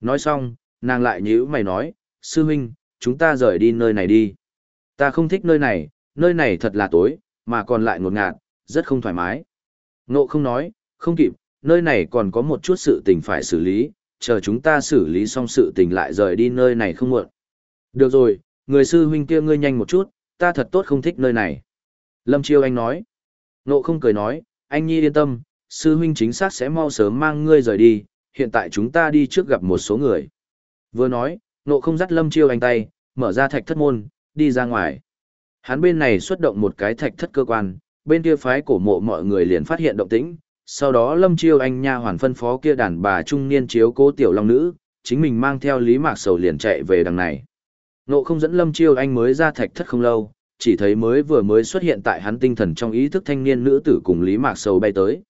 Nói xong, nàng lại nhíu mày nói, sư huynh, chúng ta rời đi nơi này đi. Ta không thích nơi này, nơi này thật là tối, mà còn lại ngột ngạt, rất không thoải mái. Ngộ không nói, không kịp, nơi này còn có một chút sự tình phải xử lý, chờ chúng ta xử lý xong sự tình lại rời đi nơi này không muộn. Được rồi, người sư huynh kia ngươi nhanh một chút, ta thật tốt không thích nơi này. Lâm Chiêu Anh nói. Ngộ không cười nói, anh nhi yên tâm, sư huynh chính xác sẽ mau sớm mang ngươi rời đi, hiện tại chúng ta đi trước gặp một số người. Vừa nói, nộ không dắt Lâm Chiêu Anh tay, mở ra thạch thất môn, đi ra ngoài. Hắn bên này xuất động một cái thạch thất cơ quan, bên kia phái cổ mộ mọi người liền phát hiện động tĩnh, sau đó Lâm Chiêu Anh nha hoàn phân phó kia đàn bà trung niên chiếu cố tiểu long nữ, chính mình mang theo Lý Mạc Sầu liền chạy về đằng này. Nộ không dẫn Lâm Chiêu Anh mới ra thạch thất không lâu, chỉ thấy mới vừa mới xuất hiện tại hắn tinh thần trong ý thức thanh niên nữ tử cùng Lý Mạc Sầu bay tới.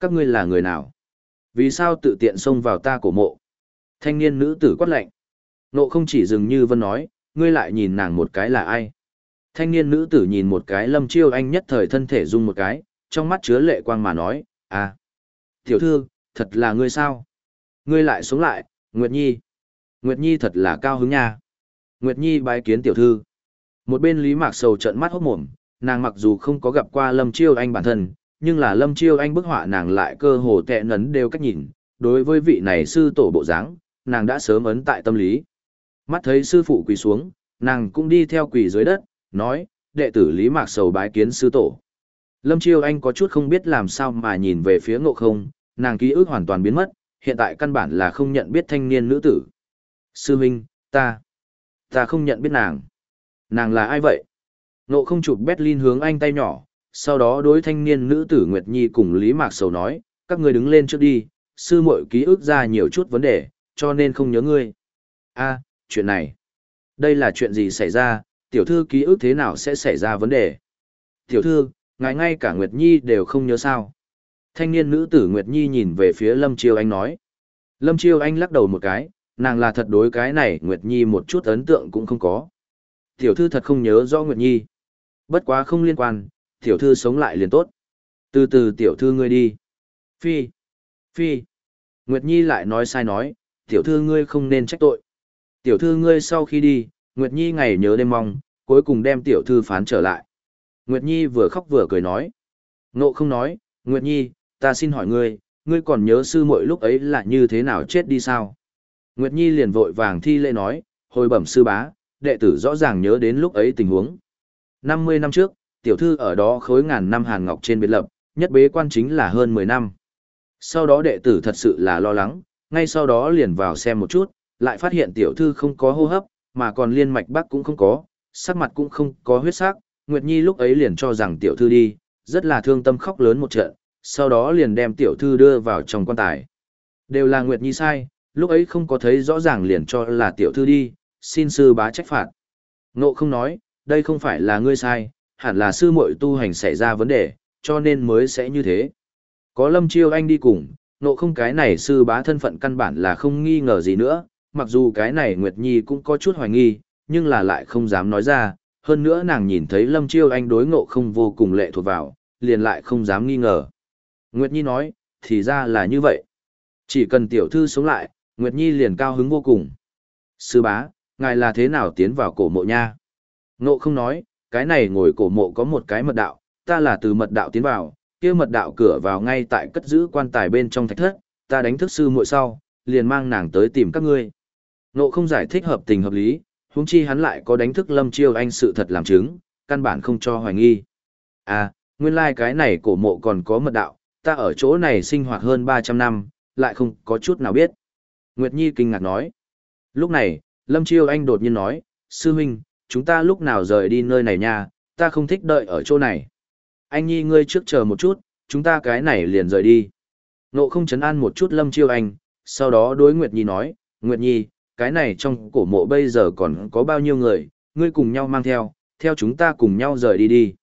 Các ngươi là người nào? Vì sao tự tiện xông vào ta cổ mộ? Thanh niên nữ tử quát lạnh. Nộ không chỉ dừng như vân nói, ngươi lại nhìn nàng một cái là ai? Thanh niên nữ tử nhìn một cái Lâm Chiêu Anh nhất thời thân thể rung một cái, trong mắt chứa lệ quang mà nói, à, tiểu thư, thật là ngươi sao? Ngươi lại sống lại, Nguyệt Nhi. Nguyệt Nhi thật là cao hứng nha. Nguyệt Nhi bái kiến tiểu thư. Một bên Lý Mạc Sầu trận mắt hốt mồm, nàng mặc dù không có gặp qua Lâm Chiêu Anh bản thân, nhưng là Lâm Chiêu Anh bức họa nàng lại cơ hồ tệ nấn đều cách nhìn, đối với vị này sư tổ bộ dáng, nàng đã sớm ấn tại tâm lý. Mắt thấy sư phụ quỳ xuống, nàng cũng đi theo quỳ dưới đất, nói, đệ tử Lý Mạc Sầu bái kiến sư tổ. Lâm Chiêu Anh có chút không biết làm sao mà nhìn về phía ngộ không, nàng ký ức hoàn toàn biến mất, hiện tại căn bản là không nhận biết thanh niên nữ tử. Sư huynh ta, ta không nhận biết nàng. Nàng là ai vậy? Ngộ không chụp Berlin hướng anh tay nhỏ, sau đó đối thanh niên nữ tử Nguyệt Nhi cùng Lý Mạc Sầu nói, các ngươi đứng lên trước đi, sư muội ký ức ra nhiều chút vấn đề, cho nên không nhớ ngươi. a chuyện này, đây là chuyện gì xảy ra, tiểu thư ký ức thế nào sẽ xảy ra vấn đề? Tiểu thư, ngài ngay cả Nguyệt Nhi đều không nhớ sao. Thanh niên nữ tử Nguyệt Nhi nhìn về phía Lâm Chiêu Anh nói. Lâm Chiêu Anh lắc đầu một cái, nàng là thật đối cái này Nguyệt Nhi một chút ấn tượng cũng không có. Tiểu thư thật không nhớ rõ Nguyệt Nhi. Bất quá không liên quan, tiểu thư sống lại liền tốt. Từ từ tiểu thư ngươi đi. Phi. Phi. Nguyệt Nhi lại nói sai nói, tiểu thư ngươi không nên trách tội. Tiểu thư ngươi sau khi đi, Nguyệt Nhi ngày nhớ đêm mong, cuối cùng đem tiểu thư phán trở lại. Nguyệt Nhi vừa khóc vừa cười nói. Nộ không nói, Nguyệt Nhi, ta xin hỏi ngươi, ngươi còn nhớ sư muội lúc ấy là như thế nào chết đi sao? Nguyệt Nhi liền vội vàng thi lễ nói, hồi bẩm sư bá, đệ tử rõ ràng nhớ đến lúc ấy tình huống. 50 năm trước, tiểu thư ở đó khối ngàn năm hàn ngọc trên biệt lập, nhất bế quan chính là hơn 10 năm. Sau đó đệ tử thật sự là lo lắng, ngay sau đó liền vào xem một chút, lại phát hiện tiểu thư không có hô hấp, mà còn liên mạch bắc cũng không có, sắc mặt cũng không có huyết sắc, Nguyệt Nhi lúc ấy liền cho rằng tiểu thư đi, rất là thương tâm khóc lớn một trận, sau đó liền đem tiểu thư đưa vào trong quan tài. Đều là Nguyệt Nhi sai, lúc ấy không có thấy rõ ràng liền cho là tiểu thư đi, xin sư bá trách phạt. Ngộ không nói, đây không phải là ngươi sai, hẳn là sư muội tu hành xảy ra vấn đề, cho nên mới sẽ như thế. Có lâm chiêu anh đi cùng, nộ không cái này sư bá thân phận căn bản là không nghi ngờ gì nữa, mặc dù cái này Nguyệt Nhi cũng có chút hoài nghi, nhưng là lại không dám nói ra, hơn nữa nàng nhìn thấy Lâm Chiêu Anh đối ngộ không vô cùng lệ thuộc vào, liền lại không dám nghi ngờ. Nguyệt Nhi nói, thì ra là như vậy. Chỉ cần tiểu thư sống lại, Nguyệt Nhi liền cao hứng vô cùng. Sư bá, ngài là thế nào tiến vào cổ mộ nha? Ngộ không nói, cái này ngồi cổ mộ có một cái mật đạo, ta là từ mật đạo tiến vào, kia mật đạo cửa vào ngay tại cất giữ quan tài bên trong thạch thất, ta đánh thức sư muội sau, liền mang nàng tới tìm các ngươi. Ngộ không giải thích hợp tình hợp lý, huống chi hắn lại có đánh thức Lâm Chiêu Anh sự thật làm chứng, căn bản không cho hoài nghi. À, nguyên lai like cái này cổ mộ còn có mật đạo, ta ở chỗ này sinh hoạt hơn 300 năm, lại không có chút nào biết. Nguyệt Nhi kinh ngạc nói. Lúc này, Lâm Chiêu Anh đột nhiên nói, Sư Minh, chúng ta lúc nào rời đi nơi này nha, ta không thích đợi ở chỗ này. Anh Nhi ngươi trước chờ một chút, chúng ta cái này liền rời đi. Nộ không chấn an một chút Lâm Chiêu Anh, sau đó đối Nguyệt Nhi nói, Nguyệt Nhi, cái này trong cổ mộ bây giờ còn có bao nhiêu người, ngươi cùng nhau mang theo, theo chúng ta cùng nhau rời đi đi.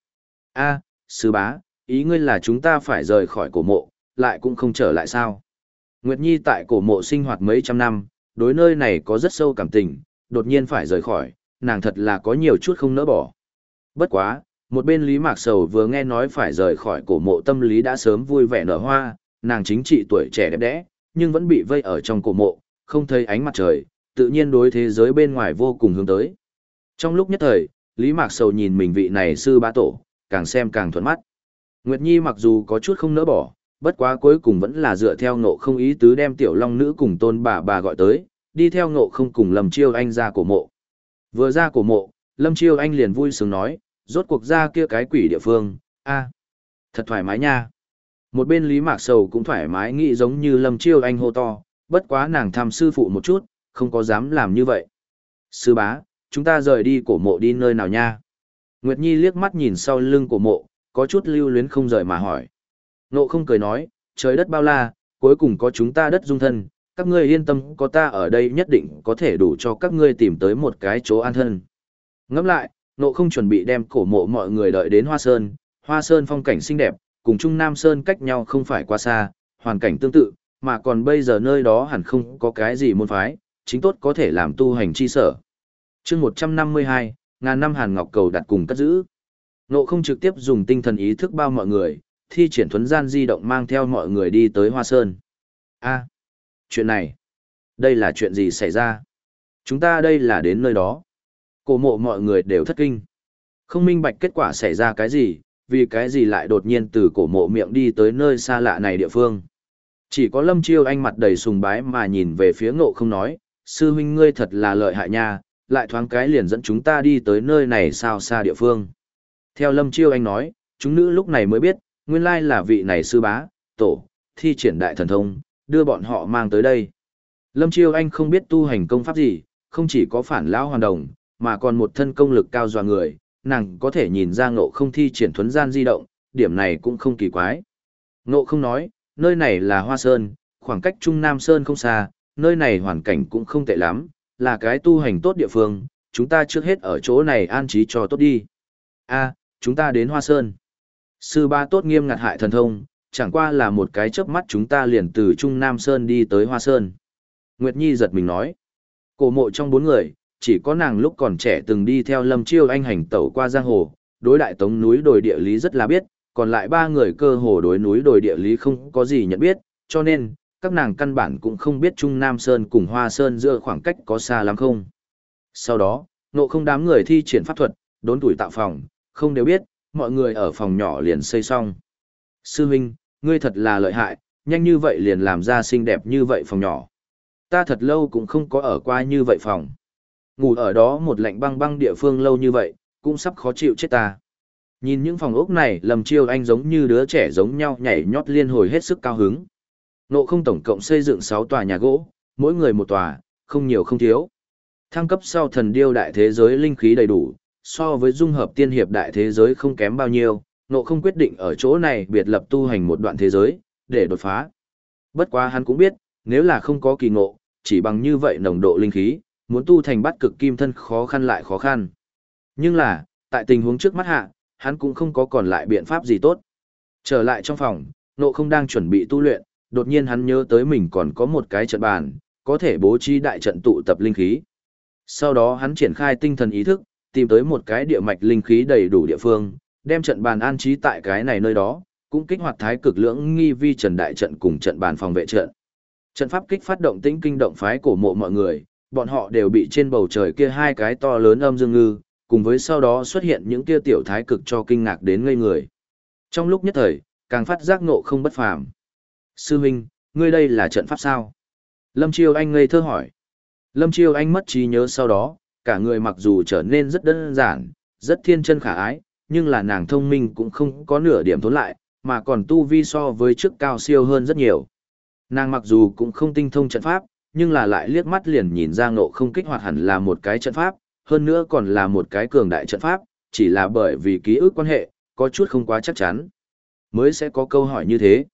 a sư bá, ý ngươi là chúng ta phải rời khỏi cổ mộ, lại cũng không trở lại sao. Nguyệt Nhi tại cổ mộ sinh hoạt mấy trăm năm, đối nơi này có rất sâu cảm tình, đột nhiên phải rời khỏi, nàng thật là có nhiều chút không nỡ bỏ. Bất quá, một bên Lý Mạc Sầu vừa nghe nói phải rời khỏi cổ mộ tâm lý đã sớm vui vẻ nở hoa, nàng chính trị tuổi trẻ đẹp đẽ, nhưng vẫn bị vây ở trong cổ mộ, không thấy ánh mặt trời, tự nhiên đối thế giới bên ngoài vô cùng hướng tới. Trong lúc nhất thời, Lý Mạc Sầu nhìn mình vị này sư bá tổ, càng xem càng thuận mắt. Nguyệt Nhi mặc dù có chút không nỡ bỏ, bất quá cuối cùng vẫn là dựa theo ngộ không ý tứ đem tiểu long nữ cùng tôn bà bà gọi tới, đi theo ngộ không cùng lầm Chiêu Anh ra cổ mộ. Vừa ra cổ mộ, Lâm Chiêu Anh liền vui sướng nói, rốt cuộc ra kia cái quỷ địa phương, a thật thoải mái nha. Một bên Lý Mạc Sầu cũng thoải mái nghĩ giống như Lâm Chiêu Anh hô to, bất quá nàng thăm sư phụ một chút, không có dám làm như vậy. Sư bá, chúng ta rời đi cổ mộ đi nơi nào nha? Nguyệt Nhi liếc mắt nhìn sau lưng cổ mộ, có chút lưu luyến không rời mà hỏi. Nộ không cười nói, trời đất bao la, cuối cùng có chúng ta đất dung thân, các ngươi yên tâm có ta ở đây nhất định có thể đủ cho các ngươi tìm tới một cái chỗ an thân. Ngẫm lại, nộ không chuẩn bị đem cổ mộ mọi người đợi đến Hoa Sơn, Hoa Sơn phong cảnh xinh đẹp, cùng Trung Nam Sơn cách nhau không phải quá xa, hoàn cảnh tương tự, mà còn bây giờ nơi đó hẳn không có cái gì môn phái, chính tốt có thể làm tu hành chi sở. chương 152, ngàn năm hàn ngọc cầu đặt cùng cất giữ. Nộ không trực tiếp dùng tinh thần ý thức bao mọi người, thi triển thuấn gian di động mang theo mọi người đi tới Hoa Sơn. a chuyện này, đây là chuyện gì xảy ra? Chúng ta đây là đến nơi đó. Cổ mộ mọi người đều thất kinh. Không minh bạch kết quả xảy ra cái gì, vì cái gì lại đột nhiên từ cổ mộ miệng đi tới nơi xa lạ này địa phương. Chỉ có lâm chiêu anh mặt đầy sùng bái mà nhìn về phía ngộ không nói, sư huynh ngươi thật là lợi hại nha, lại thoáng cái liền dẫn chúng ta đi tới nơi này sao xa địa phương. Theo lâm chiêu anh nói, chúng nữ lúc này mới biết, nguyên lai là vị này sư bá, tổ, thi triển đại thần thông, đưa bọn họ mang tới đây. Lâm chiêu anh không biết tu hành công pháp gì, không chỉ có phản lão hoàn đồng, mà còn một thân công lực cao dọa người, nàng có thể nhìn ra ngộ không thi triển thuấn gian di động, điểm này cũng không kỳ quái. Ngộ không nói, nơi này là Hoa Sơn, khoảng cách Trung Nam Sơn không xa, nơi này hoàn cảnh cũng không tệ lắm, là cái tu hành tốt địa phương, chúng ta trước hết ở chỗ này an trí cho tốt đi. a chúng ta đến Hoa Sơn. Sư ba tốt nghiêm ngặt hại thần thông, chẳng qua là một cái chớp mắt chúng ta liền từ Trung Nam Sơn đi tới Hoa Sơn. Nguyệt Nhi giật mình nói. Cổ mộ trong bốn người, chỉ có nàng lúc còn trẻ từng đi theo lâm chiêu anh hành tẩu qua giang hồ, đối đại tống núi đồi địa lý rất là biết, còn lại ba người cơ hồ đối núi đồi địa lý không có gì nhận biết, cho nên, các nàng căn bản cũng không biết Trung Nam Sơn cùng Hoa Sơn giữa khoảng cách có xa lắm không. Sau đó, nộ không đám người thi triển pháp thuật, đốn tuổi tạo phòng, không đều biết, mọi người ở phòng nhỏ liền xây xong. Sư huynh, ngươi thật là lợi hại, nhanh như vậy liền làm ra xinh đẹp như vậy phòng nhỏ. Ta thật lâu cũng không có ở qua như vậy phòng. Ngủ ở đó một lạnh băng băng địa phương lâu như vậy, cũng sắp khó chịu chết ta. Nhìn những phòng ốc này, lầm chiêu anh giống như đứa trẻ giống nhau nhảy nhót liên hồi hết sức cao hứng. Nộ không tổng cộng xây dựng 6 tòa nhà gỗ, mỗi người một tòa, không nhiều không thiếu. Thăng cấp sau thần điêu đại thế giới linh khí đầy đủ, so với dung hợp tiên hiệp đại thế giới không kém bao nhiêu, nộ không quyết định ở chỗ này biệt lập tu hành một đoạn thế giới, để đột phá. Bất quá hắn cũng biết, nếu là không có kỳ ngộ, chỉ bằng như vậy nồng độ linh khí, muốn tu thành bắt cực kim thân khó khăn lại khó khăn. Nhưng là, tại tình huống trước mắt hạ, hắn cũng không có còn lại biện pháp gì tốt. Trở lại trong phòng, nộ không đang chuẩn bị tu luyện, đột nhiên hắn nhớ tới mình còn có một cái trận bàn, có thể bố trí đại trận tụ tập linh khí. Sau đó hắn triển khai tinh thần ý thức, tìm tới một cái địa mạch linh khí đầy đủ địa phương, đem trận bàn an trí tại cái này nơi đó, cũng kích hoạt thái cực lưỡng nghi vi trần đại trận cùng trận bàn phòng vệ trận. Trận pháp kích phát động tĩnh kinh động phái cổ mộ mọi người, bọn họ đều bị trên bầu trời kia hai cái to lớn âm dương ngư, cùng với sau đó xuất hiện những kia tiểu thái cực cho kinh ngạc đến ngây người. Trong lúc nhất thời, càng phát giác ngộ không bất phàm. Sư huynh, ngươi đây là trận pháp sao? Lâm Chiêu Anh ngây thơ hỏi. Lâm Chiêu Anh mất trí nhớ sau đó, cả người mặc dù trở nên rất đơn giản, rất thiên chân khả ái, nhưng là nàng thông minh cũng không có nửa điểm thốn lại, mà còn tu vi so với trước cao siêu hơn rất nhiều. Nàng mặc dù cũng không tinh thông trận pháp, nhưng là lại liếc mắt liền nhìn ra ngộ không kích hoạt hẳn là một cái trận pháp, hơn nữa còn là một cái cường đại trận pháp, chỉ là bởi vì ký ức quan hệ, có chút không quá chắc chắn. Mới sẽ có câu hỏi như thế.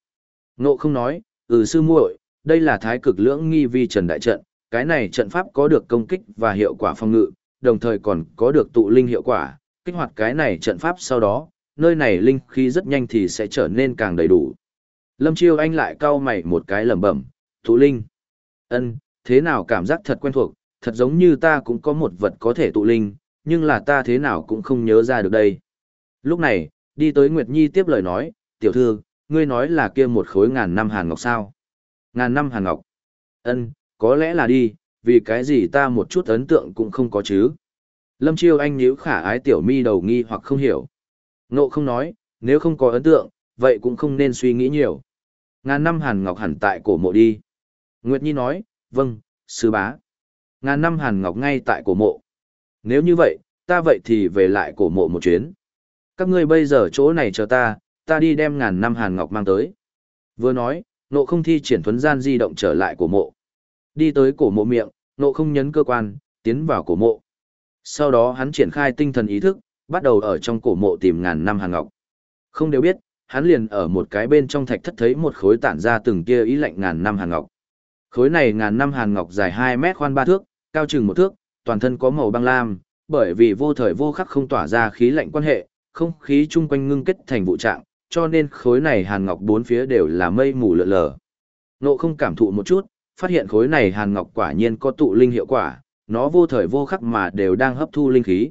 Ngộ không nói, ừ sư muội, đây là thái cực lưỡng nghi vi trần đại trận, cái này trận pháp có được công kích và hiệu quả phòng ngự, đồng thời còn có được tụ linh hiệu quả, kích hoạt cái này trận pháp sau đó, nơi này linh khí rất nhanh thì sẽ trở nên càng đầy đủ. Lâm Chiêu Anh lại cau mày một cái lẩm bẩm, tụ linh. Ân, thế nào cảm giác thật quen thuộc, thật giống như ta cũng có một vật có thể tụ linh, nhưng là ta thế nào cũng không nhớ ra được đây. Lúc này, đi tới Nguyệt Nhi tiếp lời nói, tiểu thư, ngươi nói là kia một khối ngàn năm hàn ngọc sao? Ngàn năm hàn ngọc. Ân, có lẽ là đi, vì cái gì ta một chút ấn tượng cũng không có chứ. Lâm Chiêu Anh nhíu khả ái tiểu mi đầu nghi hoặc không hiểu. Ngộ không nói, nếu không có ấn tượng, vậy cũng không nên suy nghĩ nhiều. Ngàn năm Hàn Ngọc hẳn tại cổ mộ đi. Nguyệt Nhi nói, vâng, sư bá. Ngàn năm Hàn Ngọc ngay tại cổ mộ. Nếu như vậy, ta vậy thì về lại cổ mộ một chuyến. Các ngươi bây giờ chỗ này chờ ta, ta đi đem ngàn năm Hàn Ngọc mang tới. Vừa nói, nộ không thi triển thuấn gian di động trở lại cổ mộ. Đi tới cổ mộ miệng, nộ không nhấn cơ quan, tiến vào cổ mộ. Sau đó hắn triển khai tinh thần ý thức, bắt đầu ở trong cổ mộ tìm ngàn năm Hàn Ngọc. Không đều biết, hắn liền ở một cái bên trong thạch thất thấy một khối tản ra từng kia ý lạnh ngàn năm Hàn Ngọc. Khối này ngàn năm Hàn Ngọc dài 2 mét khoan 3 thước, cao chừng một thước, toàn thân có màu băng lam, bởi vì vô thời vô khắc không tỏa ra khí lạnh quan hệ, không khí chung quanh ngưng kết thành vụ trạng, cho nên khối này hàn ngọc bốn phía đều là mây mù lượn lờ. Nộ không cảm thụ một chút, phát hiện khối này hàn ngọc quả nhiên có tụ linh hiệu quả, nó vô thời vô khắc mà đều đang hấp thu linh khí.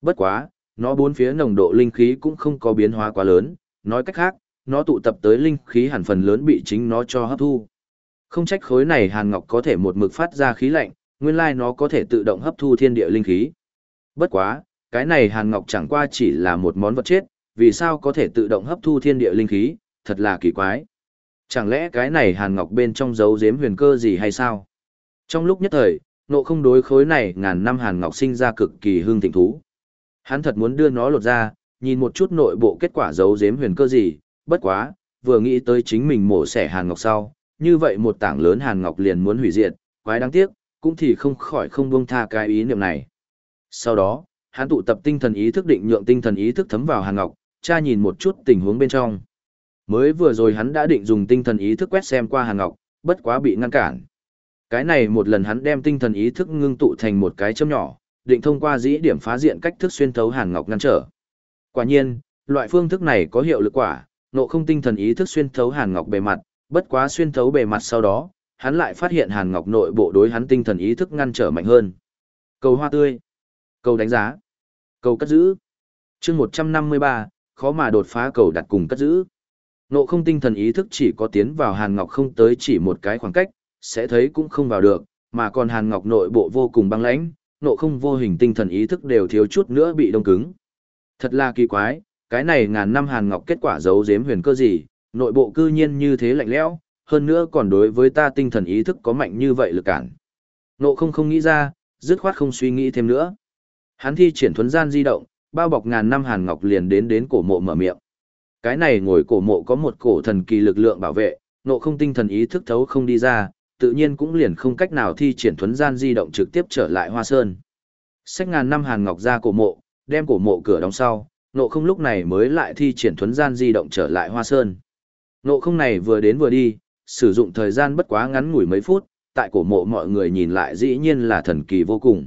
Bất quá, nó bốn phía nồng độ linh khí cũng không có biến hóa quá lớn, nói cách khác, nó tụ tập tới linh khí hẳn phần lớn bị chính nó cho hấp thu. Không trách khối này hàn ngọc có thể một mực phát ra khí lạnh, nguyên lai nó có thể tự động hấp thu thiên địa linh khí. Bất quá, cái này hàn ngọc chẳng qua chỉ là một món vật chết, vì sao có thể tự động hấp thu thiên địa linh khí, thật là kỳ quái. Chẳng lẽ cái này hàn ngọc bên trong giấu giếm huyền cơ gì hay sao? Trong lúc nhất thời, nộ không đối khối này ngàn năm hàn ngọc sinh ra cực kỳ hương thịnh thú. Hắn thật muốn đưa nó lột ra, nhìn một chút nội bộ kết quả giấu giếm huyền cơ gì, bất quá, vừa nghĩ tới chính mình mổ xẻ hàn ngọc sau, như vậy một tảng lớn hàn ngọc liền muốn hủy diệt, quái đáng tiếc, cũng thì không khỏi không buông tha cái ý niệm này. Sau đó, hắn tụ tập tinh thần ý thức định nhượng tinh thần ý thức thấm vào hàn ngọc, cha nhìn một chút tình huống bên trong. Mới vừa rồi hắn đã định dùng tinh thần ý thức quét xem qua hàn ngọc, bất quá bị ngăn cản. Cái này một lần hắn đem tinh thần ý thức ngưng tụ thành một cái châm nhỏ, định thông qua dĩ điểm phá diện cách thức xuyên thấu hàn ngọc ngăn trở. Quả nhiên, loại phương thức này có hiệu lực quả, nộ không tinh thần ý thức xuyên thấu hàn ngọc bề mặt, bất quá xuyên thấu bề mặt sau đó, hắn lại phát hiện hàn ngọc nội bộ đối hắn tinh thần ý thức ngăn trở mạnh hơn. Cầu hoa tươi, cầu đánh giá, cầu cất giữ. Chương 153, khó mà đột phá cầu đặt cùng cất giữ. Nộ không tinh thần ý thức chỉ có tiến vào Hàn Ngọc không tới chỉ một cái khoảng cách, sẽ thấy cũng không vào được, mà còn Hàn Ngọc nội bộ vô cùng băng lãnh, nộ không vô hình tinh thần ý thức đều thiếu chút nữa bị đông cứng. Thật là kỳ quái, cái này ngàn năm Hàn Ngọc kết quả giấu giếm huyền cơ gì, nội bộ cư nhiên như thế lạnh lẽo, hơn nữa còn đối với ta tinh thần ý thức có mạnh như vậy lực cản. Nộ không không nghĩ ra, dứt khoát không suy nghĩ thêm nữa. Hắn thi triển thuấn gian di động, bao bọc ngàn năm hàn ngọc liền đến đến cổ mộ mở miệng. Cái này ngồi cổ mộ có một cổ thần kỳ lực lượng bảo vệ, nộ không tinh thần ý thức thấu không đi ra, tự nhiên cũng liền không cách nào thi triển thuấn gian di động trực tiếp trở lại hoa sơn. Xách ngàn năm hàn ngọc ra cổ mộ, đem cổ mộ cửa đóng sau, nộ không lúc này mới lại thi triển thuấn gian di động trở lại hoa sơn. Nộ không này vừa đến vừa đi, sử dụng thời gian bất quá ngắn ngủi mấy phút, tại cổ mộ mọi người nhìn lại dĩ nhiên là thần kỳ vô cùng.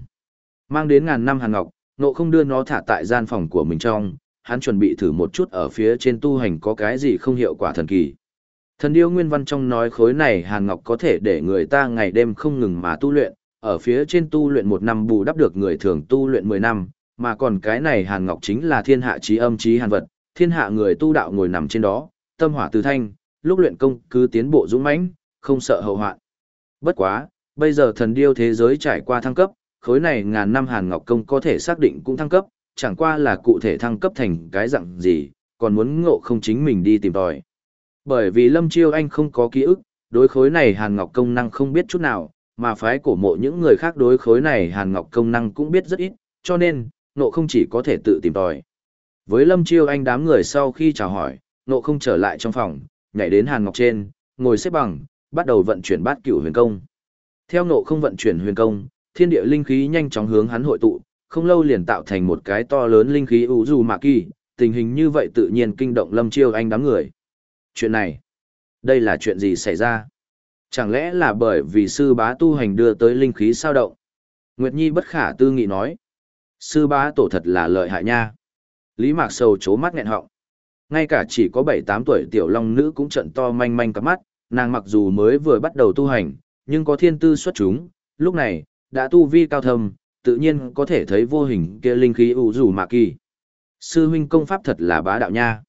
Mang đến ngàn năm hàn ngọc, nộ không đưa nó thả tại gian phòng của mình trong, hắn chuẩn bị thử một chút ở phía trên tu hành có cái gì không hiệu quả thần kỳ. Thần điêu nguyên văn trong nói khối này hàn ngọc có thể để người ta ngày đêm không ngừng mà tu luyện, ở phía trên tu luyện một năm bù đắp được người thường tu luyện mười năm, mà còn cái này hàn ngọc chính là thiên hạ trí âm trí hàn vật, thiên hạ người tu đạo ngồi nằm trên đó, tâm hỏa từ thanh, lúc luyện công cứ tiến bộ dũng mãnh, không sợ hậu hoạn. Bất quá, bây giờ thần điêu thế giới trải qua thăng cấp, khối này ngàn năm hàn ngọc công có thể xác định cũng thăng cấp, chẳng qua là cụ thể thăng cấp thành cái dạng gì, còn muốn ngộ không chính mình đi tìm tòi. Bởi vì Lâm Chiêu Anh không có ký ức, đối khối này hàn ngọc công năng không biết chút nào, mà phái cổ mộ những người khác đối khối này hàn ngọc công năng cũng biết rất ít, cho nên, nộ không chỉ có thể tự tìm tòi. Với Lâm Chiêu Anh đám người sau khi chào hỏi, nộ không trở lại trong phòng, nhảy đến hàn ngọc trên, ngồi xếp bằng, bắt đầu vận chuyển bát cửu huyền công. Theo nộ không vận chuyển huyền công, thiên địa linh khí nhanh chóng hướng hắn hội tụ, không lâu liền tạo thành một cái to lớn linh khí ủ dù mạ kỳ, tình hình như vậy tự nhiên kinh động Lâm Chiêu Anh đám người. Chuyện này, đây là chuyện gì xảy ra? Chẳng lẽ là bởi vì sư bá tu hành đưa tới linh khí sao động? Nguyệt Nhi bất khả tư nghị nói. Sư bá tổ thật là lợi hại nha. Lý Mạc Sầu chố mắt nghẹn họng. Ngay cả chỉ có 7-8 tuổi tiểu long nữ cũng trận to manh manh cắp mắt, nàng mặc dù mới vừa bắt đầu tu hành, nhưng có thiên tư xuất chúng, lúc này, đã tu vi cao thâm, tự nhiên có thể thấy vô hình kia linh khí ủ rủ mạ kỳ. Sư huynh công pháp thật là bá đạo nha.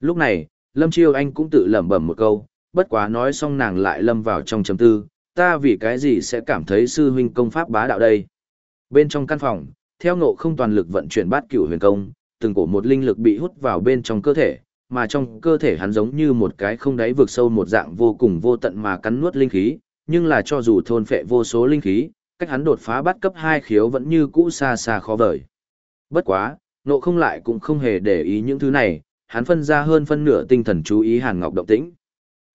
Lúc này, Lâm Chiêu Anh cũng tự lẩm bẩm một câu, bất quá nói xong nàng lại lâm vào trong trầm tư, ta vì cái gì sẽ cảm thấy sư huynh công pháp bá đạo đây? Bên trong căn phòng, theo ngộ không toàn lực vận chuyển bát cửu huyền công, từng cổ một linh lực bị hút vào bên trong cơ thể, mà trong cơ thể hắn giống như một cái không đáy vực sâu một dạng vô cùng vô tận mà cắn nuốt linh khí, nhưng là cho dù thôn phệ vô số linh khí, cách hắn đột phá bắt cấp 2 khiếu vẫn như cũ xa xa khó vời. Bất quá, nộ không lại cũng không hề để ý những thứ này, hắn phân ra hơn phân nửa tinh thần chú ý Hàn Ngọc động tĩnh.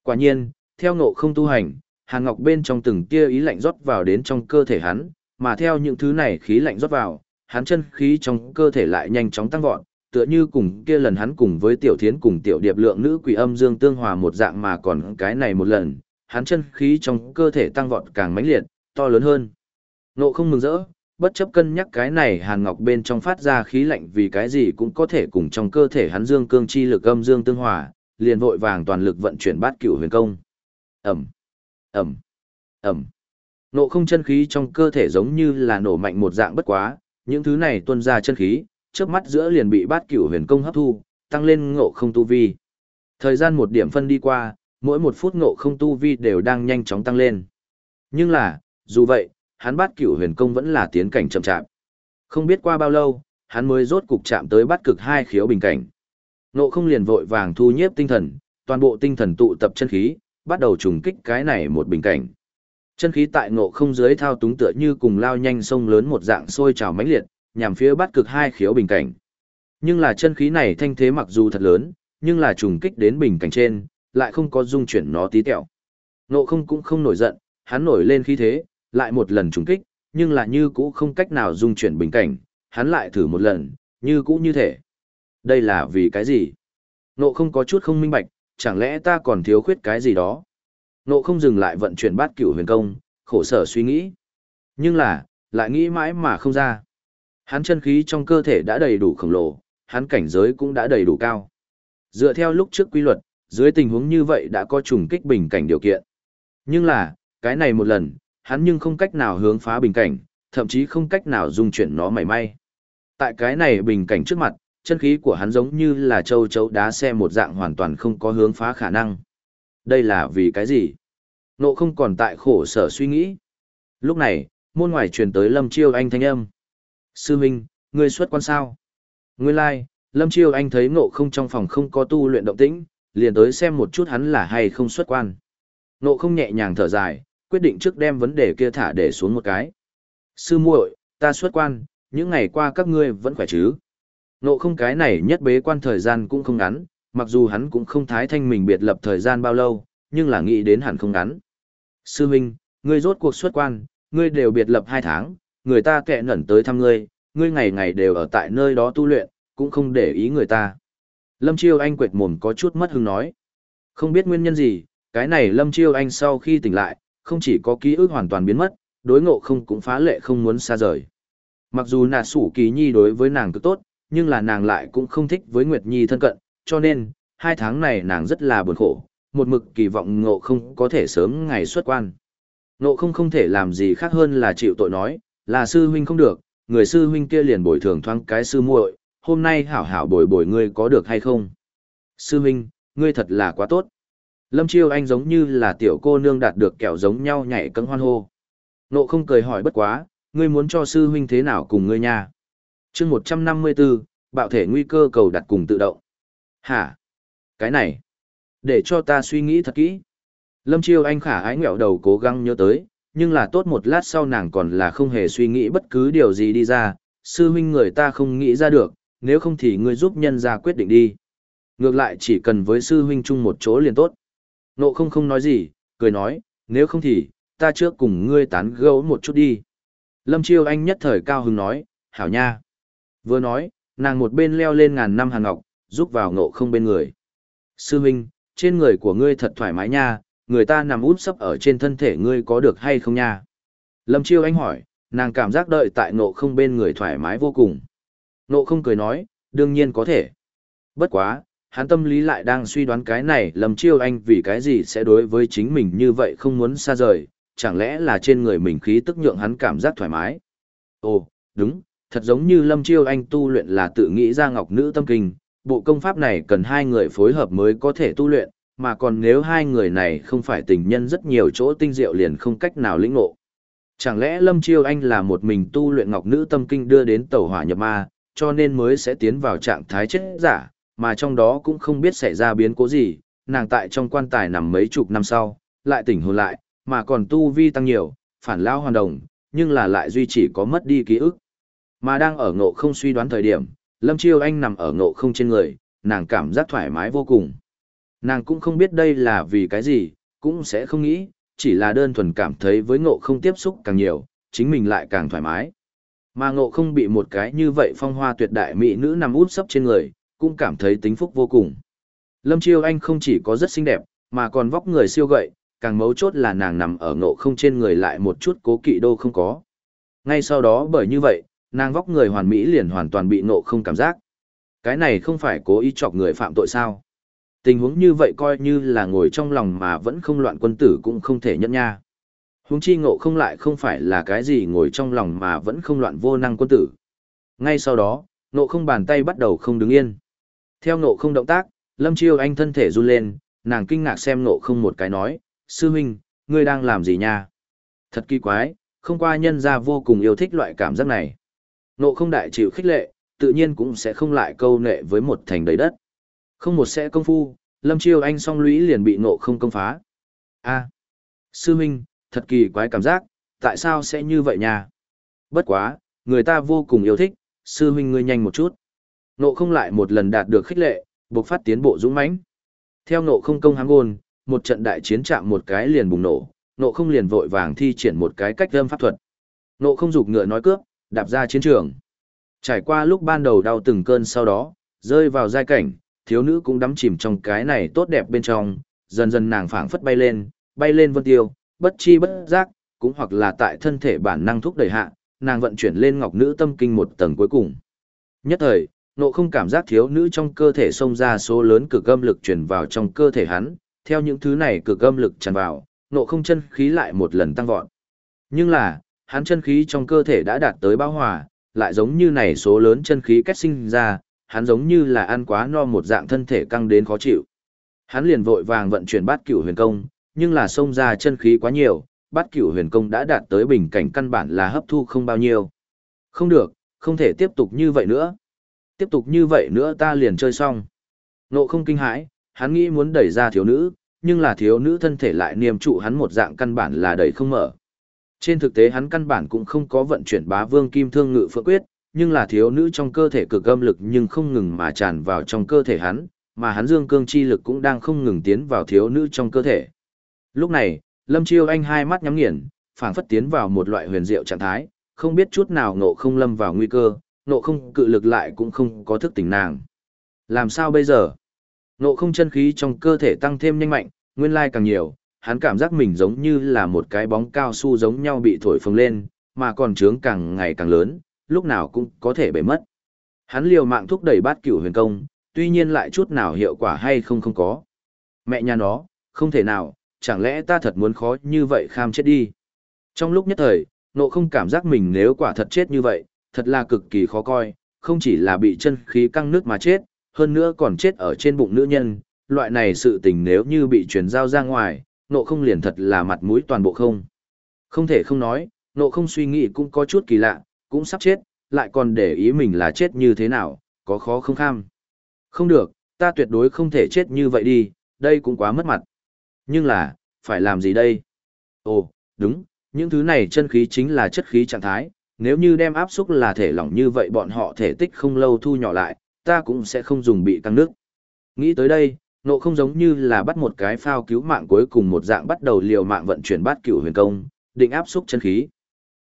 Quả nhiên, theo ngộ không tu hành, Hàn Ngọc bên trong từng tia ý lạnh rót vào đến trong cơ thể hắn, mà theo những thứ này khí lạnh rót vào, hắn chân khí trong cơ thể lại nhanh chóng tăng vọt, tựa như cùng kia lần hắn cùng với tiểu thiến cùng tiểu điệp lượng nữ quỷ âm dương tương hòa một dạng mà còn cái này một lần, hắn chân khí trong cơ thể tăng vọt càng mãnh liệt, to lớn hơn. ngộ không mừng rỡ, bất chấp cân nhắc cái này hàn ngọc bên trong phát ra khí lạnh vì cái gì cũng có thể cùng trong cơ thể hắn dương cương chi lực âm dương tương hòa, liền vội vàng toàn lực vận chuyển bát cửu huyền công. Ẩm, Ẩm, Ẩm. Nộ không chân khí trong cơ thể giống như là nổ mạnh một dạng bất quá, những thứ này tuôn ra chân khí, trước mắt giữa liền bị bát cửu huyền công hấp thu, tăng lên ngộ không tu vi. Thời gian một điểm phân đi qua, mỗi một phút ngộ không tu vi đều đang nhanh chóng tăng lên. Nhưng là, dù vậy, hắn bát cửu huyền công vẫn là tiến cảnh chậm chạp. Không biết qua bao lâu, hắn mới rốt cục chạm tới bát cực hai khiếu bình cảnh. Ngộ không liền vội vàng thu nhiếp tinh thần, toàn bộ tinh thần tụ tập chân khí, bắt đầu trùng kích cái này một bình cảnh. Chân khí tại ngộ không dưới thao túng tựa như cùng lao nhanh sông lớn một dạng sôi trào mãnh liệt, nhằm phía bắt cực hai khiếu bình cảnh. Nhưng là chân khí này thanh thế mặc dù thật lớn, nhưng là trùng kích đến bình cảnh trên, lại không có dung chuyển nó tí tẹo. Ngộ không cũng không nổi giận, hắn nổi lên khí thế, lại một lần trùng kích, nhưng là như cũ không cách nào dung chuyển bình cảnh, hắn lại thử một lần, như cũ như thể. Đây là vì cái gì? nộ không có chút không minh bạch, chẳng lẽ ta còn thiếu khuyết cái gì đó? Nộ không dừng lại vận chuyển bát cửu huyền công, khổ sở suy nghĩ. Nhưng là, lại nghĩ mãi mà không ra. Hắn chân khí trong cơ thể đã đầy đủ khổng lồ, hắn cảnh giới cũng đã đầy đủ cao. Dựa theo lúc trước quy luật, dưới tình huống như vậy đã có trùng kích bình cảnh điều kiện. Nhưng là, cái này một lần, hắn nhưng không cách nào hướng phá bình cảnh, thậm chí không cách nào dung chuyển nó mảy may. Tại cái này bình cảnh trước mặt, chân khí của hắn giống như là châu chấu đá xe một dạng hoàn toàn không có hướng phá khả năng. Đây là vì cái gì? Nộ không còn tại khổ sở suy nghĩ. Lúc này, môn ngoài truyền tới Lâm Chiêu Anh thanh âm. Sư Minh, ngươi xuất quan sao? Nguyên lai, like, Lâm Chiêu Anh thấy nộ không trong phòng không có tu luyện động tĩnh, liền tới xem một chút hắn là hay không xuất quan. Nộ không nhẹ nhàng thở dài, quyết định trước đem vấn đề kia thả để xuống một cái. Sư muội, ta xuất quan, những ngày qua các ngươi vẫn khỏe chứ? Nộ không cái này nhất bế quan thời gian cũng không ngắn, mặc dù hắn cũng không thái thanh mình biệt lập thời gian bao lâu, nhưng là nghĩ đến hẳn không ngắn. Sư huynh ngươi rốt cuộc xuất quan, ngươi đều biệt lập hai tháng, người ta kẹ nẩn tới thăm ngươi, ngươi ngày ngày đều ở tại nơi đó tu luyện, cũng không để ý người ta. Lâm Chiêu Anh quệt mồm có chút mất hứng nói. Không biết nguyên nhân gì, cái này Lâm Chiêu Anh sau khi tỉnh lại, không chỉ có ký ức hoàn toàn biến mất, đối ngộ không cũng phá lệ không muốn xa rời. Mặc dù nà sủ kỳ nhi đối với nàng cực tốt, nhưng là nàng lại cũng không thích với Nguyệt Nhi thân cận, cho nên, hai tháng này nàng rất là buồn khổ, một mực kỳ vọng ngộ không có thể sớm ngày xuất quan. Ngộ không không thể làm gì khác hơn là chịu tội nói, là sư huynh không được, người sư huynh kia liền bồi thường thoáng cái sư muội, hôm nay hảo hảo bồi bồi ngươi có được hay không? Sư huynh, ngươi thật là quá tốt. Lâm Chiêu Anh giống như là tiểu cô nương đạt được kẹo giống nhau nhảy cẫng hoan hô. Nộ không cười hỏi bất quá, ngươi muốn cho sư huynh thế nào cùng ngươi nha? chương 154, bạo thể nguy cơ cầu đặt cùng tự động. Hả? Cái này? Để cho ta suy nghĩ thật kỹ. Lâm Chiêu Anh khả ái ngẹo đầu cố gắng nhớ tới, nhưng là tốt một lát sau nàng còn là không hề suy nghĩ bất cứ điều gì đi ra, sư huynh người ta không nghĩ ra được, nếu không thì ngươi giúp nhân ra quyết định đi. Ngược lại chỉ cần với sư huynh chung một chỗ liền tốt. Nộ không không nói gì, cười nói, nếu không thì, ta trước cùng ngươi tán gẫu một chút đi. Lâm Chiêu Anh nhất thời cao hứng nói, hảo nha. Vừa nói, nàng một bên leo lên ngàn năm hàng ngọc, giúp vào ngộ không bên người. Sư Minh, trên người của ngươi thật thoải mái nha, người ta nằm út sấp ở trên thân thể ngươi có được hay không nha? Lâm Chiêu Anh hỏi, nàng cảm giác đợi tại ngộ không bên người thoải mái vô cùng. Ngộ không cười nói, đương nhiên có thể. Bất quá, hắn tâm lý lại đang suy đoán cái này Lâm Chiêu Anh vì cái gì sẽ đối với chính mình như vậy không muốn xa rời, chẳng lẽ là trên người mình khí tức nhượng hắn cảm giác thoải mái. Ồ, đúng, thật giống như Lâm Chiêu Anh tu luyện là tự nghĩ ra ngọc nữ tâm kinh, bộ công pháp này cần hai người phối hợp mới có thể tu luyện, mà còn nếu hai người này không phải tình nhân rất nhiều chỗ tinh diệu liền không cách nào lĩnh ngộ. Chẳng lẽ Lâm Chiêu Anh là một mình tu luyện ngọc nữ tâm kinh đưa đến tẩu hỏa nhập ma, cho nên mới sẽ tiến vào trạng thái chết giả, mà trong đó cũng không biết xảy ra biến cố gì, nàng tại trong quan tài nằm mấy chục năm sau, lại tỉnh hồn lại, mà còn tu vi tăng nhiều, phản lao hoàn đồng, nhưng là lại duy trì có mất đi ký ức. Mà đang ở ngộ không suy đoán thời điểm, Lâm Chiêu Anh nằm ở ngộ không trên người, nàng cảm giác thoải mái vô cùng. Nàng cũng không biết đây là vì cái gì, cũng sẽ không nghĩ, chỉ là đơn thuần cảm thấy với ngộ không tiếp xúc càng nhiều, chính mình lại càng thoải mái. Mà ngộ không bị một cái như vậy phong hoa tuyệt đại mỹ nữ nằm út sấp trên người, cũng cảm thấy tính phúc vô cùng. Lâm Chiêu Anh không chỉ có rất xinh đẹp, mà còn vóc người siêu gậy, càng mấu chốt là nàng nằm ở ngộ không trên người lại một chút cố kỵ đô không có. Ngay sau đó bởi như vậy, nàng vóc người hoàn mỹ liền hoàn toàn bị ngộ không cảm giác. Cái này không phải cố ý chọc người phạm tội sao. Tình huống như vậy coi như là ngồi trong lòng mà vẫn không loạn quân tử cũng không thể nhận nha. Huống chi ngộ không lại không phải là cái gì ngồi trong lòng mà vẫn không loạn vô năng quân tử. Ngay sau đó, ngộ không bàn tay bắt đầu không đứng yên. Theo ngộ không động tác, Lâm Chiêu Anh thân thể run lên, nàng kinh ngạc xem ngộ không một cái nói, sư huynh, ngươi đang làm gì nha? Thật kỳ quái, không qua nhân ra vô cùng yêu thích loại cảm giác này. Ngộ không đại chịu khích lệ, tự nhiên cũng sẽ không lại câu nệ với một thành đầy đất. Không một sẽ công phu, Lâm Chiêu Anh song lũy liền bị ngộ không công phá. a sư huynh, thật kỳ quái cảm giác, tại sao sẽ như vậy nha? Bất quá, người ta vô cùng yêu thích, sư huynh ngươi nhanh một chút. Nộ không lại một lần đạt được khích lệ, buộc phát tiến bộ dũng mãnh. Theo Nộ không công hám gôn, một trận đại chiến chạm một cái liền bùng nổ, Nộ không liền vội vàng thi triển một cái cách âm pháp thuật. Nộ không dục ngựa nói cướp, đạp ra chiến trường. Trải qua lúc ban đầu đau từng cơn sau đó, rơi vào giai cảnh, thiếu nữ cũng đắm chìm trong cái này tốt đẹp bên trong, dần dần nàng phảng phất bay lên, bay lên vân tiêu, bất chi bất giác, cũng hoặc là tại thân thể bản năng thúc đẩy hạ, nàng vận chuyển lên ngọc nữ tâm kinh một tầng cuối cùng. Nhất thời, nộ không cảm giác thiếu nữ trong cơ thể xông ra số lớn cực âm lực truyền vào trong cơ thể hắn, theo những thứ này cực âm lực tràn vào, nộ không chân khí lại một lần tăng vọt. Nhưng là, hắn chân khí trong cơ thể đã đạt tới bao hòa, lại giống như này số lớn chân khí kết sinh ra, hắn giống như là ăn quá no một dạng thân thể căng đến khó chịu. Hắn liền vội vàng vận chuyển bát cửu huyền công, nhưng là xông ra chân khí quá nhiều, bát cửu huyền công đã đạt tới bình cảnh căn bản là hấp thu không bao nhiêu. Không được, không thể tiếp tục như vậy nữa. Tiếp tục như vậy nữa ta liền chơi xong. Nộ không kinh hãi, hắn nghĩ muốn đẩy ra thiếu nữ, nhưng là thiếu nữ thân thể lại niềm trụ hắn một dạng căn bản là đẩy không mở. Trên thực tế hắn căn bản cũng không có vận chuyển bá vương kim thương ngự phượng quyết, nhưng là thiếu nữ trong cơ thể cực âm lực nhưng không ngừng mà tràn vào trong cơ thể hắn, mà hắn dương cương chi lực cũng đang không ngừng tiến vào thiếu nữ trong cơ thể. Lúc này, Lâm Chiêu Anh hai mắt nhắm nghiền, phảng phất tiến vào một loại huyền diệu trạng thái, không biết chút nào ngộ không lâm vào nguy cơ, Nộ không cự lực lại cũng không có thức tỉnh nàng. Làm sao bây giờ? Nộ không chân khí trong cơ thể tăng thêm nhanh mạnh, nguyên lai càng nhiều, hắn cảm giác mình giống như là một cái bóng cao su giống nhau bị thổi phồng lên, mà còn trướng càng ngày càng lớn, lúc nào cũng có thể bể mất. Hắn liều mạng thúc đẩy bát cửu huyền công, tuy nhiên lại chút nào hiệu quả hay không không có. Mẹ nhà nó, không thể nào, chẳng lẽ ta thật muốn khó như vậy kham chết đi. Trong lúc nhất thời, nộ không cảm giác mình nếu quả thật chết như vậy, thật là cực kỳ khó coi, không chỉ là bị chân khí căng nước mà chết, hơn nữa còn chết ở trên bụng nữ nhân, loại này sự tình nếu như bị truyền giao ra ngoài, nộ không liền thật là mặt mũi toàn bộ không. Không thể không nói, nộ không suy nghĩ cũng có chút kỳ lạ, cũng sắp chết, lại còn để ý mình là chết như thế nào, có khó không kham. Không được, ta tuyệt đối không thể chết như vậy đi, đây cũng quá mất mặt. Nhưng là, phải làm gì đây? Ồ, đúng, những thứ này chân khí chính là chất khí trạng thái, nếu như đem áp xúc là thể lỏng như vậy bọn họ thể tích không lâu thu nhỏ lại, ta cũng sẽ không dùng bị căng nước. Nghĩ tới đây, nộ không giống như là bắt một cái phao cứu mạng cuối cùng một dạng bắt đầu liều mạng vận chuyển bát cửu huyền công, định áp xúc chân khí.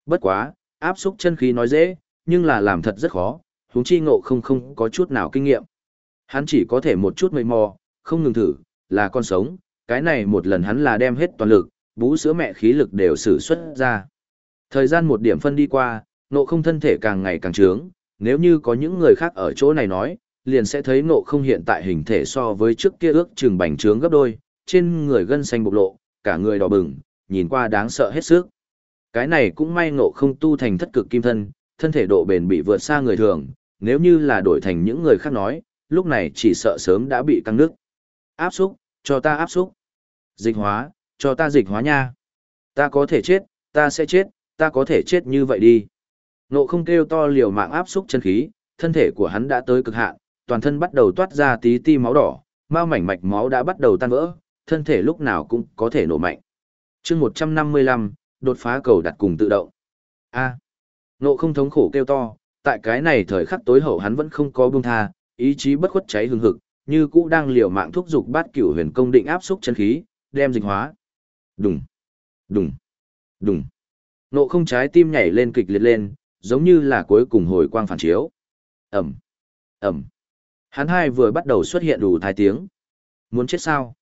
Bất quá, áp xúc chân khí nói dễ, nhưng là làm thật rất khó, huống chi ngộ không không có chút nào kinh nghiệm. Hắn chỉ có thể một chút mây mò, không ngừng thử, là con sống, cái này một lần hắn là đem hết toàn lực, bú sữa mẹ khí lực đều sử xuất ra. Thời gian một điểm phân đi qua, nộ không thân thể càng ngày càng trướng, nếu như có những người khác ở chỗ này nói, liền sẽ thấy nộ không hiện tại hình thể so với trước kia ước chừng bành trướng gấp đôi, trên người gân xanh bộc lộ, cả người đỏ bừng, nhìn qua đáng sợ hết sức. Cái này cũng may nộ không tu thành thất cực kim thân, thân thể độ bền bị vượt xa người thường, nếu như là đổi thành những người khác nói, lúc này chỉ sợ sớm đã bị căng nước. Áp xúc, cho ta áp xúc. Dịch hóa, cho ta dịch hóa nha. Ta có thể chết, ta sẽ chết, ta có thể chết như vậy đi. Nộ không kêu to liều mạng áp xúc chân khí, thân thể của hắn đã tới cực hạn, toàn thân bắt đầu toát ra tí ti máu đỏ, mao mảnh mạch máu đã bắt đầu tan vỡ, thân thể lúc nào cũng có thể nổ mạnh. chương 155, đột phá cầu đặt cùng tự động. A. Nộ không thống khổ kêu to, tại cái này thời khắc tối hậu hắn vẫn không có buông tha, ý chí bất khuất cháy hừng hực, như cũ đang liều mạng thúc dục bát cửu huyền công định áp xúc chân khí, đem dịch hóa. Đùng, đùng, đùng. Nộ không trái tim nhảy lên kịch liệt lên, giống như là cuối cùng hồi quang phản chiếu. Ẩm, Ẩm. Hắn hai vừa bắt đầu xuất hiện đủ thái tiếng. Muốn chết sao?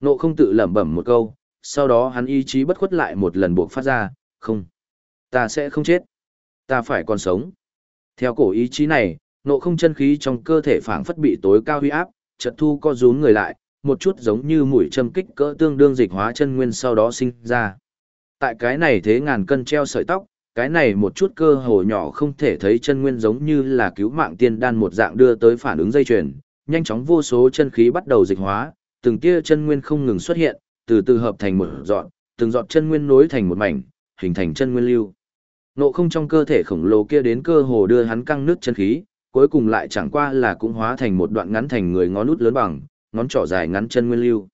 Nộ không tự lẩm bẩm một câu, sau đó hắn ý chí bất khuất lại một lần buộc phát ra, không. Ta sẽ không chết. Ta phải còn sống. Theo cổ ý chí này, nộ không chân khí trong cơ thể phảng phất bị tối cao huy áp, chợt thu co rúm người lại, một chút giống như mũi châm kích cỡ tương đương dịch hóa chân nguyên sau đó sinh ra. Tại cái này thế ngàn cân treo sợi tóc, cái này một chút cơ hồ nhỏ không thể thấy chân nguyên giống như là cứu mạng tiên đan một dạng đưa tới phản ứng dây chuyền, nhanh chóng vô số chân khí bắt đầu dịch hóa, từng tia chân nguyên không ngừng xuất hiện, từ từ hợp thành một dọn, từng dọn chân nguyên nối thành một mảnh, hình thành chân nguyên lưu. Nộ không trong cơ thể khổng lồ kia đến cơ hồ đưa hắn căng nước chân khí, cuối cùng lại chẳng qua là cũng hóa thành một đoạn ngắn thành người ngón út lớn bằng, ngón trỏ dài ngắn chân nguyên lưu.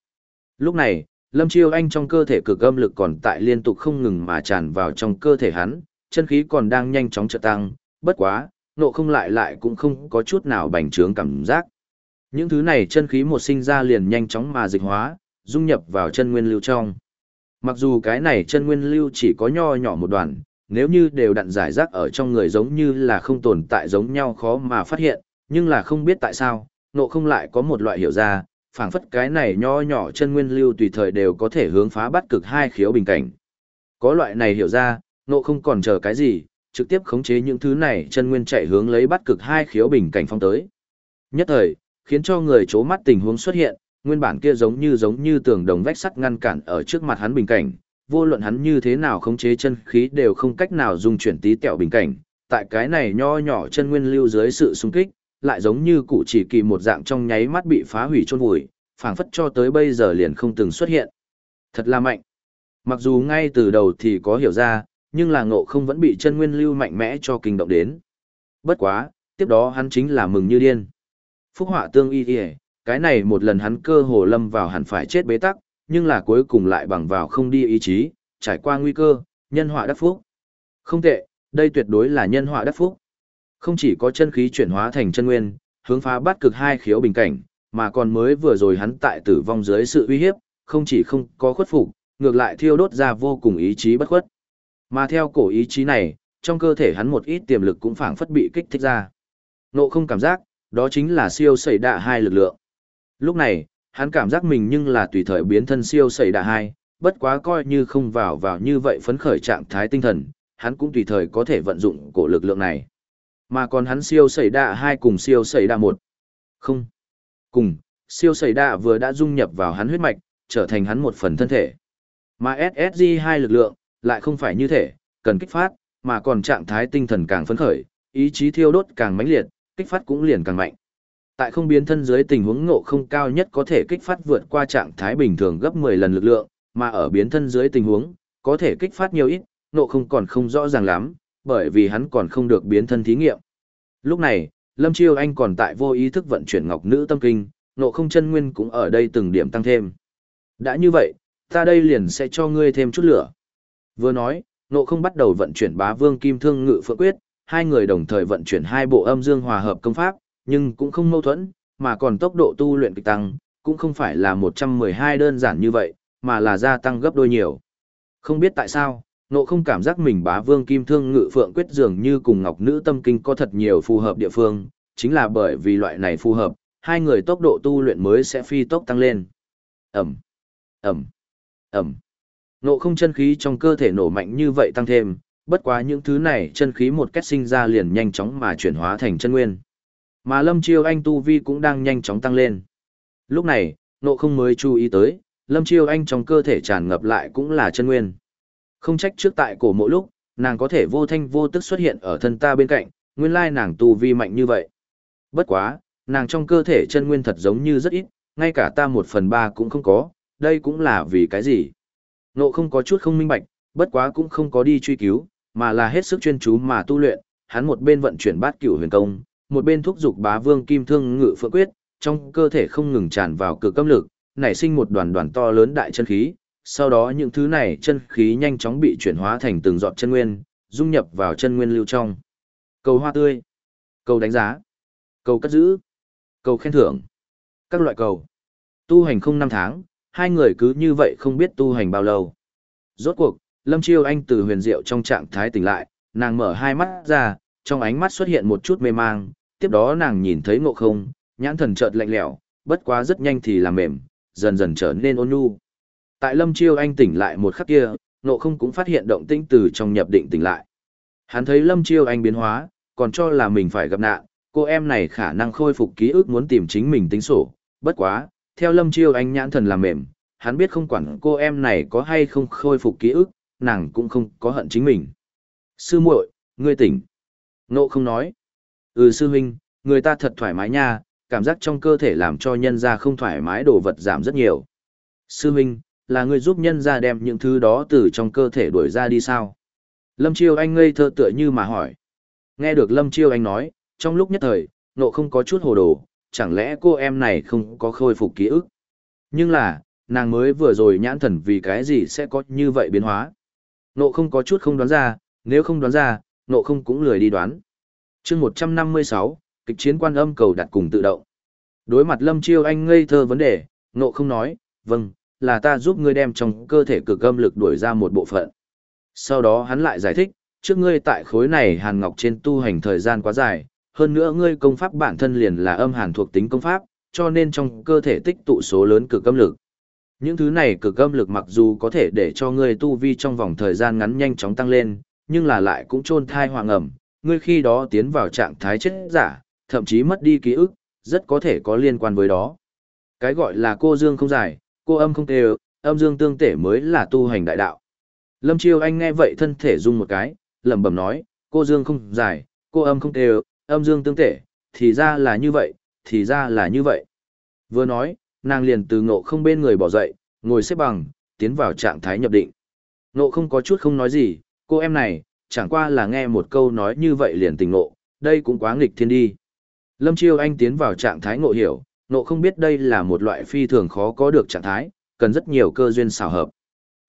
Lúc này, Lâm Chiêu Anh trong cơ thể cực âm lực còn tại liên tục không ngừng mà tràn vào trong cơ thể hắn, chân khí còn đang nhanh chóng trợ tăng, bất quá, nộ không lại lại cũng không có chút nào bành trướng cảm giác. Những thứ này chân khí một sinh ra liền nhanh chóng mà dịch hóa, dung nhập vào chân nguyên lưu trong. Mặc dù cái này chân nguyên lưu chỉ có nho nhỏ một đoạn, nếu như đều đặn giải rác ở trong người giống như là không tồn tại giống nhau khó mà phát hiện, nhưng là không biết tại sao, nộ không lại có một loại hiểu ra, phảng phất cái này nho nhỏ chân nguyên lưu tùy thời đều có thể hướng phá bắt cực hai khiếu bình cảnh. Có loại này hiểu ra, nộ không còn chờ cái gì, trực tiếp khống chế những thứ này chân nguyên chạy hướng lấy bắt cực hai khiếu bình cảnh phong tới. Nhất thời, khiến cho người chố mắt tình huống xuất hiện, nguyên bản kia giống như giống như tường đồng vách sắt ngăn cản ở trước mặt hắn bình cảnh, vô luận hắn như thế nào khống chế chân khí đều không cách nào dùng chuyển tí tẹo bình cảnh, tại cái này nho nhỏ chân nguyên lưu dưới sự xung kích, lại giống như cụ chỉ kỳ một dạng trong nháy mắt bị phá hủy chôn vùi, phảng phất cho tới bây giờ liền không từng xuất hiện. Thật là mạnh. Mặc dù ngay từ đầu thì có hiểu ra, nhưng là ngộ không vẫn bị chân nguyên lưu mạnh mẽ cho kinh động đến. Bất quá, tiếp đó hắn chính là mừng như điên. Phúc họa tương y y, cái này một lần hắn cơ hồ lâm vào hẳn phải chết bế tắc, nhưng là cuối cùng lại bằng vào không đi ý chí, trải qua nguy cơ, nhân họa đắc phúc. Không tệ, đây tuyệt đối là nhân họa đắc phúc. Không chỉ có chân khí chuyển hóa thành chân nguyên, hướng phá bắt cực hai khiếu bình cảnh, mà còn mới vừa rồi hắn tại tử vong dưới sự uy hiếp, không chỉ không có khuất phục, ngược lại thiêu đốt ra vô cùng ý chí bất khuất. Mà theo cổ ý chí này, trong cơ thể hắn một ít tiềm lực cũng phảng phất bị kích thích ra. Nộ không cảm giác, đó chính là siêu sẩy đạ hai lực lượng. Lúc này, hắn cảm giác mình nhưng là tùy thời biến thân siêu sẩy đạ hai, bất quá coi như không vào vào như vậy phấn khởi trạng thái tinh thần, hắn cũng tùy thời có thể vận dụng cổ lực lượng này. Mà còn hắn siêu sẩy đạ hai cùng siêu sẩy đạ một. Không. Cùng, siêu sẩy đạ vừa đã dung nhập vào hắn huyết mạch, trở thành hắn một phần thân thể. Mà SSG hai lực lượng, lại không phải như thể, cần kích phát, mà còn trạng thái tinh thần càng phấn khởi, ý chí thiêu đốt càng mãnh liệt, kích phát cũng liền càng mạnh. Tại không biến thân dưới tình huống ngộ không cao nhất có thể kích phát vượt qua trạng thái bình thường gấp 10 lần lực lượng, mà ở biến thân dưới tình huống, có thể kích phát nhiều ít, ngộ không còn không rõ ràng lắm, bởi vì hắn còn không được biến thân thí nghiệm. Lúc này, Lâm Chiêu Anh còn tại vô ý thức vận chuyển ngọc nữ tâm kinh, Nộ không chân nguyên cũng ở đây từng điểm tăng thêm. Đã như vậy, ta đây liền sẽ cho ngươi thêm chút lửa. Vừa nói, Nộ không bắt đầu vận chuyển bá vương kim thương ngự phượng quyết, hai người đồng thời vận chuyển hai bộ âm dương hòa hợp công pháp, nhưng cũng không mâu thuẫn, mà còn tốc độ tu luyện kịch tăng, cũng không phải là 112 đơn giản như vậy, mà là gia tăng gấp đôi nhiều. Không biết tại sao, nộ không cảm giác mình bá vương kim thương ngự phượng quyết dường như cùng ngọc nữ tâm kinh có thật nhiều phù hợp địa phương, chính là bởi vì loại này phù hợp, hai người tốc độ tu luyện mới sẽ phi tốc tăng lên. Ẩm, Ẩm, Ẩm. Nộ không chân khí trong cơ thể nổ mạnh như vậy tăng thêm, bất quá những thứ này chân khí một cách sinh ra liền nhanh chóng mà chuyển hóa thành chân nguyên. Mà Lâm Chiêu Anh tu vi cũng đang nhanh chóng tăng lên. Lúc này, nộ không mới chú ý tới, Lâm Chiêu Anh trong cơ thể tràn ngập lại cũng là chân nguyên. Không trách trước tại cổ mỗi lúc, nàng có thể vô thanh vô tức xuất hiện ở thân ta bên cạnh, nguyên lai nàng tu vi mạnh như vậy. Bất quá, nàng trong cơ thể chân nguyên thật giống như rất ít, ngay cả ta một phần ba cũng không có, đây cũng là vì cái gì. Nộ không có chút không minh bạch, bất quá cũng không có đi truy cứu, mà là hết sức chuyên chú mà tu luyện, hắn một bên vận chuyển bát cửu huyền công, một bên thúc giục bá vương kim thương ngự phượng quyết, trong cơ thể không ngừng tràn vào cực âm lực, nảy sinh một đoàn đoàn to lớn đại chân khí, sau đó những thứ này chân khí nhanh chóng bị chuyển hóa thành từng giọt chân nguyên, dung nhập vào chân nguyên lưu trong. Cầu hoa tươi, cầu đánh giá, cầu cất giữ, cầu khen thưởng, các loại cầu. Tu hành không năm tháng, hai người cứ như vậy không biết tu hành bao lâu. Rốt cuộc, Lâm Chiêu Anh từ huyền diệu trong trạng thái tỉnh lại, nàng mở hai mắt ra, trong ánh mắt xuất hiện một chút mê mang, tiếp đó nàng nhìn thấy ngộ không, nhãn thần chợt lạnh lẽo, bất quá rất nhanh thì làm mềm, dần dần trở nên ôn nhu. Tại Lâm Chiêu Anh tỉnh lại một khắc kia, Nộ không cũng phát hiện động tĩnh từ trong nhập định tỉnh lại. Hắn thấy Lâm Chiêu Anh biến hóa, còn cho là mình phải gặp nạn, cô em này khả năng khôi phục ký ức muốn tìm chính mình tính sổ, bất quá, theo Lâm Chiêu Anh nhãn thần làm mềm, hắn biết không quản cô em này có hay không khôi phục ký ức, nàng cũng không có hận chính mình. Sư muội, ngươi tỉnh. Nộ không nói. Ừ sư huynh, người ta thật thoải mái nha, cảm giác trong cơ thể làm cho nhân ra không thoải mái đồ vật giảm rất nhiều. Sư huynh, là người giúp nhân ra đem những thứ đó từ trong cơ thể đuổi ra đi sao? Lâm Chiêu Anh ngây thơ tựa như mà hỏi. Nghe được Lâm Chiêu Anh nói, trong lúc nhất thời, nộ không có chút hồ đồ, chẳng lẽ cô em này không có khôi phục ký ức? Nhưng là, nàng mới vừa rồi nhãn thần vì cái gì sẽ có như vậy biến hóa? Nộ không có chút không đoán ra, nếu không đoán ra, nộ không cũng lười đi đoán. chương 156, kịch chiến quan âm cầu đặt cùng tự động. Đối mặt Lâm Chiêu Anh ngây thơ vấn đề, nộ không nói, vâng, là ta giúp ngươi đem trong cơ thể cực âm lực đuổi ra một bộ phận. Sau đó hắn lại giải thích, trước ngươi tại khối này hàn ngọc trên tu hành thời gian quá dài, hơn nữa ngươi công pháp bản thân liền là âm hàn thuộc tính công pháp, cho nên trong cơ thể tích tụ số lớn cực âm lực. Những thứ này cực âm lực mặc dù có thể để cho ngươi tu vi trong vòng thời gian ngắn nhanh chóng tăng lên, nhưng là lại cũng trôn thai hoàng ẩm, ngươi khi đó tiến vào trạng thái chết giả, thậm chí mất đi ký ức, rất có thể có liên quan với đó. Cái gọi là cô dương không giải, cô âm không tê âm dương tương tể mới là tu hành đại đạo. Lâm Chiêu Anh nghe vậy thân thể rung một cái, lẩm bẩm nói, cô dương không giải, cô âm không tê âm dương tương tể, thì ra là như vậy, thì ra là như vậy. Vừa nói, nàng liền từ ngộ không bên người bỏ dậy, ngồi xếp bằng, tiến vào trạng thái nhập định. Ngộ không có chút không nói gì, cô em này, chẳng qua là nghe một câu nói như vậy liền tình ngộ, đây cũng quá nghịch thiên đi. Lâm Chiêu Anh tiến vào trạng thái ngộ hiểu, Nộ không biết đây là một loại phi thường khó có được trạng thái, cần rất nhiều cơ duyên xảo hợp.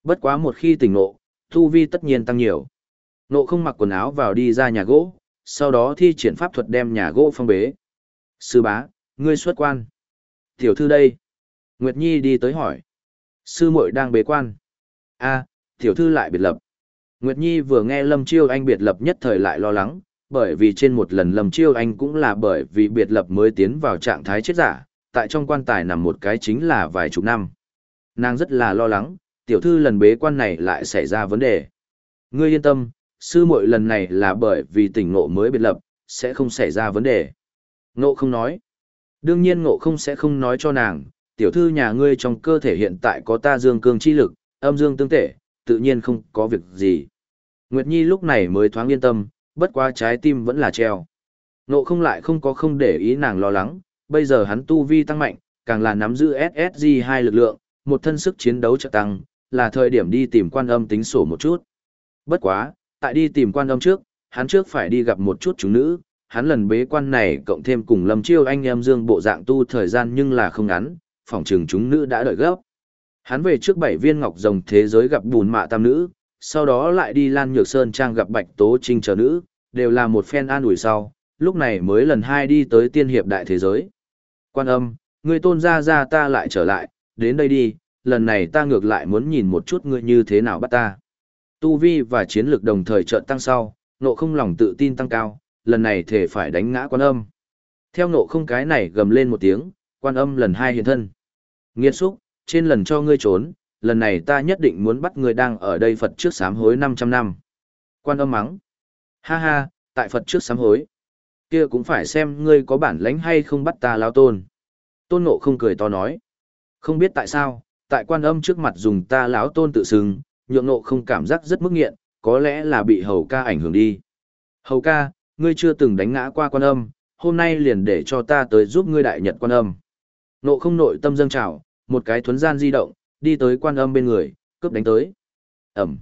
Bất quá một khi tỉnh nộ, thu vi tất nhiên tăng nhiều. Nộ không mặc quần áo vào đi ra nhà gỗ, sau đó thi triển pháp thuật đem nhà gỗ phong bế. Sư bá, ngươi xuất quan. Tiểu thư đây. Nguyệt Nhi đi tới hỏi. Sư muội đang bế quan. a tiểu thư lại biệt lập. Nguyệt Nhi vừa nghe Lâm Chiêu Anh biệt lập nhất thời lại lo lắng, bởi vì trên một lần Lâm Chiêu Anh cũng là bởi vì biệt lập mới tiến vào trạng thái chết giả, tại trong quan tài nằm một cái chính là vài chục năm. Nàng rất là lo lắng, tiểu thư lần bế quan này lại xảy ra vấn đề. Ngươi yên tâm, sư muội lần này là bởi vì tỉnh ngộ mới biệt lập, sẽ không xảy ra vấn đề. Ngộ không nói. Đương nhiên ngộ không sẽ không nói cho nàng, tiểu thư nhà ngươi trong cơ thể hiện tại có ta dương cương chi lực, âm dương tương tể, tự nhiên không có việc gì. Nguyệt Nhi lúc này mới thoáng yên tâm, bất quá trái tim vẫn là treo. Ngộ không lại không có không để ý nàng lo lắng, bây giờ hắn tu vi tăng mạnh, càng là nắm giữ SSG hai lực lượng, một thân sức chiến đấu trợ tăng, là thời điểm đi tìm quan âm tính sổ một chút. Bất quá, tại đi tìm quan âm trước, hắn trước phải đi gặp một chút chúng nữ, hắn lần bế quan này cộng thêm cùng Lâm Chiêu anh em Dương bộ dạng tu thời gian nhưng là không ngắn, phòng trường chúng nữ đã đợi gấp. Hắn về trước bảy viên ngọc rồng thế giới gặp bùn mạ tam nữ, sau đó lại đi Lan Nhược Sơn Trang gặp Bạch Tố Trinh chờ nữ, đều là một phen an ủi sau, lúc này mới lần hai đi tới tiên hiệp đại thế giới. Quan âm, người tôn ra ra ta lại trở lại, đến đây đi, lần này ta ngược lại muốn nhìn một chút ngươi như thế nào bắt ta. Tu vi và chiến lược đồng thời trợn tăng sau, nộ không lòng tự tin tăng cao, lần này thể phải đánh ngã quan âm. Theo nộ không cái này gầm lên một tiếng, quan âm lần hai hiện thân. Nghiên xúc, trên lần cho ngươi trốn, lần này ta nhất định muốn bắt ngươi đang ở đây Phật trước sám hối 500 năm. Quan âm mắng. Ha ha, tại Phật trước sám hối. Kia cũng phải xem ngươi có bản lãnh hay không bắt ta lao tôn. Tôn nộ không cười to nói. Không biết tại sao, tại quan âm trước mặt dùng ta lão tôn tự xưng, nhượng nộ không cảm giác rất mức nghiện, có lẽ là bị hầu ca ảnh hưởng đi. Hầu ca, ngươi chưa từng đánh ngã qua quan âm, hôm nay liền để cho ta tới giúp ngươi đại nhật quan âm. Nộ không nội tâm dâng trào, một cái thuấn gian di động, đi tới quan âm bên người, cướp đánh tới. Ẩm.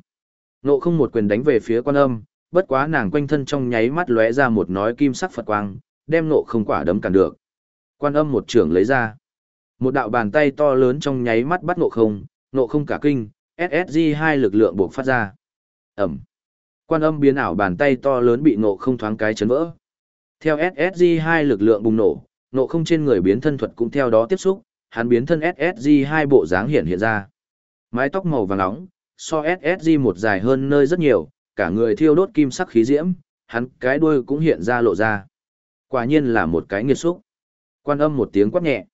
Nộ không một quyền đánh về phía quan âm, bất quá nàng quanh thân trong nháy mắt lóe ra một nói kim sắc Phật quang, đem nộ không quả đấm cản được. Quan âm một trưởng lấy ra. Một đạo bàn tay to lớn trong nháy mắt bắt nộ không, nộ không cả kinh, SSG hai lực lượng buộc phát ra. Ẩm. Quan âm biến ảo bàn tay to lớn bị nộ không thoáng cái chấn vỡ. Theo SSG hai lực lượng bùng nổ, nộ không trên người biến thân thuật cũng theo đó tiếp xúc, hắn biến thân SSG hai bộ dáng hiện hiện ra. Mái tóc màu vàng nóng, so SSG một dài hơn nơi rất nhiều, cả người thiêu đốt kim sắc khí diễm, hắn cái đuôi cũng hiện ra lộ ra. Quả nhiên là một cái nghiệt xúc. Quan âm một tiếng quát nhẹ.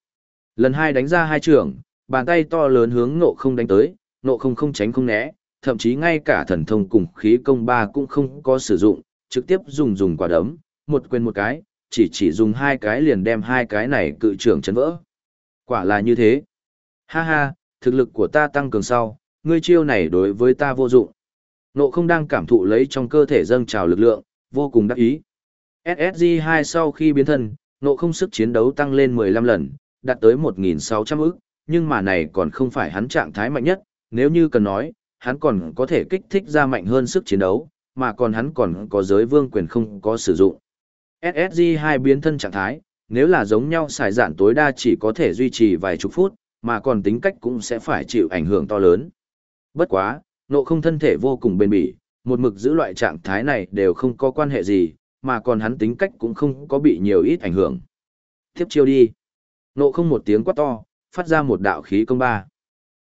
Lần hai đánh ra hai trường, bàn tay to lớn hướng nộ không đánh tới, nộ không không tránh không né, thậm chí ngay cả thần thông cùng khí công ba cũng không có sử dụng, trực tiếp dùng dùng quả đấm, một quyền một cái, chỉ chỉ dùng hai cái liền đem hai cái này cự trưởng chấn vỡ. Quả là như thế. Ha ha, thực lực của ta tăng cường sau, ngươi chiêu này đối với ta vô dụng. Nộ không đang cảm thụ lấy trong cơ thể dâng trào lực lượng, vô cùng đắc ý. SSG2 sau khi biến thân, nộ không sức chiến đấu tăng lên 15 lần, đạt tới 1.600 ức, nhưng mà này còn không phải hắn trạng thái mạnh nhất, nếu như cần nói, hắn còn có thể kích thích ra mạnh hơn sức chiến đấu, mà còn hắn còn có giới vương quyền không có sử dụng. SSG2 biến thân trạng thái, nếu là giống nhau xài dạn tối đa chỉ có thể duy trì vài chục phút, mà còn tính cách cũng sẽ phải chịu ảnh hưởng to lớn. Bất quá, nộ không thân thể vô cùng bền bỉ, một mực giữ loại trạng thái này đều không có quan hệ gì, mà còn hắn tính cách cũng không có bị nhiều ít ảnh hưởng. Tiếp chiêu đi. Nộ không một tiếng quát to, phát ra một đạo khí công ba.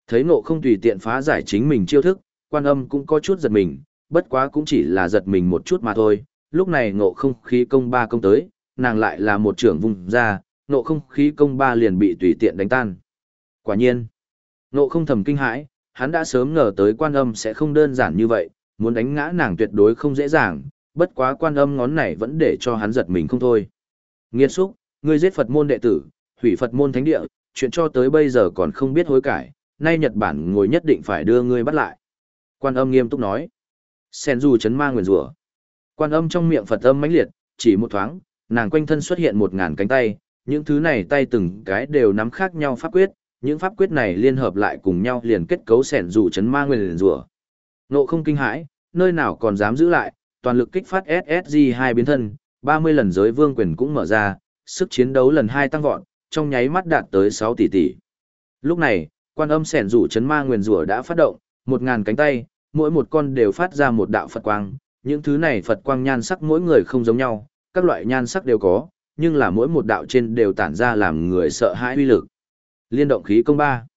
Thấy nộ không tùy tiện phá giải chính mình chiêu thức, quan âm cũng có chút giật mình, bất quá cũng chỉ là giật mình một chút mà thôi. Lúc này nộ không khí công ba công tới, nàng lại là một trưởng vùng ra, nộ không khí công ba liền bị tùy tiện đánh tan. Quả nhiên, nộ không thầm kinh hãi, hắn đã sớm ngờ tới quan âm sẽ không đơn giản như vậy, muốn đánh ngã nàng tuyệt đối không dễ dàng, bất quá quan âm ngón này vẫn để cho hắn giật mình không thôi. Nghiệt xúc, ngươi giết Phật môn đệ tử, hủy Phật môn thánh địa, chuyện cho tới bây giờ còn không biết hối cải, nay Nhật Bản ngồi nhất định phải đưa ngươi bắt lại. Quan âm nghiêm túc nói. Sen dù chấn ma nguyền rủa. Quan âm trong miệng Phật âm mãnh liệt, chỉ một thoáng, nàng quanh thân xuất hiện một ngàn cánh tay, những thứ này tay từng cái đều nắm khác nhau pháp quyết, những pháp quyết này liên hợp lại cùng nhau liền kết cấu sẻn rủ chấn ma nguyền rủa. Nộ không kinh hãi, nơi nào còn dám giữ lại, toàn lực kích phát SSG hai biến thân, 30 lần giới vương quyền cũng mở ra, sức chiến đấu lần hai tăng vọt, trong nháy mắt đạt tới 6 tỷ tỷ. Lúc này, quan âm sẻn rủ chấn ma nguyên rủa đã phát động, một ngàn cánh tay, mỗi một con đều phát ra một đạo Phật quang, những thứ này Phật quang nhan sắc mỗi người không giống nhau, các loại nhan sắc đều có, nhưng là mỗi một đạo trên đều tản ra làm người sợ hãi uy lực. Liên động khí công ba.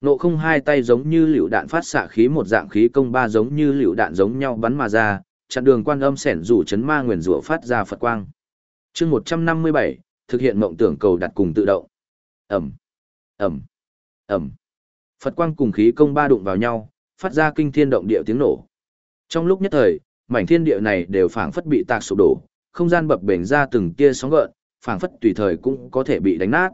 Nộ không hai tay giống như liều đạn phát xạ khí một dạng khí công ba giống như liều đạn giống nhau bắn mà ra, chặn đường quan âm sẻn rủ chấn ma nguyền rủa phát ra Phật quang. chương 157, thực hiện mộng tưởng cầu đặt cùng tự động. Ẩm, Ẩm, Ẩm. Phật quang cùng khí công ba đụng vào nhau, phát ra kinh thiên động địa tiếng nổ. Trong lúc nhất thời, mảnh thiên địa này đều phảng phất bị tạc sụp đổ, không gian bập bềnh ra từng tia sóng gợn, phảng phất tùy thời cũng có thể bị đánh nát.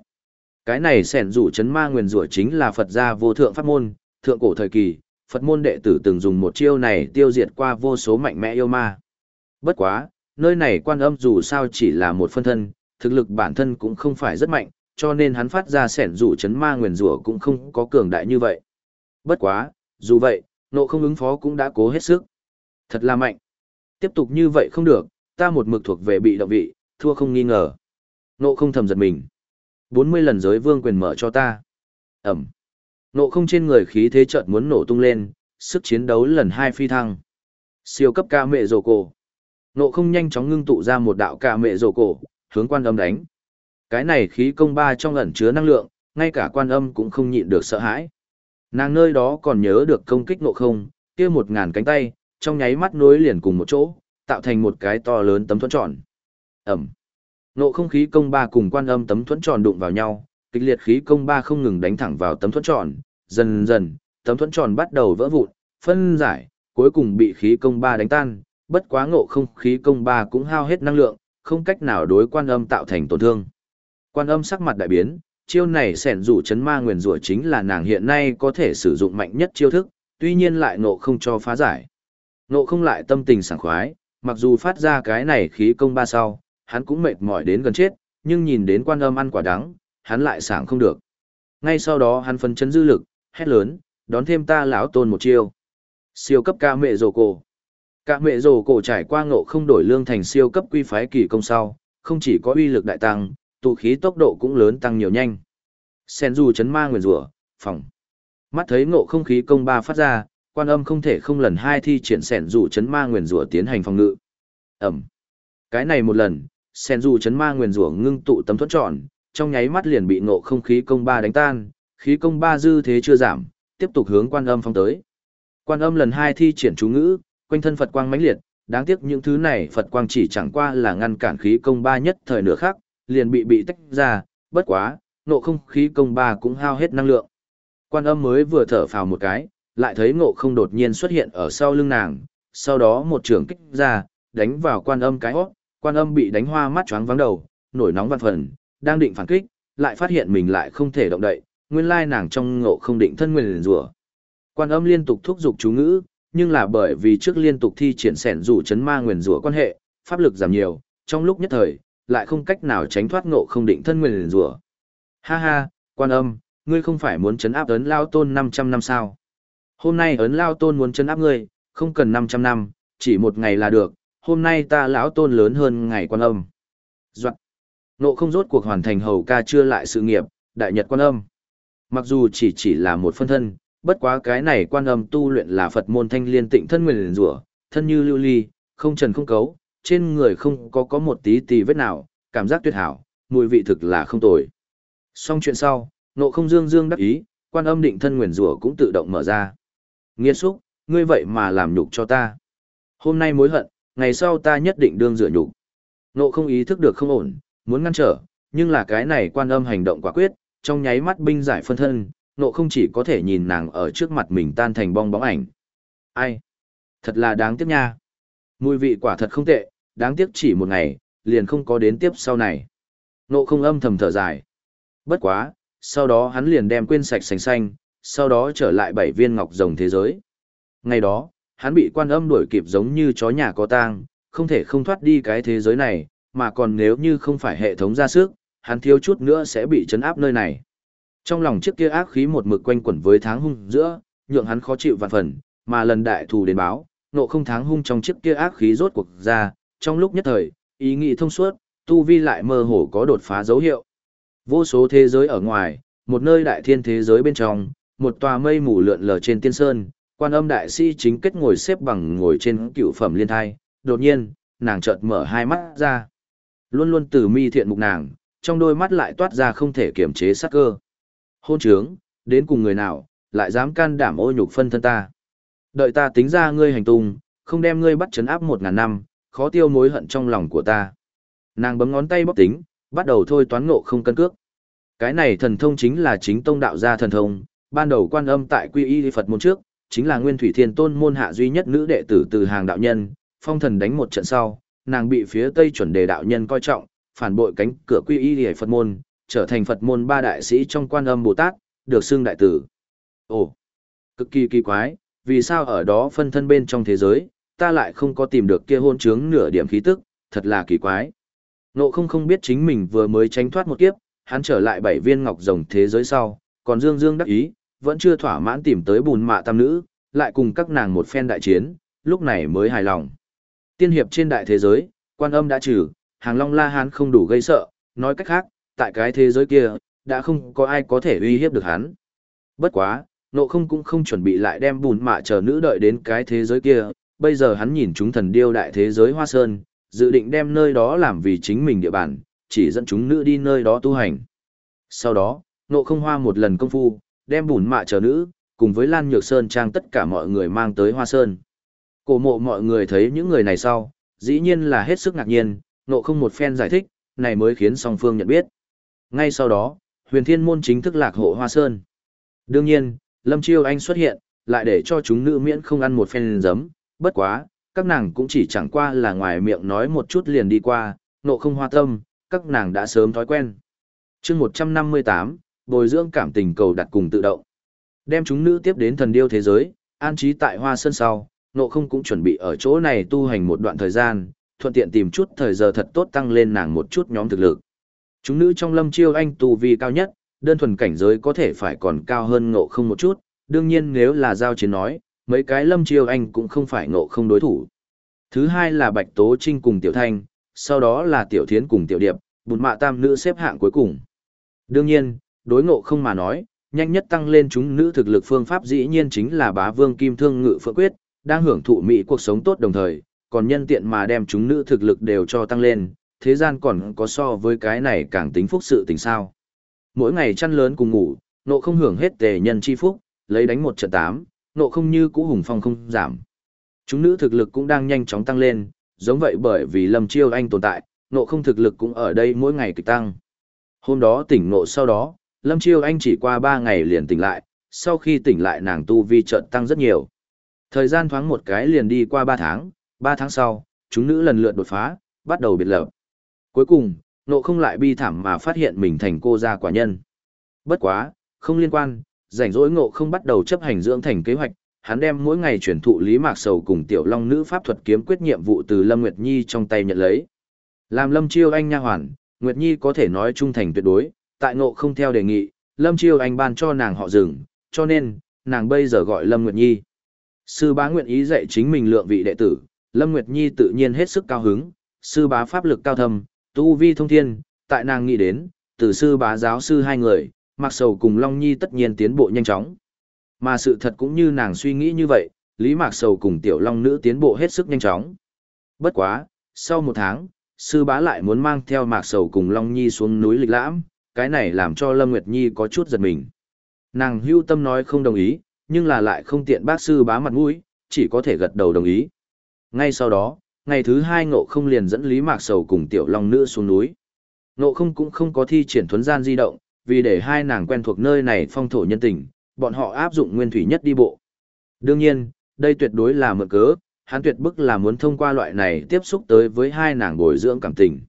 Cái này sẻn rủ chấn ma nguyền rủa chính là Phật gia vô thượng pháp môn, thượng cổ thời kỳ, Phật môn đệ tử từng dùng một chiêu này tiêu diệt qua vô số mạnh mẽ yêu ma. Bất quá, nơi này quan âm dù sao chỉ là một phân thân, thực lực bản thân cũng không phải rất mạnh, cho nên hắn phát ra sẻn rủ chấn ma nguyền rủa cũng không có cường đại như vậy. Bất quá, dù vậy, nộ không ứng phó cũng đã cố hết sức. Thật là mạnh. Tiếp tục như vậy không được, ta một mực thuộc về bị động vị, thua không nghi ngờ. Nộ không thầm giật mình. 40 lần giới vương quyền mở cho ta. Ẩm. Nộ không trên người khí thế chợt muốn nổ tung lên, sức chiến đấu lần hai phi thăng. Siêu cấp ca mệ rồ cổ. Nộ không nhanh chóng ngưng tụ ra một đạo ca mệ rồ cổ, hướng quan âm đánh. Cái này khí công ba trong ẩn chứa năng lượng, ngay cả quan âm cũng không nhịn được sợ hãi. Nàng nơi đó còn nhớ được công kích nộ không, kia một ngàn cánh tay, trong nháy mắt nối liền cùng một chỗ, tạo thành một cái to lớn tấm thuẫn tròn. Ẩm. Nộ không khí công ba cùng quan âm tấm thuẫn tròn đụng vào nhau, kịch liệt khí công ba không ngừng đánh thẳng vào tấm thuẫn tròn, dần dần, tấm thuẫn tròn bắt đầu vỡ vụn, phân giải, cuối cùng bị khí công ba đánh tan, bất quá ngộ không khí công ba cũng hao hết năng lượng, không cách nào đối quan âm tạo thành tổn thương. Quan âm sắc mặt đại biến, chiêu này sẻn rủ chấn ma nguyền rủa chính là nàng hiện nay có thể sử dụng mạnh nhất chiêu thức, tuy nhiên lại ngộ không cho phá giải. Ngộ không lại tâm tình sảng khoái, mặc dù phát ra cái này khí công ba sau, hắn cũng mệt mỏi đến gần chết, nhưng nhìn đến quan âm ăn quả đắng, hắn lại sảng không được. Ngay sau đó hắn phân chấn dư lực, hét lớn, đón thêm ta lão tôn một chiêu. Siêu cấp ca mẹ rồ cổ. Ca mẹ rồ cổ trải qua ngộ không đổi lương thành siêu cấp quy phái kỳ công sau, không chỉ có uy lực đại tăng, tụ khí tốc độ cũng lớn tăng nhiều nhanh. Sen dù chấn ma nguyền rủa, phòng. Mắt thấy ngộ không khí công ba phát ra, quan âm không thể không lần hai thi triển sẻn rủ chấn ma nguyền rủa tiến hành phòng ngự. Ẩm. Cái này một lần, sen dù chấn ma nguyền rủa ngưng tụ tấm thuẫn tròn, trong nháy mắt liền bị ngộ không khí công ba đánh tan, khí công ba dư thế chưa giảm, tiếp tục hướng quan âm phong tới. Quan âm lần hai thi triển chú ngữ, quanh thân Phật quang mãnh liệt, đáng tiếc những thứ này Phật quang chỉ chẳng qua là ngăn cản khí công ba nhất thời nửa khác, liền bị bị tách ra, bất quá, ngộ không khí công ba cũng hao hết năng lượng. Quan âm mới vừa thở phào một cái, lại thấy ngộ không đột nhiên xuất hiện ở sau lưng nàng, sau đó một trường kích ra, đánh vào quan âm cái hót, quan âm bị đánh hoa mắt choáng vắng đầu, nổi nóng văn phần, đang định phản kích, lại phát hiện mình lại không thể động đậy, nguyên lai nàng trong ngộ không định thân nguyên liền rủa. Quan âm liên tục thúc giục chú ngữ, nhưng là bởi vì trước liên tục thi triển sẻn rủ chấn ma nguyên rủa quan hệ, pháp lực giảm nhiều, trong lúc nhất thời, lại không cách nào tránh thoát ngộ không định thân nguyên liền rủa. Ha ha, quan âm, ngươi không phải muốn chấn áp ấn lao tôn 500 năm sao? Hôm nay ấn lao tôn muốn chấn áp ngươi, không cần 500 năm, chỉ một ngày là được, hôm nay ta lão tôn lớn hơn ngày quan âm. Doạn. Nộ không rốt cuộc hoàn thành hầu ca chưa lại sự nghiệp, đại nhật quan âm. Mặc dù chỉ chỉ là một phân thân, bất quá cái này quan âm tu luyện là Phật môn thanh liên tịnh thân nguyền rủa, thân như lưu ly, không trần không cấu, trên người không có có một tí tì vết nào, cảm giác tuyệt hảo, mùi vị thực là không tồi. Xong chuyện sau, nộ không dương dương đắc ý, quan âm định thân nguyền rủa cũng tự động mở ra. Nghiên xúc, ngươi vậy mà làm nhục cho ta. Hôm nay mối hận, ngày sau ta nhất định đương rửa nhục. Nộ không ý thức được không ổn, muốn ngăn trở, nhưng là cái này quan âm hành động quả quyết, trong nháy mắt binh giải phân thân, nộ không chỉ có thể nhìn nàng ở trước mặt mình tan thành bong bóng ảnh. Ai? Thật là đáng tiếc nha. Mùi vị quả thật không tệ, đáng tiếc chỉ một ngày, liền không có đến tiếp sau này. Nộ không âm thầm thở dài. Bất quá, sau đó hắn liền đem quên sạch sành xanh, sau đó trở lại bảy viên ngọc rồng thế giới. Ngày đó, hắn bị quan âm đuổi kịp giống như chó nhà có tang, không thể không thoát đi cái thế giới này, mà còn nếu như không phải hệ thống ra sức, hắn thiếu chút nữa sẽ bị chấn áp nơi này. Trong lòng chiếc kia ác khí một mực quanh quẩn với tháng hung giữa, nhượng hắn khó chịu vạn phần, mà lần đại thù đến báo, nộ không tháng hung trong chiếc kia ác khí rốt cuộc ra, trong lúc nhất thời, ý nghĩ thông suốt, tu vi lại mơ hồ có đột phá dấu hiệu. Vô số thế giới ở ngoài, một nơi đại thiên thế giới bên trong, một tòa mây mù lượn lờ trên tiên sơn, quan âm đại sĩ chính kết ngồi xếp bằng ngồi trên cựu phẩm liên thai, đột nhiên, nàng chợt mở hai mắt ra. Luôn luôn từ mi thiện mục nàng, trong đôi mắt lại toát ra không thể kiểm chế sát cơ. Hôn trướng, đến cùng người nào, lại dám can đảm ô nhục phân thân ta. Đợi ta tính ra ngươi hành tung, không đem ngươi bắt chấn áp một ngàn năm, khó tiêu mối hận trong lòng của ta. Nàng bấm ngón tay bóc tính, bắt đầu thôi toán ngộ không cân cước. Cái này thần thông chính là chính tông đạo gia thần thông, ban đầu quan âm tại quy y Phật môn trước, chính là Nguyên Thủy Thiên Tôn môn hạ duy nhất nữ đệ tử từ hàng đạo nhân, phong thần đánh một trận sau, nàng bị phía Tây chuẩn đề đạo nhân coi trọng, phản bội cánh cửa quy y Phật môn, trở thành Phật môn ba đại sĩ trong quan âm Bồ Tát, được xưng đại tử. Ồ, cực kỳ kỳ quái, vì sao ở đó phân thân bên trong thế giới, ta lại không có tìm được kia hôn trướng nửa điểm khí tức, thật là kỳ quái. Nộ không không biết chính mình vừa mới tránh thoát một kiếp, hắn trở lại bảy viên ngọc rồng thế giới sau, còn dương dương đắc ý, vẫn chưa thỏa mãn tìm tới bùn mạ tam nữ, lại cùng các nàng một phen đại chiến, lúc này mới hài lòng. Tiên hiệp trên đại thế giới, quan âm đã trừ, hàng long la hán không đủ gây sợ, nói cách khác, tại cái thế giới kia, đã không có ai có thể uy hiếp được hắn. Bất quá, nộ không cũng không chuẩn bị lại đem bùn mạ chờ nữ đợi đến cái thế giới kia, bây giờ hắn nhìn chúng thần điêu đại thế giới hoa sơn, dự định đem nơi đó làm vì chính mình địa bàn, chỉ dẫn chúng nữ đi nơi đó tu hành. Sau đó, nộ không hoa một lần công phu, đem bùn mạ chờ nữ, cùng với Lan Nhược Sơn trang tất cả mọi người mang tới Hoa Sơn. Cổ mộ mọi người thấy những người này sau, dĩ nhiên là hết sức ngạc nhiên, nộ không một phen giải thích, này mới khiến song phương nhận biết. Ngay sau đó, huyền thiên môn chính thức lạc hộ Hoa Sơn. Đương nhiên, Lâm Chiêu Anh xuất hiện, lại để cho chúng nữ miễn không ăn một phen giấm, bất quá, các nàng cũng chỉ chẳng qua là ngoài miệng nói một chút liền đi qua, nộ không hoa tâm, các nàng đã sớm thói quen. chương 158, bồi dưỡng cảm tình cầu đặt cùng tự động. Đem chúng nữ tiếp đến thần điêu thế giới, an trí tại hoa sơn sau, nộ không cũng chuẩn bị ở chỗ này tu hành một đoạn thời gian, thuận tiện tìm chút thời giờ thật tốt tăng lên nàng một chút nhóm thực lực. Chúng nữ trong lâm chiêu anh tu vi cao nhất, đơn thuần cảnh giới có thể phải còn cao hơn ngộ không một chút, đương nhiên nếu là giao chiến nói, mấy cái lâm chiêu anh cũng không phải ngộ không đối thủ. Thứ hai là Bạch Tố Trinh cùng Tiểu Thanh, sau đó là Tiểu Thiến cùng Tiểu Điệp, bụt mạ tam nữ xếp hạng cuối cùng. Đương nhiên, đối ngộ không mà nói, nhanh nhất tăng lên chúng nữ thực lực phương pháp dĩ nhiên chính là bá vương kim thương ngự phượng quyết, đang hưởng thụ mỹ cuộc sống tốt đồng thời, còn nhân tiện mà đem chúng nữ thực lực đều cho tăng lên, thế gian còn có so với cái này càng tính phúc sự tình sao. Mỗi ngày chăn lớn cùng ngủ, nộ không hưởng hết tề nhân chi phúc, lấy đánh một trận tám, nộ không như cũ hùng phong không giảm. Chúng nữ thực lực cũng đang nhanh chóng tăng lên, giống vậy bởi vì Lâm Chiêu Anh tồn tại, nộ không thực lực cũng ở đây mỗi ngày kịch tăng. Hôm đó tỉnh nộ sau đó, Lâm Chiêu Anh chỉ qua 3 ngày liền tỉnh lại, sau khi tỉnh lại nàng tu vi chợt tăng rất nhiều. Thời gian thoáng một cái liền đi qua 3 tháng, 3 tháng sau, chúng nữ lần lượt đột phá, bắt đầu biệt lập. Cuối cùng, nộ không lại bi thảm mà phát hiện mình thành cô gia quả nhân. Bất quá, không liên quan, rảnh rỗi ngộ không bắt đầu chấp hành dưỡng thành kế hoạch, hắn đem mỗi ngày chuyển thụ Lý Mạc Sầu cùng Tiểu Long nữ pháp thuật kiếm quyết nhiệm vụ từ Lâm Nguyệt Nhi trong tay nhận lấy. Làm Lâm Chiêu Anh nha hoàn, Nguyệt Nhi có thể nói trung thành tuyệt đối, tại ngộ không theo đề nghị, Lâm Chiêu Anh ban cho nàng họ rừng, cho nên, nàng bây giờ gọi Lâm Nguyệt Nhi. Sư bá nguyện ý dạy chính mình lượng vị đệ tử, Lâm Nguyệt Nhi tự nhiên hết sức cao hứng, sư bá pháp lực cao thâm, tu vi thông thiên, tại nàng nghĩ đến, từ sư bá giáo sư hai người, mặc sầu cùng Long Nhi tất nhiên tiến bộ nhanh chóng. Mà sự thật cũng như nàng suy nghĩ như vậy, Lý Mạc Sầu cùng Tiểu Long Nữ tiến bộ hết sức nhanh chóng. Bất quá, sau một tháng, sư bá lại muốn mang theo Mạc Sầu cùng Long Nhi xuống núi lịch lãm, cái này làm cho Lâm Nguyệt Nhi có chút giật mình. Nàng hưu tâm nói không đồng ý, nhưng là lại không tiện bác sư bá mặt mũi, chỉ có thể gật đầu đồng ý. Ngay sau đó, ngày thứ hai ngộ không liền dẫn Lý Mạc Sầu cùng Tiểu Long Nữ xuống núi. Ngộ không cũng không có thi triển thuấn gian di động, vì để hai nàng quen thuộc nơi này phong thổ nhân tình, bọn họ áp dụng nguyên thủy nhất đi bộ. Đương nhiên, đây tuyệt đối là mượn cớ, hắn tuyệt bức là muốn thông qua loại này tiếp xúc tới với hai nàng bồi dưỡng cảm tình.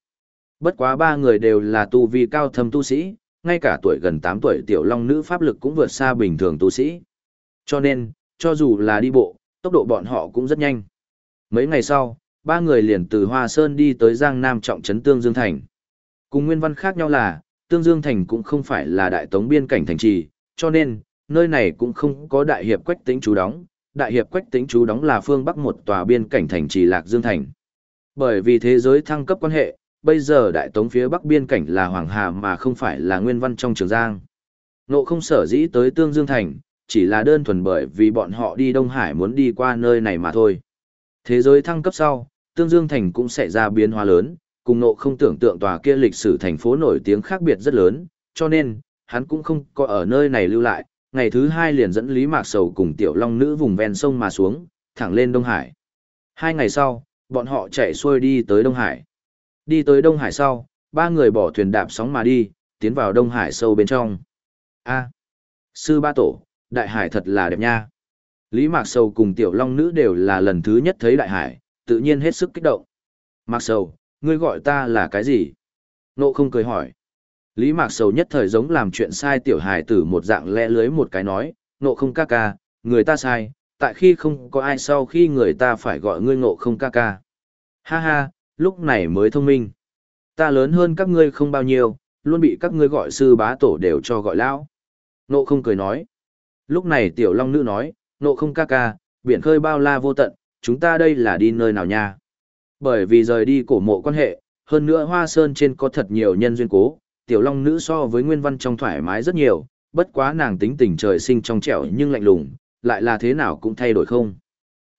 Bất quá ba người đều là tu vi cao thâm tu sĩ, ngay cả tuổi gần 8 tuổi tiểu long nữ pháp lực cũng vượt xa bình thường tu sĩ. Cho nên, cho dù là đi bộ, tốc độ bọn họ cũng rất nhanh. Mấy ngày sau, ba người liền từ Hoa Sơn đi tới Giang Nam trọng trấn Tương Dương Thành. Cùng nguyên văn khác nhau là, Tương Dương Thành cũng không phải là đại tống biên cảnh thành trì, cho nên, nơi này cũng không có đại hiệp quách tính chú đóng. Đại hiệp quách tính chú đóng là phương Bắc một tòa biên cảnh thành trì Lạc Dương Thành. Bởi vì thế giới thăng cấp quan hệ, bây giờ đại tống phía bắc biên cảnh là Hoàng Hà mà không phải là Nguyên Văn trong Trường Giang. Nộ không sở dĩ tới Tương Dương Thành, chỉ là đơn thuần bởi vì bọn họ đi Đông Hải muốn đi qua nơi này mà thôi. Thế giới thăng cấp sau, Tương Dương Thành cũng sẽ ra biến hóa lớn, cùng nộ không tưởng tượng tòa kia lịch sử thành phố nổi tiếng khác biệt rất lớn, cho nên, hắn cũng không có ở nơi này lưu lại, ngày thứ hai liền dẫn Lý Mạc Sầu cùng Tiểu Long Nữ vùng ven sông mà xuống, thẳng lên Đông Hải. Hai ngày sau, bọn họ chạy xuôi đi tới Đông Hải. Đi tới Đông Hải sau, ba người bỏ thuyền đạp sóng mà đi, tiến vào Đông Hải sâu bên trong. A, sư ba tổ, đại hải thật là đẹp nha. Lý Mạc Sầu cùng Tiểu Long Nữ đều là lần thứ nhất thấy đại hải, tự nhiên hết sức kích động. Mạc Sầu, ngươi gọi ta là cái gì? Nộ không cười hỏi. Lý Mạc Sầu nhất thời giống làm chuyện sai tiểu Hải tử một dạng lẽ lưới một cái nói, nộ không ca ca, người ta sai, tại khi không có ai sau khi người ta phải gọi ngươi nộ không ca ca. Ha ha, lúc này mới thông minh. Ta lớn hơn các ngươi không bao nhiêu, luôn bị các ngươi gọi sư bá tổ đều cho gọi lão. Nộ không cười nói. Lúc này tiểu long nữ nói, nộ không ca ca, biển khơi bao la vô tận, chúng ta đây là đi nơi nào nha. Bởi vì rời đi cổ mộ quan hệ, hơn nữa hoa sơn trên có thật nhiều nhân duyên cố, tiểu long nữ so với nguyên văn trong thoải mái rất nhiều, bất quá nàng tính tình trời sinh trong trẻo nhưng lạnh lùng, lại là thế nào cũng thay đổi không.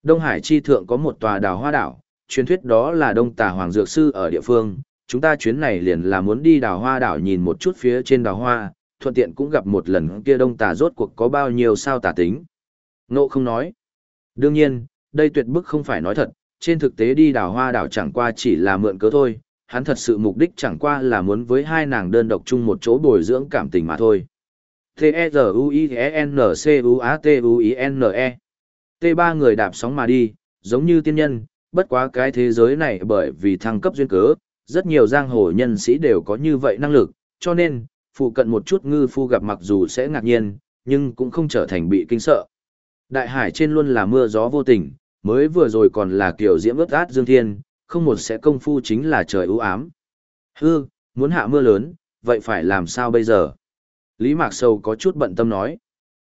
Đông Hải chi thượng có một tòa đào hoa đảo, truyền thuyết đó là Đông Tà Hoàng Dược Sư ở địa phương, chúng ta chuyến này liền là muốn đi đào hoa đảo nhìn một chút phía trên đào hoa, thuận tiện cũng gặp một lần kia Đông Tà rốt cuộc có bao nhiêu sao tà tính. Nộ không nói. Đương nhiên, đây tuyệt bức không phải nói thật, trên thực tế đi đào hoa đảo chẳng qua chỉ là mượn cớ thôi, hắn thật sự mục đích chẳng qua là muốn với hai nàng đơn độc chung một chỗ bồi dưỡng cảm tình mà thôi. T-E-Z-U-I-N-C-U-A-T-U-I-N-E e. T-ba người đạp sóng mà đi, giống như tiên nhân, bất quá cái thế giới này bởi vì thăng cấp duyên cớ, rất nhiều giang hồ nhân sĩ đều có như vậy năng lực, cho nên, phụ cận một chút ngư phu gặp mặc dù sẽ ngạc nhiên, nhưng cũng không trở thành bị kinh sợ. Đại hải trên luôn là mưa gió vô tình, mới vừa rồi còn là kiểu diễm ướt át dương thiên, không một sẽ công phu chính là trời ưu ám. Hư, muốn hạ mưa lớn, vậy phải làm sao bây giờ? Lý Mạc Sầu có chút bận tâm nói.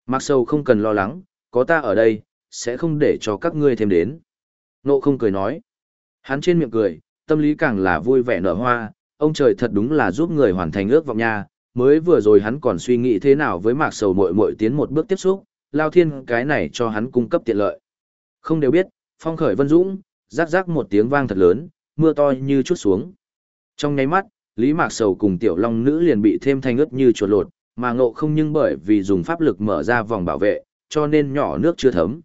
Mạc Sầu không cần lo lắng, có ta ở đây, sẽ không để cho các ngươi thêm đến. Nộ không cười nói. Hắn trên miệng cười, tâm lý càng là vui vẻ nở hoa, ông trời thật đúng là giúp người hoàn thành ước vọng nha. Mới vừa rồi hắn còn suy nghĩ thế nào với Mạc Sầu muội muội tiến một bước tiếp xúc, Lao Thiên cái này cho hắn cung cấp tiện lợi. Không đều biết, phong khởi vân dũng, rác rác một tiếng vang thật lớn, mưa to như chút xuống. Trong nháy mắt, Lý Mạc Sầu cùng Tiểu Long Nữ liền bị thêm thanh ướt như chuột lột, mà ngộ không nhưng bởi vì dùng pháp lực mở ra vòng bảo vệ, cho nên nhỏ nước chưa thấm.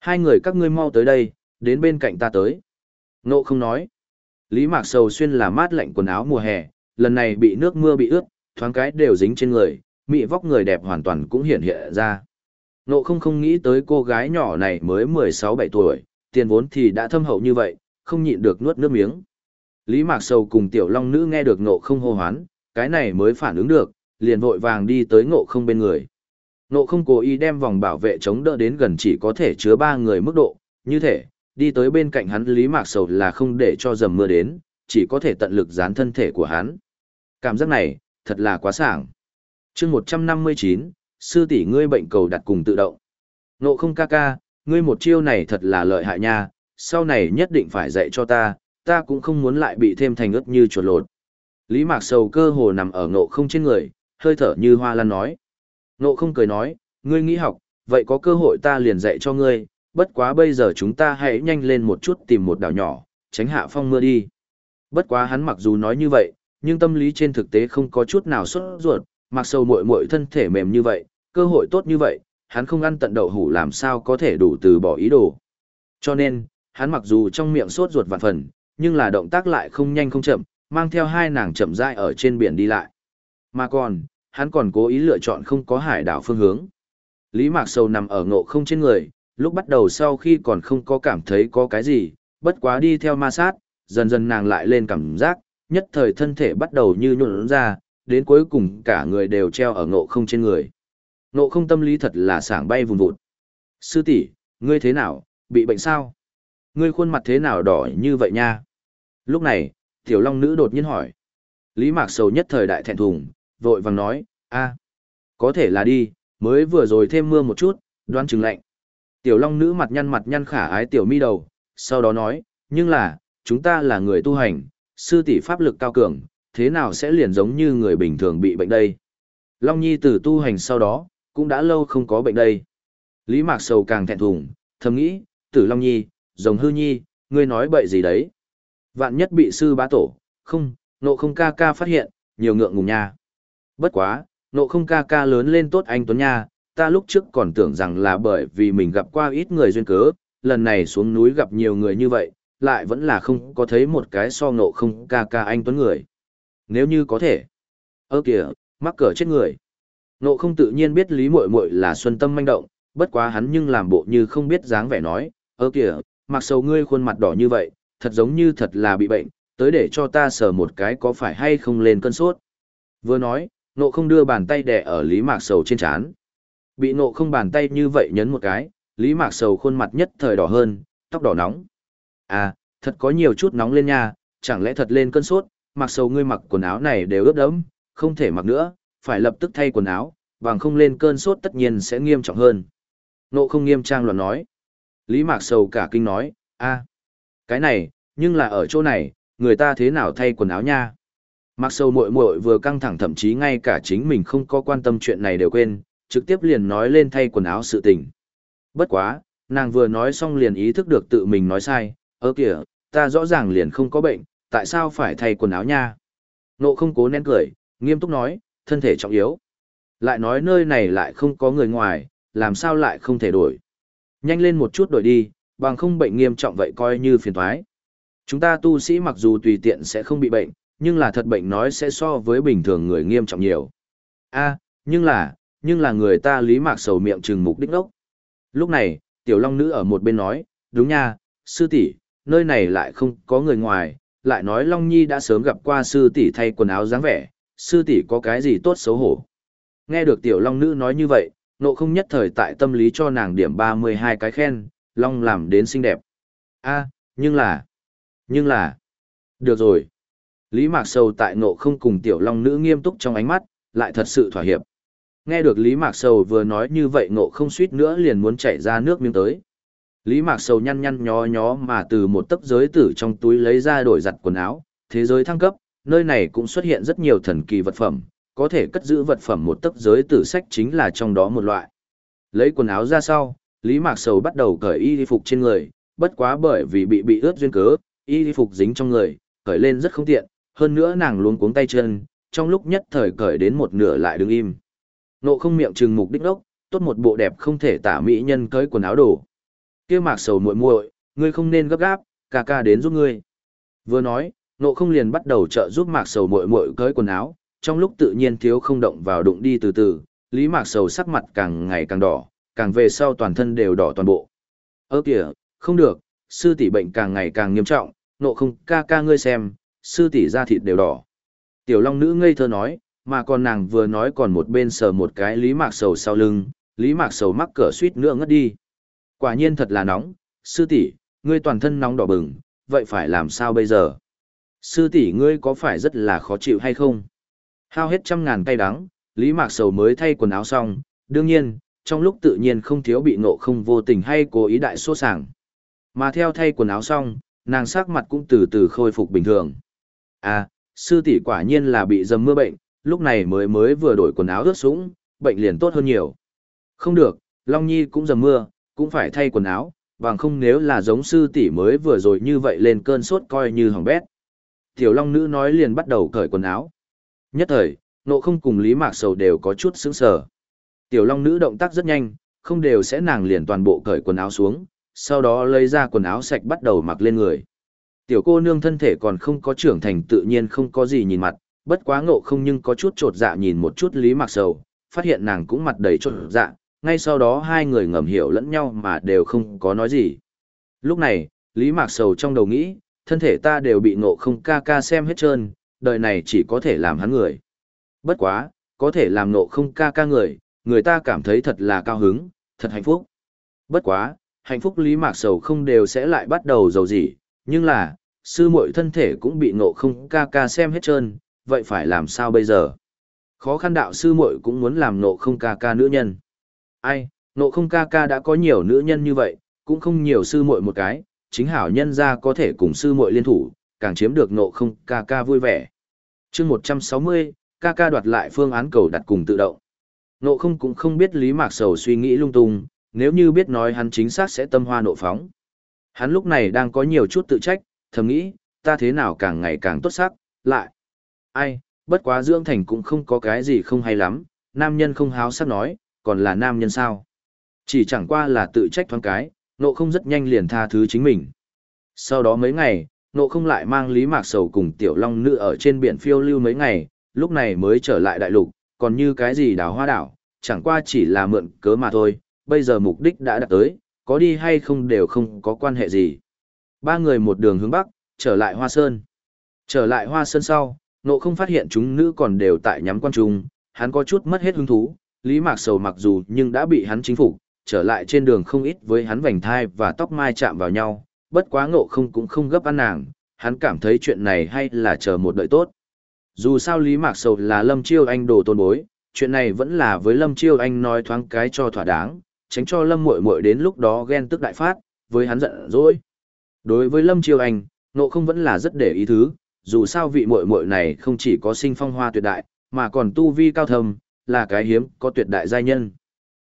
Hai người các ngươi mau tới đây, đến bên cạnh ta tới. Ngộ không nói. Lý Mạc Sầu xuyên là mát lạnh quần áo mùa hè, lần này bị nước mưa bị ướt, thoáng cái đều dính trên người, mị vóc người đẹp hoàn toàn cũng hiện hiện ra. Ngộ không không nghĩ tới cô gái nhỏ này mới 16-17 tuổi, tiền vốn thì đã thâm hậu như vậy, không nhịn được nuốt nước miếng. Lý Mạc Sầu cùng Tiểu Long Nữ nghe được ngộ không hô hoán, cái này mới phản ứng được, liền vội vàng đi tới ngộ không bên người. Ngộ không cố ý đem vòng bảo vệ chống đỡ đến gần chỉ có thể chứa ba người mức độ, như thế, đi tới bên cạnh hắn Lý Mạc Sầu là không để cho dầm mưa đến, chỉ có thể tận lực dán thân thể của hắn. Cảm giác này, thật là quá sảng. chương 159, sư tỷ ngươi bệnh cầu đặt cùng tự động. nộ không ca ca, ngươi một chiêu này thật là lợi hại nha, sau này nhất định phải dạy cho ta, ta cũng không muốn lại bị thêm thành ướt như chuột lột. Lý Mạc Sầu cơ hồ nằm ở ngộ không trên người, hơi thở như hoa lan nói. Ngộ không cười nói, ngươi nghĩ học, vậy có cơ hội ta liền dạy cho ngươi, bất quá bây giờ chúng ta hãy nhanh lên một chút tìm một đảo nhỏ, tránh hạ phong mưa đi. Bất quá hắn mặc dù nói như vậy, nhưng tâm lý trên thực tế không có chút nào xuất ruột, mặc sầu muội muội thân thể mềm như vậy, cơ hội tốt như vậy, hắn không ăn tận đậu hủ làm sao có thể đủ từ bỏ ý đồ. Cho nên, hắn mặc dù trong miệng sốt ruột vạn phần, nhưng là động tác lại không nhanh không chậm, mang theo hai nàng chậm rãi ở trên biển đi lại. Mà còn, hắn còn cố ý lựa chọn không có hải đảo phương hướng. Lý Mạc Sầu nằm ở ngộ không trên người, lúc bắt đầu sau khi còn không có cảm thấy có cái gì, bất quá đi theo ma sát, dần dần nàng lại lên cảm giác, nhất thời thân thể bắt đầu như nhuộn ra, đến cuối cùng cả người đều treo ở ngộ không trên người. Ngộ không tâm lý thật là sảng bay vùng vụt. Sư tỷ, ngươi thế nào, bị bệnh sao? Ngươi khuôn mặt thế nào đỏ như vậy nha? Lúc này, tiểu long nữ đột nhiên hỏi. Lý Mạc Sầu nhất thời đại thẹn thùng, vội vàng nói, a, có thể là đi, mới vừa rồi thêm mưa một chút, đoán chừng lạnh. Tiểu long nữ mặt nhăn mặt nhăn khả ái tiểu mi đầu, sau đó nói, nhưng là, chúng ta là người tu hành, sư tỷ pháp lực cao cường, thế nào sẽ liền giống như người bình thường bị bệnh đây? Long Nhi từ tu hành sau đó, cũng đã lâu không có bệnh đây. Lý Mạc Sầu càng thẹn thùng, thầm nghĩ, tử Long Nhi, rồng hư nhi, ngươi nói bậy gì đấy? Vạn nhất bị sư bá tổ, không, nộ không ca ca phát hiện, nhiều ngượng ngùng nha. Bất quá, nộ không ca ca lớn lên tốt anh Tuấn nha, ta lúc trước còn tưởng rằng là bởi vì mình gặp qua ít người duyên cớ, lần này xuống núi gặp nhiều người như vậy, lại vẫn là không có thấy một cái so nộ không ca ca anh Tuấn người. Nếu như có thể. Ơ kìa, mắc cỡ chết người. Nộ không tự nhiên biết lý muội muội là xuân tâm manh động, bất quá hắn nhưng làm bộ như không biết dáng vẻ nói, ơ kìa, mặc sầu ngươi khuôn mặt đỏ như vậy, thật giống như thật là bị bệnh, tới để cho ta sờ một cái có phải hay không lên cơn sốt. Vừa nói, nộ không đưa bàn tay đè ở Lý Mạc Sầu trên trán. Bị nộ không bàn tay như vậy nhấn một cái, Lý Mạc Sầu khuôn mặt nhất thời đỏ hơn, tóc đỏ nóng. À, thật có nhiều chút nóng lên nha, chẳng lẽ thật lên cơn sốt, Mạc Sầu ngươi mặc quần áo này đều ướt đẫm, không thể mặc nữa, phải lập tức thay quần áo, bằng không lên cơn sốt tất nhiên sẽ nghiêm trọng hơn. Nộ không nghiêm trang luận nói. Lý Mạc Sầu cả kinh nói, a cái này, nhưng là ở chỗ này, người ta thế nào thay quần áo nha. Mạc Sầu muội muội vừa căng thẳng thậm chí ngay cả chính mình không có quan tâm chuyện này đều quên, trực tiếp liền nói lên thay quần áo sự tình. Bất quá, nàng vừa nói xong liền ý thức được tự mình nói sai, ơ kìa, ta rõ ràng liền không có bệnh, tại sao phải thay quần áo nha. Nộ không cố nén cười, nghiêm túc nói, thân thể trọng yếu. Lại nói nơi này lại không có người ngoài, làm sao lại không thể đổi. Nhanh lên một chút đổi đi, bằng không bệnh nghiêm trọng vậy coi như phiền thoái. Chúng ta tu sĩ mặc dù tùy tiện sẽ không bị bệnh, nhưng là thật bệnh nói sẽ so với bình thường người nghiêm trọng nhiều. a nhưng là, nhưng là người ta lý mạc sầu miệng chừng mục đích đốc. Lúc này, tiểu long nữ ở một bên nói, đúng nha, sư tỷ nơi này lại không có người ngoài, lại nói Long Nhi đã sớm gặp qua sư tỷ thay quần áo dáng vẻ, sư tỷ có cái gì tốt xấu hổ. Nghe được tiểu long nữ nói như vậy, nộ không nhất thời tại tâm lý cho nàng điểm 32 cái khen, long làm đến xinh đẹp. a nhưng là, nhưng là, được rồi. Lý Mạc Sầu tại nộ không cùng tiểu long nữ nghiêm túc trong ánh mắt, lại thật sự thỏa hiệp. Nghe được Lý Mạc Sầu vừa nói như vậy ngộ không suýt nữa liền muốn chảy ra nước miếng tới. Lý Mạc Sầu nhăn nhăn nhó nhó mà từ một tấc giới tử trong túi lấy ra đổi giặt quần áo, thế giới thăng cấp, nơi này cũng xuất hiện rất nhiều thần kỳ vật phẩm, có thể cất giữ vật phẩm một tấc giới tử sách chính là trong đó một loại. Lấy quần áo ra sau, Lý Mạc Sầu bắt đầu cởi y phục trên người, bất quá bởi vì bị bị ướt duyên cớ, y phục dính trong người, cởi lên rất không tiện, hơn nữa nàng luống cuống tay chân, trong lúc nhất thời cởi đến một nửa lại đứng im. Nộ không miệng trừng mục đích đốc, tốt một bộ đẹp không thể tả mỹ nhân cởi quần áo đổ. Kia Mạc Sầu muội muội, ngươi không nên gấp gáp, ca ca đến giúp ngươi. Vừa nói, nộ không liền bắt đầu trợ giúp Mạc Sầu muội muội cởi quần áo, trong lúc tự nhiên thiếu không động vào đụng đi từ từ, Lý Mạc Sầu sắc mặt càng ngày càng đỏ, càng về sau toàn thân đều đỏ toàn bộ. Ơ kìa, không được, sư tỷ bệnh càng ngày càng nghiêm trọng, nộ không ca ca ngươi xem, sư tỷ da thịt đều đỏ. Tiểu Long nữ ngây thơ nói, mà còn nàng vừa nói còn một bên sờ một cái Lý Mạc Sầu sau lưng, Lý Mạc Sầu mắc cỡ suýt nữa ngất đi. Quả nhiên thật là nóng, sư tỷ, ngươi toàn thân nóng đỏ bừng, vậy phải làm sao bây giờ? Sư tỷ ngươi có phải rất là khó chịu hay không? Hao hết trăm ngàn cây đắng, Lý Mạc Sầu mới thay quần áo xong, đương nhiên, trong lúc tự nhiên không thiếu bị nộ không vô tình hay cố ý đại số sảng. Mà theo thay quần áo xong, nàng sắc mặt cũng từ từ khôi phục bình thường. À, sư tỷ quả nhiên là bị dầm mưa bệnh, lúc này mới mới vừa đổi quần áo ướt sũng, bệnh liền tốt hơn nhiều. Không được, Long Nhi cũng dầm mưa, cũng phải thay quần áo, bằng không nếu là giống sư tỷ mới vừa rồi như vậy lên cơn sốt coi như hỏng bét. Tiểu Long nữ nói liền bắt đầu cởi quần áo. Nhất thời, nộ không cùng Lý Mạc Sầu đều có chút sững sờ. Tiểu Long nữ động tác rất nhanh, không đều sẽ nàng liền toàn bộ cởi quần áo xuống, sau đó lấy ra quần áo sạch bắt đầu mặc lên người. Tiểu cô nương thân thể còn không có trưởng thành tự nhiên không có gì nhìn mặt, bất quá ngộ không nhưng có chút trột dạ nhìn một chút Lý Mạc Sầu, phát hiện nàng cũng mặt đầy trột dạ, ngay sau đó hai người ngầm hiểu lẫn nhau mà đều không có nói gì. Lúc này, Lý Mạc Sầu trong đầu nghĩ, thân thể ta đều bị ngộ không ca ca xem hết trơn, đời này chỉ có thể làm hắn người. Bất quá, có thể làm ngộ không ca ca người, người ta cảm thấy thật là cao hứng, thật hạnh phúc. Bất quá, hạnh phúc Lý Mạc Sầu không đều sẽ lại bắt đầu giàu gì, nhưng là, sư muội thân thể cũng bị ngộ không ca ca xem hết trơn, vậy phải làm sao bây giờ? Khó khăn đạo sư muội cũng muốn làm nộ không ca ca nữ nhân. Ai, nộ không ca ca đã có nhiều nữ nhân như vậy, cũng không nhiều sư muội một cái, chính hảo nhân ra có thể cùng sư muội liên thủ, càng chiếm được nộ không ca ca vui vẻ. chương 160, ca ca đoạt lại phương án cầu đặt cùng tự động. nộ không cũng không biết Lý Mạc Sầu suy nghĩ lung tung, nếu như biết nói hắn chính xác sẽ tâm hoa nộ phóng. Hắn lúc này đang có nhiều chút tự trách, thầm nghĩ, ta thế nào càng ngày càng tốt sắc, lại. Ai, bất quá dưỡng thành cũng không có cái gì không hay lắm, nam nhân không háo sắc nói, còn là nam nhân sao. Chỉ chẳng qua là tự trách thoáng cái, nộ không rất nhanh liền tha thứ chính mình. Sau đó mấy ngày, nộ không lại mang Lý Mạc Sầu cùng Tiểu Long Nữ ở trên biển phiêu lưu mấy ngày, lúc này mới trở lại đại lục, còn như cái gì đào hoa đảo, chẳng qua chỉ là mượn cớ mà thôi, bây giờ mục đích đã đạt tới, có đi hay không đều không có quan hệ gì. Ba người một đường hướng bắc, trở lại Hoa Sơn. Trở lại Hoa Sơn sau, nộ không phát hiện chúng nữ còn đều tại nhắm quan trung, hắn có chút mất hết hứng thú, Lý Mạc Sầu mặc dù nhưng đã bị hắn chính phục, trở lại trên đường không ít với hắn vành thai và tóc mai chạm vào nhau, bất quá ngộ không cũng không gấp ăn nàng, hắn cảm thấy chuyện này hay là chờ một đợi tốt. Dù sao Lý Mạc Sầu là Lâm Chiêu Anh đồ tôn bối, chuyện này vẫn là với Lâm Chiêu Anh nói thoáng cái cho thỏa đáng, tránh cho Lâm Muội Muội đến lúc đó ghen tức đại phát, với hắn giận dỗi. Đối với Lâm Chiêu Anh, ngộ không vẫn là rất để ý thứ, dù sao vị muội muội này không chỉ có sinh phong hoa tuyệt đại, mà còn tu vi cao thâm, là cái hiếm có tuyệt đại giai nhân.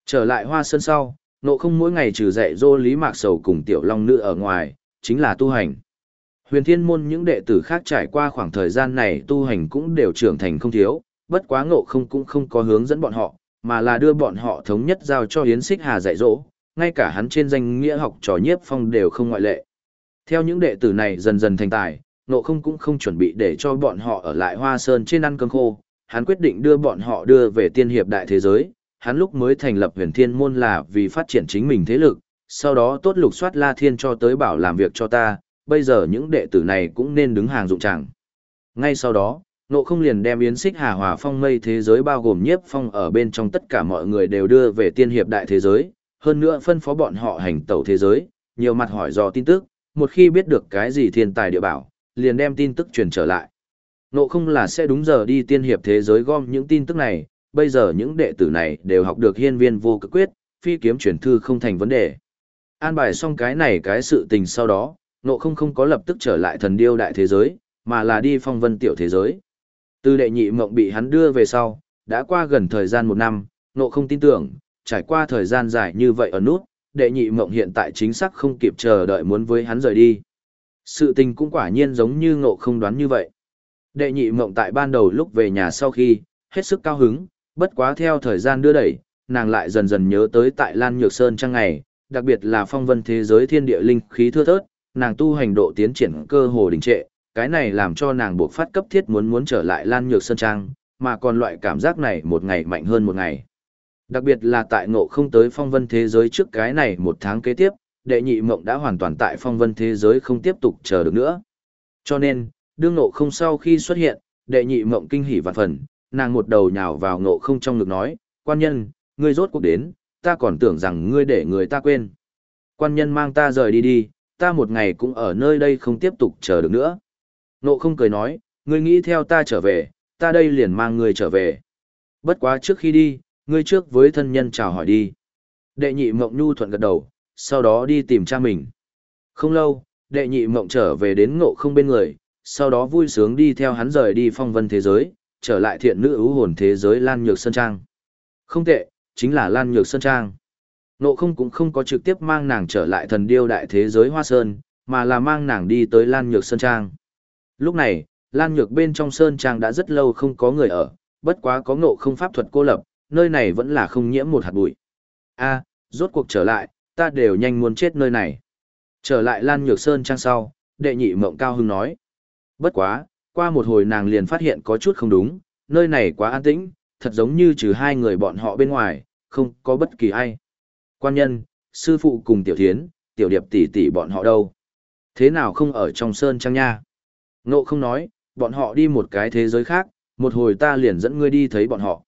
Trở lại Hoa Sơn sau, nộ không mỗi ngày trừ dạy Dô Lý Mạc Sầu cùng Tiểu Long Nữ ở ngoài, chính là tu hành. Huyền Thiên Môn những đệ tử khác trải qua khoảng thời gian này tu hành cũng đều trưởng thành không thiếu, bất quá ngộ không cũng không có hướng dẫn bọn họ, mà là đưa bọn họ thống nhất giao cho Yến Xích Hà dạy dỗ, ngay cả hắn trên danh nghĩa học trò nhiếp phong đều không ngoại lệ. Theo những đệ tử này dần dần thành tài, Nộ không cũng không chuẩn bị để cho bọn họ ở lại Hoa Sơn trên ăn cơm khô, hắn quyết định đưa bọn họ đưa về tiên hiệp đại thế giới, hắn lúc mới thành lập huyền thiên môn là vì phát triển chính mình thế lực, sau đó tốt lục soát La Thiên cho tới bảo làm việc cho ta, bây giờ những đệ tử này cũng nên đứng hàng dụng chẳng. Ngay sau đó, nộ không liền đem yến xích hà hòa phong mây thế giới bao gồm nhiếp phong ở bên trong tất cả mọi người đều đưa về tiên hiệp đại thế giới, hơn nữa phân phó bọn họ hành tẩu thế giới, nhiều mặt hỏi dò tin tức, một khi biết được cái gì thiên tài địa bảo, liền đem tin tức truyền trở lại. Nộ không là sẽ đúng giờ đi tiên hiệp thế giới gom những tin tức này, bây giờ những đệ tử này đều học được hiên viên vô cực quyết, phi kiếm chuyển thư không thành vấn đề. An bài xong cái này cái sự tình sau đó, nộ không không có lập tức trở lại thần điêu đại thế giới, mà là đi phong vân tiểu thế giới. Từ đệ nhị mộng bị hắn đưa về sau, đã qua gần thời gian một năm, nộ không tin tưởng, trải qua thời gian dài như vậy ở nút, đệ nhị mộng hiện tại chính xác không kịp chờ đợi muốn với hắn rời đi. Sự tình cũng quả nhiên giống như ngộ không đoán như vậy. Đệ nhị mộng tại ban đầu lúc về nhà sau khi, hết sức cao hứng, bất quá theo thời gian đưa đẩy, nàng lại dần dần nhớ tới tại Lan Nhược Sơn trang ngày, đặc biệt là phong vân thế giới thiên địa linh khí thưa thớt, nàng tu hành độ tiến triển cơ hồ đình trệ, cái này làm cho nàng buộc phát cấp thiết muốn muốn trở lại Lan Nhược Sơn trang, mà còn loại cảm giác này một ngày mạnh hơn một ngày. Đặc biệt là tại ngộ không tới phong vân thế giới trước cái này một tháng kế tiếp, đệ nhị mộng đã hoàn toàn tại phong vân thế giới không tiếp tục chờ được nữa. Cho nên, đương ngộ không sau khi xuất hiện, đệ nhị mộng kinh hỉ vạn phần, nàng một đầu nhào vào ngộ không trong ngực nói, quan nhân, ngươi rốt cuộc đến, ta còn tưởng rằng ngươi để người ta quên. Quan nhân mang ta rời đi đi, ta một ngày cũng ở nơi đây không tiếp tục chờ được nữa. Ngộ không cười nói, ngươi nghĩ theo ta trở về, ta đây liền mang ngươi trở về. Bất quá trước khi đi, ngươi trước với thân nhân chào hỏi đi. Đệ nhị mộng nhu thuận gật đầu, sau đó đi tìm cha mình. Không lâu, đệ nhị mộng trở về đến ngộ không bên người, sau đó vui sướng đi theo hắn rời đi phong vân thế giới, trở lại thiện nữ ưu hồn thế giới Lan Nhược Sơn Trang. Không tệ, chính là Lan Nhược Sơn Trang. Ngộ không cũng không có trực tiếp mang nàng trở lại thần điêu đại thế giới Hoa Sơn, mà là mang nàng đi tới Lan Nhược Sơn Trang. Lúc này, Lan Nhược bên trong Sơn Trang đã rất lâu không có người ở, bất quá có ngộ không pháp thuật cô lập, nơi này vẫn là không nhiễm một hạt bụi. A, rốt cuộc trở lại, ta đều nhanh muốn chết nơi này. Trở lại Lan Nhược Sơn trang sau, đệ nhị mộng cao hưng nói. Bất quá, qua một hồi nàng liền phát hiện có chút không đúng, nơi này quá an tĩnh, thật giống như trừ hai người bọn họ bên ngoài, không có bất kỳ ai. Quan nhân, sư phụ cùng tiểu thiến, tiểu điệp tỷ tỷ bọn họ đâu? Thế nào không ở trong sơn trang nha? Nộ không nói, bọn họ đi một cái thế giới khác, một hồi ta liền dẫn ngươi đi thấy bọn họ.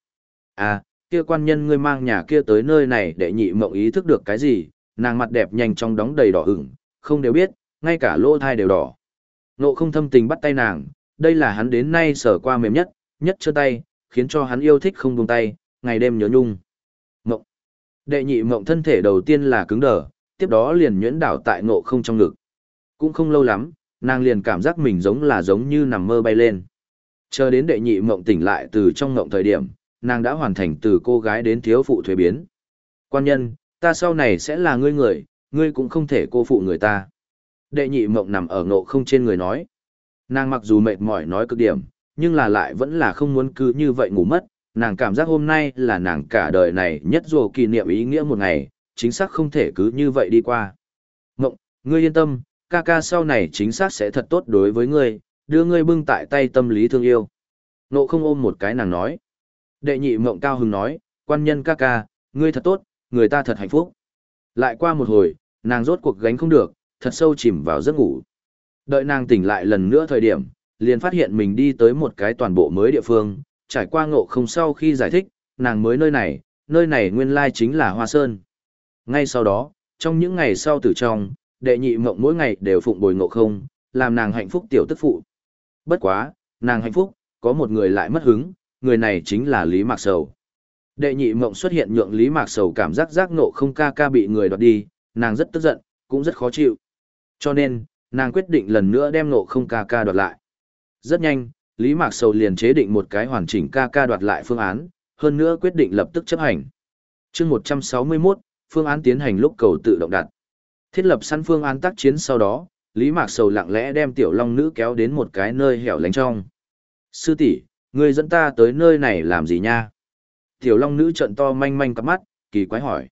À, kia quan nhân ngươi mang nhà kia tới nơi này để nhị mộng ý thức được cái gì, nàng mặt đẹp nhanh chóng đóng đầy đỏ ửng, không đều biết, ngay cả lỗ thai đều đỏ. Nộ không thâm tình bắt tay nàng, đây là hắn đến nay sở qua mềm nhất, nhất chưa tay, khiến cho hắn yêu thích không buông tay, ngày đêm nhớ nhung. Mộng. Đệ nhị mộng thân thể đầu tiên là cứng đờ, tiếp đó liền nhuyễn đảo tại ngộ không trong ngực. Cũng không lâu lắm, nàng liền cảm giác mình giống là giống như nằm mơ bay lên. Chờ đến đệ nhị mộng tỉnh lại từ trong mộng thời điểm, nàng đã hoàn thành từ cô gái đến thiếu phụ thuế biến. Quan nhân, ta sau này sẽ là ngươi người, ngươi cũng không thể cô phụ người ta. Đệ nhị mộng nằm ở ngộ không trên người nói. Nàng mặc dù mệt mỏi nói cực điểm, nhưng là lại vẫn là không muốn cứ như vậy ngủ mất, nàng cảm giác hôm nay là nàng cả đời này nhất dù kỷ niệm ý nghĩa một ngày, chính xác không thể cứ như vậy đi qua. Mộng, ngươi yên tâm, ca ca sau này chính xác sẽ thật tốt đối với ngươi, đưa ngươi bưng tại tay tâm lý thương yêu. Nộ không ôm một cái nàng nói. Đệ nhị mộng cao hứng nói, quan nhân ca ca, ngươi thật tốt, người ta thật hạnh phúc. Lại qua một hồi, nàng rốt cuộc gánh không được, thật sâu chìm vào giấc ngủ. Đợi nàng tỉnh lại lần nữa thời điểm, liền phát hiện mình đi tới một cái toàn bộ mới địa phương, trải qua ngộ không sau khi giải thích, nàng mới nơi này, nơi này nguyên lai chính là Hoa Sơn. Ngay sau đó, trong những ngày sau tử trong, đệ nhị mộng mỗi ngày đều phụng bồi ngộ không, làm nàng hạnh phúc tiểu tức phụ. Bất quá, nàng hạnh phúc, có một người lại mất hứng, người này chính là Lý Mạc Sầu. Đệ nhị mộng xuất hiện nhượng Lý Mạc Sầu cảm giác giác nộ không ca ca bị người đoạt đi, nàng rất tức giận, cũng rất khó chịu. Cho nên, nàng quyết định lần nữa đem nộ không ca ca đoạt lại. Rất nhanh, Lý Mạc Sầu liền chế định một cái hoàn chỉnh ca ca đoạt lại phương án, hơn nữa quyết định lập tức chấp hành. chương 161, phương án tiến hành lúc cầu tự động đặt. Thiết lập sẵn phương án tác chiến sau đó, Lý Mạc Sầu lặng lẽ đem tiểu long nữ kéo đến một cái nơi hẻo lánh trong. Sư tỷ Ngươi dẫn ta tới nơi này làm gì nha? Tiểu Long Nữ trận to manh manh cắp mắt, kỳ quái hỏi.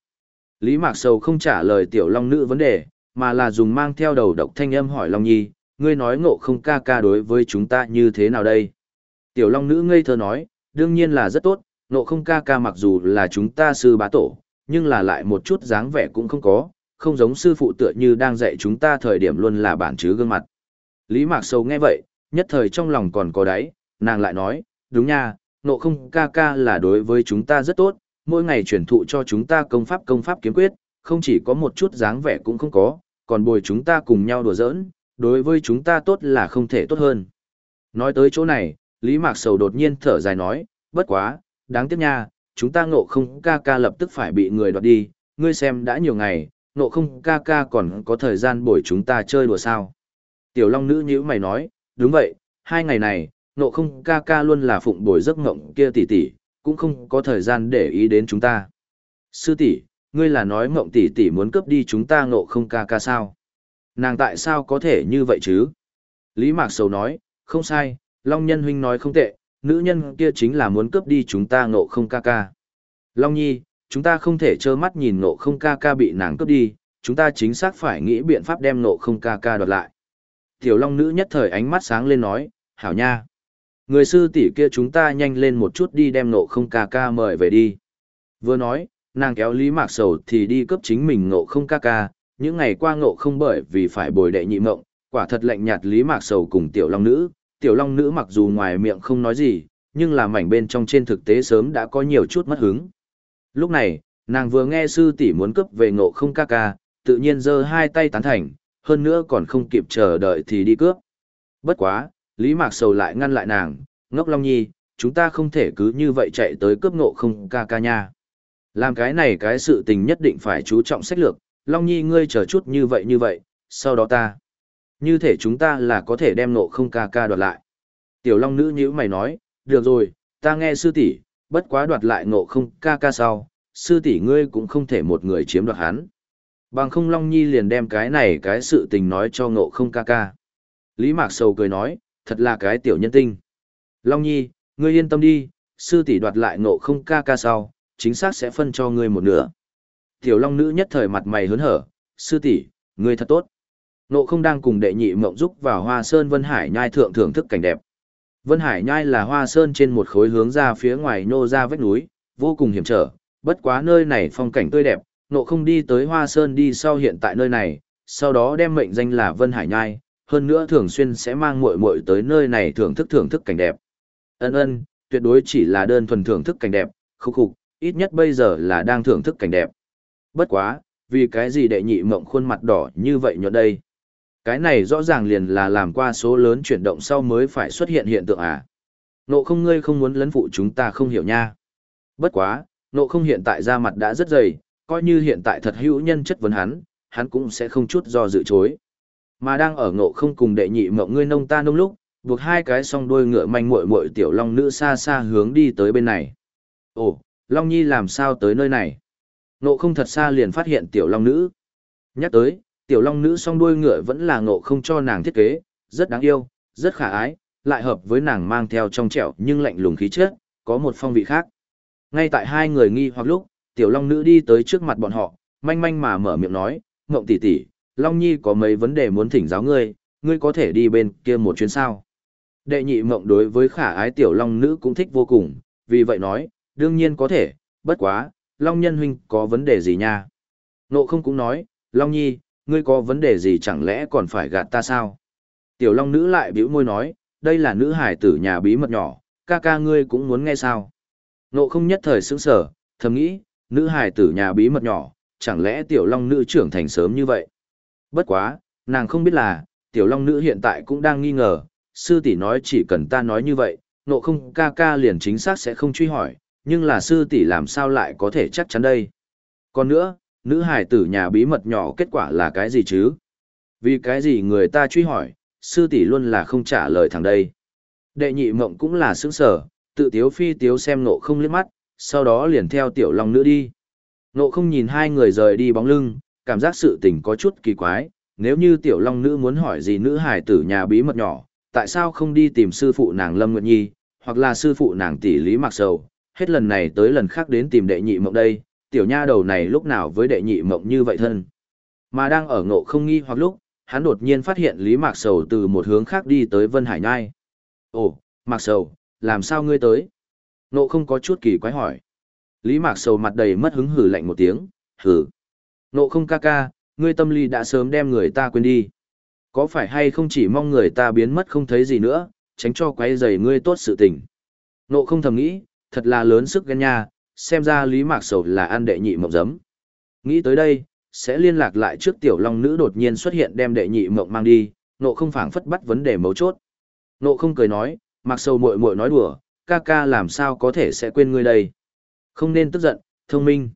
Lý Mạc Sầu không trả lời Tiểu Long Nữ vấn đề, mà là dùng mang theo đầu độc thanh âm hỏi Long Nhi, ngươi nói ngộ không ca ca đối với chúng ta như thế nào đây? Tiểu Long Nữ ngây thơ nói, đương nhiên là rất tốt, ngộ không ca ca mặc dù là chúng ta sư bá tổ, nhưng là lại một chút dáng vẻ cũng không có, không giống sư phụ tựa như đang dạy chúng ta thời điểm luôn là bản chứ gương mặt. Lý Mạc Sầu nghe vậy, nhất thời trong lòng còn có đáy, nàng lại nói, đúng nha, nộ không ca ca là đối với chúng ta rất tốt, mỗi ngày truyền thụ cho chúng ta công pháp công pháp kiếm quyết, không chỉ có một chút dáng vẻ cũng không có, còn bồi chúng ta cùng nhau đùa giỡn, đối với chúng ta tốt là không thể tốt hơn. Nói tới chỗ này, Lý Mạc Sầu đột nhiên thở dài nói, bất quá, đáng tiếc nha, chúng ta ngộ không ca ca lập tức phải bị người đoạt đi, ngươi xem đã nhiều ngày, ngộ không ca ca còn có thời gian bồi chúng ta chơi đùa sao. Tiểu Long nữ nhữ mày nói, đúng vậy, hai ngày này, Nộ không ca ca luôn là phụng bồi giấc ngộng kia tỷ tỷ, cũng không có thời gian để ý đến chúng ta. Sư tỷ, ngươi là nói ngộng tỷ tỷ muốn cướp đi chúng ta Nộ không ca ca sao? Nàng tại sao có thể như vậy chứ? Lý Mạc Sầu nói, không sai, Long Nhân Huynh nói không tệ, nữ nhân kia chính là muốn cướp đi chúng ta ngộ không ca ca. Long Nhi, chúng ta không thể trơ mắt nhìn ngộ không ca ca bị nàng cướp đi, chúng ta chính xác phải nghĩ biện pháp đem ngộ không ca ca đoạt lại. Tiểu Long Nữ nhất thời ánh mắt sáng lên nói, hảo nha. Người sư tỷ kia chúng ta nhanh lên một chút đi đem ngộ không ca ca mời về đi. Vừa nói, nàng kéo Lý Mạc Sầu thì đi cướp chính mình ngộ không ca ca, những ngày qua ngộ không bởi vì phải bồi đệ nhị mộng, quả thật lạnh nhạt Lý Mạc Sầu cùng Tiểu Long Nữ, Tiểu Long Nữ mặc dù ngoài miệng không nói gì, nhưng là mảnh bên trong trên thực tế sớm đã có nhiều chút mất hứng. Lúc này, nàng vừa nghe sư tỷ muốn cướp về ngộ không ca ca, tự nhiên giơ hai tay tán thành, hơn nữa còn không kịp chờ đợi thì đi cướp. Bất quá, Lý Mạc Sầu lại ngăn lại nàng, ngốc Long Nhi, chúng ta không thể cứ như vậy chạy tới cướp ngộ không ca ca nha. Làm cái này cái sự tình nhất định phải chú trọng sách lược, Long Nhi ngươi chờ chút như vậy như vậy, sau đó ta. Như thể chúng ta là có thể đem ngộ không ca ca đoạt lại. Tiểu Long nữ nhữ mày nói, được rồi, ta nghe sư tỷ, bất quá đoạt lại ngộ không ca ca sau, sư tỷ ngươi cũng không thể một người chiếm đoạt hắn. Bằng không Long Nhi liền đem cái này cái sự tình nói cho ngộ không ca ca. Lý Mạc Sầu cười nói, thật là cái tiểu nhân tinh. Long Nhi, ngươi yên tâm đi, sư tỷ đoạt lại ngộ không ca ca sau, chính xác sẽ phân cho ngươi một nửa. Tiểu Long nữ nhất thời mặt mày hớn hở, sư tỷ, ngươi thật tốt. Ngộ không đang cùng đệ nhị mộng giúp vào hoa sơn Vân Hải nhai thượng thưởng thức cảnh đẹp. Vân Hải nhai là hoa sơn trên một khối hướng ra phía ngoài nô ra vách núi, vô cùng hiểm trở, bất quá nơi này phong cảnh tươi đẹp, nộ không đi tới hoa sơn đi sau hiện tại nơi này, sau đó đem mệnh danh là Vân Hải nhai, hơn nữa thường xuyên sẽ mang muội muội tới nơi này thưởng thức thưởng thức cảnh đẹp. Ân ân, tuyệt đối chỉ là đơn thuần thưởng thức cảnh đẹp, khúc khục, ít nhất bây giờ là đang thưởng thức cảnh đẹp. Bất quá, vì cái gì đệ nhị mộng khuôn mặt đỏ như vậy nhọ đây? Cái này rõ ràng liền là làm qua số lớn chuyển động sau mới phải xuất hiện hiện tượng à. Nộ không ngươi không muốn lấn phụ chúng ta không hiểu nha. Bất quá, nộ không hiện tại ra mặt đã rất dày, coi như hiện tại thật hữu nhân chất vấn hắn, hắn cũng sẽ không chút do dự chối. Mà đang ở ngộ không cùng đệ nhị mộng ngươi nông ta nông lúc, buộc hai cái song đôi ngựa manh muội muội tiểu long nữ xa xa hướng đi tới bên này. Ồ, Long Nhi làm sao tới nơi này? Ngộ không thật xa liền phát hiện tiểu long nữ. Nhắc tới, tiểu long nữ song đuôi ngựa vẫn là ngộ không cho nàng thiết kế, rất đáng yêu, rất khả ái, lại hợp với nàng mang theo trong trẻo nhưng lạnh lùng khí chất, có một phong vị khác. Ngay tại hai người nghi hoặc lúc, tiểu long nữ đi tới trước mặt bọn họ, manh manh mà mở miệng nói, ngộng tỷ tỷ, long nhi có mấy vấn đề muốn thỉnh giáo ngươi, ngươi có thể đi bên kia một chuyến sao. Đệ nhị mộng đối với khả ái tiểu long nữ cũng thích vô cùng, vì vậy nói, đương nhiên có thể, bất quá, long nhân huynh có vấn đề gì nha. Nộ không cũng nói, long nhi, ngươi có vấn đề gì chẳng lẽ còn phải gạt ta sao? Tiểu Long nữ lại bĩu môi nói, đây là nữ hải tử nhà bí mật nhỏ, ca ca ngươi cũng muốn nghe sao? Nộ không nhất thời sững sở, thầm nghĩ, nữ hải tử nhà bí mật nhỏ, chẳng lẽ tiểu Long nữ trưởng thành sớm như vậy? Bất quá, nàng không biết là, tiểu Long nữ hiện tại cũng đang nghi ngờ, sư tỷ nói chỉ cần ta nói như vậy, nộ không ca ca liền chính xác sẽ không truy hỏi, nhưng là sư tỷ làm sao lại có thể chắc chắn đây? Còn nữa, nữ hải tử nhà bí mật nhỏ kết quả là cái gì chứ? Vì cái gì người ta truy hỏi, sư tỷ luôn là không trả lời thằng đây. Đệ nhị mộng cũng là sướng sở, tự tiếu phi tiếu xem nộ không liếc mắt, sau đó liền theo tiểu long nữ đi. Nộ không nhìn hai người rời đi bóng lưng, cảm giác sự tình có chút kỳ quái, nếu như tiểu long nữ muốn hỏi gì nữ hải tử nhà bí mật nhỏ, tại sao không đi tìm sư phụ nàng Lâm Nguyệt Nhi, hoặc là sư phụ nàng tỷ Lý Mạc Sầu, hết lần này tới lần khác đến tìm đệ nhị mộng đây, tiểu nha đầu này lúc nào với đệ nhị mộng như vậy thân. Mà đang ở ngộ không nghi hoặc lúc, hắn đột nhiên phát hiện Lý Mạc Sầu từ một hướng khác đi tới Vân Hải Nhai. Ồ, Mạc Sầu, làm sao ngươi tới? Ngộ không có chút kỳ quái hỏi. Lý Mạc Sầu mặt đầy mất hứng hử lạnh một tiếng, hử. Ngộ không ca ca, ngươi tâm lý đã sớm đem người ta quên đi. Có phải hay không chỉ mong người ta biến mất không thấy gì nữa, tránh cho quấy rầy ngươi tốt sự tình. Ngộ không thầm nghĩ, thật là lớn sức ghen nha, xem ra Lý Mạc Sầu là ăn đệ nhị mộng giấm. Nghĩ tới đây, sẽ liên lạc lại trước tiểu long nữ đột nhiên xuất hiện đem đệ nhị mộng mang đi, nộ không phảng phất bắt vấn đề mấu chốt. Nộ không cười nói, Mạc Sầu muội muội nói đùa, ca ca làm sao có thể sẽ quên ngươi đây. Không nên tức giận, thông minh.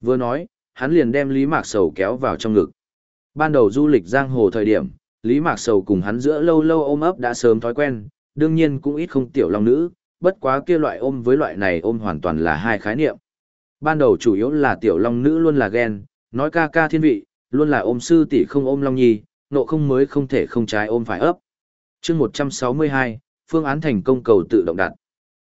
Vừa nói, hắn liền đem Lý Mạc Sầu kéo vào trong ngực. Ban đầu du lịch giang hồ thời điểm, Lý Mạc Sầu cùng hắn giữa lâu lâu ôm ấp đã sớm thói quen, đương nhiên cũng ít không tiểu long nữ, bất quá kia loại ôm với loại này ôm hoàn toàn là hai khái niệm. Ban đầu chủ yếu là tiểu long nữ luôn là ghen, nói ca ca thiên vị, luôn là ôm sư tỷ không ôm long nhi, nộ không mới không thể không trái ôm phải ấp. chương 162, phương án thành công cầu tự động đặt.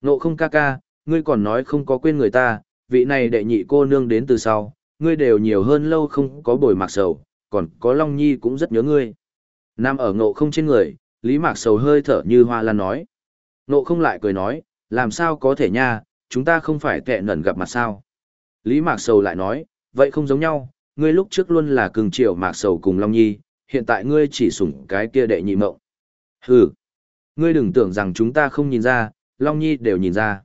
Nộ không ca ca, ngươi còn nói không có quên người ta, vị này đệ nhị cô nương đến từ sau, ngươi đều nhiều hơn lâu không có bồi mạc sầu, còn có long nhi cũng rất nhớ ngươi. Nam ở ngộ không trên người, Lý Mạc Sầu hơi thở như hoa lan nói. Ngộ không lại cười nói, làm sao có thể nha, chúng ta không phải tệ nẩn gặp mặt sao. Lý Mạc Sầu lại nói, vậy không giống nhau, ngươi lúc trước luôn là cường triều Mạc Sầu cùng Long Nhi, hiện tại ngươi chỉ sủng cái kia đệ nhị mộng. Hừ, ngươi đừng tưởng rằng chúng ta không nhìn ra, Long Nhi đều nhìn ra.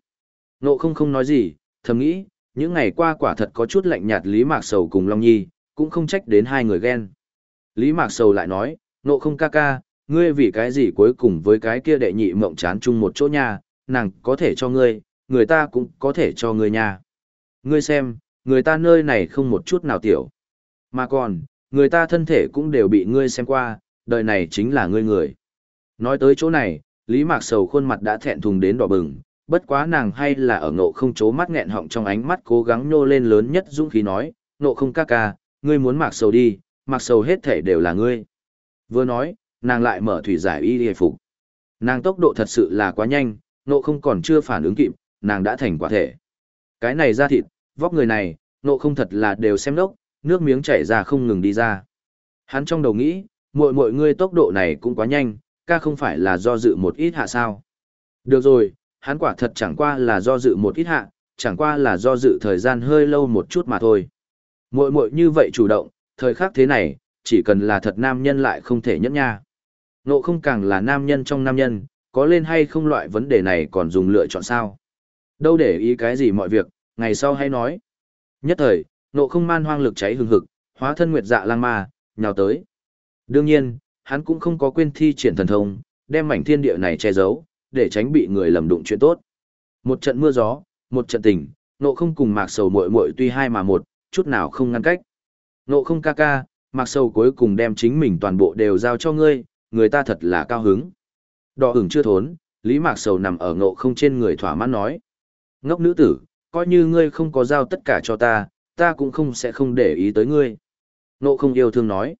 Ngộ không không nói gì, thầm nghĩ, những ngày qua quả thật có chút lạnh nhạt Lý Mạc Sầu cùng Long Nhi, cũng không trách đến hai người ghen. Lý Mạc Sầu lại nói, nộ không ca ca, ngươi vì cái gì cuối cùng với cái kia đệ nhị mộng chán chung một chỗ nha, nàng có thể cho ngươi, người ta cũng có thể cho ngươi nha. Ngươi xem, người ta nơi này không một chút nào tiểu. Mà còn, người ta thân thể cũng đều bị ngươi xem qua, đời này chính là ngươi người. Nói tới chỗ này, Lý Mạc Sầu khuôn mặt đã thẹn thùng đến đỏ bừng, bất quá nàng hay là ở ngộ không chố mắt nghẹn họng trong ánh mắt cố gắng nô lên lớn nhất dũng khí nói, ngộ không ca ca, ngươi muốn mặc Sầu đi, mặc Sầu hết thể đều là ngươi. Vừa nói, nàng lại mở thủy giải y hề phục. Nàng tốc độ thật sự là quá nhanh, nộ không còn chưa phản ứng kịp, nàng đã thành quả thể. Cái này ra thịt, vóc người này, nộ không thật là đều xem đốc, nước miếng chảy ra không ngừng đi ra. Hắn trong đầu nghĩ, muội muội ngươi tốc độ này cũng quá nhanh, ca không phải là do dự một ít hạ sao. Được rồi, hắn quả thật chẳng qua là do dự một ít hạ, chẳng qua là do dự thời gian hơi lâu một chút mà thôi. Muội muội như vậy chủ động, thời khắc thế này, chỉ cần là thật nam nhân lại không thể nhẫn nha. Nộ không càng là nam nhân trong nam nhân, có lên hay không loại vấn đề này còn dùng lựa chọn sao. Đâu để ý cái gì mọi việc, ngày sau hay nói. Nhất thời, nộ không man hoang lực cháy hừng hực, hóa thân nguyệt dạ lang ma, nhào tới. Đương nhiên, hắn cũng không có quên thi triển thần thông, đem mảnh thiên địa này che giấu, để tránh bị người lầm đụng chuyện tốt. Một trận mưa gió, một trận tình, nộ không cùng mạc sầu muội muội tuy hai mà một, chút nào không ngăn cách. Nộ không ca ca, Mạc Sầu cuối cùng đem chính mình toàn bộ đều giao cho ngươi, người ta thật là cao hứng. Đỏ hứng chưa thốn, Lý Mạc Sầu nằm ở ngộ không trên người thỏa mãn nói. Ngốc nữ tử, coi như ngươi không có giao tất cả cho ta, ta cũng không sẽ không để ý tới ngươi. Ngộ không yêu thương nói.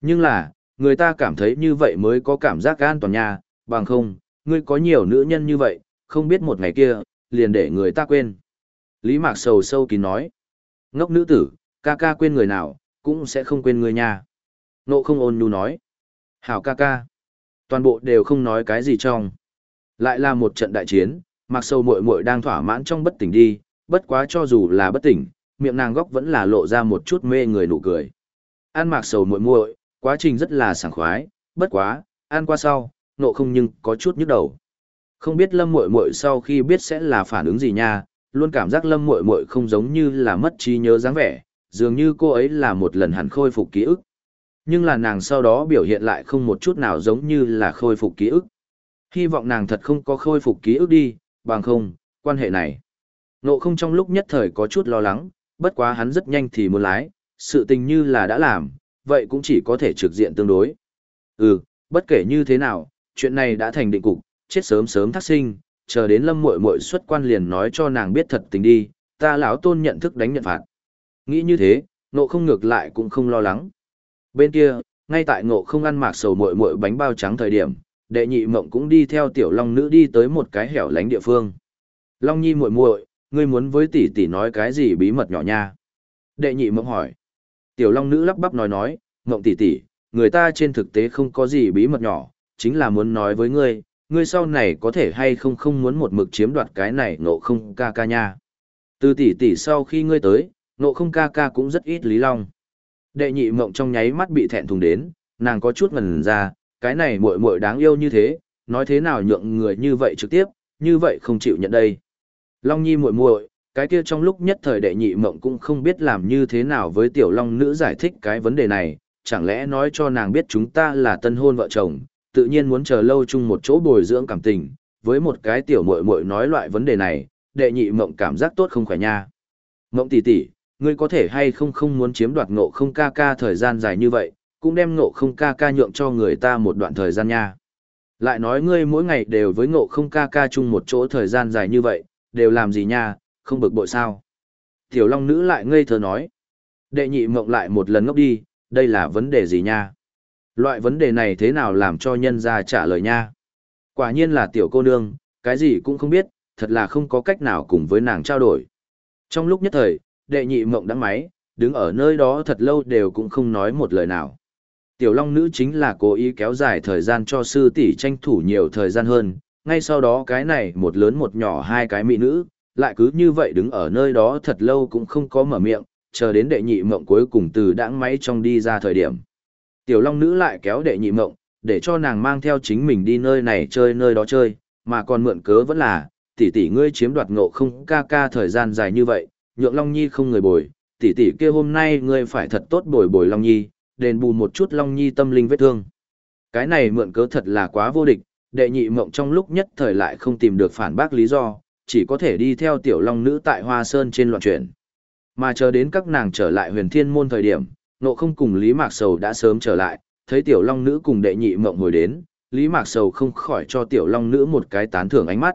Nhưng là, người ta cảm thấy như vậy mới có cảm giác an toàn nha, bằng không, ngươi có nhiều nữ nhân như vậy, không biết một ngày kia, liền để người ta quên. Lý Mạc Sầu sâu kín nói. Ngốc nữ tử, ca ca quên người nào, cũng sẽ không quên người nhà. Nộ không ôn nhu nói. Hảo ca ca. Toàn bộ đều không nói cái gì trong. Lại là một trận đại chiến, mặc Sầu muội muội đang thỏa mãn trong bất tỉnh đi, bất quá cho dù là bất tỉnh, miệng nàng góc vẫn là lộ ra một chút mê người nụ cười. Ăn mặc sầu muội muội, quá trình rất là sảng khoái, bất quá, ăn qua sau, nộ không nhưng có chút nhức đầu. Không biết lâm muội muội sau khi biết sẽ là phản ứng gì nha, luôn cảm giác lâm muội muội không giống như là mất trí nhớ dáng vẻ, dường như cô ấy là một lần hẳn khôi phục ký ức. Nhưng là nàng sau đó biểu hiện lại không một chút nào giống như là khôi phục ký ức. Hy vọng nàng thật không có khôi phục ký ức đi, bằng không, quan hệ này. Nộ không trong lúc nhất thời có chút lo lắng, bất quá hắn rất nhanh thì muốn lái, sự tình như là đã làm, vậy cũng chỉ có thể trực diện tương đối. Ừ, bất kể như thế nào, chuyện này đã thành định cục, chết sớm sớm thác sinh, chờ đến lâm muội muội xuất quan liền nói cho nàng biết thật tình đi, ta lão tôn nhận thức đánh nhận phạt. Nghĩ như thế, ngộ không ngược lại cũng không lo lắng. Bên kia, ngay tại ngộ không ăn mạc sầu muội muội bánh bao trắng thời điểm, đệ nhị mộng cũng đi theo tiểu long nữ đi tới một cái hẻo lánh địa phương. Long nhi muội muội, ngươi muốn với tỷ tỷ nói cái gì bí mật nhỏ nha? Đệ nhị mộng hỏi. Tiểu long nữ lắp bắp nói nói, mộng tỷ tỷ, người ta trên thực tế không có gì bí mật nhỏ, chính là muốn nói với ngươi, ngươi sau này có thể hay không không muốn một mực chiếm đoạt cái này ngộ không ca ca nha. Từ tỷ tỷ sau khi ngươi tới, nộ không ca ca cũng rất ít lý long. Đệ nhị mộng trong nháy mắt bị thẹn thùng đến, nàng có chút ngần ra, cái này muội muội đáng yêu như thế, nói thế nào nhượng người như vậy trực tiếp, như vậy không chịu nhận đây. Long nhi muội muội, cái kia trong lúc nhất thời đệ nhị mộng cũng không biết làm như thế nào với tiểu long nữ giải thích cái vấn đề này, chẳng lẽ nói cho nàng biết chúng ta là tân hôn vợ chồng, tự nhiên muốn chờ lâu chung một chỗ bồi dưỡng cảm tình, với một cái tiểu muội muội nói loại vấn đề này, đệ nhị mộng cảm giác tốt không khỏe nha. Mộng tỷ tỷ, ngươi có thể hay không không muốn chiếm đoạt ngộ không ca ca thời gian dài như vậy, cũng đem ngộ không ca ca nhượng cho người ta một đoạn thời gian nha. Lại nói ngươi mỗi ngày đều với ngộ không ca ca chung một chỗ thời gian dài như vậy, đều làm gì nha, không bực bội sao. Tiểu Long Nữ lại ngây thơ nói. Đệ nhị mộng lại một lần ngốc đi, đây là vấn đề gì nha? Loại vấn đề này thế nào làm cho nhân ra trả lời nha? Quả nhiên là tiểu cô nương, cái gì cũng không biết, thật là không có cách nào cùng với nàng trao đổi. Trong lúc nhất thời, đệ nhị mộng đắng máy, đứng ở nơi đó thật lâu đều cũng không nói một lời nào. Tiểu Long Nữ chính là cố ý kéo dài thời gian cho sư tỷ tranh thủ nhiều thời gian hơn, ngay sau đó cái này một lớn một nhỏ hai cái mỹ nữ, lại cứ như vậy đứng ở nơi đó thật lâu cũng không có mở miệng, chờ đến đệ nhị mộng cuối cùng từ đãng máy trong đi ra thời điểm. Tiểu Long Nữ lại kéo đệ nhị mộng, để cho nàng mang theo chính mình đi nơi này chơi nơi đó chơi, mà còn mượn cớ vẫn là, tỷ tỷ ngươi chiếm đoạt ngộ không ca ca thời gian dài như vậy, nhượng Long Nhi không người bồi, tỷ tỷ kia hôm nay ngươi phải thật tốt bồi bồi Long Nhi, đền bù một chút Long Nhi tâm linh vết thương. Cái này mượn cớ thật là quá vô địch, đệ nhị mộng trong lúc nhất thời lại không tìm được phản bác lý do, chỉ có thể đi theo tiểu long nữ tại Hoa Sơn trên loạn chuyển. Mà chờ đến các nàng trở lại huyền thiên môn thời điểm, nộ không cùng Lý Mạc Sầu đã sớm trở lại, thấy tiểu long nữ cùng đệ nhị mộng hồi đến, Lý Mạc Sầu không khỏi cho tiểu long nữ một cái tán thưởng ánh mắt.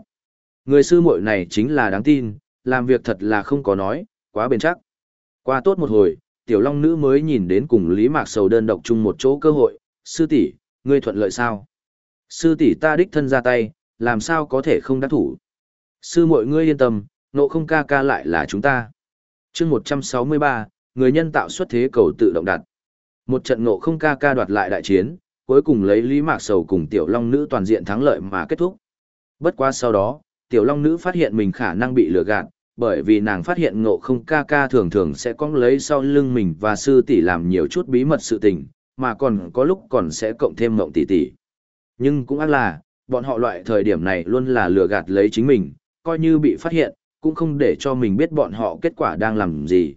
Người sư muội này chính là đáng tin, làm việc thật là không có nói, quá bền chắc. Qua tốt một hồi, tiểu long nữ mới nhìn đến cùng Lý Mạc Sầu đơn độc chung một chỗ cơ hội, sư tỷ, ngươi thuận lợi sao? Sư tỷ ta đích thân ra tay, làm sao có thể không đắc thủ? Sư muội ngươi yên tâm, nộ không ca ca lại là chúng ta. chương 163, người nhân tạo xuất thế cầu tự động đặt. Một trận nộ không ca ca đoạt lại đại chiến, cuối cùng lấy Lý Mạc Sầu cùng Tiểu Long Nữ toàn diện thắng lợi mà kết thúc. Bất qua sau đó, Tiểu Long Nữ phát hiện mình khả năng bị lừa gạt, bởi vì nàng phát hiện ngộ không ca ca thường thường sẽ cong lấy sau lưng mình và sư tỷ làm nhiều chút bí mật sự tình, mà còn có lúc còn sẽ cộng thêm mộng tỷ tỷ. Nhưng cũng ác là, bọn họ loại thời điểm này luôn là lừa gạt lấy chính mình, coi như bị phát hiện, cũng không để cho mình biết bọn họ kết quả đang làm gì.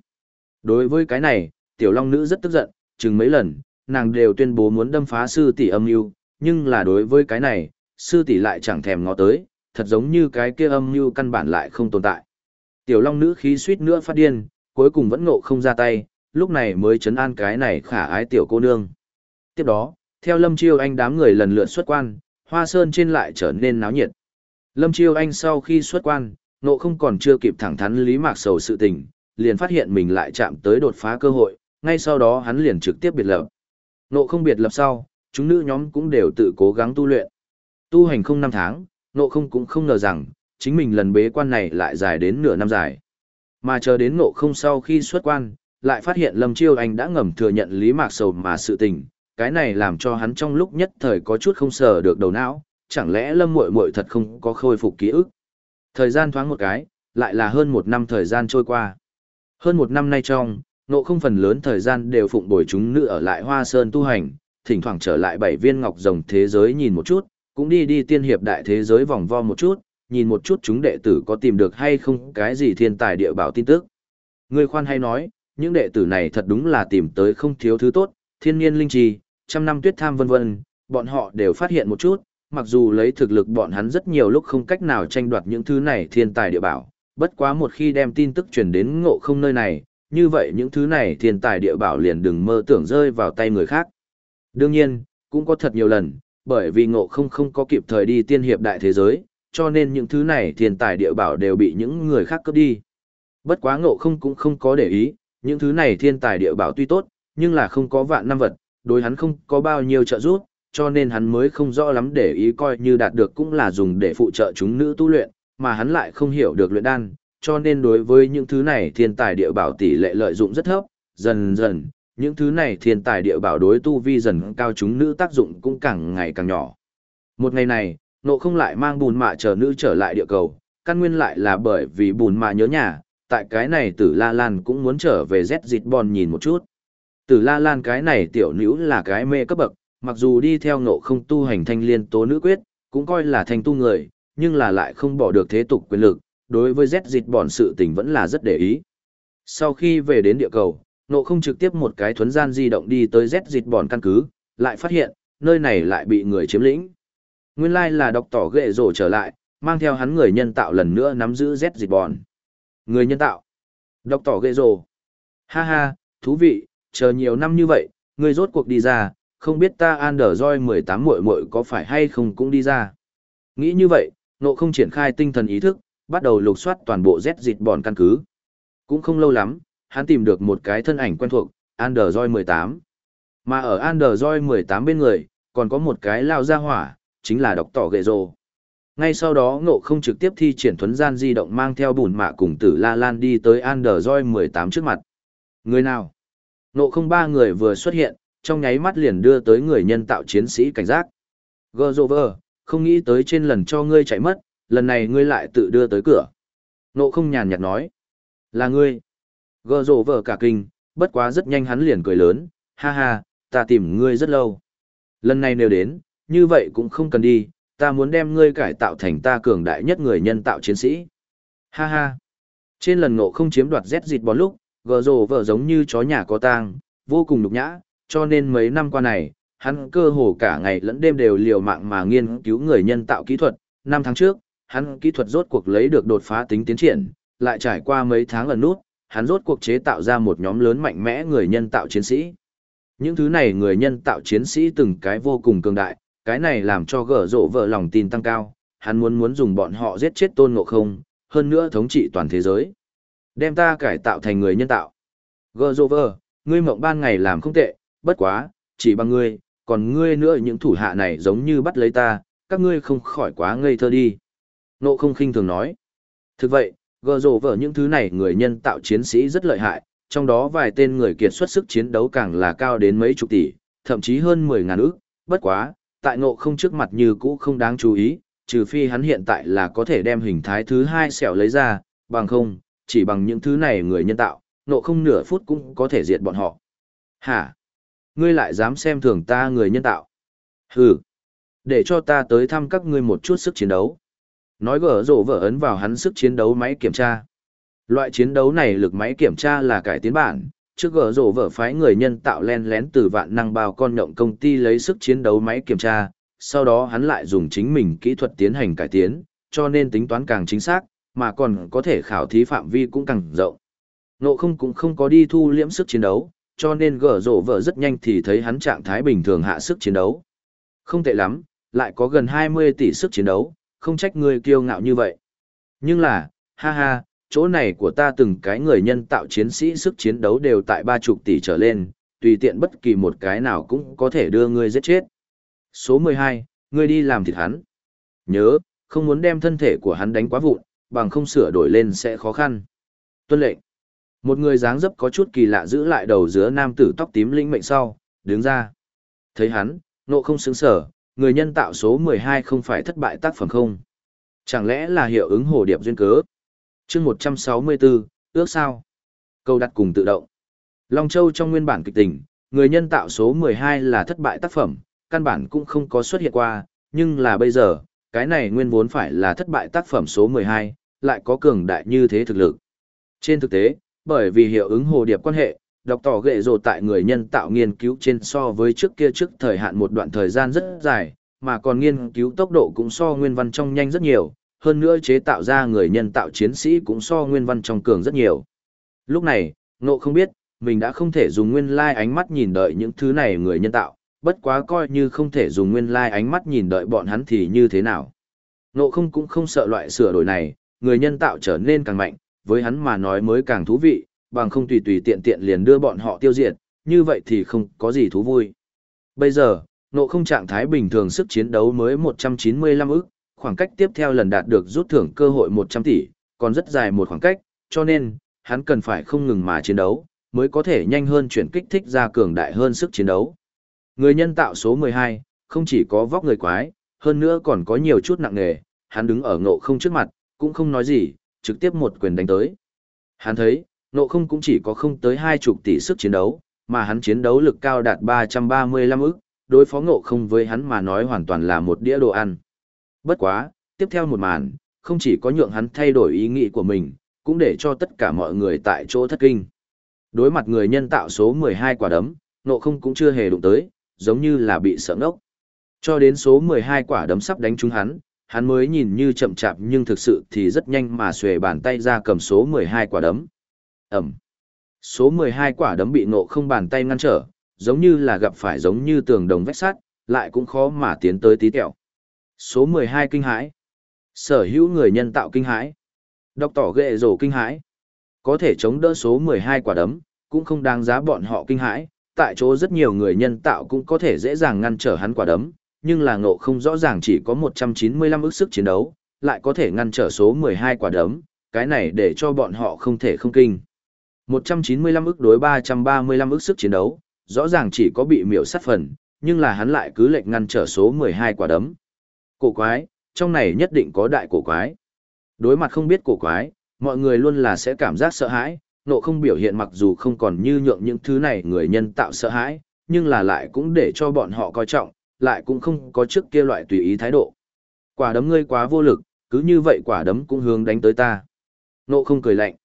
Đối với cái này, tiểu long nữ rất tức giận, chừng mấy lần, nàng đều tuyên bố muốn đâm phá sư tỷ âm mưu, nhưng là đối với cái này, sư tỷ lại chẳng thèm ngó tới, thật giống như cái kia âm mưu căn bản lại không tồn tại. Tiểu long nữ khí suýt nữa phát điên, cuối cùng vẫn ngộ không ra tay, lúc này mới chấn an cái này khả ái tiểu cô nương. Tiếp đó, theo Lâm Chiêu Anh đám người lần lượt xuất quan, Hoa Sơn trên lại trở nên náo nhiệt. Lâm Chiêu Anh sau khi xuất quan, nộ không còn chưa kịp thẳng thắn Lý Mạc Sầu sự tình, liền phát hiện mình lại chạm tới đột phá cơ hội, ngay sau đó hắn liền trực tiếp biệt lập. Nộ không biệt lập sau, chúng nữ nhóm cũng đều tự cố gắng tu luyện. Tu hành không năm tháng, nộ không cũng không ngờ rằng, chính mình lần bế quan này lại dài đến nửa năm dài. Mà chờ đến nộ không sau khi xuất quan, lại phát hiện Lâm Chiêu Anh đã ngầm thừa nhận Lý Mạc Sầu mà sự tình, cái này làm cho hắn trong lúc nhất thời có chút không sờ được đầu não, chẳng lẽ Lâm Muội Muội thật không có khôi phục ký ức. Thời gian thoáng một cái, lại là hơn một năm thời gian trôi qua. Hơn một năm nay trong, nộ không phần lớn thời gian đều phụng bồi chúng nữ ở lại Hoa Sơn tu hành, thỉnh thoảng trở lại bảy viên ngọc rồng thế giới nhìn một chút, cũng đi đi tiên hiệp đại thế giới vòng vo một chút, nhìn một chút chúng đệ tử có tìm được hay không cái gì thiên tài địa bảo tin tức. Người khoan hay nói, những đệ tử này thật đúng là tìm tới không thiếu thứ tốt, thiên nhiên linh trì, trăm năm tuyết tham vân vân, bọn họ đều phát hiện một chút, mặc dù lấy thực lực bọn hắn rất nhiều lúc không cách nào tranh đoạt những thứ này thiên tài địa bảo, bất quá một khi đem tin tức truyền đến ngộ không nơi này, như vậy những thứ này thiên tài địa bảo liền đừng mơ tưởng rơi vào tay người khác. Đương nhiên, cũng có thật nhiều lần, bởi vì ngộ không không có kịp thời đi tiên hiệp đại thế giới, cho nên những thứ này thiên tài địa bảo đều bị những người khác cướp đi. Bất quá ngộ không cũng không có để ý, những thứ này thiên tài địa bảo tuy tốt, nhưng là không có vạn năm vật, đối hắn không có bao nhiêu trợ giúp, cho nên hắn mới không rõ lắm để ý coi như đạt được cũng là dùng để phụ trợ chúng nữ tu luyện, mà hắn lại không hiểu được luyện đan, cho nên đối với những thứ này thiên tài địa bảo tỷ lệ lợi dụng rất thấp, dần dần, những thứ này thiên tài địa bảo đối tu vi dần cao chúng nữ tác dụng cũng càng ngày càng nhỏ. Một ngày này, nộ không lại mang bùn mạ chờ nữ trở lại địa cầu, căn nguyên lại là bởi vì bùn mạ nhớ nhà, tại cái này tử La Lan cũng muốn trở về Z Dịch bòn nhìn một chút. Tử La Lan cái này tiểu nữ là cái mê cấp bậc, mặc dù đi theo nộ không tu hành thanh liên tố nữ quyết, cũng coi là thành tu người, nhưng là lại không bỏ được thế tục quyền lực, đối với Z dịch bọn sự tình vẫn là rất để ý. Sau khi về đến địa cầu, nộ không trực tiếp một cái thuấn gian di động đi tới Z dịch bọn căn cứ, lại phát hiện, nơi này lại bị người chiếm lĩnh. Nguyên lai là đọc tỏ ghệ rổ trở lại, mang theo hắn người nhân tạo lần nữa nắm giữ Z dịch Bọn Người nhân tạo. Đọc tỏ ghệ rổ. Ha ha, thú vị, chờ nhiều năm như vậy, người rốt cuộc đi ra, không biết ta Android 18 muội muội có phải hay không cũng đi ra. Nghĩ như vậy, nộ không triển khai tinh thần ý thức, bắt đầu lục soát toàn bộ Z dịt bòn căn cứ. Cũng không lâu lắm, hắn tìm được một cái thân ảnh quen thuộc, Android 18. Mà ở Android 18 bên người, còn có một cái lao ra hỏa, chính là đọc tỏ gệ rồ. Ngay sau đó ngộ không trực tiếp thi triển thuấn gian di động mang theo bùn mạ cùng tử La Lan đi tới Android 18 trước mặt. Người nào? Ngộ không ba người vừa xuất hiện, trong nháy mắt liền đưa tới người nhân tạo chiến sĩ cảnh giác. Grover, không nghĩ tới trên lần cho ngươi chạy mất, lần này ngươi lại tự đưa tới cửa. Nộ không nhàn nhạt nói. Là ngươi. Grover cả kinh, bất quá rất nhanh hắn liền cười lớn, ha ha, ta tìm ngươi rất lâu. Lần này nếu đến, như vậy cũng không cần đi, ta muốn đem ngươi cải tạo thành ta cường đại nhất người nhân tạo chiến sĩ. Ha ha. Trên lần ngộ không chiếm đoạt rét dịt bón lúc, gờ rổ vở giống như chó nhà có tang, vô cùng nhục nhã, cho nên mấy năm qua này, hắn cơ hồ cả ngày lẫn đêm đều liều mạng mà nghiên cứu người nhân tạo kỹ thuật. Năm tháng trước, hắn kỹ thuật rốt cuộc lấy được đột phá tính tiến triển, lại trải qua mấy tháng lần nút, hắn rốt cuộc chế tạo ra một nhóm lớn mạnh mẽ người nhân tạo chiến sĩ. Những thứ này người nhân tạo chiến sĩ từng cái vô cùng cường đại, cái này làm cho gở rộ vợ lòng tin tăng cao, hắn muốn muốn dùng bọn họ giết chết tôn ngộ không, hơn nữa thống trị toàn thế giới. Đem ta cải tạo thành người nhân tạo. Gở rộ vợ, ngươi mộng ban ngày làm không tệ, bất quá, chỉ bằng ngươi, còn ngươi nữa những thủ hạ này giống như bắt lấy ta, các ngươi không khỏi quá ngây thơ đi. Nộ không khinh thường nói. Thực vậy, gờ rổ vợ những thứ này người nhân tạo chiến sĩ rất lợi hại, trong đó vài tên người kiệt xuất sức chiến đấu càng là cao đến mấy chục tỷ, thậm chí hơn 10 ngàn ức, bất quá, tại ngộ không trước mặt như cũ không đáng chú ý, trừ phi hắn hiện tại là có thể đem hình thái thứ hai xẻo lấy ra, bằng không, chỉ bằng những thứ này người nhân tạo, ngộ không nửa phút cũng có thể diệt bọn họ. Hả? Ngươi lại dám xem thường ta người nhân tạo? Hừ! Để cho ta tới thăm các ngươi một chút sức chiến đấu. Nói gở rổ vợ ấn vào hắn sức chiến đấu máy kiểm tra. Loại chiến đấu này lực máy kiểm tra là cải tiến bản, trước gỡ rổ vỡ phái người nhân tạo len lén từ vạn năng bao con nhộng công ty lấy sức chiến đấu máy kiểm tra, sau đó hắn lại dùng chính mình kỹ thuật tiến hành cải tiến, cho nên tính toán càng chính xác, mà còn có thể khảo thí phạm vi cũng càng rộng. Nộ không cũng không có đi thu liễm sức chiến đấu, cho nên gở rổ vợ rất nhanh thì thấy hắn trạng thái bình thường hạ sức chiến đấu. Không tệ lắm, lại có gần 20 tỷ sức chiến đấu, không trách người kiêu ngạo như vậy. Nhưng là, ha ha, chỗ này của ta từng cái người nhân tạo chiến sĩ sức chiến đấu đều tại ba chục tỷ trở lên, tùy tiện bất kỳ một cái nào cũng có thể đưa ngươi giết chết. Số 12, ngươi đi làm thịt hắn. Nhớ, không muốn đem thân thể của hắn đánh quá vụn, bằng không sửa đổi lên sẽ khó khăn. Tuân lệnh. Một người dáng dấp có chút kỳ lạ giữ lại đầu giữa nam tử tóc tím linh mệnh sau, đứng ra. Thấy hắn, nộ không xứng sở, người nhân tạo số 12 không phải thất bại tác phẩm không? Chẳng lẽ là hiệu ứng hồ điệp duyên cớ? chương 164, ước sao? Câu đặt cùng tự động. Long Châu trong nguyên bản kịch tình, người nhân tạo số 12 là thất bại tác phẩm, căn bản cũng không có xuất hiện qua, nhưng là bây giờ, cái này nguyên vốn phải là thất bại tác phẩm số 12, lại có cường đại như thế thực lực. Trên thực tế, bởi vì hiệu ứng hồ điệp quan hệ, đọc tỏ ghệ rồ tại người nhân tạo nghiên cứu trên so với trước kia trước thời hạn một đoạn thời gian rất dài, mà còn nghiên cứu tốc độ cũng so nguyên văn trong nhanh rất nhiều, hơn nữa chế tạo ra người nhân tạo chiến sĩ cũng so nguyên văn trong cường rất nhiều. Lúc này, nộ không biết, mình đã không thể dùng nguyên lai ánh mắt nhìn đợi những thứ này người nhân tạo, bất quá coi như không thể dùng nguyên lai ánh mắt nhìn đợi bọn hắn thì như thế nào. Nộ không cũng không sợ loại sửa đổi này, người nhân tạo trở nên càng mạnh, với hắn mà nói mới càng thú vị, bằng không tùy tùy tiện tiện liền đưa bọn họ tiêu diệt, như vậy thì không có gì thú vui. Bây giờ, nộ không trạng thái bình thường sức chiến đấu mới 195 ức, khoảng cách tiếp theo lần đạt được rút thưởng cơ hội 100 tỷ, còn rất dài một khoảng cách, cho nên, hắn cần phải không ngừng mà chiến đấu, mới có thể nhanh hơn chuyển kích thích ra cường đại hơn sức chiến đấu. Người nhân tạo số 12, không chỉ có vóc người quái, hơn nữa còn có nhiều chút nặng nghề, hắn đứng ở ngộ không trước mặt, cũng không nói gì, trực tiếp một quyền đánh tới. Hắn thấy, nộ không cũng chỉ có không tới hai chục tỷ sức chiến đấu, mà hắn chiến đấu lực cao đạt 335 ức, đối phó ngộ không với hắn mà nói hoàn toàn là một đĩa đồ ăn. Bất quá, tiếp theo một màn, không chỉ có nhượng hắn thay đổi ý nghĩ của mình, cũng để cho tất cả mọi người tại chỗ thất kinh. Đối mặt người nhân tạo số 12 quả đấm, nộ không cũng chưa hề đụng tới, giống như là bị sợ ngốc. Cho đến số 12 quả đấm sắp đánh trúng hắn, hắn mới nhìn như chậm chạp nhưng thực sự thì rất nhanh mà xuề bàn tay ra cầm số 12 quả đấm. Ẩm. Số 12 quả đấm bị ngộ không bàn tay ngăn trở, giống như là gặp phải giống như tường đồng vách sắt, lại cũng khó mà tiến tới tí tẹo. Số 12 kinh hãi. Sở hữu người nhân tạo kinh hãi. Đọc tỏ ghệ rổ kinh hãi. Có thể chống đỡ số 12 quả đấm, cũng không đáng giá bọn họ kinh hãi. Tại chỗ rất nhiều người nhân tạo cũng có thể dễ dàng ngăn trở hắn quả đấm, nhưng là ngộ không rõ ràng chỉ có 195 ức sức chiến đấu, lại có thể ngăn trở số 12 quả đấm, cái này để cho bọn họ không thể không kinh. 195 ức đối 335 ức sức chiến đấu, rõ ràng chỉ có bị miểu sát phần, nhưng là hắn lại cứ lệnh ngăn trở số 12 quả đấm. Cổ quái, trong này nhất định có đại cổ quái. Đối mặt không biết cổ quái, mọi người luôn là sẽ cảm giác sợ hãi, nộ không biểu hiện mặc dù không còn như nhượng những thứ này người nhân tạo sợ hãi, nhưng là lại cũng để cho bọn họ coi trọng, lại cũng không có trước kia loại tùy ý thái độ. Quả đấm ngươi quá vô lực, cứ như vậy quả đấm cũng hướng đánh tới ta. Nộ không cười lạnh.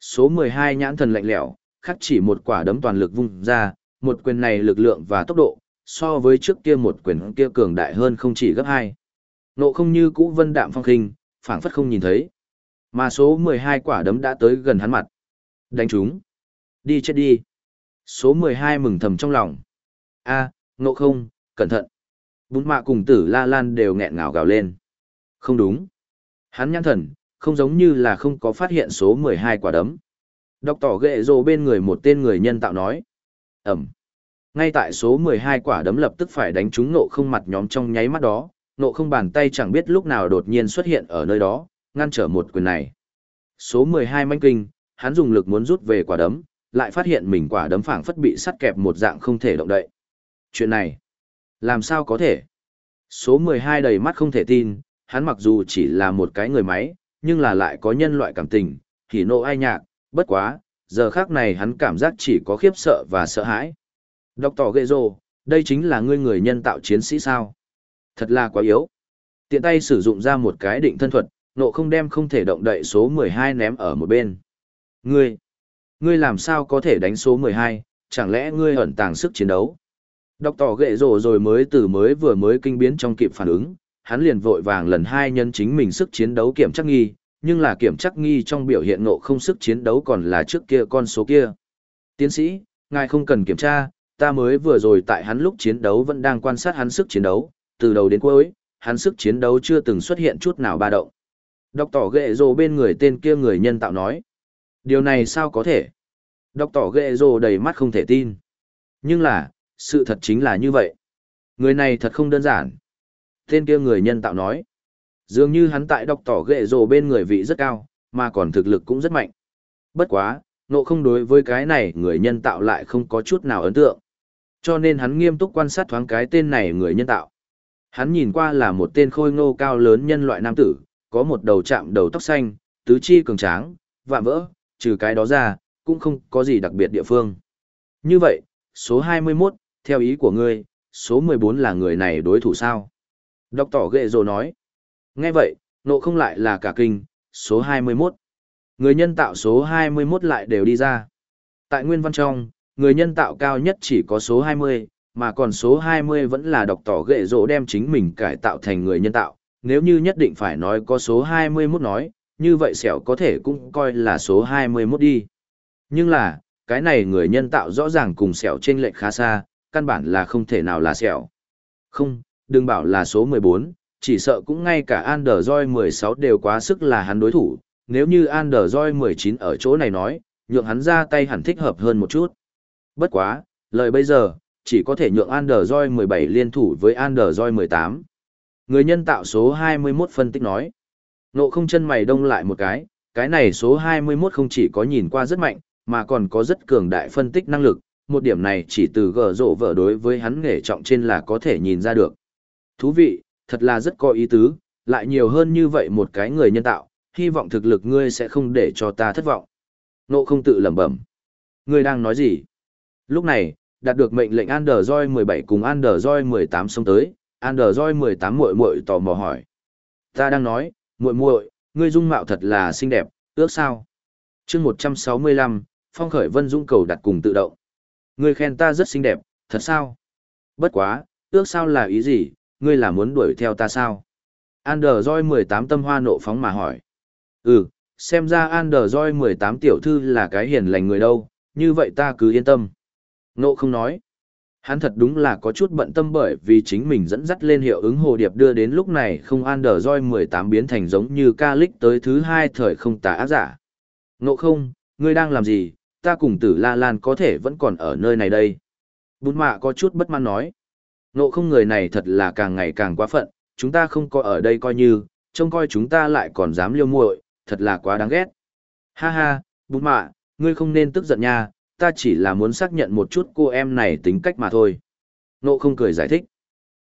Số 12 nhãn thần lạnh lẽo, khắc chỉ một quả đấm toàn lực vung ra, một quyền này lực lượng và tốc độ, so với trước kia một quyền kia cường đại hơn không chỉ gấp hai. Nộ không như cũ vân đạm phong khinh, phảng phất không nhìn thấy. Mà số 12 quả đấm đã tới gần hắn mặt. Đánh chúng. Đi chết đi. Số 12 mừng thầm trong lòng. a nộ không, cẩn thận. Bún mạ cùng tử la lan đều nghẹn ngào gào lên. Không đúng. Hắn nhãn thần, không giống như là không có phát hiện số 12 quả đấm. Đọc tỏ ghệ rồ bên người một tên người nhân tạo nói. Ẩm. Ngay tại số 12 quả đấm lập tức phải đánh trúng nộ không mặt nhóm trong nháy mắt đó, nộ không bàn tay chẳng biết lúc nào đột nhiên xuất hiện ở nơi đó, ngăn trở một quyền này. Số 12 manh kinh, hắn dùng lực muốn rút về quả đấm, lại phát hiện mình quả đấm phảng phất bị sắt kẹp một dạng không thể động đậy. Chuyện này, làm sao có thể? Số 12 đầy mắt không thể tin, hắn mặc dù chỉ là một cái người máy, nhưng là lại có nhân loại cảm tình, thì nộ ai nhạc, bất quá, giờ khác này hắn cảm giác chỉ có khiếp sợ và sợ hãi. Đọc tỏ ghê rồ, đây chính là ngươi người nhân tạo chiến sĩ sao? Thật là quá yếu. Tiện tay sử dụng ra một cái định thân thuật, nộ không đem không thể động đậy số 12 ném ở một bên. Ngươi, ngươi làm sao có thể đánh số 12, chẳng lẽ ngươi ẩn tàng sức chiến đấu? Đọc tỏ ghệ rồ rồi mới từ mới vừa mới kinh biến trong kịp phản ứng, hắn liền vội vàng lần hai nhân chính mình sức chiến đấu kiểm chắc nghi, nhưng là kiểm chắc nghi trong biểu hiện nộ không sức chiến đấu còn là trước kia con số kia. Tiến sĩ, ngài không cần kiểm tra, ta mới vừa rồi tại hắn lúc chiến đấu vẫn đang quan sát hắn sức chiến đấu, từ đầu đến cuối, hắn sức chiến đấu chưa từng xuất hiện chút nào ba động. Đọc tỏ ghệ rồ bên người tên kia người nhân tạo nói. Điều này sao có thể? Đọc tỏ ghệ rồ đầy mắt không thể tin. Nhưng là, sự thật chính là như vậy. Người này thật không đơn giản. Tên kia người nhân tạo nói. Dường như hắn tại đọc tỏ ghệ rồ bên người vị rất cao, mà còn thực lực cũng rất mạnh. Bất quá, nộ không đối với cái này người nhân tạo lại không có chút nào ấn tượng. Cho nên hắn nghiêm túc quan sát thoáng cái tên này người nhân tạo. Hắn nhìn qua là một tên khôi ngô cao lớn nhân loại nam tử, có một đầu chạm đầu tóc xanh, tứ chi cường tráng, vạm vỡ, trừ cái đó ra, cũng không có gì đặc biệt địa phương. Như vậy, số 21, theo ý của ngươi, số 14 là người này đối thủ sao? Đọc tỏ ghệ rồi nói. Nghe vậy, nộ không lại là cả kinh, số 21. Người nhân tạo số 21 lại đều đi ra. Tại nguyên văn trong, người nhân tạo cao nhất chỉ có số 20, mà còn số 20 vẫn là đọc tỏ ghệ rỗ đem chính mình cải tạo thành người nhân tạo. Nếu như nhất định phải nói có số 21 nói, như vậy sẹo có thể cũng coi là số 21 đi. Nhưng là, cái này người nhân tạo rõ ràng cùng sẹo trên lệch khá xa, căn bản là không thể nào là sẹo. Không, đừng bảo là số 14, chỉ sợ cũng ngay cả Anderjoy 16 đều quá sức là hắn đối thủ, nếu như Anderjoy 19 ở chỗ này nói, nhượng hắn ra tay hẳn thích hợp hơn một chút. Bất quá, lời bây giờ, chỉ có thể nhượng Anderjoy 17 liên thủ với Anderjoy 18. Người nhân tạo số 21 phân tích nói. Nộ không chân mày đông lại một cái, cái này số 21 không chỉ có nhìn qua rất mạnh, mà còn có rất cường đại phân tích năng lực, một điểm này chỉ từ gờ rộ vợ đối với hắn nghề trọng trên là có thể nhìn ra được. Thú vị, thật là rất có ý tứ, lại nhiều hơn như vậy một cái người nhân tạo, hy vọng thực lực ngươi sẽ không để cho ta thất vọng. Nộ không tự lẩm bẩm. Ngươi đang nói gì? Lúc này, đạt được mệnh lệnh Android 17 cùng Android 18 xông tới, Android 18 muội muội tò mò hỏi. Ta đang nói, muội muội, ngươi dung mạo thật là xinh đẹp, ước sao? Chương 165, Phong khởi Vân Dung cầu đặt cùng tự động. Ngươi khen ta rất xinh đẹp, thật sao? Bất quá, ước sao là ý gì, ngươi là muốn đuổi theo ta sao? Android 18 tâm hoa nộ phóng mà hỏi. Ừ, xem ra Android 18 tiểu thư là cái hiền lành người đâu, như vậy ta cứ yên tâm. Nộ không nói. Hắn thật đúng là có chút bận tâm bởi vì chính mình dẫn dắt lên hiệu ứng hồ điệp đưa đến lúc này không Android 18 biến thành giống như ca lích tới thứ hai thời không tà ác giả. Nộ không, ngươi đang làm gì, ta cùng tử La Lan có thể vẫn còn ở nơi này đây. Bún mạ có chút bất mãn nói. Nộ không người này thật là càng ngày càng quá phận, chúng ta không có ở đây coi như, trông coi chúng ta lại còn dám liêu muội, thật là quá đáng ghét. Ha ha, bún mạ, ngươi không nên tức giận nha, ta chỉ là muốn xác nhận một chút cô em này tính cách mà thôi. Nộ không cười giải thích.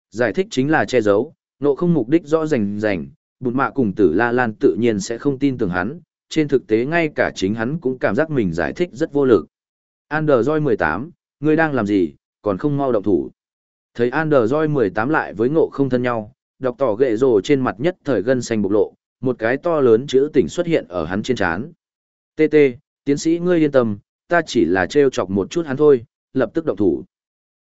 Giải thích chính là che giấu, nộ không mục đích rõ rành rành, bụt mạ cùng tử la lan tự nhiên sẽ không tin tưởng hắn, trên thực tế ngay cả chính hắn cũng cảm giác mình giải thích rất vô lực. Android 18, ngươi đang làm gì, còn không mau động thủ. Thấy Android 18 lại với ngộ không thân nhau, đọc tỏ ghệ rồ trên mặt nhất thời gân xanh bộc lộ, một cái to lớn chữ tỉnh xuất hiện ở hắn trên trán. TT, tiến sĩ ngươi yên tâm, ta chỉ là trêu chọc một chút hắn thôi, lập tức động thủ.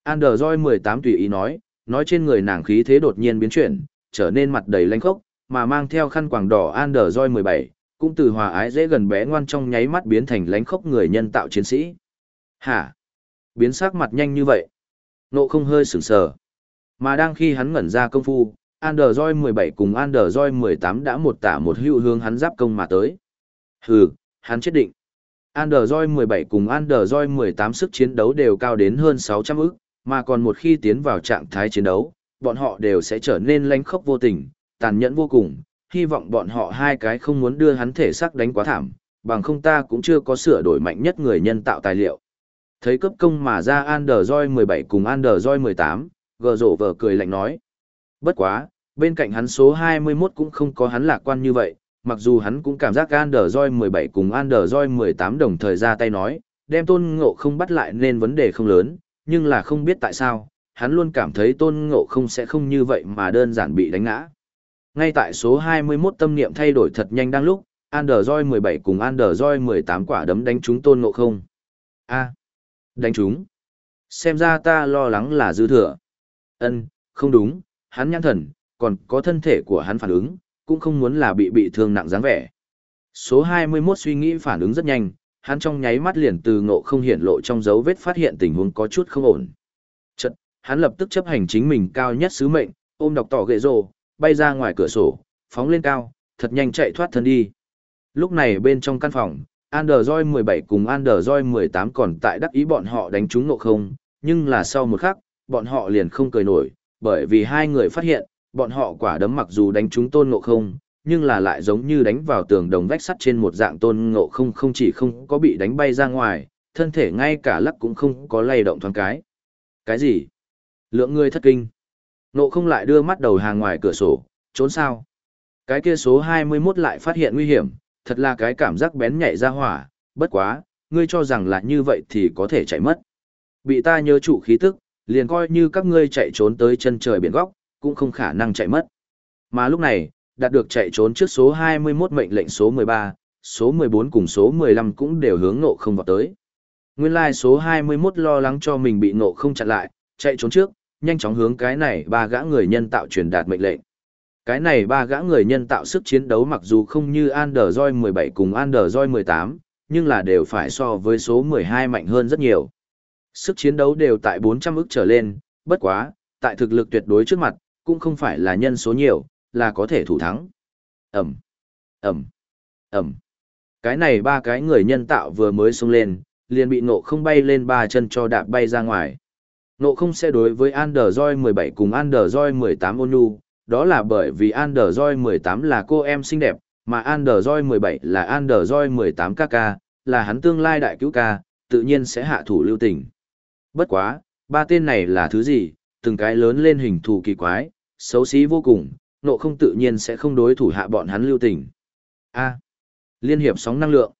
Android 18 tùy ý nói, nói trên người nàng khí thế đột nhiên biến chuyển, trở nên mặt đầy lanh khốc, mà mang theo khăn quàng đỏ Android 17, cũng từ hòa ái dễ gần bé ngoan trong nháy mắt biến thành lánh khốc người nhân tạo chiến sĩ. Hả? Biến sắc mặt nhanh như vậy? Nộ không hơi sửng sờ. Mà đang khi hắn ngẩn ra công phu, Android 17 cùng Android 18 đã một tả một hữu hướng hắn giáp công mà tới. Hừ, hắn chết định. Android 17 cùng Android 18 sức chiến đấu đều cao đến hơn 600 ức, mà còn một khi tiến vào trạng thái chiến đấu, bọn họ đều sẽ trở nên lánh khốc vô tình, tàn nhẫn vô cùng, hy vọng bọn họ hai cái không muốn đưa hắn thể xác đánh quá thảm, bằng không ta cũng chưa có sửa đổi mạnh nhất người nhân tạo tài liệu. Thấy cấp công mà ra Anderjoy 17 cùng Anderjoy 18, gờ rổ vờ cười lạnh nói. Bất quá, bên cạnh hắn số 21 cũng không có hắn lạc quan như vậy, mặc dù hắn cũng cảm giác Anderjoy 17 cùng Anderjoy 18 đồng thời ra tay nói, đem tôn ngộ không bắt lại nên vấn đề không lớn, nhưng là không biết tại sao, hắn luôn cảm thấy tôn ngộ không sẽ không như vậy mà đơn giản bị đánh ngã. Ngay tại số 21 tâm niệm thay đổi thật nhanh đang lúc, Android 17 cùng Android 18 quả đấm đánh trúng tôn ngộ không. a đánh trúng. Xem ra ta lo lắng là dư thừa. ân không đúng, hắn nhãn thần, còn có thân thể của hắn phản ứng, cũng không muốn là bị bị thương nặng dáng vẻ. Số 21 suy nghĩ phản ứng rất nhanh, hắn trong nháy mắt liền từ ngộ không hiện lộ trong dấu vết phát hiện tình huống có chút không ổn. Chật, hắn lập tức chấp hành chính mình cao nhất sứ mệnh, ôm đọc tỏ ghệ rồ, bay ra ngoài cửa sổ, phóng lên cao, thật nhanh chạy thoát thân đi. Lúc này bên trong căn phòng, Android 17 cùng Android 18 còn tại đắc ý bọn họ đánh trúng ngộ không, nhưng là sau một khắc, bọn họ liền không cười nổi, bởi vì hai người phát hiện, bọn họ quả đấm mặc dù đánh trúng tôn ngộ không, nhưng là lại giống như đánh vào tường đồng vách sắt trên một dạng tôn ngộ không không chỉ không có bị đánh bay ra ngoài, thân thể ngay cả lắc cũng không có lay động thoáng cái. Cái gì? Lượng người thất kinh. Ngộ không lại đưa mắt đầu hàng ngoài cửa sổ, trốn sao? Cái kia số 21 lại phát hiện nguy hiểm, thật là cái cảm giác bén nhạy ra hỏa, bất quá, ngươi cho rằng là như vậy thì có thể chạy mất. Bị ta nhớ trụ khí tức, liền coi như các ngươi chạy trốn tới chân trời biển góc, cũng không khả năng chạy mất. Mà lúc này, đạt được chạy trốn trước số 21 mệnh lệnh số 13, số 14 cùng số 15 cũng đều hướng nộ không vào tới. Nguyên lai like số 21 lo lắng cho mình bị nộ không chặn lại, chạy trốn trước, nhanh chóng hướng cái này ba gã người nhân tạo truyền đạt mệnh lệnh. Cái này ba gã người nhân tạo sức chiến đấu mặc dù không như Anderjoy 17 cùng Anderjoy 18, nhưng là đều phải so với số 12 mạnh hơn rất nhiều. Sức chiến đấu đều tại 400 ức trở lên, bất quá, tại thực lực tuyệt đối trước mặt, cũng không phải là nhân số nhiều, là có thể thủ thắng. Ẩm, Ẩm, Ẩm. Cái này ba cái người nhân tạo vừa mới xuống lên, liền bị nộ không bay lên ba chân cho đạp bay ra ngoài. Nộ không sẽ đối với Android 17 cùng Android 18 ônu, đó là bởi vì Android 18 là cô em xinh đẹp, mà Android 17 là Android 18 KK, là hắn tương lai đại cứu ca, tự nhiên sẽ hạ thủ lưu tình. Bất quá, ba tên này là thứ gì, từng cái lớn lên hình thù kỳ quái, xấu xí vô cùng, nộ không tự nhiên sẽ không đối thủ hạ bọn hắn lưu tình. A. À, liên hiệp sóng năng lượng.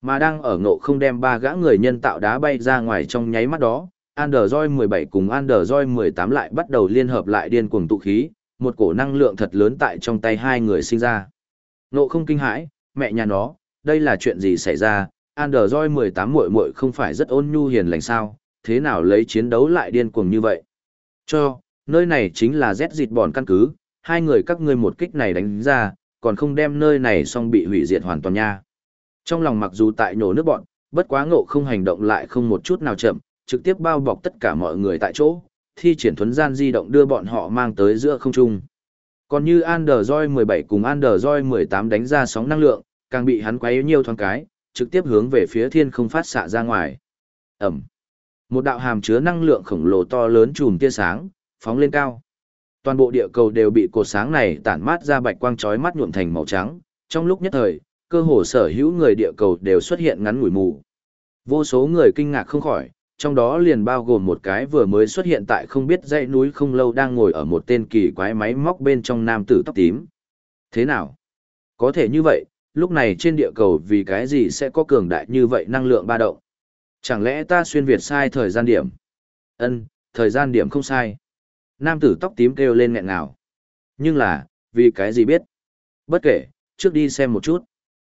Mà đang ở ngộ không đem ba gã người nhân tạo đá bay ra ngoài trong nháy mắt đó, Android 17 cùng Android 18 lại bắt đầu liên hợp lại điên cuồng tụ khí, một cổ năng lượng thật lớn tại trong tay hai người sinh ra. Nộ không kinh hãi, mẹ nhà nó, đây là chuyện gì xảy ra, Android 18 muội muội không phải rất ôn nhu hiền lành sao, thế nào lấy chiến đấu lại điên cuồng như vậy? Cho, nơi này chính là Z dịt bòn căn cứ, hai người các ngươi một kích này đánh ra, còn không đem nơi này xong bị hủy diệt hoàn toàn nha. Trong lòng mặc dù tại nhổ nước bọn, bất quá ngộ không hành động lại không một chút nào chậm, trực tiếp bao bọc tất cả mọi người tại chỗ, thi triển thuấn gian di động đưa bọn họ mang tới giữa không trung. Còn như Android 17 cùng Android 18 đánh ra sóng năng lượng, càng bị hắn quấy nhiều thoáng cái, trực tiếp hướng về phía thiên không phát xạ ra ngoài. Ẩm. Một đạo hàm chứa năng lượng khổng lồ to lớn chùm tia sáng, phóng lên cao. Toàn bộ địa cầu đều bị cột sáng này tản mát ra bạch quang chói mắt nhuộm thành màu trắng, trong lúc nhất thời, cơ hồ sở hữu người địa cầu đều xuất hiện ngắn ngủi mù. Vô số người kinh ngạc không khỏi, trong đó liền bao gồm một cái vừa mới xuất hiện tại không biết dãy núi không lâu đang ngồi ở một tên kỳ quái máy móc bên trong nam tử tóc tím. Thế nào? Có thể như vậy, lúc này trên địa cầu vì cái gì sẽ có cường đại như vậy năng lượng ba động? Chẳng lẽ ta xuyên Việt sai thời gian điểm? Ân, thời gian điểm không sai. Nam tử tóc tím kêu lên nghẹn ngào. Nhưng là, vì cái gì biết? Bất kể, trước đi xem một chút.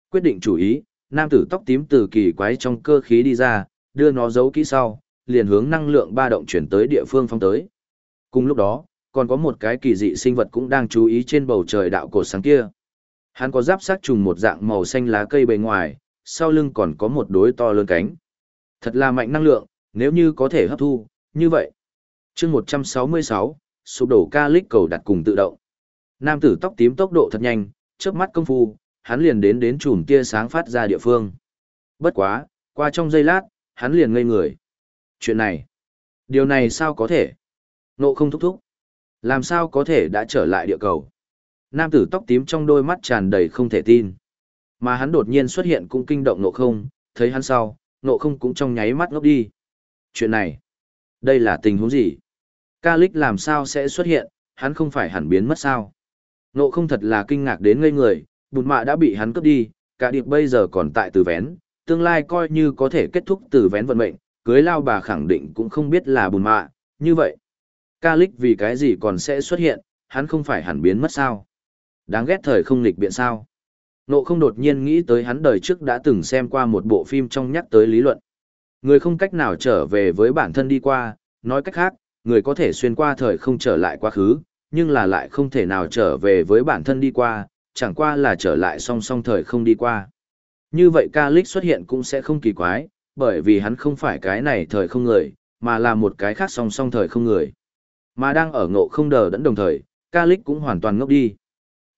Quyết định chủ ý, nam tử tóc tím từ kỳ quái trong cơ khí đi ra, đưa nó giấu kỹ sau, liền hướng năng lượng ba động chuyển tới địa phương phong tới. Cùng lúc đó, còn có một cái kỳ dị sinh vật cũng đang chú ý trên bầu trời đạo cổ sáng kia. Hắn có giáp sát trùng một dạng màu xanh lá cây bề ngoài, sau lưng còn có một đối to lớn cánh. Thật là mạnh năng lượng, nếu như có thể hấp thu, như vậy. chương 166, sụp đổ ca lích cầu đặt cùng tự động. Nam tử tóc tím tốc độ thật nhanh, chớp mắt công phu, hắn liền đến đến chùm tia sáng phát ra địa phương. Bất quá, qua trong giây lát, hắn liền ngây người. Chuyện này, điều này sao có thể? Nộ không thúc thúc. Làm sao có thể đã trở lại địa cầu? Nam tử tóc tím trong đôi mắt tràn đầy không thể tin. Mà hắn đột nhiên xuất hiện cũng kinh động nộ không, thấy hắn sau, nộ không cũng trong nháy mắt ngốc đi. Chuyện này, đây là tình huống gì? Ca lích làm sao sẽ xuất hiện, hắn không phải hẳn biến mất sao? Nộ không thật là kinh ngạc đến ngây người, bùn mạ đã bị hắn cướp đi, cả điệp bây giờ còn tại từ vén, tương lai coi như có thể kết thúc từ vén vận mệnh, cưới lao bà khẳng định cũng không biết là bùn mạ, như vậy. Ca lích vì cái gì còn sẽ xuất hiện, hắn không phải hẳn biến mất sao? Đáng ghét thời không lịch biện sao? Nộ không đột nhiên nghĩ tới hắn đời trước đã từng xem qua một bộ phim trong nhắc tới lý luận. Người không cách nào trở về với bản thân đi qua, nói cách khác, người có thể xuyên qua thời không trở lại quá khứ, nhưng là lại không thể nào trở về với bản thân đi qua, chẳng qua là trở lại song song thời không đi qua. Như vậy ca lích xuất hiện cũng sẽ không kỳ quái, bởi vì hắn không phải cái này thời không người, mà là một cái khác song song thời không người. Mà đang ở ngộ không đờ đẫn đồng thời, ca lích cũng hoàn toàn ngốc đi.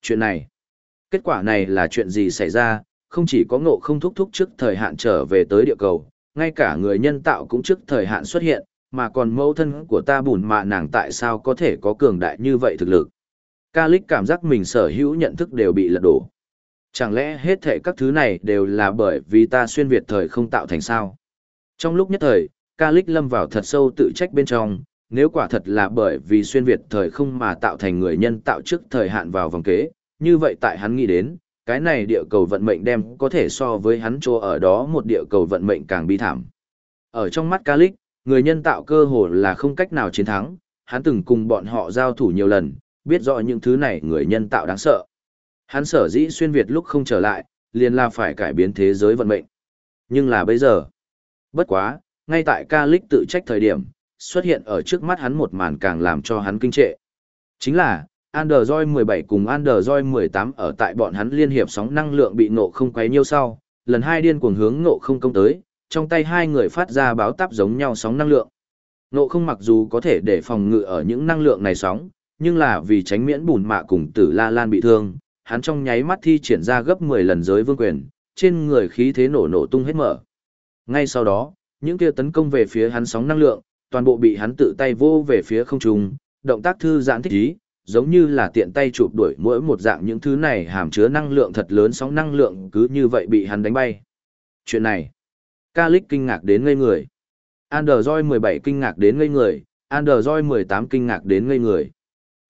Chuyện này, kết quả này là chuyện gì xảy ra, không chỉ có ngộ không thúc thúc trước thời hạn trở về tới địa cầu, ngay cả người nhân tạo cũng trước thời hạn xuất hiện, mà còn mẫu thân của ta bùn mạ nàng tại sao có thể có cường đại như vậy thực lực. Ca lích cảm giác mình sở hữu nhận thức đều bị lật đổ. Chẳng lẽ hết thể các thứ này đều là bởi vì ta xuyên Việt thời không tạo thành sao? Trong lúc nhất thời, ca lích lâm vào thật sâu tự trách bên trong, nếu quả thật là bởi vì xuyên Việt thời không mà tạo thành người nhân tạo trước thời hạn vào vòng kế, như vậy tại hắn nghĩ đến, cái này địa cầu vận mệnh đem có thể so với hắn chỗ ở đó một địa cầu vận mệnh càng bi thảm. Ở trong mắt ca lích, người nhân tạo cơ hồ là không cách nào chiến thắng, hắn từng cùng bọn họ giao thủ nhiều lần, biết rõ những thứ này người nhân tạo đáng sợ. Hắn sở dĩ xuyên Việt lúc không trở lại, liền là phải cải biến thế giới vận mệnh. Nhưng là bây giờ, bất quá, ngay tại ca lích tự trách thời điểm, xuất hiện ở trước mắt hắn một màn càng làm cho hắn kinh trệ. Chính là, Android 17 cùng Android 18 ở tại bọn hắn liên hiệp sóng năng lượng bị nộ không quấy nhiêu sau, lần hai điên cuồng hướng nộ không công tới, trong tay hai người phát ra báo táp giống nhau sóng năng lượng. Nộ không mặc dù có thể để phòng ngự ở những năng lượng này sóng, nhưng là vì tránh miễn bùn mạ cùng tử la lan bị thương, hắn trong nháy mắt thi triển ra gấp 10 lần giới vương quyền, trên người khí thế nổ nổ tung hết mở. Ngay sau đó, những kia tấn công về phía hắn sóng năng lượng, toàn bộ bị hắn tự tay vô về phía không trung, động tác thư giãn thích ý, giống như là tiện tay chụp đuổi mỗi một dạng những thứ này hàm chứa năng lượng thật lớn sóng năng lượng cứ như vậy bị hắn đánh bay. Chuyện này, Calix kinh ngạc đến ngây người. Android 17 kinh ngạc đến ngây người, Android 18 kinh ngạc đến ngây người.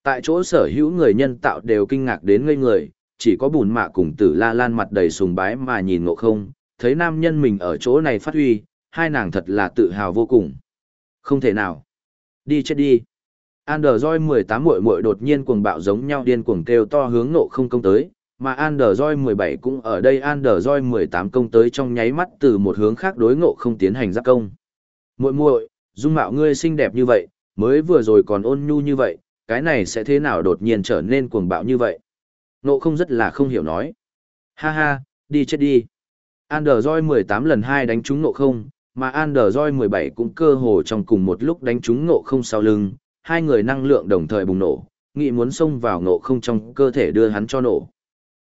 Tại chỗ sở hữu người nhân tạo đều kinh ngạc đến ngây người, chỉ có bùn mạ cùng tử la lan mặt đầy sùng bái mà nhìn ngộ không, thấy nam nhân mình ở chỗ này phát huy, hai nàng thật là tự hào vô cùng. Không thể nào. Đi chết đi. Android 18 muội muội đột nhiên cuồng bạo giống nhau điên cuồng kêu to hướng ngộ không công tới, mà Android 17 cũng ở đây Android 18 công tới trong nháy mắt từ một hướng khác đối ngộ không tiến hành giáp công. Muội muội, dung mạo ngươi xinh đẹp như vậy, mới vừa rồi còn ôn nhu như vậy, cái này sẽ thế nào đột nhiên trở nên cuồng bạo như vậy? Nộ không rất là không hiểu nói. Ha ha, đi chết đi. Android 18 lần 2 đánh trúng nộ không, mà Android 17 cũng cơ hồ trong cùng một lúc đánh trúng nộ không sau lưng, hai người năng lượng đồng thời bùng nổ, nghị muốn xông vào nộ không trong cơ thể đưa hắn cho nổ.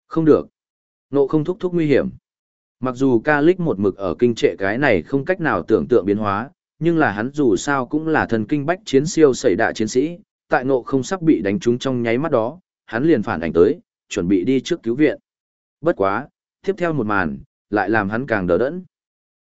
Không được. Nộ không thúc thúc nguy hiểm. Mặc dù ca lích một mực ở kinh trệ cái này không cách nào tưởng tượng biến hóa, nhưng là hắn dù sao cũng là thần kinh bách chiến siêu xảy đạ chiến sĩ, tại nộ không sắp bị đánh trúng trong nháy mắt đó, hắn liền phản ảnh tới, chuẩn bị đi trước cứu viện. Bất quá, tiếp theo một màn, lại làm hắn càng đỡ đẫn.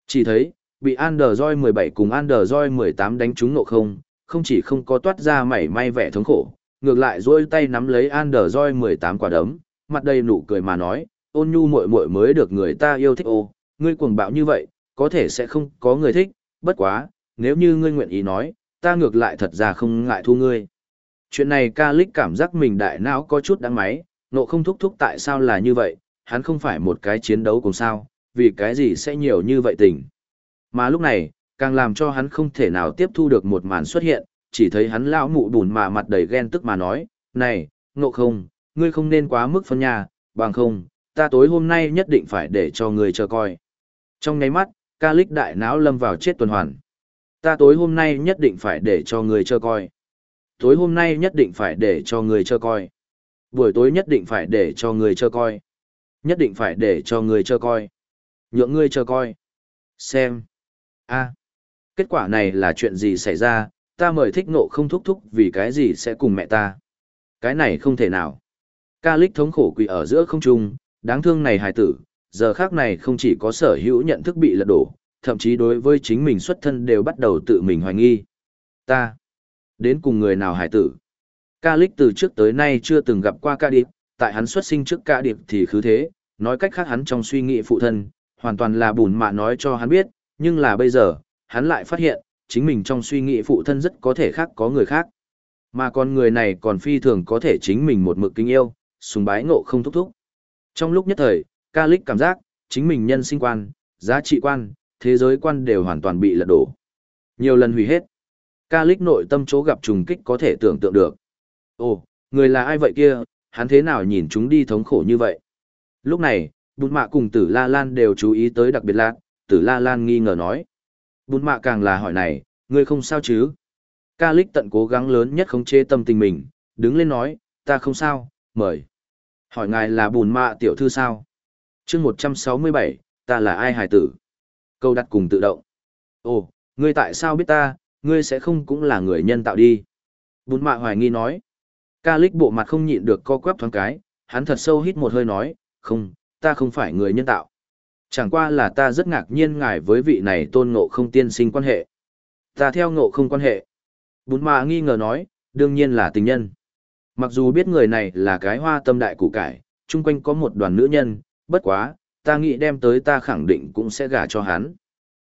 Chỉ thấy, bị Android 17 cùng Android 18 đánh trúng nộ không, không chỉ không có toát ra mảy may vẻ thống khổ, ngược lại duỗi tay nắm lấy Android 18 quả đấm, mặt đầy nụ cười mà nói, ôn nhu muội muội mới được người ta yêu thích ô, ngươi cuồng bạo như vậy, có thể sẽ không có người thích, bất quá, nếu như ngươi nguyện ý nói, ta ngược lại thật ra không ngại thu ngươi. Chuyện này ca lích cảm giác mình đại não có chút đáng máy, nộ không thúc thúc tại sao là như vậy, hắn không phải một cái chiến đấu cùng sao, vì cái gì sẽ nhiều như vậy tình. Mà lúc này, càng làm cho hắn không thể nào tiếp thu được một màn xuất hiện, chỉ thấy hắn lão mụ bùn mà mặt đầy ghen tức mà nói, này, ngộ không, ngươi không nên quá mức phân nhà, bằng không, ta tối hôm nay nhất định phải để cho ngươi chờ coi. Trong nháy mắt, ca lích đại não lâm vào chết tuần hoàn. Ta tối hôm nay nhất định phải để cho ngươi chờ coi. Tối hôm nay nhất định phải để cho người chờ coi. Buổi tối nhất định phải để cho người chờ coi. Nhất định phải để cho người chờ coi. Nhượng ngươi chờ coi. Xem. a kết quả này là chuyện gì xảy ra, ta mời thích nộ không thúc thúc vì cái gì sẽ cùng mẹ ta. Cái này không thể nào. Ca lích thống khổ quỳ ở giữa không trung, đáng thương này hài tử, giờ khác này không chỉ có sở hữu nhận thức bị lật đổ, thậm chí đối với chính mình xuất thân đều bắt đầu tự mình hoài nghi. Ta, đến cùng người nào hải tử. Ca lích từ trước tới nay chưa từng gặp qua ca điệp, tại hắn xuất sinh trước ca điệp thì khứ thế, nói cách khác hắn trong suy nghĩ phụ thân, hoàn toàn là bùn mạ nói cho hắn biết, nhưng là bây giờ, hắn lại phát hiện, chính mình trong suy nghĩ phụ thân rất có thể khác có người khác. Mà con người này còn phi thường có thể chính mình một mực kinh yêu, sùng bái ngộ không thúc thúc. Trong lúc nhất thời, ca lích cảm giác, chính mình nhân sinh quan, giá trị quan, thế giới quan đều hoàn toàn bị lật đổ. Nhiều lần hủy hết. Ca lích nội tâm chỗ gặp trùng kích có thể tưởng tượng được. Ồ, người là ai vậy kia, hắn thế nào nhìn chúng đi thống khổ như vậy? Lúc này, bụt mạ cùng tử La Lan đều chú ý tới đặc biệt lạc, tử La Lan nghi ngờ nói. Bụt mạ càng là hỏi này, ngươi không sao chứ? Ca lích tận cố gắng lớn nhất khống chế tâm tình mình, đứng lên nói, ta không sao, mời. Hỏi ngài là bùn mạ tiểu thư sao? chương 167, ta là ai hài tử? Câu đặt cùng tự động. Ồ, ngươi tại sao biết ta, ngươi sẽ không cũng là người nhân tạo đi. Bùn mạ hoài nghi nói. Ca lích bộ mặt không nhịn được co quắp thoáng cái, hắn thật sâu hít một hơi nói, không, ta không phải người nhân tạo. Chẳng qua là ta rất ngạc nhiên ngài với vị này tôn ngộ không tiên sinh quan hệ. Ta theo ngộ không quan hệ. Bún mạ nghi ngờ nói, đương nhiên là tình nhân. Mặc dù biết người này là cái hoa tâm đại củ cải, chung quanh có một đoàn nữ nhân, bất quá, ta nghĩ đem tới ta khẳng định cũng sẽ gả cho hắn.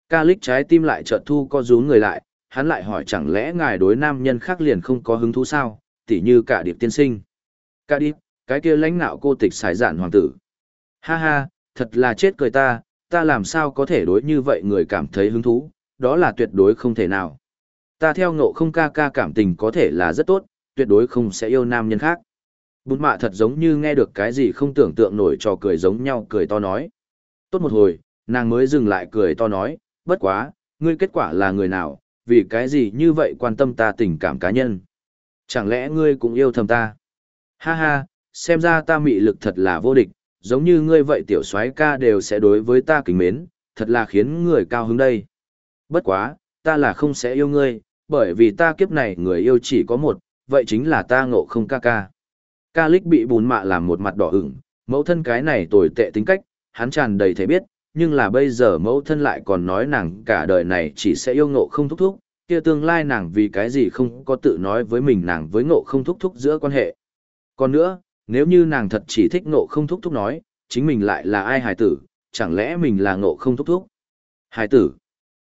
Ca lích trái tim lại chợt thu co rú người lại, hắn lại hỏi chẳng lẽ ngài đối nam nhân khác liền không có hứng thú sao, tỉ như cả điệp tiên sinh. Cả điệp, cái kia lãnh nạo cô tịch xài giản hoàng tử. Ha ha, thật là chết cười ta, ta làm sao có thể đối như vậy người cảm thấy hứng thú, đó là tuyệt đối không thể nào. Ta theo ngộ không ca ca cảm tình có thể là rất tốt, tuyệt đối không sẽ yêu nam nhân khác. Bún mạ thật giống như nghe được cái gì không tưởng tượng nổi trò cười giống nhau cười to nói. Tốt một hồi, nàng mới dừng lại cười to nói, bất quá, ngươi kết quả là người nào, vì cái gì như vậy quan tâm ta tình cảm cá nhân. Chẳng lẽ ngươi cũng yêu thầm ta? Ha ha, xem ra ta mị lực thật là vô địch, giống như ngươi vậy tiểu soái ca đều sẽ đối với ta kính mến, thật là khiến người cao hứng đây. Bất quá, ta là không sẽ yêu ngươi, bởi vì ta kiếp này người yêu chỉ có một, vậy chính là ta ngộ không ca ca. Ca lích bị bùn mạ làm một mặt đỏ ửng, mẫu thân cái này tồi tệ tính cách, hắn tràn đầy thể biết, nhưng là bây giờ mẫu thân lại còn nói nàng cả đời này chỉ sẽ yêu ngộ không thúc thúc, kia tương lai nàng vì cái gì không có tự nói với mình nàng với ngộ không thúc thúc giữa quan hệ. Còn nữa, nếu như nàng thật chỉ thích ngộ không thúc thúc nói, chính mình lại là ai hài tử, chẳng lẽ mình là ngộ không thúc thúc? Hài tử.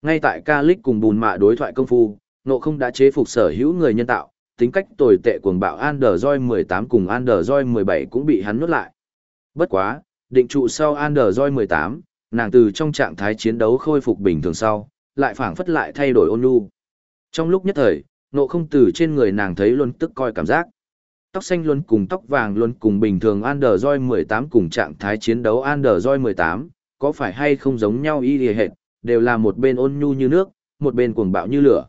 Ngay tại ca lích cùng bùn mạ đối thoại công phu, ngộ không đã chế phục sở hữu người nhân tạo, tính cách tồi tệ cuồng bạo mười 18 cùng Android 17 cũng bị hắn nuốt lại. Bất quá, định trụ sau Android 18, nàng từ trong trạng thái chiến đấu khôi phục bình thường sau, lại phảng phất lại thay đổi ôn nhu. Trong lúc nhất thời, Nộ không từ trên người nàng thấy luôn tức coi cảm giác. Tóc xanh luôn cùng tóc vàng luôn cùng bình thường Android 18 cùng trạng thái chiến đấu Android 18, có phải hay không giống nhau y hệt, đều là một bên ôn nhu như nước, một bên cuồng bạo như lửa.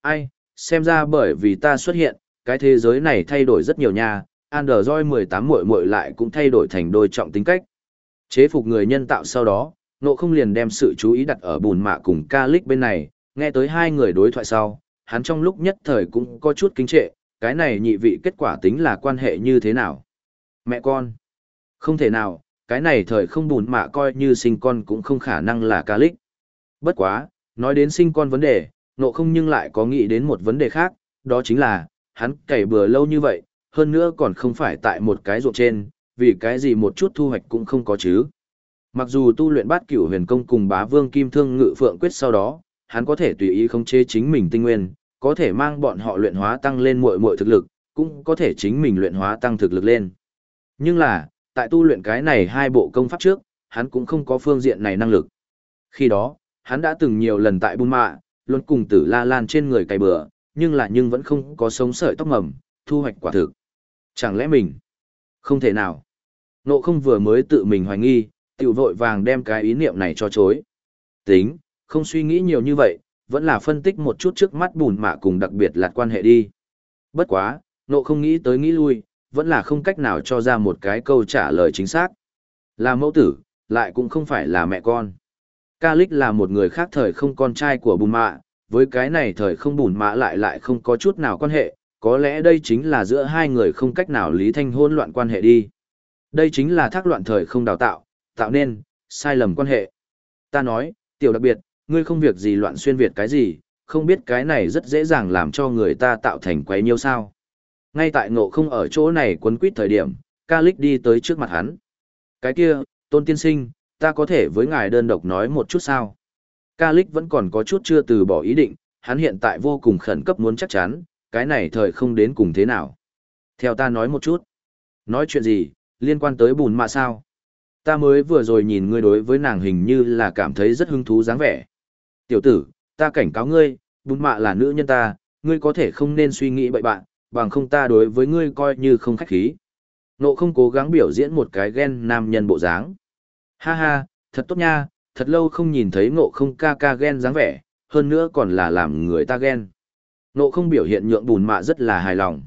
Ai, xem ra bởi vì ta xuất hiện, cái thế giới này thay đổi rất nhiều nha, Android 18 muội muội lại cũng thay đổi thành đôi trọng tính cách. Chế phục người nhân tạo sau đó, nộ không liền đem sự chú ý đặt ở bùn mạ cùng ca lích bên này, nghe tới hai người đối thoại sau, hắn trong lúc nhất thời cũng có chút kính trệ, cái này nhị vị kết quả tính là quan hệ như thế nào. Mẹ con. Không thể nào, cái này thời không bùn mạ coi như sinh con cũng không khả năng là ca lích. Bất quá, nói đến sinh con vấn đề, nộ không nhưng lại có nghĩ đến một vấn đề khác, đó chính là, hắn cày bừa lâu như vậy, hơn nữa còn không phải tại một cái ruộng trên, vì cái gì một chút thu hoạch cũng không có chứ. Mặc dù tu luyện bát cửu huyền công cùng bá vương kim thương ngự phượng quyết sau đó, hắn có thể tùy ý khống chế chính mình tinh nguyên, có thể mang bọn họ luyện hóa tăng lên muội muội thực lực, cũng có thể chính mình luyện hóa tăng thực lực lên. Nhưng là, tại tu luyện cái này hai bộ công pháp trước, hắn cũng không có phương diện này năng lực. Khi đó, hắn đã từng nhiều lần tại Bùn Mạ, luôn cùng tử la lan trên người cày bừa, nhưng là nhưng vẫn không có sống sợi tóc mầm, thu hoạch quả thực. Chẳng lẽ mình? Không thể nào. Nộ không vừa mới tự mình hoài nghi, tiểu vội vàng đem cái ý niệm này cho chối. Tính, không suy nghĩ nhiều như vậy, vẫn là phân tích một chút trước mắt bùn mạ cùng đặc biệt là quan hệ đi. Bất quá, nộ không nghĩ tới nghĩ lui, vẫn là không cách nào cho ra một cái câu trả lời chính xác. Là mẫu tử, lại cũng không phải là mẹ con. Ca Lích là một người khác thời không con trai của bùn mạ, với cái này thời không bùn mạ lại lại không có chút nào quan hệ, có lẽ đây chính là giữa hai người không cách nào lý thanh hôn loạn quan hệ đi. Đây chính là thác loạn thời không đào tạo, tạo nên, sai lầm quan hệ. Ta nói, tiểu đặc biệt, ngươi không việc gì loạn xuyên Việt cái gì, không biết cái này rất dễ dàng làm cho người ta tạo thành quấy nhiêu sao. Ngay tại ngộ không ở chỗ này quấn quýt thời điểm, ca lích đi tới trước mặt hắn. Cái kia, tôn tiên sinh, ta có thể với ngài đơn độc nói một chút sao? Ca lích vẫn còn có chút chưa từ bỏ ý định, hắn hiện tại vô cùng khẩn cấp muốn chắc chắn, cái này thời không đến cùng thế nào. Theo ta nói một chút. Nói chuyện gì, liên quan tới bùn mạ sao? Ta mới vừa rồi nhìn ngươi đối với nàng hình như là cảm thấy rất hứng thú dáng vẻ. Tiểu tử, ta cảnh cáo ngươi, bùn mạ là nữ nhân ta, ngươi có thể không nên suy nghĩ bậy bạn, bằng không ta đối với ngươi coi như không khách khí. Nộ không cố gắng biểu diễn một cái ghen nam nhân bộ dáng. Ha ha, thật tốt nha, thật lâu không nhìn thấy ngộ không ca ca ghen dáng vẻ, hơn nữa còn là làm người ta ghen. Nộ không biểu hiện nhượng bùn mạ rất là hài lòng.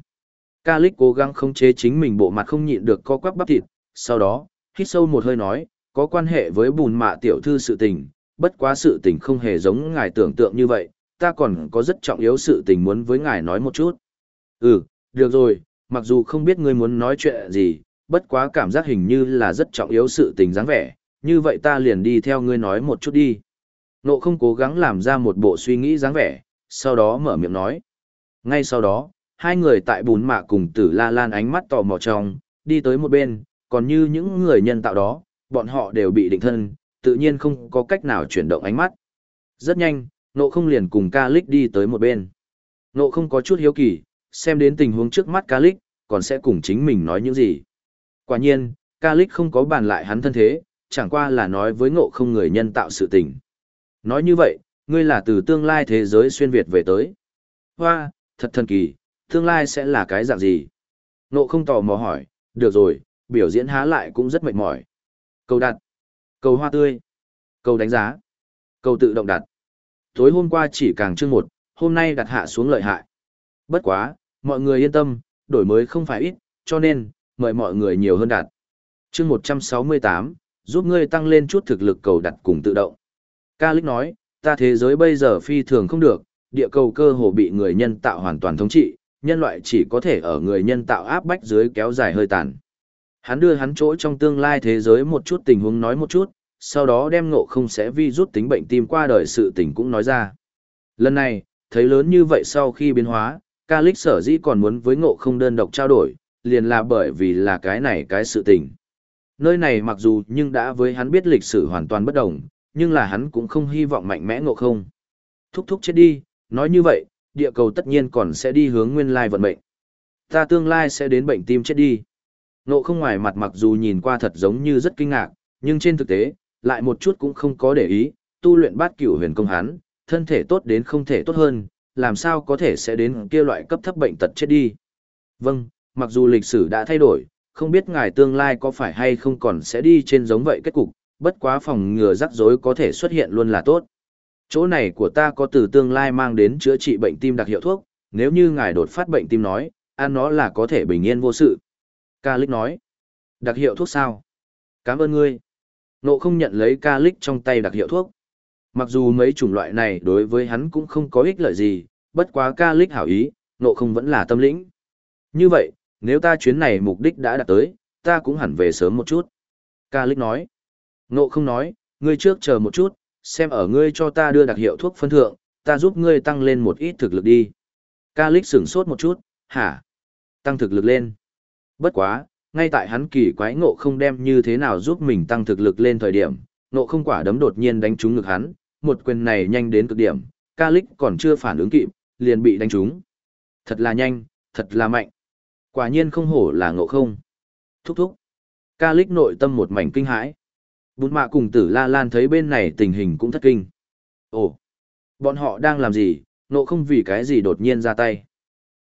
Ca lích cố gắng khống chế chính mình bộ mặt không nhịn được co quắp bắp thịt, sau đó, hít sâu một hơi nói, có quan hệ với bùn mạ tiểu thư sự tình, bất quá sự tình không hề giống ngài tưởng tượng như vậy, ta còn có rất trọng yếu sự tình muốn với ngài nói một chút. Ừ, được rồi, mặc dù không biết ngươi muốn nói chuyện gì, bất quá cảm giác hình như là rất trọng yếu sự tình dáng vẻ, như vậy ta liền đi theo ngươi nói một chút đi. Nộ không cố gắng làm ra một bộ suy nghĩ dáng vẻ, sau đó mở miệng nói. Ngay sau đó, hai người tại bùn mạ cùng tử la lan ánh mắt tò mò trong, đi tới một bên, còn như những người nhân tạo đó, bọn họ đều bị định thân, tự nhiên không có cách nào chuyển động ánh mắt. Rất nhanh, nộ không liền cùng ca lích đi tới một bên. Nộ không có chút hiếu kỳ, xem đến tình huống trước mắt ca lích, còn sẽ cùng chính mình nói những gì. Quả nhiên, ca lích không có bàn lại hắn thân thế, chẳng qua là nói với ngộ không người nhân tạo sự tình. Nói như vậy, ngươi là từ tương lai thế giới xuyên Việt về tới. Hoa, thật thần kỳ, tương lai sẽ là cái dạng gì? Nộ không tò mò hỏi, được rồi, biểu diễn há lại cũng rất mệt mỏi. Cầu đặt, cầu hoa tươi, cầu đánh giá, cầu tự động đặt. Tối hôm qua chỉ càng chương một, hôm nay đặt hạ xuống lợi hại. Bất quá, mọi người yên tâm, đổi mới không phải ít, cho nên, mời mọi người nhiều hơn đặt. Chương 168, giúp ngươi tăng lên chút thực lực cầu đặt cùng tự động. Ca Lích nói, ta thế giới bây giờ phi thường không được, địa cầu cơ hồ bị người nhân tạo hoàn toàn thống trị, nhân loại chỉ có thể ở người nhân tạo áp bách dưới kéo dài hơi tàn. Hắn đưa hắn chỗ trong tương lai thế giới một chút tình huống nói một chút, sau đó đem ngộ không sẽ vi rút tính bệnh tim qua đời sự tình cũng nói ra. Lần này, thấy lớn như vậy sau khi biến hóa, ca lích sở dĩ còn muốn với ngộ không đơn độc trao đổi, liền là bởi vì là cái này cái sự tình. Nơi này mặc dù nhưng đã với hắn biết lịch sử hoàn toàn bất đồng, nhưng là hắn cũng không hy vọng mạnh mẽ ngộ không. Thúc thúc chết đi, nói như vậy, địa cầu tất nhiên còn sẽ đi hướng nguyên lai vận mệnh. Ta tương lai sẽ đến bệnh tim chết đi. Ngộ không ngoài mặt mặc dù nhìn qua thật giống như rất kinh ngạc, nhưng trên thực tế, lại một chút cũng không có để ý, tu luyện bát cửu huyền công hắn, thân thể tốt đến không thể tốt hơn, làm sao có thể sẽ đến kia loại cấp thấp bệnh tật chết đi. Vâng, mặc dù lịch sử đã thay đổi, không biết ngài tương lai có phải hay không còn sẽ đi trên giống vậy kết cục, bất quá phòng ngừa rắc rối có thể xuất hiện luôn là tốt. Chỗ này của ta có từ tương lai mang đến chữa trị bệnh tim đặc hiệu thuốc, nếu như ngài đột phát bệnh tim nói, ăn nó là có thể bình yên vô sự. Ca Lích nói, đặc hiệu thuốc sao? Cảm ơn ngươi. Nộ không nhận lấy ca Lích trong tay đặc hiệu thuốc. Mặc dù mấy chủng loại này đối với hắn cũng không có ích lợi gì, bất quá ca Lích hảo ý, nộ không vẫn là tâm lĩnh. Như vậy, nếu ta chuyến này mục đích đã đạt tới, ta cũng hẳn về sớm một chút. Ca Lích nói, Ngộ không nói, ngươi trước chờ một chút, xem ở ngươi cho ta đưa đặc hiệu thuốc phân thượng, ta giúp ngươi tăng lên một ít thực lực đi. Ca Lích sửng sốt một chút, hả? Tăng thực lực lên. Bất quá, ngay tại hắn kỳ quái ngộ không đem như thế nào giúp mình tăng thực lực lên thời điểm, ngộ không quả đấm đột nhiên đánh trúng ngực hắn, một quyền này nhanh đến cực điểm, ca lích còn chưa phản ứng kịp, liền bị đánh trúng. Thật là nhanh, thật là mạnh. Quả nhiên không hổ là ngộ không. Thúc thúc. Ca lích nội tâm một mảnh kinh hãi. Bùn mạ cùng tử la lan thấy bên này tình hình cũng thất kinh. Ồ, bọn họ đang làm gì, Nộ không vì cái gì đột nhiên ra tay.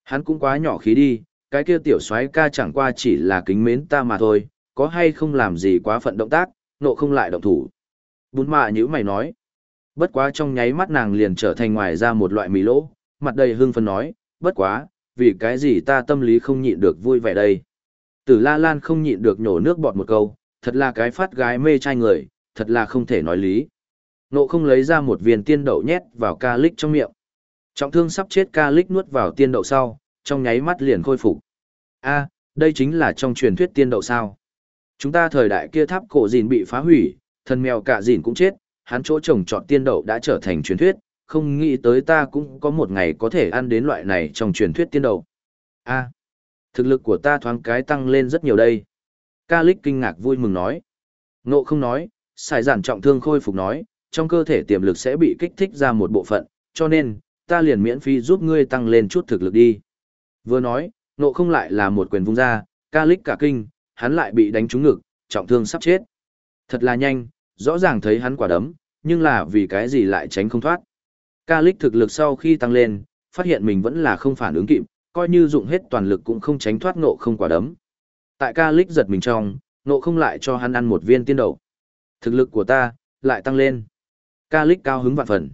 Hắn cũng quá nhỏ khí đi, cái kia tiểu soái ca chẳng qua chỉ là kính mến ta mà thôi, có hay không làm gì quá phận động tác, nộ không lại động thủ. Bún mạ như mày nói. Bất quá trong nháy mắt nàng liền trở thành ngoài ra một loại mì lỗ, mặt đầy hưng phấn nói, bất quá, vì cái gì ta tâm lý không nhịn được vui vẻ đây. Tử La Lan không nhịn được nhổ nước bọt một câu, thật là cái phát gái mê trai người, thật là không thể nói lý. Nộ không lấy ra một viên tiên đậu nhét vào ca lích trong miệng. Trọng thương sắp chết ca lích nuốt vào tiên đậu sau, trong nháy mắt liền khôi phục. A, đây chính là trong truyền thuyết tiên đậu sao. Chúng ta thời đại kia tháp cổ dìn bị phá hủy, thần mèo cả dìn cũng chết, hắn chỗ trồng trọt tiên đậu đã trở thành truyền thuyết, không nghĩ tới ta cũng có một ngày có thể ăn đến loại này trong truyền thuyết tiên đậu. A, thực lực của ta thoáng cái tăng lên rất nhiều đây. Ca Lích kinh ngạc vui mừng nói. Ngộ không nói, xài giản trọng thương khôi phục nói, trong cơ thể tiềm lực sẽ bị kích thích ra một bộ phận, cho nên, ta liền miễn phí giúp ngươi tăng lên chút thực lực đi. Vừa nói, Ngộ không lại là một quyền vung ra, ca lích cả kinh, hắn lại bị đánh trúng ngực, trọng thương sắp chết. Thật là nhanh, rõ ràng thấy hắn quả đấm, nhưng là vì cái gì lại tránh không thoát. Ca lích thực lực sau khi tăng lên, phát hiện mình vẫn là không phản ứng kịp, coi như dụng hết toàn lực cũng không tránh thoát nộ không quả đấm. Tại ca lích giật mình trong, nộ không lại cho hắn ăn một viên tiên đậu. Thực lực của ta, lại tăng lên. Ca lích cao hứng vạn phần.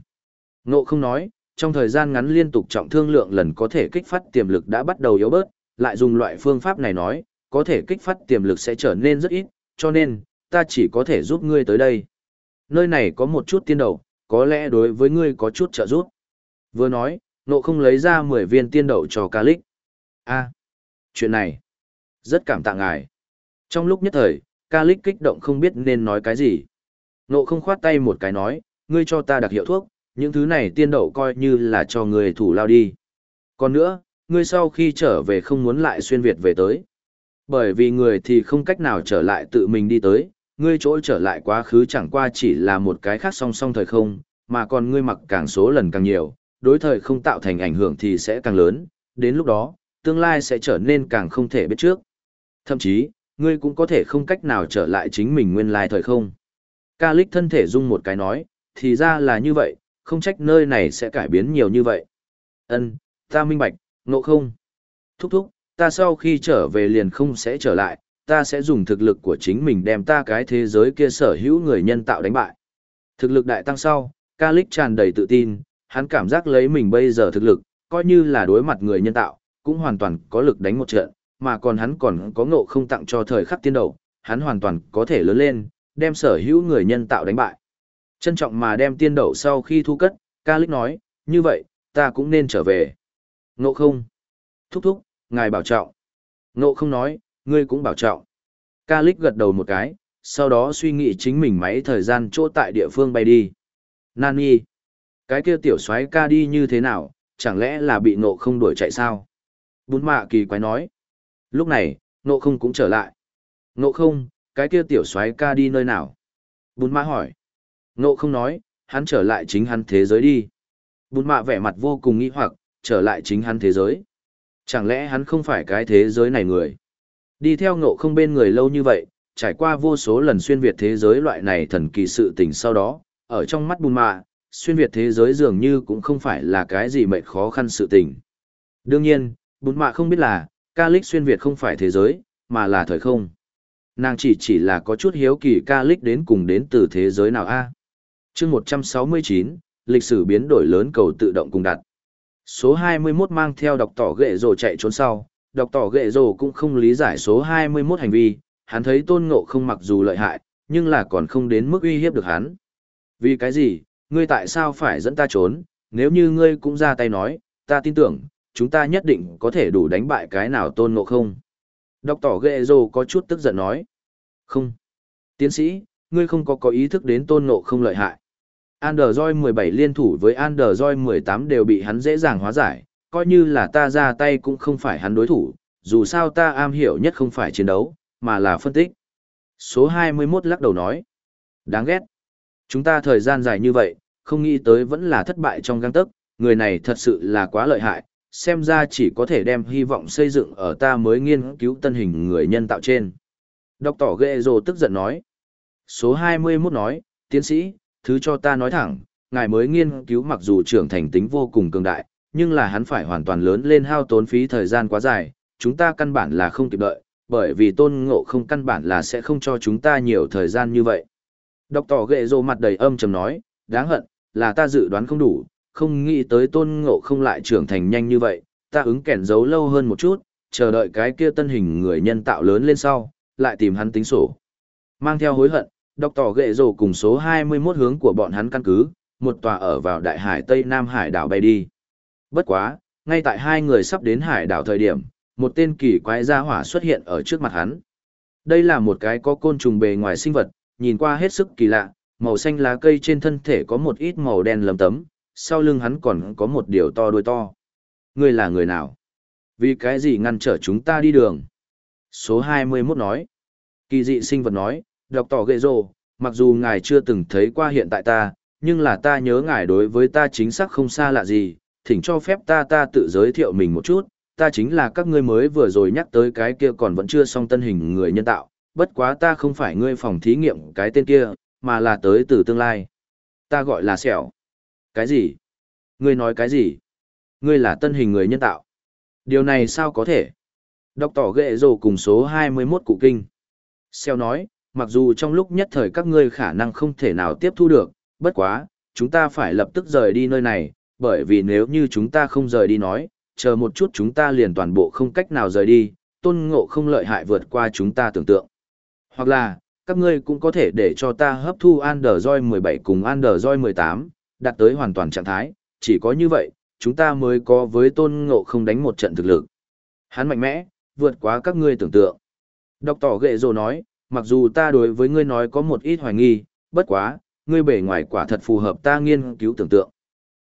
Nộ không nói, trong thời gian ngắn liên tục trọng thương lượng lần có thể kích phát tiềm lực đã bắt đầu yếu bớt, lại dùng loại phương pháp này nói, có thể kích phát tiềm lực sẽ trở nên rất ít, cho nên, ta chỉ có thể giúp ngươi tới đây. Nơi này có một chút tiên đậu, có lẽ đối với ngươi có chút trợ giúp. Vừa nói, nộ không lấy ra 10 viên tiên đậu cho ca lích. a chuyện này, rất cảm tạ ngài. Trong lúc nhất thời, ca lích kích động không biết nên nói cái gì. Nộ không khoát tay một cái nói, ngươi cho ta đặc hiệu thuốc, những thứ này tiên đậu coi như là cho người thủ lao đi. Còn nữa, ngươi sau khi trở về không muốn lại xuyên Việt về tới. Bởi vì người thì không cách nào trở lại tự mình đi tới, ngươi chỗ trở lại quá khứ chẳng qua chỉ là một cái khác song song thời không, mà còn ngươi mặc càng số lần càng nhiều, đối thời không tạo thành ảnh hưởng thì sẽ càng lớn, đến lúc đó, tương lai sẽ trở nên càng không thể biết trước. Thậm chí, ngươi cũng có thể không cách nào trở lại chính mình nguyên lai thời không. Ca lích thân thể dung một cái nói, thì ra là như vậy, không trách nơi này sẽ cải biến nhiều như vậy. Ân, ta minh bạch, ngộ không. Thúc thúc, ta sau khi trở về liền không sẽ trở lại, ta sẽ dùng thực lực của chính mình đem ta cái thế giới kia sở hữu người nhân tạo đánh bại. Thực lực đại tăng sau, ca lích tràn đầy tự tin, hắn cảm giác lấy mình bây giờ thực lực, coi như là đối mặt người nhân tạo, cũng hoàn toàn có lực đánh một trận, mà còn hắn còn có ngộ không tặng cho thời khắc tiên đầu, hắn hoàn toàn có thể lớn lên, đem sở hữu người nhân tạo đánh bại. Trân trọng mà đem tiên đậu sau khi thu cất, ca lích nói, như vậy, ta cũng nên trở về. Ngộ không? Thúc thúc, ngài bảo trọng. Ngộ không nói, ngươi cũng bảo trọng. Ca lích gật đầu một cái, sau đó suy nghĩ chính mình máy thời gian chỗ tại địa phương bay đi. Nani? Cái kia tiểu soái ca đi như thế nào, chẳng lẽ là bị ngộ không đuổi chạy sao? Bún mạ kỳ quái nói. Lúc này, nộ không cũng trở lại. nộ không, cái kia tiểu soái ca đi nơi nào? Bún mạ hỏi. nộ không nói, hắn trở lại chính hắn thế giới đi. Bùn mạ vẻ mặt vô cùng nghi hoặc, trở lại chính hắn thế giới. Chẳng lẽ hắn không phải cái thế giới này người? Đi theo ngộ không bên người lâu như vậy, trải qua vô số lần xuyên Việt thế giới loại này thần kỳ sự tình sau đó, ở trong mắt bùn mạ, xuyên Việt thế giới dường như cũng không phải là cái gì mệt khó khăn sự tình. Đương nhiên, bún mạ không biết là, ca lích xuyên Việt không phải thế giới, mà là thời không. Nàng chỉ chỉ là có chút hiếu kỳ ca lích đến cùng đến từ thế giới nào a à? chương 169, lịch sử biến đổi lớn cầu tự động cùng đặt. Số 21 mang theo đọc tỏ ghệ rồ chạy trốn sau, đọc tỏ ghệ rồ cũng không lý giải số 21 hành vi, hắn thấy tôn ngộ không mặc dù lợi hại, nhưng là còn không đến mức uy hiếp được hắn. Vì cái gì, ngươi tại sao phải dẫn ta trốn, nếu như ngươi cũng ra tay nói, ta tin tưởng, chúng ta nhất định có thể đủ đánh bại cái nào tôn ngộ không. Đọc tỏ ghệ rồ có chút tức giận nói. Không. Tiến sĩ, ngươi không có có ý thức đến tôn ngộ không lợi hại. Android 17 liên thủ với Android 18 đều bị hắn dễ dàng hóa giải, coi như là ta ra tay cũng không phải hắn đối thủ, dù sao ta am hiểu nhất không phải chiến đấu, mà là phân tích. Số 21 lắc đầu nói. Đáng ghét. Chúng ta thời gian dài như vậy, không nghĩ tới vẫn là thất bại trong găng tấc, người này thật sự là quá lợi hại, xem ra chỉ có thể đem hy vọng xây dựng ở ta mới nghiên cứu tân hình người nhân tạo trên. Đọc tỏ ghệ rồ tức giận nói. Số 21 nói, tiến sĩ, thứ cho ta nói thẳng, ngài mới nghiên cứu mặc dù trưởng thành tính vô cùng cường đại, nhưng là hắn phải hoàn toàn lớn lên hao tốn phí thời gian quá dài, chúng ta căn bản là không kịp đợi, bởi vì tôn ngộ không căn bản là sẽ không cho chúng ta nhiều thời gian như vậy. Đọc tỏ ghệ rồ mặt đầy âm trầm nói, đáng hận, là ta dự đoán không đủ, không nghĩ tới tôn ngộ không lại trưởng thành nhanh như vậy, ta ứng kẻn giấu lâu hơn một chút, chờ đợi cái kia tân hình người nhân tạo lớn lên sau, lại tìm hắn tính sổ. Mang theo hối hận, đọc tỏ ghệ rổ cùng số 21 hướng của bọn hắn căn cứ, một tòa ở vào đại hải Tây Nam hải đảo bay đi. Bất quá, ngay tại hai người sắp đến hải đảo thời điểm, một tên kỳ quái gia hỏa xuất hiện ở trước mặt hắn. Đây là một cái có côn trùng bề ngoài sinh vật, nhìn qua hết sức kỳ lạ, màu xanh lá cây trên thân thể có một ít màu đen lấm tấm, sau lưng hắn còn có một điều to đuôi to. Ngươi là người nào? Vì cái gì ngăn trở chúng ta đi đường? Số 21 nói. Kỳ dị sinh vật nói, đọc tỏ ghệ rồ, mặc dù ngài chưa từng thấy qua hiện tại ta, nhưng là ta nhớ ngài đối với ta chính xác không xa lạ gì, thỉnh cho phép ta ta tự giới thiệu mình một chút, ta chính là các ngươi mới vừa rồi nhắc tới cái kia còn vẫn chưa xong tân hình người nhân tạo, bất quá ta không phải ngươi phòng thí nghiệm cái tên kia, mà là tới từ tương lai. Ta gọi là sẹo. Cái gì? Ngươi nói cái gì? Ngươi là tân hình người nhân tạo. Điều này sao có thể? Đọc tỏ ghệ rồ cùng số 21 cụ kinh. Xeo nói, mặc dù trong lúc nhất thời các ngươi khả năng không thể nào tiếp thu được, bất quá, chúng ta phải lập tức rời đi nơi này, bởi vì nếu như chúng ta không rời đi nói, chờ một chút chúng ta liền toàn bộ không cách nào rời đi, tôn ngộ không lợi hại vượt qua chúng ta tưởng tượng. Hoặc là, các ngươi cũng có thể để cho ta hấp thu Android 17 cùng Android 18, đạt tới hoàn toàn trạng thái, chỉ có như vậy, chúng ta mới có với tôn ngộ không đánh một trận thực lực. Hắn mạnh mẽ, vượt quá các ngươi tưởng tượng. Đọc tỏ ghệ rồ nói, mặc dù ta đối với ngươi nói có một ít hoài nghi, bất quá, ngươi bề ngoài quả thật phù hợp ta nghiên cứu tưởng tượng.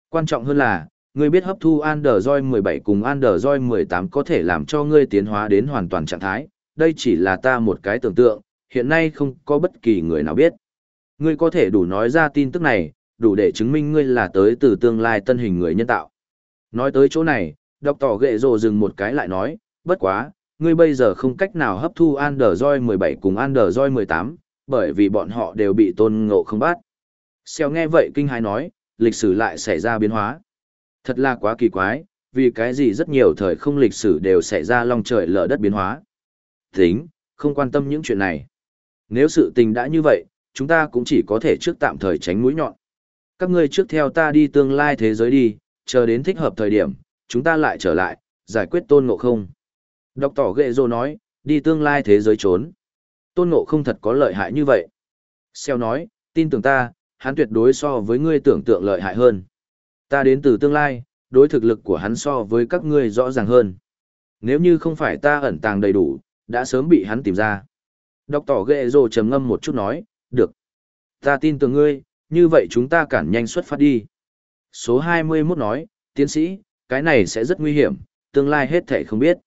Quan trọng hơn là, ngươi biết hấp thu Android 17 cùng Android 18 có thể làm cho ngươi tiến hóa đến hoàn toàn trạng thái, đây chỉ là ta một cái tưởng tượng, hiện nay không có bất kỳ người nào biết. Ngươi có thể đủ nói ra tin tức này, đủ để chứng minh ngươi là tới từ tương lai tân hình người nhân tạo. Nói tới chỗ này, đọc tỏ ghệ rồ dừng một cái lại nói, bất quá, ngươi bây giờ không cách nào hấp thu Android 17 cùng Android 18, bởi vì bọn họ đều bị tôn ngộ không bắt. Xeo nghe vậy kinh hãi nói, lịch sử lại xảy ra biến hóa. Thật là quá kỳ quái, vì cái gì rất nhiều thời không lịch sử đều xảy ra long trời lở đất biến hóa. Tính, không quan tâm những chuyện này. Nếu sự tình đã như vậy, chúng ta cũng chỉ có thể trước tạm thời tránh mũi nhọn. Các ngươi trước theo ta đi tương lai thế giới đi, chờ đến thích hợp thời điểm, chúng ta lại trở lại, giải quyết tôn ngộ không. Đọc tỏ ghệ rồ nói, đi tương lai thế giới trốn. Tôn ngộ không thật có lợi hại như vậy. Xeo nói, tin tưởng ta, hắn tuyệt đối so với ngươi tưởng tượng lợi hại hơn. Ta đến từ tương lai, đối thực lực của hắn so với các ngươi rõ ràng hơn. Nếu như không phải ta ẩn tàng đầy đủ, đã sớm bị hắn tìm ra. Đọc tỏ ghệ rồ trầm ngâm một chút nói, được. Ta tin tưởng ngươi, như vậy chúng ta cản nhanh xuất phát đi. Số 21 nói, tiến sĩ, cái này sẽ rất nguy hiểm, tương lai hết thể không biết.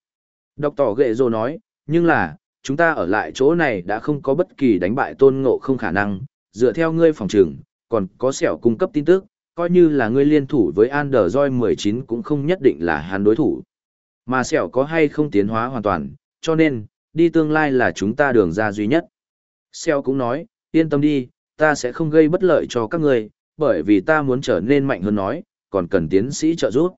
Đọc tỏ ghệ rồ nói, nhưng là, chúng ta ở lại chỗ này đã không có bất kỳ đánh bại tôn ngộ không khả năng, dựa theo ngươi phòng trường, còn có sẹo cung cấp tin tức, coi như là ngươi liên thủ với Android 19 cũng không nhất định là hắn đối thủ. Mà sẹo có hay không tiến hóa hoàn toàn, cho nên, đi tương lai là chúng ta đường ra duy nhất. Sẹo cũng nói, yên tâm đi, ta sẽ không gây bất lợi cho các ngươi, bởi vì ta muốn trở nên mạnh hơn nói, còn cần tiến sĩ trợ giúp.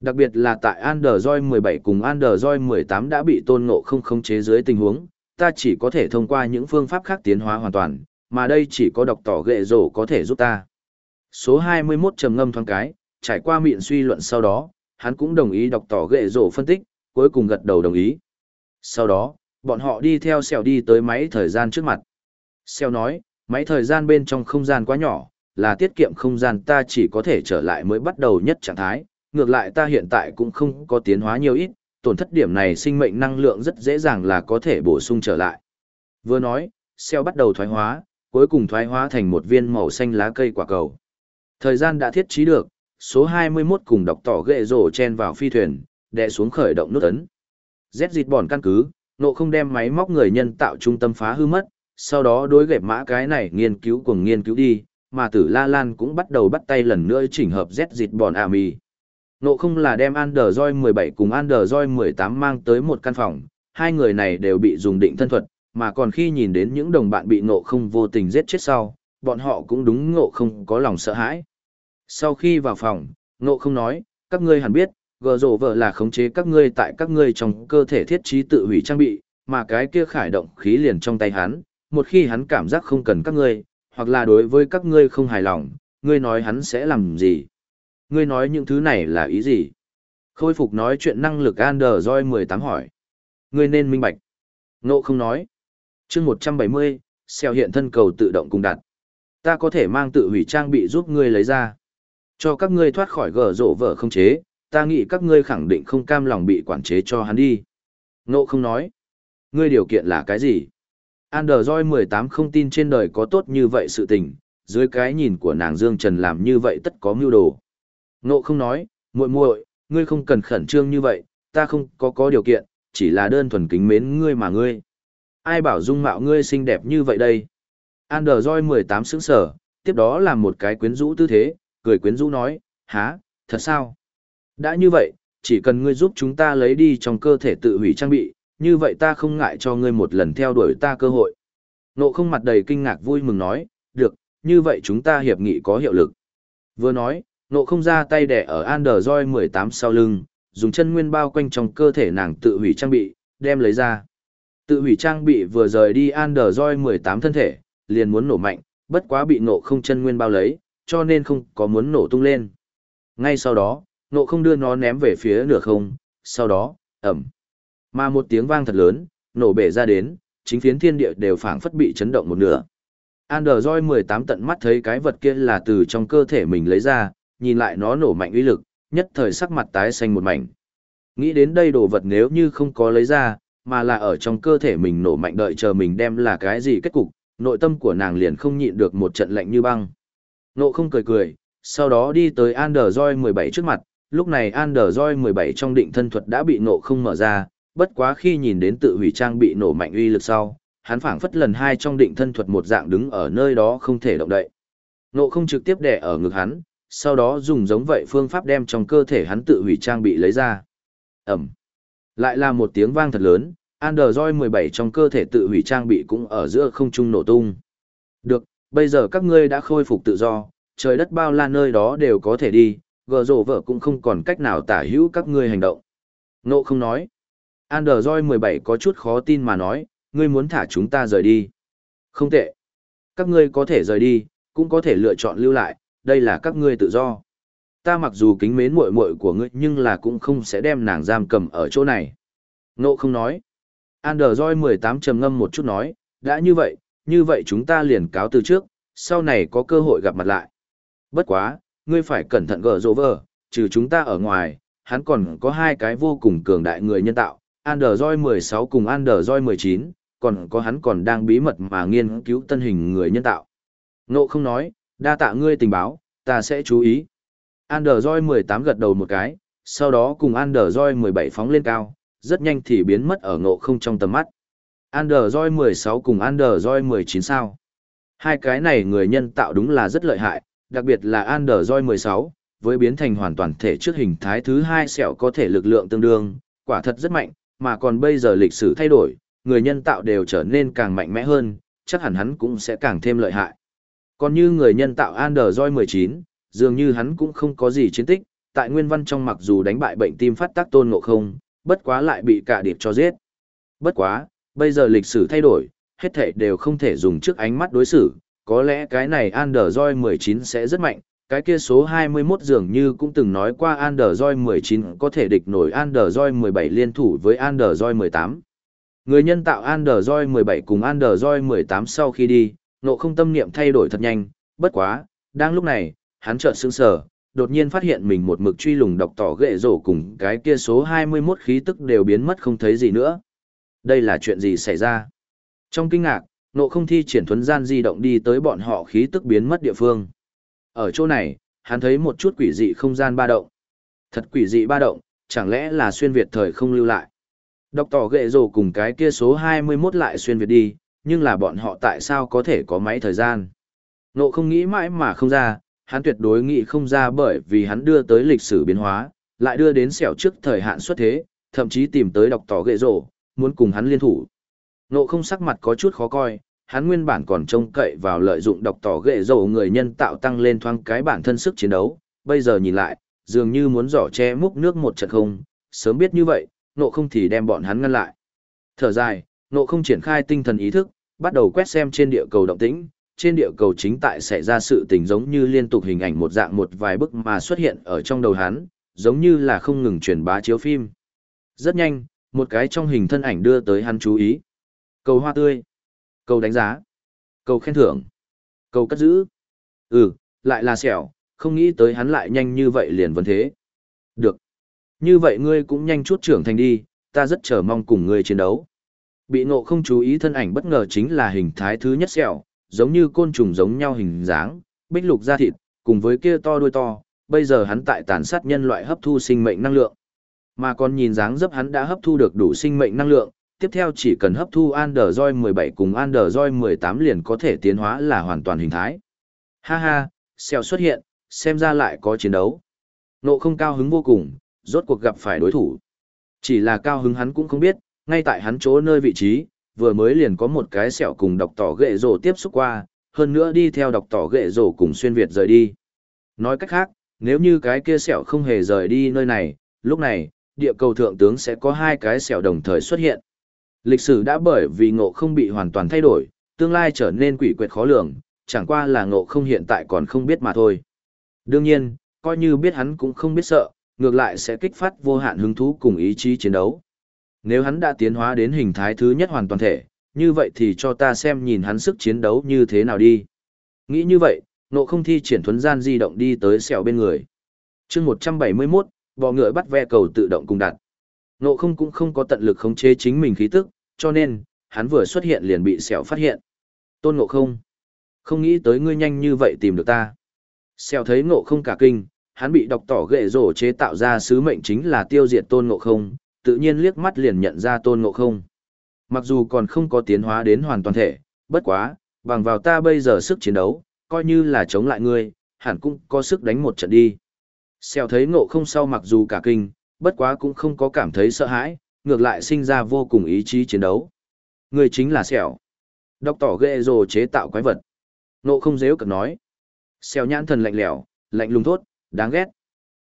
Đặc biệt là tại Android 17 cùng Android 18 đã bị tôn ngộ không khống chế dưới tình huống, ta chỉ có thể thông qua những phương pháp khác tiến hóa hoàn toàn, mà đây chỉ có độc tỏ ghệ rổ có thể giúp ta. Số 21 trầm ngâm thoáng cái, trải qua miệng suy luận sau đó, hắn cũng đồng ý đọc tỏ ghệ rổ phân tích, cuối cùng gật đầu đồng ý. Sau đó, bọn họ đi theo xèo đi tới máy thời gian trước mặt. Xèo nói, máy thời gian bên trong không gian quá nhỏ, là tiết kiệm không gian ta chỉ có thể trở lại mới bắt đầu nhất trạng thái, ngược lại ta hiện tại cũng không có tiến hóa nhiều ít, tổn thất điểm này sinh mệnh năng lượng rất dễ dàng là có thể bổ sung trở lại. Vừa nói, xeo bắt đầu thoái hóa, cuối cùng thoái hóa thành một viên màu xanh lá cây quả cầu. Thời gian đã thiết trí được, số 21 cùng đọc tỏ ghệ rổ chen vào phi thuyền, đè xuống khởi động nút ấn. Z dịt bòn căn cứ, nộ không đem máy móc người nhân tạo trung tâm phá hư mất, sau đó đối gẹp mã cái này nghiên cứu cùng nghiên cứu đi, mà tử La Lan cũng bắt đầu bắt tay lần nữa chỉnh hợp Z dịt bọn à mì. Nộ không là đem Android 17 cùng Android 18 mang tới một căn phòng, hai người này đều bị dùng định thân thuật, mà còn khi nhìn đến những đồng bạn bị nộ không vô tình giết chết sau, bọn họ cũng đúng ngộ không có lòng sợ hãi. Sau khi vào phòng, ngộ không nói, các ngươi hẳn biết, gờ rổ vợ là khống chế các ngươi tại các ngươi trong cơ thể thiết trí tự hủy trang bị, mà cái kia khải động khí liền trong tay hắn, một khi hắn cảm giác không cần các ngươi, hoặc là đối với các ngươi không hài lòng, ngươi nói hắn sẽ làm gì? Ngươi nói những thứ này là ý gì? Khôi phục nói chuyện năng lực Android 18 hỏi. Ngươi nên minh bạch. Ngộ không nói. chương 170, xeo hiện thân cầu tự động cùng đặt. Ta có thể mang tự hủy trang bị giúp ngươi lấy ra. Cho các ngươi thoát khỏi gở rộ vợ không chế, ta nghĩ các ngươi khẳng định không cam lòng bị quản chế cho hắn đi. Ngộ không nói. Ngươi điều kiện là cái gì? Android 18 không tin trên đời có tốt như vậy sự tình, dưới cái nhìn của nàng Dương Trần làm như vậy tất có mưu đồ. Ngộ không nói, muội muội, ngươi không cần khẩn trương như vậy, ta không có có điều kiện, chỉ là đơn thuần kính mến ngươi mà ngươi. Ai bảo dung mạo ngươi xinh đẹp như vậy đây? Android 18 sững sở, tiếp đó là một cái quyến rũ tư thế, cười quyến rũ nói, há, thật sao? Đã như vậy, chỉ cần ngươi giúp chúng ta lấy đi trong cơ thể tự hủy trang bị, như vậy ta không ngại cho ngươi một lần theo đuổi ta cơ hội. Nộ không mặt đầy kinh ngạc vui mừng nói, được, như vậy chúng ta hiệp nghị có hiệu lực. Vừa nói, nộ không ra tay đẻ ở Android 18 sau lưng, dùng chân nguyên bao quanh trong cơ thể nàng tự hủy trang bị, đem lấy ra. Tự hủy trang bị vừa rời đi Android 18 thân thể, liền muốn nổ mạnh, bất quá bị nộ không chân nguyên bao lấy, cho nên không có muốn nổ tung lên. Ngay sau đó, nộ không đưa nó ném về phía nửa không, sau đó, ẩm. Mà một tiếng vang thật lớn, nổ bể ra đến, chính phiến thiên địa đều phảng phất bị chấn động một nửa. Android 18 tận mắt thấy cái vật kia là từ trong cơ thể mình lấy ra, nhìn lại nó nổ mạnh uy lực, nhất thời sắc mặt tái xanh một mảnh. Nghĩ đến đây đồ vật nếu như không có lấy ra, mà là ở trong cơ thể mình nổ mạnh đợi chờ mình đem là cái gì kết cục, nội tâm của nàng liền không nhịn được một trận lạnh như băng. Nộ không cười cười, sau đó đi tới Android 17 trước mặt, lúc này Android 17 trong định thân thuật đã bị nộ không mở ra, bất quá khi nhìn đến tự hủy trang bị nổ mạnh uy lực sau, hắn phảng phất lần hai trong định thân thuật một dạng đứng ở nơi đó không thể động đậy. Nộ không trực tiếp đè ở ngực hắn, sau đó dùng giống vậy phương pháp đem trong cơ thể hắn tự hủy trang bị lấy ra. Ẩm. Lại là một tiếng vang thật lớn, Android 17 trong cơ thể tự hủy trang bị cũng ở giữa không trung nổ tung. Được, bây giờ các ngươi đã khôi phục tự do, trời đất bao la nơi đó đều có thể đi, gờ rổ vợ cũng không còn cách nào tả hữu các ngươi hành động. Nộ không nói. Android 17 có chút khó tin mà nói, ngươi muốn thả chúng ta rời đi. Không tệ. Các ngươi có thể rời đi, cũng có thể lựa chọn lưu lại, đây là các ngươi tự do. Ta mặc dù kính mến muội muội của ngươi nhưng là cũng không sẽ đem nàng giam cầm ở chỗ này. Nộ không nói. Android 18 trầm ngâm một chút nói, đã như vậy, như vậy chúng ta liền cáo từ trước, sau này có cơ hội gặp mặt lại. Bất quá, ngươi phải cẩn thận gỡ rỗ vờ, trừ chúng ta ở ngoài, hắn còn có hai cái vô cùng cường đại người nhân tạo, Android 16 cùng Android 19, còn có hắn còn đang bí mật mà nghiên cứu tân hình người nhân tạo. Nộ không nói, đa tạ ngươi tình báo, ta sẽ chú ý. Android 18 gật đầu một cái, sau đó cùng Android 17 phóng lên cao, rất nhanh thì biến mất ở ngộ không trong tầm mắt. Android 16 cùng Android 19 sao. Hai cái này người nhân tạo đúng là rất lợi hại, đặc biệt là Android 16, với biến thành hoàn toàn thể trước hình thái thứ hai sẹo có thể lực lượng tương đương, quả thật rất mạnh, mà còn bây giờ lịch sử thay đổi, người nhân tạo đều trở nên càng mạnh mẽ hơn, chắc hẳn hắn cũng sẽ càng thêm lợi hại. Còn như người nhân tạo Android 19, dường như hắn cũng không có gì chiến tích, tại nguyên văn trong mặc dù đánh bại bệnh tim phát tác tôn ngộ không, bất quá lại bị cả điệp cho giết. Bất quá, bây giờ lịch sử thay đổi, hết thảy đều không thể dùng trước ánh mắt đối xử, có lẽ cái này Android 19 sẽ rất mạnh, cái kia số 21 dường như cũng từng nói qua Android 19 có thể địch nổi Android 17 liên thủ với Android 18. Người nhân tạo Android 17 cùng Android 18 sau khi đi, nộ không tâm niệm thay đổi thật nhanh, bất quá, đang lúc này, hắn chợt sững sờ, đột nhiên phát hiện mình một mực truy lùng độc tỏ ghệ rổ cùng cái kia số 21 khí tức đều biến mất không thấy gì nữa. Đây là chuyện gì xảy ra? Trong kinh ngạc, nộ không thi triển thuấn gian di động đi tới bọn họ khí tức biến mất địa phương. Ở chỗ này, hắn thấy một chút quỷ dị không gian ba động. Thật quỷ dị ba động, chẳng lẽ là xuyên Việt thời không lưu lại. Độc tỏ ghệ rổ cùng cái kia số 21 lại xuyên Việt đi, nhưng là bọn họ tại sao có thể có máy thời gian. Nộ không nghĩ mãi mà không ra, hắn tuyệt đối nghĩ không ra bởi vì hắn đưa tới lịch sử biến hóa, lại đưa đến sẹo trước thời hạn xuất thế, thậm chí tìm tới độc tỏ ghệ rổ, muốn cùng hắn liên thủ. Nộ không sắc mặt có chút khó coi, hắn nguyên bản còn trông cậy vào lợi dụng độc tỏ ghệ dầu người nhân tạo tăng lên thoáng cái bản thân sức chiến đấu, bây giờ nhìn lại, dường như muốn giỏ che múc nước một trận không, sớm biết như vậy, nộ không thì đem bọn hắn ngăn lại. Thở dài, nộ không triển khai tinh thần ý thức, bắt đầu quét xem trên địa cầu động tĩnh, trên địa cầu chính tại xảy ra sự tình giống như liên tục hình ảnh một dạng một vài bức mà xuất hiện ở trong đầu hắn, giống như là không ngừng truyền bá chiếu phim. Rất nhanh, một cái trong hình thân ảnh đưa tới hắn chú ý. Cầu hoa tươi, cầu đánh giá, cầu khen thưởng, cầu cất giữ. Ừ, lại là sẹo, không nghĩ tới hắn lại nhanh như vậy liền vấn thế. Được. Như vậy ngươi cũng nhanh chút trưởng thành đi, ta rất chờ mong cùng ngươi chiến đấu. Bị nộ không chú ý thân ảnh bất ngờ chính là hình thái thứ nhất sẹo, giống như côn trùng giống nhau hình dáng, bích lục da thịt, cùng với kia to đuôi to, bây giờ hắn tại tàn sát nhân loại hấp thu sinh mệnh năng lượng. Mà còn nhìn dáng dấp hắn đã hấp thu được đủ sinh mệnh năng lượng, tiếp theo chỉ cần hấp thu Android 17 cùng Android 18 liền có thể tiến hóa là hoàn toàn hình thái. Ha ha, xèo xuất hiện, xem ra lại có chiến đấu. Nộ không cao hứng vô cùng, rốt cuộc gặp phải đối thủ. Chỉ là cao hứng hắn cũng không biết, ngay tại hắn chỗ nơi vị trí, vừa mới liền có một cái sẹo cùng độc tỏ ghệ rổ tiếp xúc qua, hơn nữa đi theo độc tỏ ghệ rổ cùng xuyên Việt rời đi. Nói cách khác, nếu như cái kia sẹo không hề rời đi nơi này, lúc này, địa cầu thượng tướng sẽ có hai cái sẹo đồng thời xuất hiện. Lịch sử đã bởi vì ngộ không bị hoàn toàn thay đổi, tương lai trở nên quỷ quyệt khó lường, chẳng qua là ngộ không hiện tại còn không biết mà thôi. Đương nhiên, coi như biết hắn cũng không biết sợ, ngược lại sẽ kích phát vô hạn hứng thú cùng ý chí chiến đấu. Nếu hắn đã tiến hóa đến hình thái thứ nhất hoàn toàn thể, như vậy thì cho ta xem nhìn hắn sức chiến đấu như thế nào đi. Nghĩ như vậy, nộ không thi triển thuấn gian di động đi tới sẹo bên người. chương 171, bò ngựa bắt ve cầu tự động cùng đặt. Nộ không cũng không có tận lực khống chế chính mình khí tức, cho nên, hắn vừa xuất hiện liền bị sẹo phát hiện. Tôn ngộ không. Không nghĩ tới ngươi nhanh như vậy tìm được ta. Sẹo thấy ngộ không cả kinh, hắn bị đọc tỏ ghệ rổ chế tạo ra sứ mệnh chính là tiêu diệt tôn ngộ không, tự nhiên liếc mắt liền nhận ra tôn ngộ không. Mặc dù còn không có tiến hóa đến hoàn toàn thể, bất quá, bằng vào ta bây giờ sức chiến đấu, coi như là chống lại ngươi, hẳn cũng có sức đánh một trận đi. Xèo thấy ngộ không sau mặc dù cả kinh, bất quá cũng không có cảm thấy sợ hãi, ngược lại sinh ra vô cùng ý chí chiến đấu. Người chính là sẹo. Đọc tỏ ghê rồ chế tạo quái vật. nộ không dễ cực nói. sẹo nhãn thần lạnh lẽo, lạnh lùng thốt, đáng ghét.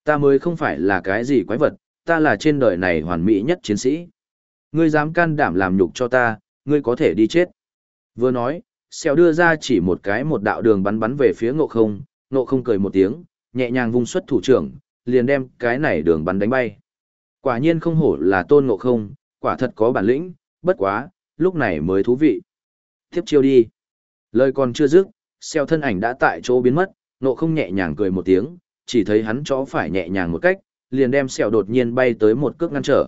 Ta mới không phải là cái gì quái vật, ta là trên đời này hoàn mỹ nhất chiến sĩ. Ngươi dám can đảm làm nhục cho ta, ngươi có thể đi chết. Vừa nói, sẹo đưa ra chỉ một cái một đạo đường bắn bắn về phía ngộ không, ngộ không cười một tiếng, nhẹ nhàng vung xuất thủ trưởng, liền đem cái này đường bắn đánh bay. Quả nhiên không hổ là tôn ngộ không, quả thật có bản lĩnh, bất quá, lúc này mới thú vị. Tiếp chiêu đi. Lời còn chưa dứt, xeo thân ảnh đã tại chỗ biến mất, ngộ không nhẹ nhàng cười một tiếng, chỉ thấy hắn chó phải nhẹ nhàng một cách, liền đem xeo đột nhiên bay tới một cước ngăn trở.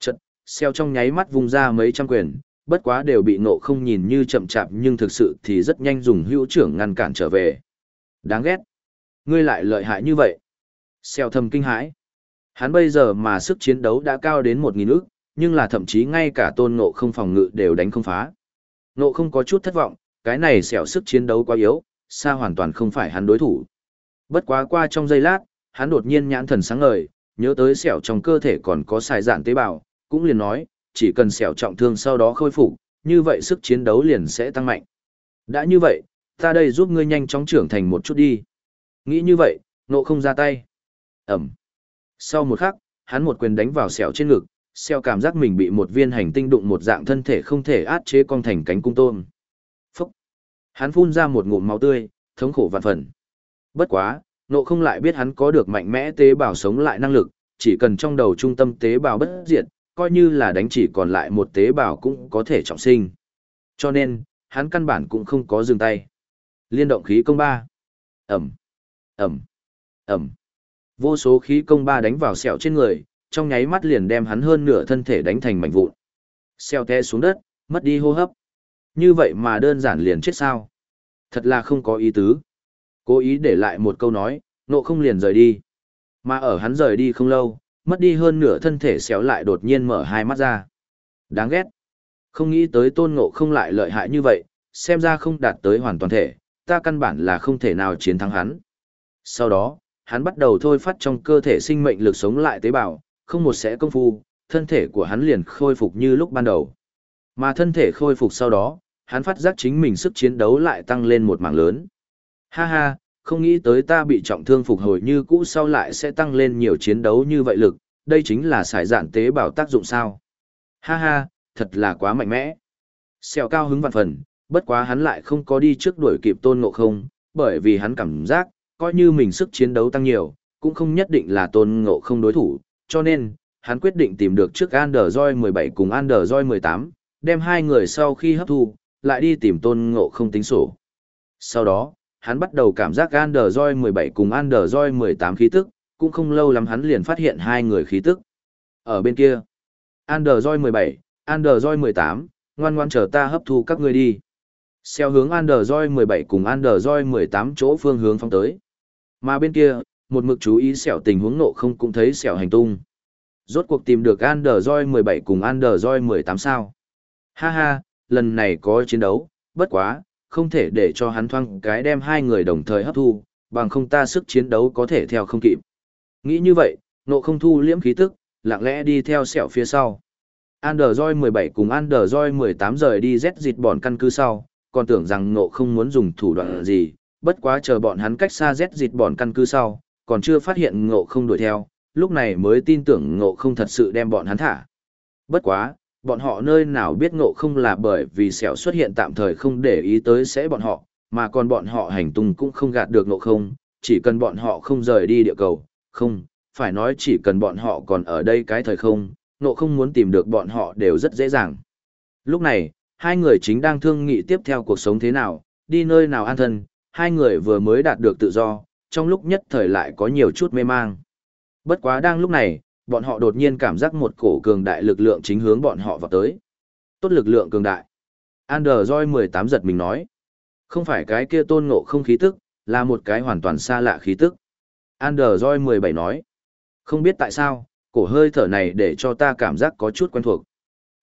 Chật, xeo trong nháy mắt vung ra mấy trăm quyền, bất quá đều bị ngộ không nhìn như chậm chạp nhưng thực sự thì rất nhanh dùng hữu trưởng ngăn cản trở về. Đáng ghét. Ngươi lại lợi hại như vậy. Xeo thầm kinh hãi. Hắn bây giờ mà sức chiến đấu đã cao đến một nghìn ức, nhưng là thậm chí ngay cả tôn ngộ không phòng ngự đều đánh không phá. Ngộ không có chút thất vọng, cái này xẻo sức chiến đấu quá yếu, xa hoàn toàn không phải hắn đối thủ. Bất quá qua trong giây lát, hắn đột nhiên nhãn thần sáng ngời, nhớ tới xẻo trong cơ thể còn có xài dạn tế bào, cũng liền nói, chỉ cần xẻo trọng thương sau đó khôi phục, như vậy sức chiến đấu liền sẽ tăng mạnh. Đã như vậy, Ta đây giúp ngươi nhanh chóng trưởng thành một chút đi. Nghĩ như vậy, nộ không ra tay. Ẩm. Sau một khắc, hắn một quyền đánh vào sẹo trên ngực, sẹo cảm giác mình bị một viên hành tinh đụng một dạng thân thể không thể át chế con thành cánh cung tôm. Phúc. Hắn phun ra một ngụm máu tươi, thống khổ vạn phần. Bất quá, nộ không lại biết hắn có được mạnh mẽ tế bào sống lại năng lực, chỉ cần trong đầu trung tâm tế bào bất diệt, coi như là đánh chỉ còn lại một tế bào cũng có thể trọng sinh. Cho nên, hắn căn bản cũng không có dừng tay. Liên động khí công ba. Ẩm, Ẩm, Ẩm. Vô số khí công ba đánh vào sẹo trên người, trong nháy mắt liền đem hắn hơn nửa thân thể đánh thành mảnh vụn. Sẹo té xuống đất, mất đi hô hấp. Như vậy mà đơn giản liền chết sao? Thật là không có ý tứ. Cố ý để lại một câu nói, nộ không liền rời đi. Mà ở hắn rời đi không lâu, mất đi hơn nửa thân thể xéo lại đột nhiên mở hai mắt ra. Đáng ghét. Không nghĩ tới tôn ngộ không lại lợi hại như vậy, xem ra không đạt tới hoàn toàn thể, ta căn bản là không thể nào chiến thắng hắn. Sau đó, hắn bắt đầu thôi phát trong cơ thể sinh mệnh lực sống lại tế bào, không một sẽ công phu, thân thể của hắn liền khôi phục như lúc ban đầu. Mà thân thể khôi phục sau đó, hắn phát giác chính mình sức chiến đấu lại tăng lên một mảng lớn. Ha ha, không nghĩ tới ta bị trọng thương phục hồi như cũ sau lại sẽ tăng lên nhiều chiến đấu như vậy lực, đây chính là sải giản tế bào tác dụng sao. Ha ha, thật là quá mạnh mẽ. Xèo cao hứng vạn phần, bất quá hắn lại không có đi trước đuổi kịp tôn ngộ không, bởi vì hắn cảm giác, coi như mình sức chiến đấu tăng nhiều, cũng không nhất định là tôn ngộ không đối thủ, cho nên, hắn quyết định tìm được trước Anderjoy 17 cùng Anderjoy 18, đem hai người sau khi hấp thu, lại đi tìm tôn ngộ không tính sổ. Sau đó, hắn bắt đầu cảm giác Anderjoy 17 cùng Anderjoy 18 khí tức, cũng không lâu lắm hắn liền phát hiện hai người khí tức. Ở bên kia, Anderjoy 17, Anderjoy 18, ngoan ngoan chờ ta hấp thu các ngươi đi. Xeo hướng Anderjoy 17 cùng Anderjoy 18 chỗ phương hướng phong tới. Mà bên kia, một mực chú ý xẻo tình huống nộ không cũng thấy xẻo hành tung. Rốt cuộc tìm được Anderjoy 17 cùng Anderjoy 18 sao. Ha ha, lần này có chiến đấu, bất quá, không thể để cho hắn thoang cái đem hai người đồng thời hấp thu, bằng không ta sức chiến đấu có thể theo không kịp. Nghĩ như vậy, nộ không thu liễm khí tức, lặng lẽ đi theo sẹo phía sau. Android 17 cùng Android 18 rời đi Z dịch bọn căn cứ sau, còn tưởng rằng ngộ không muốn dùng thủ đoạn gì, bất quá chờ bọn hắn cách xa rét dịt bọn căn cứ sau, còn chưa phát hiện ngộ không đuổi theo, lúc này mới tin tưởng ngộ không thật sự đem bọn hắn thả. Bất quá, bọn họ nơi nào biết ngộ không là bởi vì sẹo xuất hiện tạm thời không để ý tới sẽ bọn họ, mà còn bọn họ hành tung cũng không gạt được ngộ không, chỉ cần bọn họ không rời đi địa cầu, không, phải nói chỉ cần bọn họ còn ở đây cái thời không, ngộ không muốn tìm được bọn họ đều rất dễ dàng. Lúc này, hai người chính đang thương nghị tiếp theo cuộc sống thế nào, đi nơi nào an thân, hai người vừa mới đạt được tự do, trong lúc nhất thời lại có nhiều chút mê mang. Bất quá đang lúc này, bọn họ đột nhiên cảm giác một cổ cường đại lực lượng chính hướng bọn họ vào tới. Tốt lực lượng cường đại. Android 18 giật mình nói. Không phải cái kia tôn ngộ không khí tức, là một cái hoàn toàn xa lạ khí tức. Android 17 nói. Không biết tại sao, cổ hơi thở này để cho ta cảm giác có chút quen thuộc.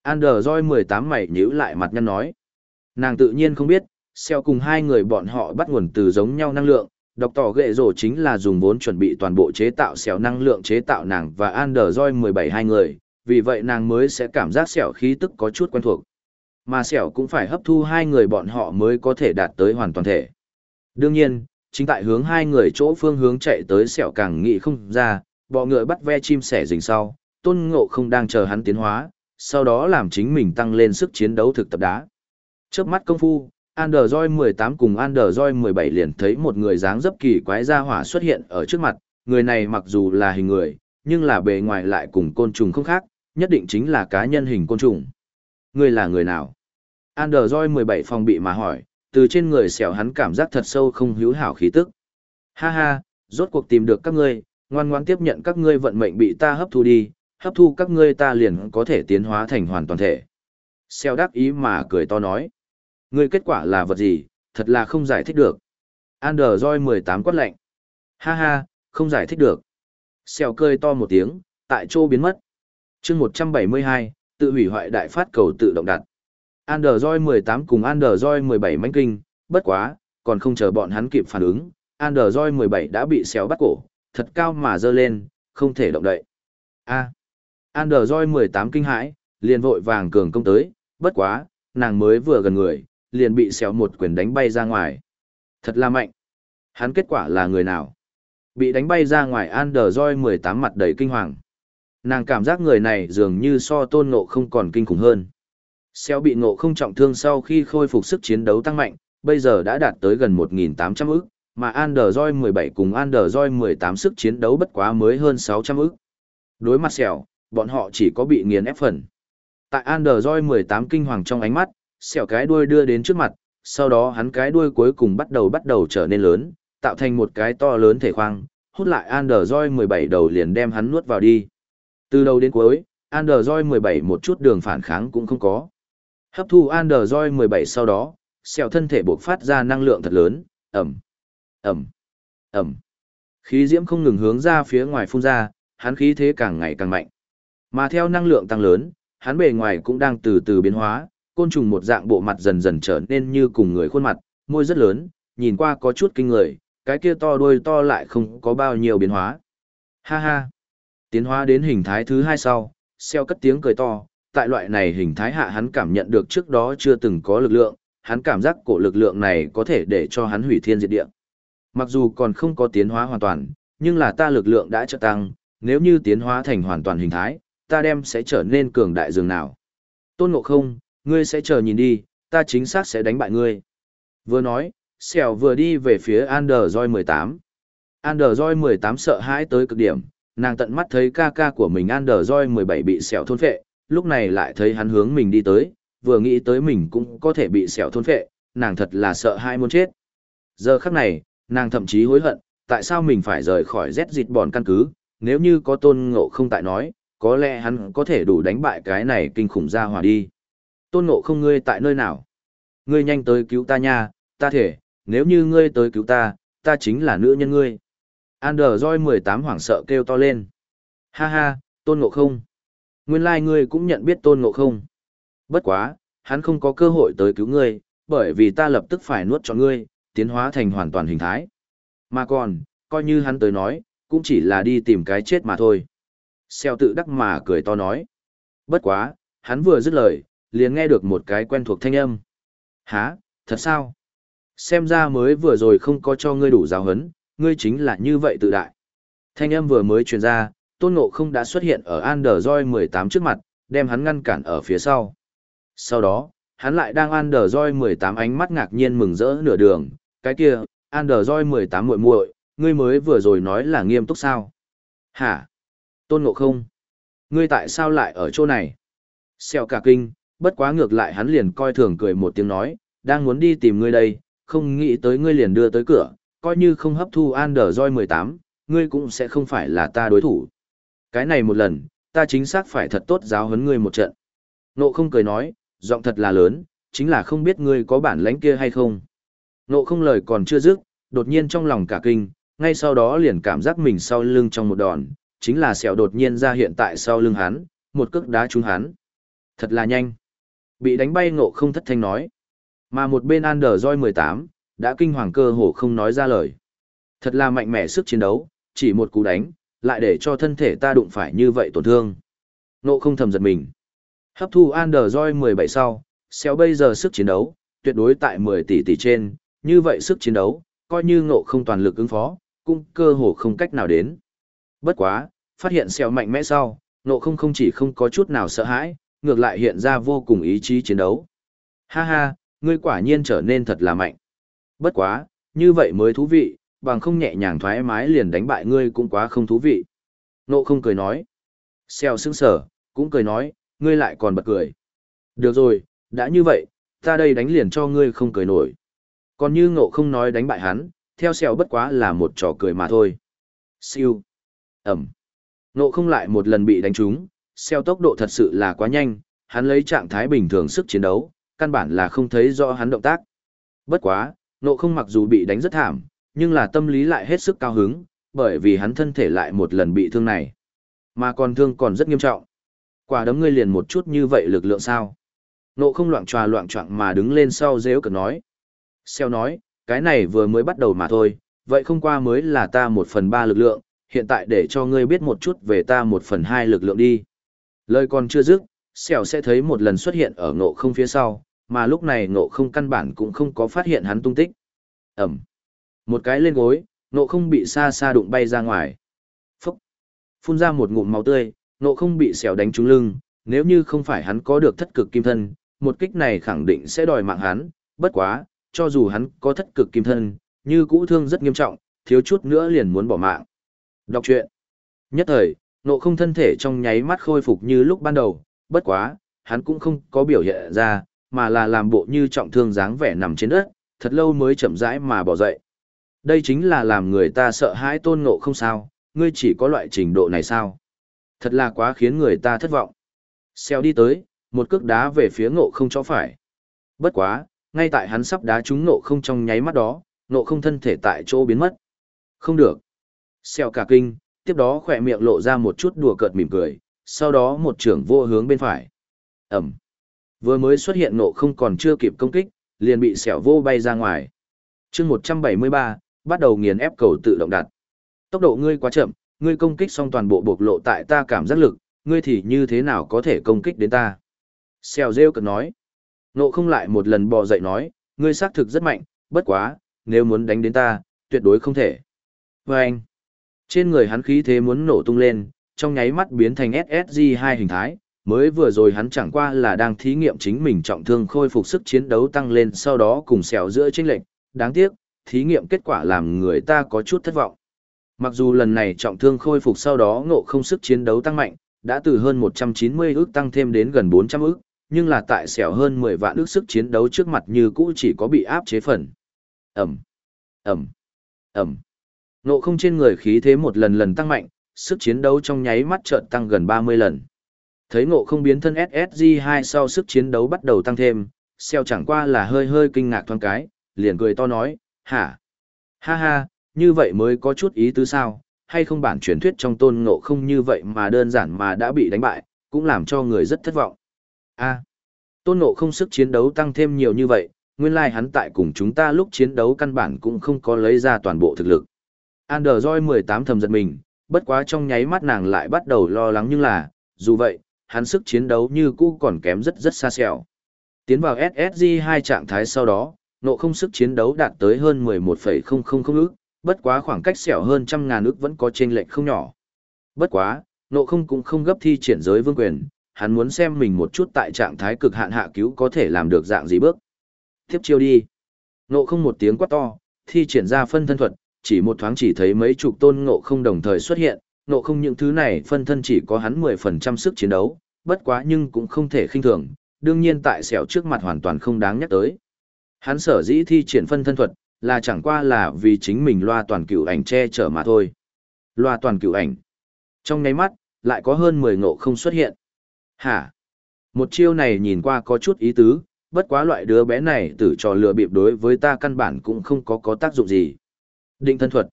Android 18 mày nhíu lại mặt nhăn nói. Nàng tự nhiên không biết, xeo cùng hai người bọn họ bắt nguồn từ giống nhau năng lượng, độc tỏ ghệ rổ chính là dùng vốn chuẩn bị toàn bộ chế tạo xẻo năng lượng chế tạo nàng và Android 17 hai người, vì vậy nàng mới sẽ cảm giác xẻo khí tức có chút quen thuộc. Mà xẻo cũng phải hấp thu hai người bọn họ mới có thể đạt tới hoàn toàn thể. Đương nhiên, chính tại hướng hai người chỗ phương hướng chạy tới xẻo càng nghĩ không ra, bọ ngựa bắt ve chim sẻ rình sau, tôn ngộ không đang chờ hắn tiến hóa, sau đó làm chính mình tăng lên sức chiến đấu thực tập đá. Chớp mắt công phu, Android 18 cùng Android 17 liền thấy một người dáng dấp kỳ quái ra hỏa xuất hiện ở trước mặt, người này mặc dù là hình người, nhưng là bề ngoài lại cùng côn trùng không khác, nhất định chính là cá nhân hình côn trùng. Người là người nào? Android 17 phòng bị mà hỏi, từ trên người xẻo hắn cảm giác thật sâu không hữu hảo khí tức. Ha ha, rốt cuộc tìm được các ngươi, ngoan ngoãn tiếp nhận các ngươi vận mệnh bị ta hấp thu đi, hấp thu các ngươi ta liền có thể tiến hóa thành hoàn toàn thể. Xeo đắc ý mà cười to nói. Ngươi kết quả là vật gì, thật là không giải thích được. Android 18 quát lệnh. Ha ha, không giải thích được. Xeo cười to một tiếng, tại chỗ biến mất. chương 172, tự hủy hoại đại phát cầu tự động đặt. Android 18 cùng Android 17 mánh kinh, bất quá, còn không chờ bọn hắn kịp phản ứng. Android 17 đã bị xéo bắt cổ, thật cao mà dơ lên, không thể động đậy. A. Android 18 kinh hãi, liền vội vàng cường công tới, bất quá, nàng mới vừa gần người, liền bị xéo một quyền đánh bay ra ngoài. Thật là mạnh. Hắn kết quả là người nào? Bị đánh bay ra ngoài Android 18 mặt đầy kinh hoàng. Nàng cảm giác người này dường như so tôn ngộ không còn kinh khủng hơn. Xeo bị ngộ không trọng thương sau khi khôi phục sức chiến đấu tăng mạnh, bây giờ đã đạt tới gần 1.800 ức, mà Android 17 cùng Android 18 sức chiến đấu bất quá mới hơn 600 ức. Đối mặt xéo bọn họ chỉ có bị nghiền ép phần. Tại Android 18 kinh hoàng trong ánh mắt, xẻo cái đuôi đưa đến trước mặt, sau đó hắn cái đuôi cuối cùng bắt đầu bắt đầu trở nên lớn, tạo thành một cái to lớn thể khoang, hút lại Android 17 đầu liền đem hắn nuốt vào đi. Từ đầu đến cuối, Android 17 một chút đường phản kháng cũng không có. Hấp thu Android 17 sau đó, sẹo thân thể buộc phát ra năng lượng thật lớn, ẩm, ẩm, ẩm. Khí diễm không ngừng hướng ra phía ngoài phun ra, hắn khí thế càng ngày càng mạnh. Mà theo năng lượng tăng lớn, hắn bề ngoài cũng đang từ từ biến hóa, côn trùng một dạng bộ mặt dần dần trở nên như cùng người khuôn mặt, môi rất lớn, nhìn qua có chút kinh người, cái kia to đuôi to lại không có bao nhiêu biến hóa. Ha ha. Tiến hóa đến hình thái thứ hai sau, xeo cất tiếng cười to, tại loại này hình thái hạ hắn cảm nhận được trước đó chưa từng có lực lượng, hắn cảm giác cổ lực lượng này có thể để cho hắn hủy thiên diệt địa. Mặc dù còn không có tiến hóa hoàn toàn, nhưng là ta lực lượng đã trợ tăng, nếu như tiến hóa thành hoàn toàn hình thái, ta đem sẽ trở nên cường đại dường nào. Tôn Ngộ Không, ngươi sẽ chờ nhìn đi, ta chính xác sẽ đánh bại ngươi. Vừa nói, Sẹo vừa đi về phía Anderjoy 18. Anderjoy 18 sợ hãi tới cực điểm, nàng tận mắt thấy ca ca của mình Anderjoy 17 bị Sẹo thôn phệ, lúc này lại thấy hắn hướng mình đi tới, vừa nghĩ tới mình cũng có thể bị Sẹo thôn phệ, nàng thật là sợ hãi muốn chết. Giờ khắc này, nàng thậm chí hối hận, tại sao mình phải rời khỏi Z dịt bòn căn cứ, nếu như có tôn ngộ không tại nói, có lẽ hắn có thể đủ đánh bại cái này kinh khủng ra hòa đi. Tôn ngộ không ngươi tại nơi nào? Ngươi nhanh tới cứu ta nha, ta thể, nếu như ngươi tới cứu ta, ta chính là nữ nhân ngươi. Android 18 hoảng sợ kêu to lên. Ha ha, tôn ngộ không. Nguyên lai like ngươi cũng nhận biết tôn ngộ không. Bất quá, hắn không có cơ hội tới cứu ngươi, bởi vì ta lập tức phải nuốt cho ngươi, tiến hóa thành hoàn toàn hình thái. Mà còn, coi như hắn tới nói, cũng chỉ là đi tìm cái chết mà thôi. Xeo tự đắc mà cười to nói. Bất quá, hắn vừa dứt lời, liền nghe được một cái quen thuộc thanh âm. Hả, thật sao? Xem ra mới vừa rồi không có cho ngươi đủ giáo hấn, ngươi chính là như vậy tự đại. Thanh âm vừa mới truyền ra, tôn ngộ không đã xuất hiện ở Anderjoy 18 trước mặt, đem hắn ngăn cản ở phía sau. Sau đó, hắn lại đang Anderjoy 18 ánh mắt ngạc nhiên mừng rỡ nửa đường, cái kia, Anderjoy 18 muội muội, ngươi mới vừa rồi nói là nghiêm túc sao? Hả? Tôn ngộ không? Ngươi tại sao lại ở chỗ này? Xèo cả kinh, bất quá ngược lại hắn liền coi thường cười một tiếng nói, đang muốn đi tìm ngươi đây, không nghĩ tới ngươi liền đưa tới cửa, coi như không hấp thu Anderjoy 18, ngươi cũng sẽ không phải là ta đối thủ. Cái này một lần, ta chính xác phải thật tốt giáo huấn ngươi một trận. Nộ không cười nói, giọng thật là lớn, chính là không biết ngươi có bản lãnh kia hay không. Nộ không lời còn chưa dứt, đột nhiên trong lòng cả kinh, ngay sau đó liền cảm giác mình sau lưng trong một đòn, chính là sẹo đột nhiên ra hiện tại sau lưng hắn, một cước đá trúng hắn. Thật là nhanh. Bị đánh bay ngộ không thất thanh nói. Mà một bên Anderjoy 18, đã kinh hoàng cơ hồ không nói ra lời. Thật là mạnh mẽ sức chiến đấu, chỉ một cú đánh, lại để cho thân thể ta đụng phải như vậy tổn thương. Nộ không thầm giật mình. Hấp thu Anderjoy 17 sau, xéo bây giờ sức chiến đấu, tuyệt đối tại 10 tỷ tỷ trên, như vậy sức chiến đấu, coi như ngộ không toàn lực ứng phó, cũng cơ hồ không cách nào đến. Bất quá, phát hiện xéo mạnh mẽ sau, nộ không không chỉ không có chút nào sợ hãi, ngược lại hiện ra vô cùng ý chí chiến đấu. Ha ha, ngươi quả nhiên trở nên thật là mạnh. Bất quá, như vậy mới thú vị, bằng không nhẹ nhàng thoải mái liền đánh bại ngươi cũng quá không thú vị. Nộ không cười nói. Xèo sững sở, cũng cười nói, ngươi lại còn bật cười. Được rồi, đã như vậy, ta đây đánh liền cho ngươi không cười nổi. Còn như ngộ không nói đánh bại hắn, theo xèo bất quá là một trò cười mà thôi. Siêu. Ẩm. Nộ không lại một lần bị đánh trúng, xeo tốc độ thật sự là quá nhanh, hắn lấy trạng thái bình thường sức chiến đấu, căn bản là không thấy rõ hắn động tác. Bất quá, nộ không mặc dù bị đánh rất thảm, nhưng là tâm lý lại hết sức cao hứng, bởi vì hắn thân thể lại một lần bị thương này. Mà còn thương còn rất nghiêm trọng. Quả đấm ngươi liền một chút như vậy lực lượng sao. Nộ không loạn tròa loạn trọng mà đứng lên sau dễ cực nói. Xeo nói, cái này vừa mới bắt đầu mà thôi, vậy không qua mới là ta một phần ba lực lượng, hiện tại để cho ngươi biết một chút về ta một phần hai lực lượng đi. Lời còn chưa dứt, Xeo sẽ thấy một lần xuất hiện ở ngộ không phía sau, mà lúc này ngộ không căn bản cũng không có phát hiện hắn tung tích. Ẩm. Một cái lên gối, nộ không bị xa xa đụng bay ra ngoài. Phúc! Phun ra một ngụm máu tươi, nộ không bị xẻo đánh trúng lưng, nếu như không phải hắn có được thất cực kim thân, một kích này khẳng định sẽ đòi mạng hắn, bất quá, cho dù hắn có thất cực kim thân, như cũ thương rất nghiêm trọng, thiếu chút nữa liền muốn bỏ mạng. Đọc truyện. Nhất thời, nộ không thân thể trong nháy mắt khôi phục như lúc ban đầu, bất quá, hắn cũng không có biểu hiện ra, mà là làm bộ như trọng thương dáng vẻ nằm trên đất, thật lâu mới chậm rãi mà bỏ dậy. Đây chính là làm người ta sợ hãi tôn ngộ không sao, ngươi chỉ có loại trình độ này sao? Thật là quá khiến người ta thất vọng. Xeo đi tới, một cước đá về phía ngộ không cho phải. Bất quá, ngay tại hắn sắp đá trúng ngộ không trong nháy mắt đó, ngộ không thân thể tại chỗ biến mất. Không được. Xeo cả kinh, tiếp đó khỏe miệng lộ ra một chút đùa cợt mỉm cười, sau đó một trưởng vô hướng bên phải. Ẩm. Vừa mới xuất hiện nộ không còn chưa kịp công kích, liền bị xẻo vô bay ra ngoài. chương 173, bắt đầu nghiền ép cầu tự động đặt. Tốc độ ngươi quá chậm, ngươi công kích xong toàn bộ bộc lộ tại ta cảm giác lực, ngươi thì như thế nào có thể công kích đến ta? Xèo rêu cực nói. Nộ không lại một lần bò dậy nói, ngươi xác thực rất mạnh, bất quá, nếu muốn đánh đến ta, tuyệt đối không thể. Và anh, trên người hắn khí thế muốn nổ tung lên, trong nháy mắt biến thành SSG2 hình thái, mới vừa rồi hắn chẳng qua là đang thí nghiệm chính mình trọng thương khôi phục sức chiến đấu tăng lên sau đó cùng xèo giữa chênh lệnh, đáng tiếc, thí nghiệm kết quả làm người ta có chút thất vọng. Mặc dù lần này trọng thương khôi phục sau đó ngộ không sức chiến đấu tăng mạnh, đã từ hơn 190 ước tăng thêm đến gần 400 ước, nhưng là tại xẻo hơn 10 vạn ước sức chiến đấu trước mặt như cũ chỉ có bị áp chế phần. Ẩm, Ẩm, Ẩm. Ngộ không trên người khí thế một lần lần tăng mạnh, sức chiến đấu trong nháy mắt chợt tăng gần 30 lần. Thấy ngộ không biến thân SSG2 sau sức chiến đấu bắt đầu tăng thêm, xeo chẳng qua là hơi hơi kinh ngạc thoáng cái, liền cười to nói, hả? Ha ha, như vậy mới có chút ý tứ sao, hay không bản truyền thuyết trong tôn ngộ không như vậy mà đơn giản mà đã bị đánh bại, cũng làm cho người rất thất vọng. a tôn ngộ không sức chiến đấu tăng thêm nhiều như vậy, nguyên lai like hắn tại cùng chúng ta lúc chiến đấu căn bản cũng không có lấy ra toàn bộ thực lực. Android 18 thầm giật mình, bất quá trong nháy mắt nàng lại bắt đầu lo lắng nhưng là, dù vậy, hắn sức chiến đấu như cũ còn kém rất rất xa xẻo. Tiến vào SSG 2 trạng thái sau đó, nộ không sức chiến đấu đạt tới hơn 11,000 ức, bất quá khoảng cách xẻo hơn trăm ngàn ức vẫn có chênh lệch không nhỏ. Bất quá, nộ không cũng không gấp thi triển giới vương quyền, hắn muốn xem mình một chút tại trạng thái cực hạn hạ cứu có thể làm được dạng gì bước. Tiếp chiêu đi. Nộ không một tiếng quát to, thi triển ra phân thân thuật, chỉ một thoáng chỉ thấy mấy chục tôn ngộ không đồng thời xuất hiện, ngộ không những thứ này phân thân chỉ có hắn 10% sức chiến đấu, bất quá nhưng cũng không thể khinh thường, đương nhiên tại xẻo trước mặt hoàn toàn không đáng nhắc tới. Hắn sở dĩ thi triển phân thân thuật, là chẳng qua là vì chính mình loa toàn cựu ảnh che chở mà thôi. Loa toàn cựu ảnh. Trong ngay mắt, lại có hơn 10 ngộ không xuất hiện. Hả? Một chiêu này nhìn qua có chút ý tứ, bất quá loại đứa bé này tử trò lừa bịp đối với ta căn bản cũng không có có tác dụng gì. Định thân thuật.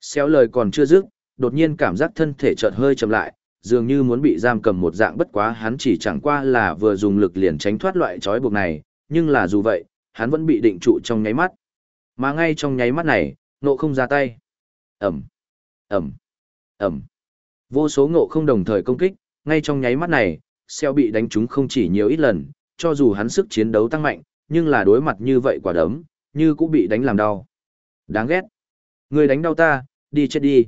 Xéo lời còn chưa dứt, đột nhiên cảm giác thân thể chợt hơi chậm lại, dường như muốn bị giam cầm một dạng bất quá hắn chỉ chẳng qua là vừa dùng lực liền tránh thoát loại trói buộc này, nhưng là dù vậy, hắn vẫn bị định trụ trong nháy mắt. Mà ngay trong nháy mắt này, nộ không ra tay. Ẩm, Ẩm, Ẩm. Vô số ngộ không đồng thời công kích, ngay trong nháy mắt này, xeo bị đánh trúng không chỉ nhiều ít lần, cho dù hắn sức chiến đấu tăng mạnh, nhưng là đối mặt như vậy quả đấm, như cũng bị đánh làm đau. Đáng ghét. Người đánh đau ta, đi chết đi.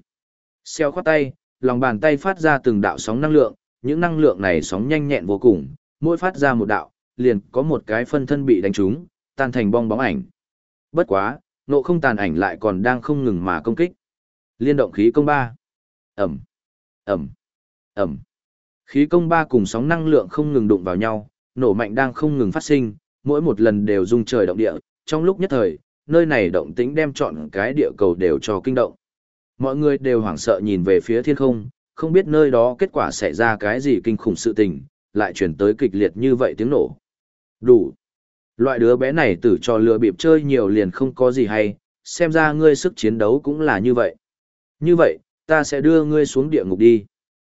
Xeo khoát tay, lòng bàn tay phát ra từng đạo sóng năng lượng, những năng lượng này sóng nhanh nhẹn vô cùng, mỗi phát ra một đạo, liền có một cái phân thân bị đánh trúng, tan thành bong bóng ảnh. Bất quá, nộ không tàn ảnh lại còn đang không ngừng mà công kích. Liên động khí công ba. Ẩm, Ẩm, Ẩm. Khí công ba cùng sóng năng lượng không ngừng đụng vào nhau, nổ mạnh đang không ngừng phát sinh, mỗi một lần đều rung trời động địa, trong lúc nhất thời, nơi này động tĩnh đem chọn cái địa cầu đều cho kinh động. Mọi người đều hoảng sợ nhìn về phía thiên không, không biết nơi đó kết quả xảy ra cái gì kinh khủng sự tình, lại chuyển tới kịch liệt như vậy tiếng nổ. Đủ. Loại đứa bé này tử cho lừa bịp chơi nhiều liền không có gì hay, xem ra ngươi sức chiến đấu cũng là như vậy. Như vậy, ta sẽ đưa ngươi xuống địa ngục đi.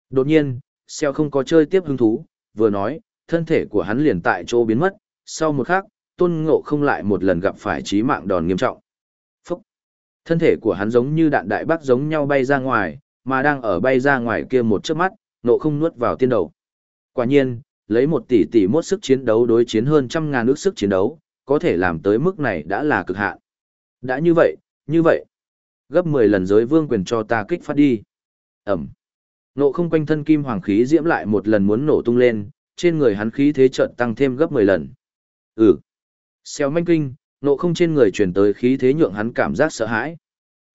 Đột nhiên, Xeo không có chơi tiếp hứng thú, vừa nói, thân thể của hắn liền tại chỗ biến mất, sau một khắc, tôn ngộ không lại một lần gặp phải trí mạng đòn nghiêm trọng. Phúc! Thân thể của hắn giống như đạn đại bác giống nhau bay ra ngoài, mà đang ở bay ra ngoài kia một chớp mắt, ngộ không nuốt vào tiên đầu. Quả nhiên, lấy một tỷ tỷ mốt sức chiến đấu đối chiến hơn trăm ngàn ước sức chiến đấu, có thể làm tới mức này đã là cực hạn. Đã như vậy, như vậy. Gấp 10 lần giới vương quyền cho ta kích phát đi. Ẩm. Nộ không quanh thân kim hoàng khí diễm lại một lần muốn nổ tung lên, trên người hắn khí thế trận tăng thêm gấp 10 lần. Ừ. Xeo manh kinh, nộ không trên người truyền tới khí thế nhượng hắn cảm giác sợ hãi.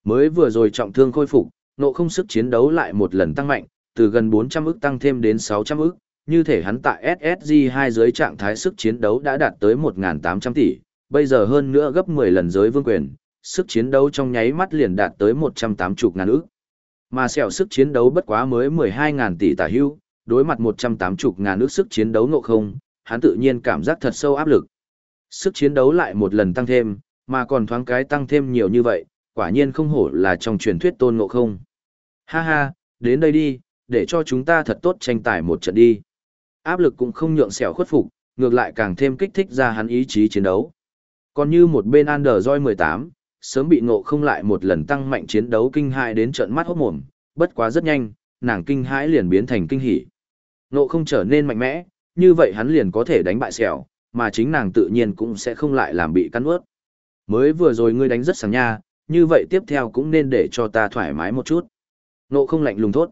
Mới vừa rồi trọng thương khôi phục, nộ không sức chiến đấu lại một lần tăng mạnh, từ gần 400 ức tăng thêm đến 600 ức, như thể hắn tại SSG 2 dưới trạng thái sức chiến đấu đã đạt tới 1.800 tỷ, bây giờ hơn nữa gấp 10 lần giới vương quyền, sức chiến đấu trong nháy mắt liền đạt tới 180 ngàn ức. Mà xẻo sức chiến đấu bất quá mới 12 ngàn tỷ tả hưu, đối mặt 180 ngàn ức sức chiến đấu nộ không, hắn tự nhiên cảm giác thật sâu áp lực. Sức chiến đấu lại một lần tăng thêm, mà còn thoáng cái tăng thêm nhiều như vậy, quả nhiên không hổ là trong truyền thuyết tôn ngộ không. Ha ha, đến đây đi, để cho chúng ta thật tốt tranh tài một trận đi. Áp lực cũng không nhượng xẻo khuất phục, ngược lại càng thêm kích thích ra hắn ý chí chiến đấu. Còn như một bên Android 18, sớm bị ngộ không lại một lần tăng mạnh chiến đấu kinh hại đến trận mắt hốt mồm, bất quá rất nhanh, nàng kinh hãi liền biến thành kinh hỉ. Ngộ không trở nên mạnh mẽ, như vậy hắn liền có thể đánh bại xẻo, mà chính nàng tự nhiên cũng sẽ không lại làm bị cắn ướt. Mới vừa rồi ngươi đánh rất sáng nha, như vậy tiếp theo cũng nên để cho ta thoải mái một chút. Ngộ không lạnh lùng thốt.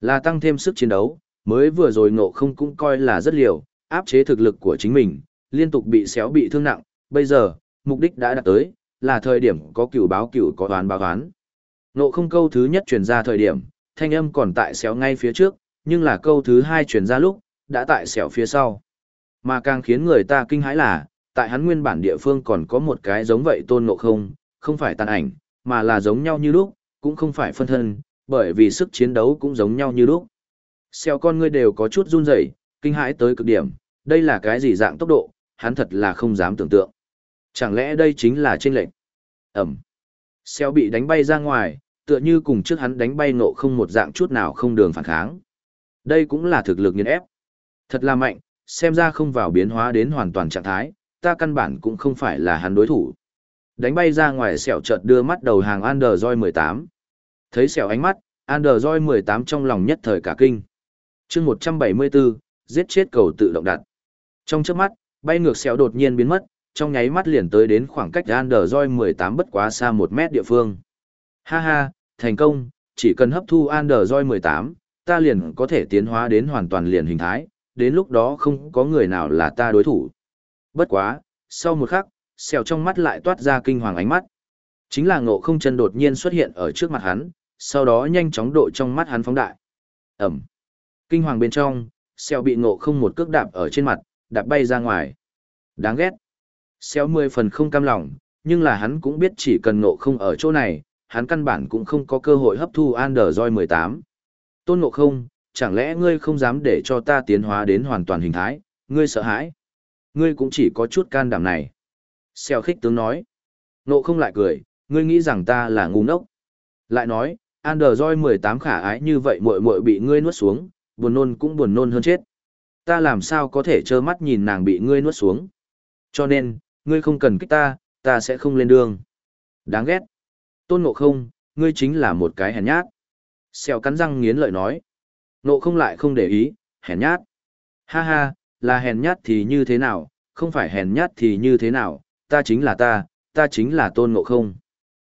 Là tăng thêm sức chiến đấu, mới vừa rồi ngộ không cũng coi là rất liều, áp chế thực lực của chính mình, liên tục bị xéo bị thương nặng, bây giờ, mục đích đã đạt tới, là thời điểm có cửu báo cửu có toán báo toán. Ngộ không câu thứ nhất truyền ra thời điểm, thanh âm còn tại xéo ngay phía trước, nhưng là câu thứ hai truyền ra lúc, đã tại xéo phía sau. Mà càng khiến người ta kinh hãi là, tại hắn nguyên bản địa phương còn có một cái giống vậy tôn ngộ không, không phải tàn ảnh, mà là giống nhau như lúc, cũng không phải phân thân, bởi vì sức chiến đấu cũng giống nhau như lúc. Xeo con ngươi đều có chút run rẩy, kinh hãi tới cực điểm, đây là cái gì dạng tốc độ, hắn thật là không dám tưởng tượng. Chẳng lẽ đây chính là trên lệnh? Ẩm. Xeo bị đánh bay ra ngoài, tựa như cùng trước hắn đánh bay ngộ không một dạng chút nào không đường phản kháng. Đây cũng là thực lực nghiền ép. Thật là mạnh, xem ra không vào biến hóa đến hoàn toàn trạng thái, ta căn bản cũng không phải là hắn đối thủ. Đánh bay ra ngoài sẹo chợt đưa mắt đầu hàng Android 18. Thấy sẹo ánh mắt, Android 18 trong lòng nhất thời cả kinh. chương 174, giết chết cầu tự động đặt. Trong chớp mắt, bay ngược sẹo đột nhiên biến mất, trong nháy mắt liền tới đến khoảng cách Android 18 bất quá xa 1 mét địa phương. Ha ha, thành công, chỉ cần hấp thu Android 18, ta liền có thể tiến hóa đến hoàn toàn liền hình thái, đến lúc đó không có người nào là ta đối thủ. Bất quá, sau một khắc, sẹo trong mắt lại toát ra kinh hoàng ánh mắt. Chính là ngộ không chân đột nhiên xuất hiện ở trước mặt hắn, sau đó nhanh chóng độ trong mắt hắn phóng đại. Ẩm. Kinh hoàng bên trong, sẹo bị ngộ không một cước đạp ở trên mặt, đạp bay ra ngoài. Đáng ghét. Sẹo mười phần không cam lòng, nhưng là hắn cũng biết chỉ cần ngộ không ở chỗ này, hắn căn bản cũng không có cơ hội hấp thu Android 18. Tôn ngộ không, chẳng lẽ ngươi không dám để cho ta tiến hóa đến hoàn toàn hình thái, ngươi sợ hãi. Ngươi cũng chỉ có chút can đảm này. Xèo khích tướng nói. Nộ không lại cười, ngươi nghĩ rằng ta là ngu ngốc. Lại nói, Android 18 khả ái như vậy muội muội bị ngươi nuốt xuống, buồn nôn cũng buồn nôn hơn chết. Ta làm sao có thể trơ mắt nhìn nàng bị ngươi nuốt xuống. Cho nên, ngươi không cần kích ta, ta sẽ không lên đường. Đáng ghét. Tôn ngộ không, ngươi chính là một cái hèn nhát. Xèo cắn răng nghiến lợi nói. Nộ không lại không để ý, hèn nhát. Ha ha, là hèn nhát thì như thế nào, không phải hèn nhát thì như thế nào, ta chính là ta, ta chính là tôn ngộ không.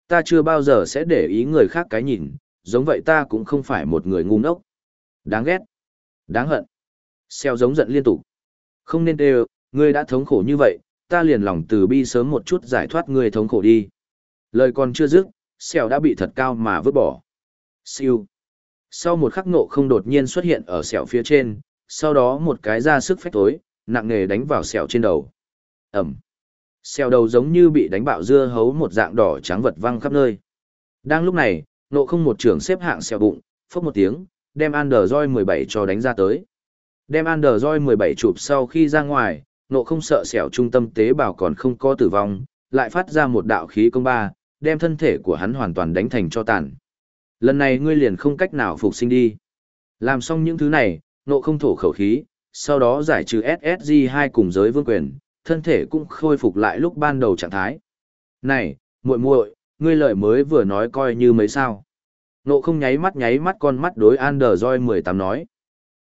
Ta chưa bao giờ sẽ để ý người khác cái nhìn, giống vậy ta cũng không phải một người ngu ngốc. Đáng ghét. Đáng hận. Xeo giống giận liên tục. Không nên đều, ngươi đã thống khổ như vậy, ta liền lòng từ bi sớm một chút giải thoát ngươi thống khổ đi. Lời còn chưa dứt, xeo đã bị thật cao mà vứt bỏ. Siêu. Sau một khắc nộ không đột nhiên xuất hiện ở sẹo phía trên, sau đó một cái ra sức phách tối, nặng nề đánh vào sẹo trên đầu. Ẩm. Sẹo đầu giống như bị đánh bạo dưa hấu một dạng đỏ trắng vật văng khắp nơi. Đang lúc này, nộ không một trưởng xếp hạng sẹo bụng, phốc một tiếng, đem Android 17 cho đánh ra tới. Đem Android 17 chụp sau khi ra ngoài, nộ không sợ sẹo trung tâm tế bào còn không có tử vong, lại phát ra một đạo khí công ba, đem thân thể của hắn hoàn toàn đánh thành cho tàn. Lần này ngươi liền không cách nào phục sinh đi. Làm xong những thứ này, nộ không thổ khẩu khí, sau đó giải trừ ssg hai cùng giới vương quyền, thân thể cũng khôi phục lại lúc ban đầu trạng thái. Này, muội muội, ngươi lời mới vừa nói coi như mấy sao. Nộ không nháy mắt nháy mắt con mắt đối Android 18 nói.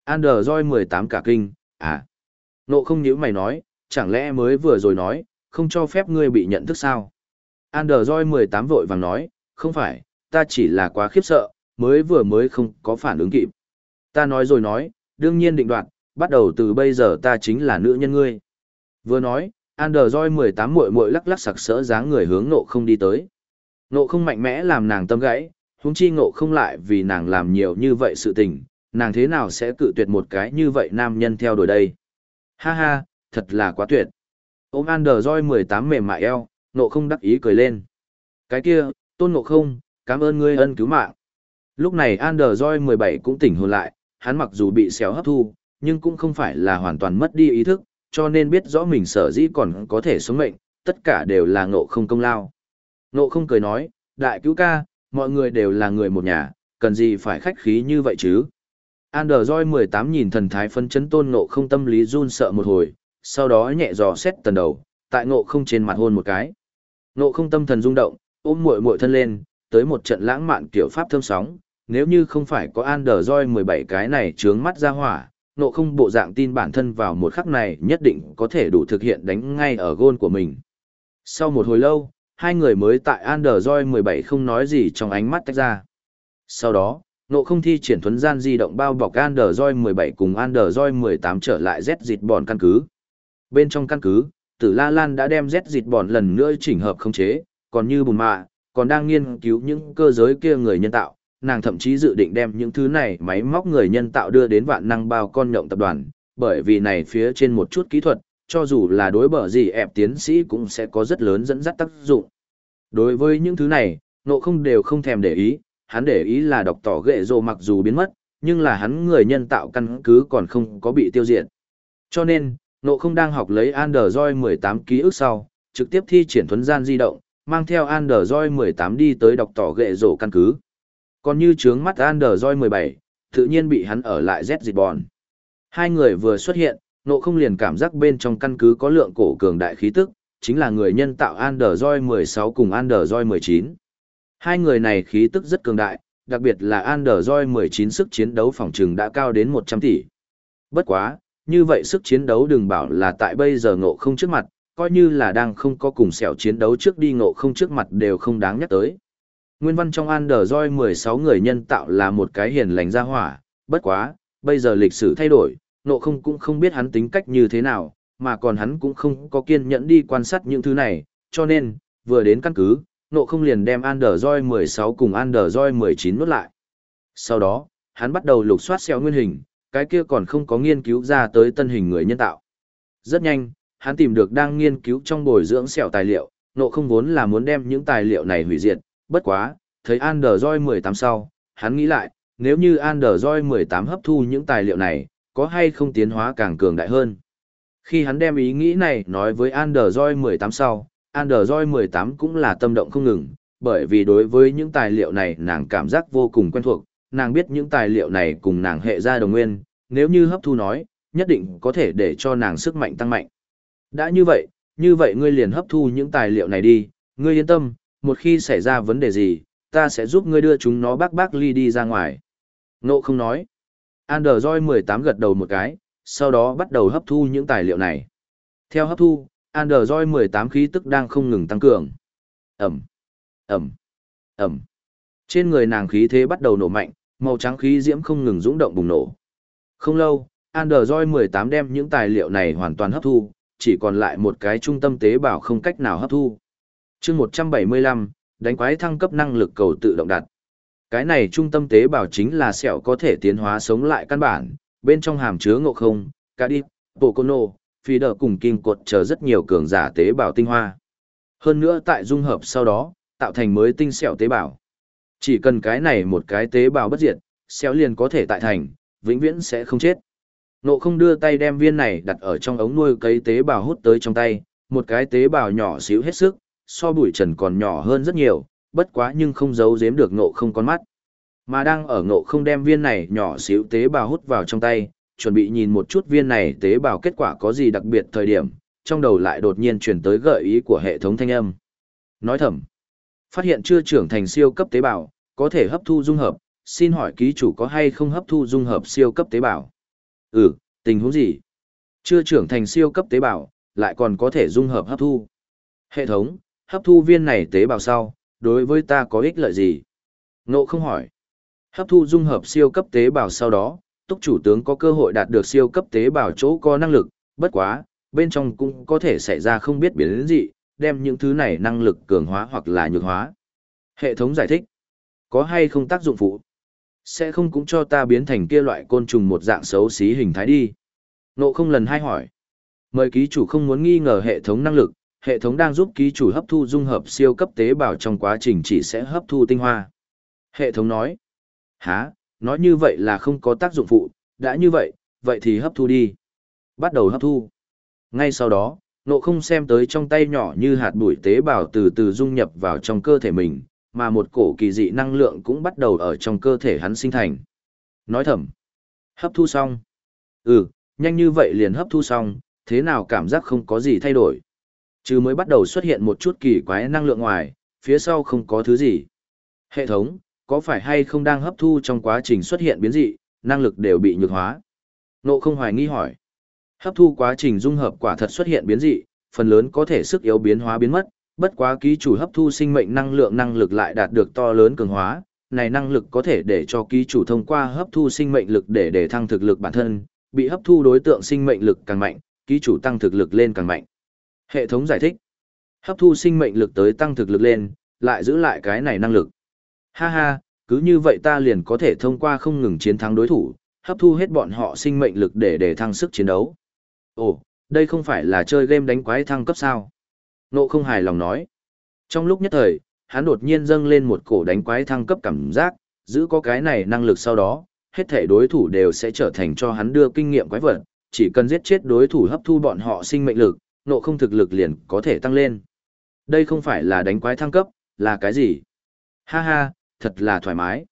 Android 18 cả kinh, à. Nộ không nhíu mày nói, chẳng lẽ mới vừa rồi nói, không cho phép ngươi bị nhận thức sao? Android 18 vội vàng nói, không phải, ta chỉ là quá khiếp sợ, mới vừa mới không có phản ứng kịp. Ta nói rồi nói, đương nhiên định đoạt, bắt đầu từ bây giờ ta chính là nữ nhân ngươi. Vừa nói, Android 18 muội muội lắc lắc sặc sỡ dáng người hướng nộ không đi tới. Nộ không mạnh mẽ làm nàng tâm gãy, huống chi ngộ không lại vì nàng làm nhiều như vậy sự tình, nàng thế nào sẽ cự tuyệt một cái như vậy nam nhân theo đuổi đây. Ha ha, thật là quá tuyệt. Ôm Android 18 mềm mại eo, nộ không đắc ý cười lên. Cái kia, tôn nộ không, cảm ơn ngươi ân cứu mạng. Lúc này Anderjoy 17 cũng tỉnh hồn lại, hắn mặc dù bị xéo hấp thu, nhưng cũng không phải là hoàn toàn mất đi ý thức, cho nên biết rõ mình sở dĩ còn có thể sống mệnh, tất cả đều là ngộ không công lao. Ngộ không cười nói, đại cứu ca, mọi người đều là người một nhà, cần gì phải khách khí như vậy chứ? Anderjoy 18 nhìn thần thái phân chấn tôn ngộ không tâm lý run sợ một hồi, sau đó nhẹ dò xét tần đầu, tại ngộ không trên mặt hôn một cái. Ngộ không tâm thần rung động, ôm muội muội thân lên, tới một trận lãng mạn kiểu pháp thơm sóng, nếu như không phải có Android 17 cái này trướng mắt ra hỏa, nộ không bộ dạng tin bản thân vào một khắc này nhất định có thể đủ thực hiện đánh ngay ở gôn của mình. Sau một hồi lâu, hai người mới tại Android 17 không nói gì trong ánh mắt tách ra. Sau đó, nộ không thi triển thuấn gian di động bao bọc Android 17 cùng Android 18 trở lại Z dịt bòn căn cứ. Bên trong căn cứ, tử La Lan đã đem Z dịt bòn lần nữa chỉnh hợp không chế, còn như bùn mạ, còn đang nghiên cứu những cơ giới kia người nhân tạo, nàng thậm chí dự định đem những thứ này máy móc người nhân tạo đưa đến vạn năng bao con nhộng tập đoàn, bởi vì này phía trên một chút kỹ thuật, cho dù là đối bở gì ẹp tiến sĩ cũng sẽ có rất lớn dẫn dắt tác dụng. Đối với những thứ này, nộ không đều không thèm để ý, hắn để ý là đọc tỏ ghệ rồ mặc dù biến mất, nhưng là hắn người nhân tạo căn cứ còn không có bị tiêu diệt. Cho nên, nộ không đang học lấy Android 18 ký ức sau, trực tiếp thi triển thuấn gian di động, mang theo Android 18 đi tới đọc tỏ ghệ rổ căn cứ. Còn như trướng mắt Android 17, tự nhiên bị hắn ở lại Z dịch bòn. Hai người vừa xuất hiện, nộ không liền cảm giác bên trong căn cứ có lượng cổ cường đại khí tức, chính là người nhân tạo Android 16 cùng Android 19. Hai người này khí tức rất cường đại, đặc biệt là Android 19 sức chiến đấu phòng trừng đã cao đến 100 tỷ. Bất quá, như vậy sức chiến đấu đừng bảo là tại bây giờ ngộ không trước mặt, coi như là đang không có cùng sẹo chiến đấu trước đi ngộ không trước mặt đều không đáng nhắc tới. Nguyên văn trong Android 16 người nhân tạo là một cái hiền lành gia hỏa, bất quá, bây giờ lịch sử thay đổi, ngộ không cũng không biết hắn tính cách như thế nào, mà còn hắn cũng không có kiên nhẫn đi quan sát những thứ này, cho nên, vừa đến căn cứ, ngộ không liền đem Android 16 cùng Android 19 nốt lại. Sau đó, hắn bắt đầu lục soát sẹo nguyên hình, cái kia còn không có nghiên cứu ra tới tân hình người nhân tạo. Rất nhanh, hắn tìm được đang nghiên cứu trong bồi dưỡng sẹo tài liệu, nộ không vốn là muốn đem những tài liệu này hủy diệt, bất quá, thấy Android 18 sau, hắn nghĩ lại, nếu như Android 18 hấp thu những tài liệu này, có hay không tiến hóa càng cường đại hơn. Khi hắn đem ý nghĩ này nói với Android 18 sau, Android 18 cũng là tâm động không ngừng, bởi vì đối với những tài liệu này nàng cảm giác vô cùng quen thuộc, nàng biết những tài liệu này cùng nàng hệ ra đồng nguyên, nếu như hấp thu nói, nhất định có thể để cho nàng sức mạnh tăng mạnh. Đã như vậy, như vậy ngươi liền hấp thu những tài liệu này đi, ngươi yên tâm, một khi xảy ra vấn đề gì, ta sẽ giúp ngươi đưa chúng nó bác bác ly đi ra ngoài. Nộ không nói. Android 18 gật đầu một cái, sau đó bắt đầu hấp thu những tài liệu này. Theo hấp thu, Android 18 khí tức đang không ngừng tăng cường. Ẩm, Ẩm, Ẩm. Trên người nàng khí thế bắt đầu nổ mạnh, màu trắng khí diễm không ngừng dũng động bùng nổ. Không lâu, Android 18 đem những tài liệu này hoàn toàn hấp thu, chỉ còn lại một cái trung tâm tế bào không cách nào hấp thu. chương 175, đánh quái thăng cấp năng lực cầu tự động đặt. Cái này trung tâm tế bào chính là sẹo có thể tiến hóa sống lại căn bản, bên trong hàm chứa ngộ không, cá đi, bộ cô nô, phi đỡ cùng kim cột chờ rất nhiều cường giả tế bào tinh hoa. Hơn nữa tại dung hợp sau đó, tạo thành mới tinh sẹo tế bào. Chỉ cần cái này một cái tế bào bất diệt, sẹo liền có thể tại thành, vĩnh viễn sẽ không chết. Nộ không đưa tay đem viên này đặt ở trong ống nuôi cấy tế bào hút tới trong tay, một cái tế bào nhỏ xíu hết sức, so bụi trần còn nhỏ hơn rất nhiều, bất quá nhưng không giấu giếm được nộ không con mắt. Mà đang ở nộ không đem viên này nhỏ xíu tế bào hút vào trong tay, chuẩn bị nhìn một chút viên này tế bào kết quả có gì đặc biệt thời điểm, trong đầu lại đột nhiên chuyển tới gợi ý của hệ thống thanh âm. Nói thầm, phát hiện chưa trưởng thành siêu cấp tế bào, có thể hấp thu dung hợp, xin hỏi ký chủ có hay không hấp thu dung hợp siêu cấp tế bào? Ừ, tình huống gì? Chưa trưởng thành siêu cấp tế bào, lại còn có thể dung hợp hấp thu. Hệ thống, hấp thu viên này tế bào sau, đối với ta có ích lợi gì? Ngộ không hỏi. Hấp thu dung hợp siêu cấp tế bào sau đó, túc chủ tướng có cơ hội đạt được siêu cấp tế bào chỗ có năng lực, bất quá, bên trong cũng có thể xảy ra không biết biến gì, đem những thứ này năng lực cường hóa hoặc là nhược hóa. Hệ thống giải thích. Có hay không tác dụng phụ? Sẽ không cũng cho ta biến thành kia loại côn trùng một dạng xấu xí hình thái đi. Nộ không lần hai hỏi. Mời ký chủ không muốn nghi ngờ hệ thống năng lực, hệ thống đang giúp ký chủ hấp thu dung hợp siêu cấp tế bào trong quá trình chỉ sẽ hấp thu tinh hoa. Hệ thống nói. Hả, nói như vậy là không có tác dụng phụ, đã như vậy, vậy thì hấp thu đi. Bắt đầu hấp thu. Ngay sau đó, nộ không xem tới trong tay nhỏ như hạt bụi tế bào từ từ dung nhập vào trong cơ thể mình, mà một cổ kỳ dị năng lượng cũng bắt đầu ở trong cơ thể hắn sinh thành. Nói thầm. Hấp thu xong. Ừ, nhanh như vậy liền hấp thu xong, thế nào cảm giác không có gì thay đổi. Chứ mới bắt đầu xuất hiện một chút kỳ quái năng lượng ngoài, phía sau không có thứ gì. Hệ thống, có phải hay không đang hấp thu trong quá trình xuất hiện biến dị, năng lực đều bị nhược hóa? Nộ không hoài nghi hỏi. Hấp thu quá trình dung hợp quả thật xuất hiện biến dị, phần lớn có thể sức yếu biến hóa biến mất, bất quá ký chủ hấp thu sinh mệnh năng lượng năng lực lại đạt được to lớn cường hóa, này năng lực có thể để cho ký chủ thông qua hấp thu sinh mệnh lực để để thăng thực lực bản thân, bị hấp thu đối tượng sinh mệnh lực càng mạnh, ký chủ tăng thực lực lên càng mạnh. Hệ thống giải thích. Hấp thu sinh mệnh lực tới tăng thực lực lên, lại giữ lại cái này năng lực. Ha ha, cứ như vậy ta liền có thể thông qua không ngừng chiến thắng đối thủ, hấp thu hết bọn họ sinh mệnh lực để để thăng sức chiến đấu. Ồ, đây không phải là chơi game đánh quái thăng cấp sao? Nộ không hài lòng nói. Trong lúc nhất thời, hắn đột nhiên dâng lên một cổ đánh quái thăng cấp cảm giác, giữ có cái này năng lực sau đó, hết thể đối thủ đều sẽ trở thành cho hắn đưa kinh nghiệm quái vật, chỉ cần giết chết đối thủ hấp thu bọn họ sinh mệnh lực, nộ không thực lực liền có thể tăng lên. Đây không phải là đánh quái thăng cấp, là cái gì? Ha ha, thật là thoải mái.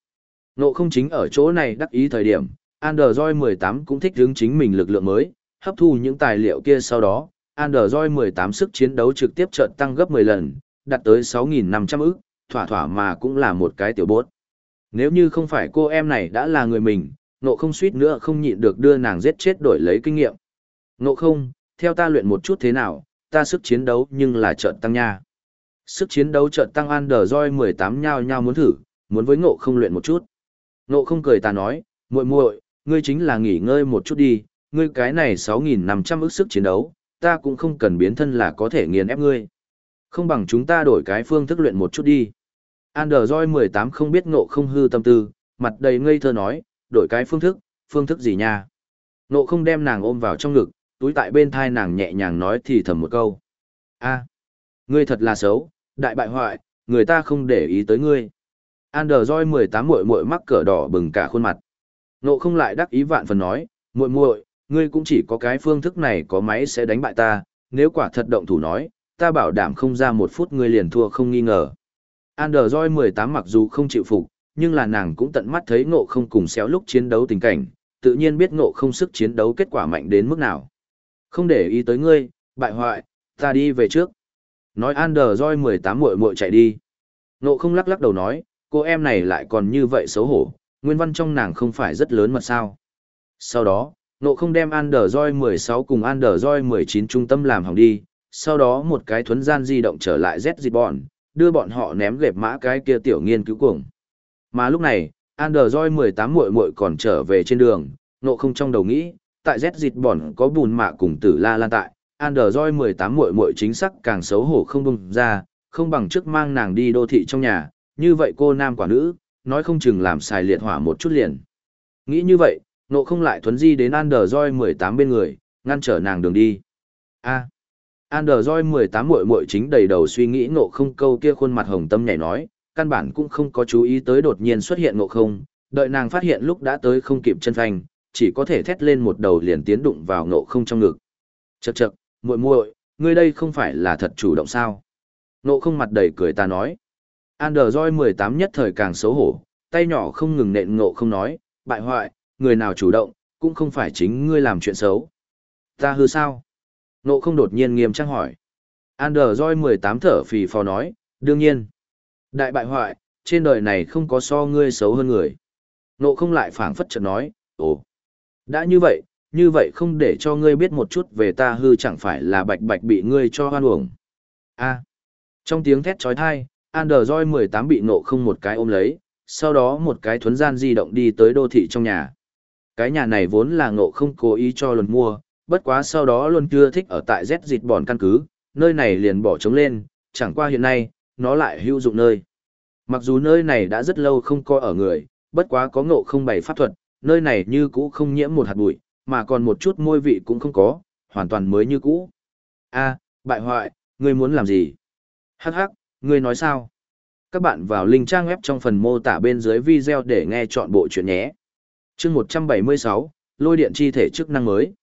Nộ không chính ở chỗ này đắc ý thời điểm, Android 18 cũng thích hướng chính mình lực lượng mới, hấp thu những tài liệu kia sau đó, Android 18 sức chiến đấu trực tiếp trận tăng gấp 10 lần, đạt tới 6.500 ức, thỏa thỏa mà cũng là một cái tiểu bốt. Nếu như không phải cô em này đã là người mình, nộ không suýt nữa không nhịn được đưa nàng giết chết đổi lấy kinh nghiệm. Nộ không, theo ta luyện một chút thế nào, ta sức chiến đấu nhưng là trận tăng nha. Sức chiến đấu trận tăng Android 18 nhau nhau muốn thử, muốn với ngộ không luyện một chút. Ngộ không cười ta nói, muội muội, ngươi chính là nghỉ ngơi một chút đi, ngươi cái này 6.500 ức sức chiến đấu, ta cũng không cần biến thân là có thể nghiền ép ngươi. Không bằng chúng ta đổi cái phương thức luyện một chút đi. Android 18 không biết ngộ không hư tâm tư, mặt đầy ngây thơ nói, đổi cái phương thức, phương thức gì nha. Ngộ không đem nàng ôm vào trong ngực, túi tại bên thai nàng nhẹ nhàng nói thì thầm một câu. a ngươi thật là xấu, đại bại hoại, người ta không để ý tới ngươi. Android 18 muội muội mắc cỡ đỏ bừng cả khuôn mặt. Ngộ không lại đắc ý vạn phần nói, muội muội, ngươi cũng chỉ có cái phương thức này có máy sẽ đánh bại ta, nếu quả thật động thủ nói, ta bảo đảm không ra một phút ngươi liền thua không nghi ngờ. Android 18 mặc dù không chịu phục, nhưng là nàng cũng tận mắt thấy ngộ không cùng xéo lúc chiến đấu tình cảnh, tự nhiên biết ngộ không sức chiến đấu kết quả mạnh đến mức nào. Không để ý tới ngươi, bại hoại, ta đi về trước. Nói Android 18 muội muội chạy đi. Ngộ không lắc lắc đầu nói, cô em này lại còn như vậy xấu hổ, nguyên văn trong nàng không phải rất lớn mà sao. Sau đó, Nộ không đem Android 16 cùng Android 19 trung tâm làm hỏng đi, sau đó một cái thuấn gian di động trở lại Z dịch bọn, đưa bọn họ ném gẹp mã cái kia tiểu nghiên cứu cuồng. Mà lúc này, Android 18 muội muội còn trở về trên đường, nộ không trong đầu nghĩ, tại Z dịch bọn có bùn mạ cùng tử la lan tại, Android 18 muội muội chính xác càng xấu hổ không bùng ra, không bằng trước mang nàng đi đô thị trong nhà, như vậy cô nam quả nữ, nói không chừng làm xài liệt hỏa một chút liền. Nghĩ như vậy, nộ không lại thuấn di đến Android 18 bên người, ngăn trở nàng đường đi. A. À. Android 18 muội muội chính đầy đầu suy nghĩ nộ không câu kia khuôn mặt hồng tâm nhảy nói, căn bản cũng không có chú ý tới đột nhiên xuất hiện nộ không, đợi nàng phát hiện lúc đã tới không kịp chân phanh, chỉ có thể thét lên một đầu liền tiến đụng vào nộ không trong ngực. Chậc chậc, muội muội, ngươi đây không phải là thật chủ động sao? Nộ không mặt đầy cười ta nói. Android 18 nhất thời càng xấu hổ, tay nhỏ không ngừng nện ngộ không nói, bại hoại, người nào chủ động, cũng không phải chính ngươi làm chuyện xấu. Ta hư sao? Nộ không đột nhiên nghiêm trang hỏi. Android 18 thở phì phò nói, đương nhiên. Đại bại hoại, trên đời này không có so ngươi xấu hơn người. Nộ không lại phảng phất chợt nói, ồ. Đã như vậy, như vậy không để cho ngươi biết một chút về ta hư chẳng phải là bạch bạch bị ngươi cho hoan uổng. a Trong tiếng thét trói thai, Android 18 bị nộ không một cái ôm lấy, sau đó một cái thuấn gian di động đi tới đô thị trong nhà. Cái nhà này vốn là ngộ không cố ý cho luân mua, bất quá sau đó luân chưa thích ở tại Z dịch bòn căn cứ, nơi này liền bỏ trống lên, chẳng qua hiện nay, nó lại hữu dụng nơi. Mặc dù nơi này đã rất lâu không có ở người, bất quá có ngộ không bày pháp thuật, nơi này như cũ không nhiễm một hạt bụi, mà còn một chút môi vị cũng không có, hoàn toàn mới như cũ. A, bại hoại, ngươi muốn làm gì? Hắc hắc, ngươi nói sao? Các bạn vào link trang web trong phần mô tả bên dưới video để nghe chọn bộ chuyện nhé chương 176, lôi điện chi thể chức năng mới.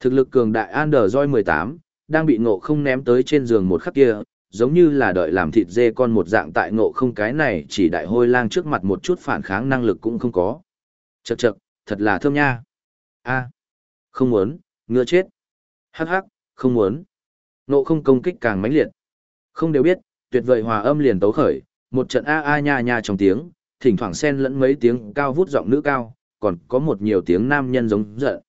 Thực lực cường đại Android 18, đang bị ngộ không ném tới trên giường một khắc kia, giống như là đợi làm thịt dê con một dạng tại ngộ không cái này chỉ đại hôi lang trước mặt một chút phản kháng năng lực cũng không có. Chậc chậc, thật là thơm nha. a không muốn, ngựa chết. Hắc hắc, không muốn. Ngộ không công kích càng mãnh liệt. Không đều biết, tuyệt vời hòa âm liền tấu khởi, một trận a a nha nha trong tiếng, thỉnh thoảng xen lẫn mấy tiếng cao vút giọng nữ cao, còn có một nhiều tiếng nam nhân giống giận.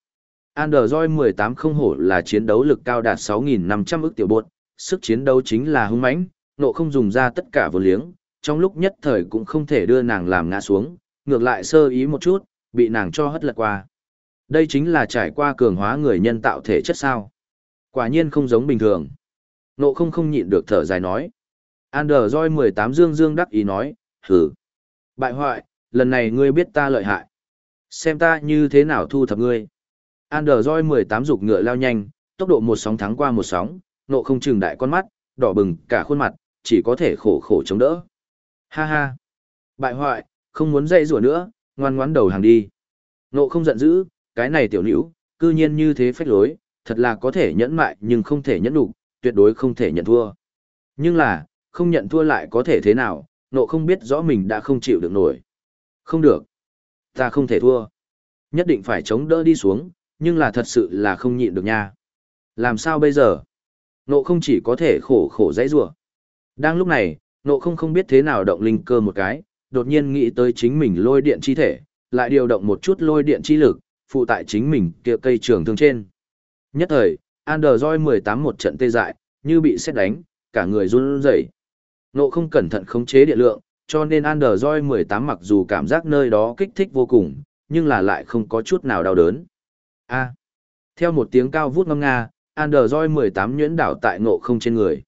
Android 18 không hổ là chiến đấu lực cao đạt 6.500 ức tiểu bột, sức chiến đấu chính là hung mãnh, nộ không dùng ra tất cả vô liếng, trong lúc nhất thời cũng không thể đưa nàng làm ngã xuống, ngược lại sơ ý một chút, bị nàng cho hất lật qua. Đây chính là trải qua cường hóa người nhân tạo thể chất sao. Quả nhiên không giống bình thường. Nộ không không nhịn được thở dài nói. Android 18 dương dương đắc ý nói, hử. Bại hoại, lần này ngươi biết ta lợi hại. Xem ta như thế nào thu thập ngươi. Android 18 dục ngựa lao nhanh, tốc độ một sóng thắng qua một sóng, nộ không chừng đại con mắt, đỏ bừng cả khuôn mặt, chỉ có thể khổ khổ chống đỡ. Ha ha. Bại hoại, không muốn dậy rủa nữa, ngoan ngoãn đầu hàng đi. Nộ không giận dữ, cái này tiểu nữ, cư nhiên như thế phách lối, thật là có thể nhẫn mại nhưng không thể nhẫn đủ, tuyệt đối không thể nhận thua. Nhưng là, không nhận thua lại có thể thế nào, nộ không biết rõ mình đã không chịu được nổi. Không được. Ta không thể thua. Nhất định phải chống đỡ đi xuống, nhưng là thật sự là không nhịn được nha. Làm sao bây giờ? Nộ không chỉ có thể khổ khổ dãy rủa. Đang lúc này, nộ không không biết thế nào động linh cơ một cái, đột nhiên nghĩ tới chính mình lôi điện chi thể, lại điều động một chút lôi điện chi lực, phụ tại chính mình kia cây trường thương trên. Nhất thời, Android 18 một trận tê dại, như bị xét đánh, cả người run rẩy. Nộ không cẩn thận khống chế điện lượng, cho nên Android 18 mặc dù cảm giác nơi đó kích thích vô cùng, nhưng là lại không có chút nào đau đớn. A. Theo một tiếng cao vút ngâm nga, Android 18 nhuyễn đảo tại ngộ không trên người.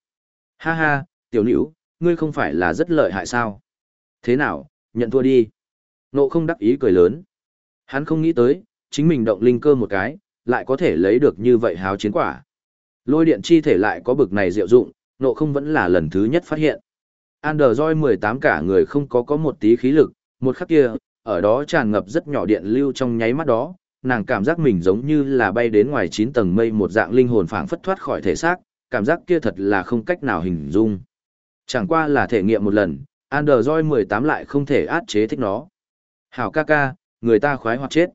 Ha ha, tiểu nữ, ngươi không phải là rất lợi hại sao? Thế nào, nhận thua đi. Ngộ không đắc ý cười lớn. Hắn không nghĩ tới, chính mình động linh cơ một cái, lại có thể lấy được như vậy háo chiến quả. Lôi điện chi thể lại có bực này diệu dụng, ngộ không vẫn là lần thứ nhất phát hiện. Android 18 cả người không có có một tí khí lực, một khắc kia, ở đó tràn ngập rất nhỏ điện lưu trong nháy mắt đó, nàng cảm giác mình giống như là bay đến ngoài 9 tầng mây một dạng linh hồn phảng phất thoát khỏi thể xác, cảm giác kia thật là không cách nào hình dung. Chẳng qua là thể nghiệm một lần, Android 18 lại không thể át chế thích nó. Hảo ca ca, người ta khoái hoặc chết.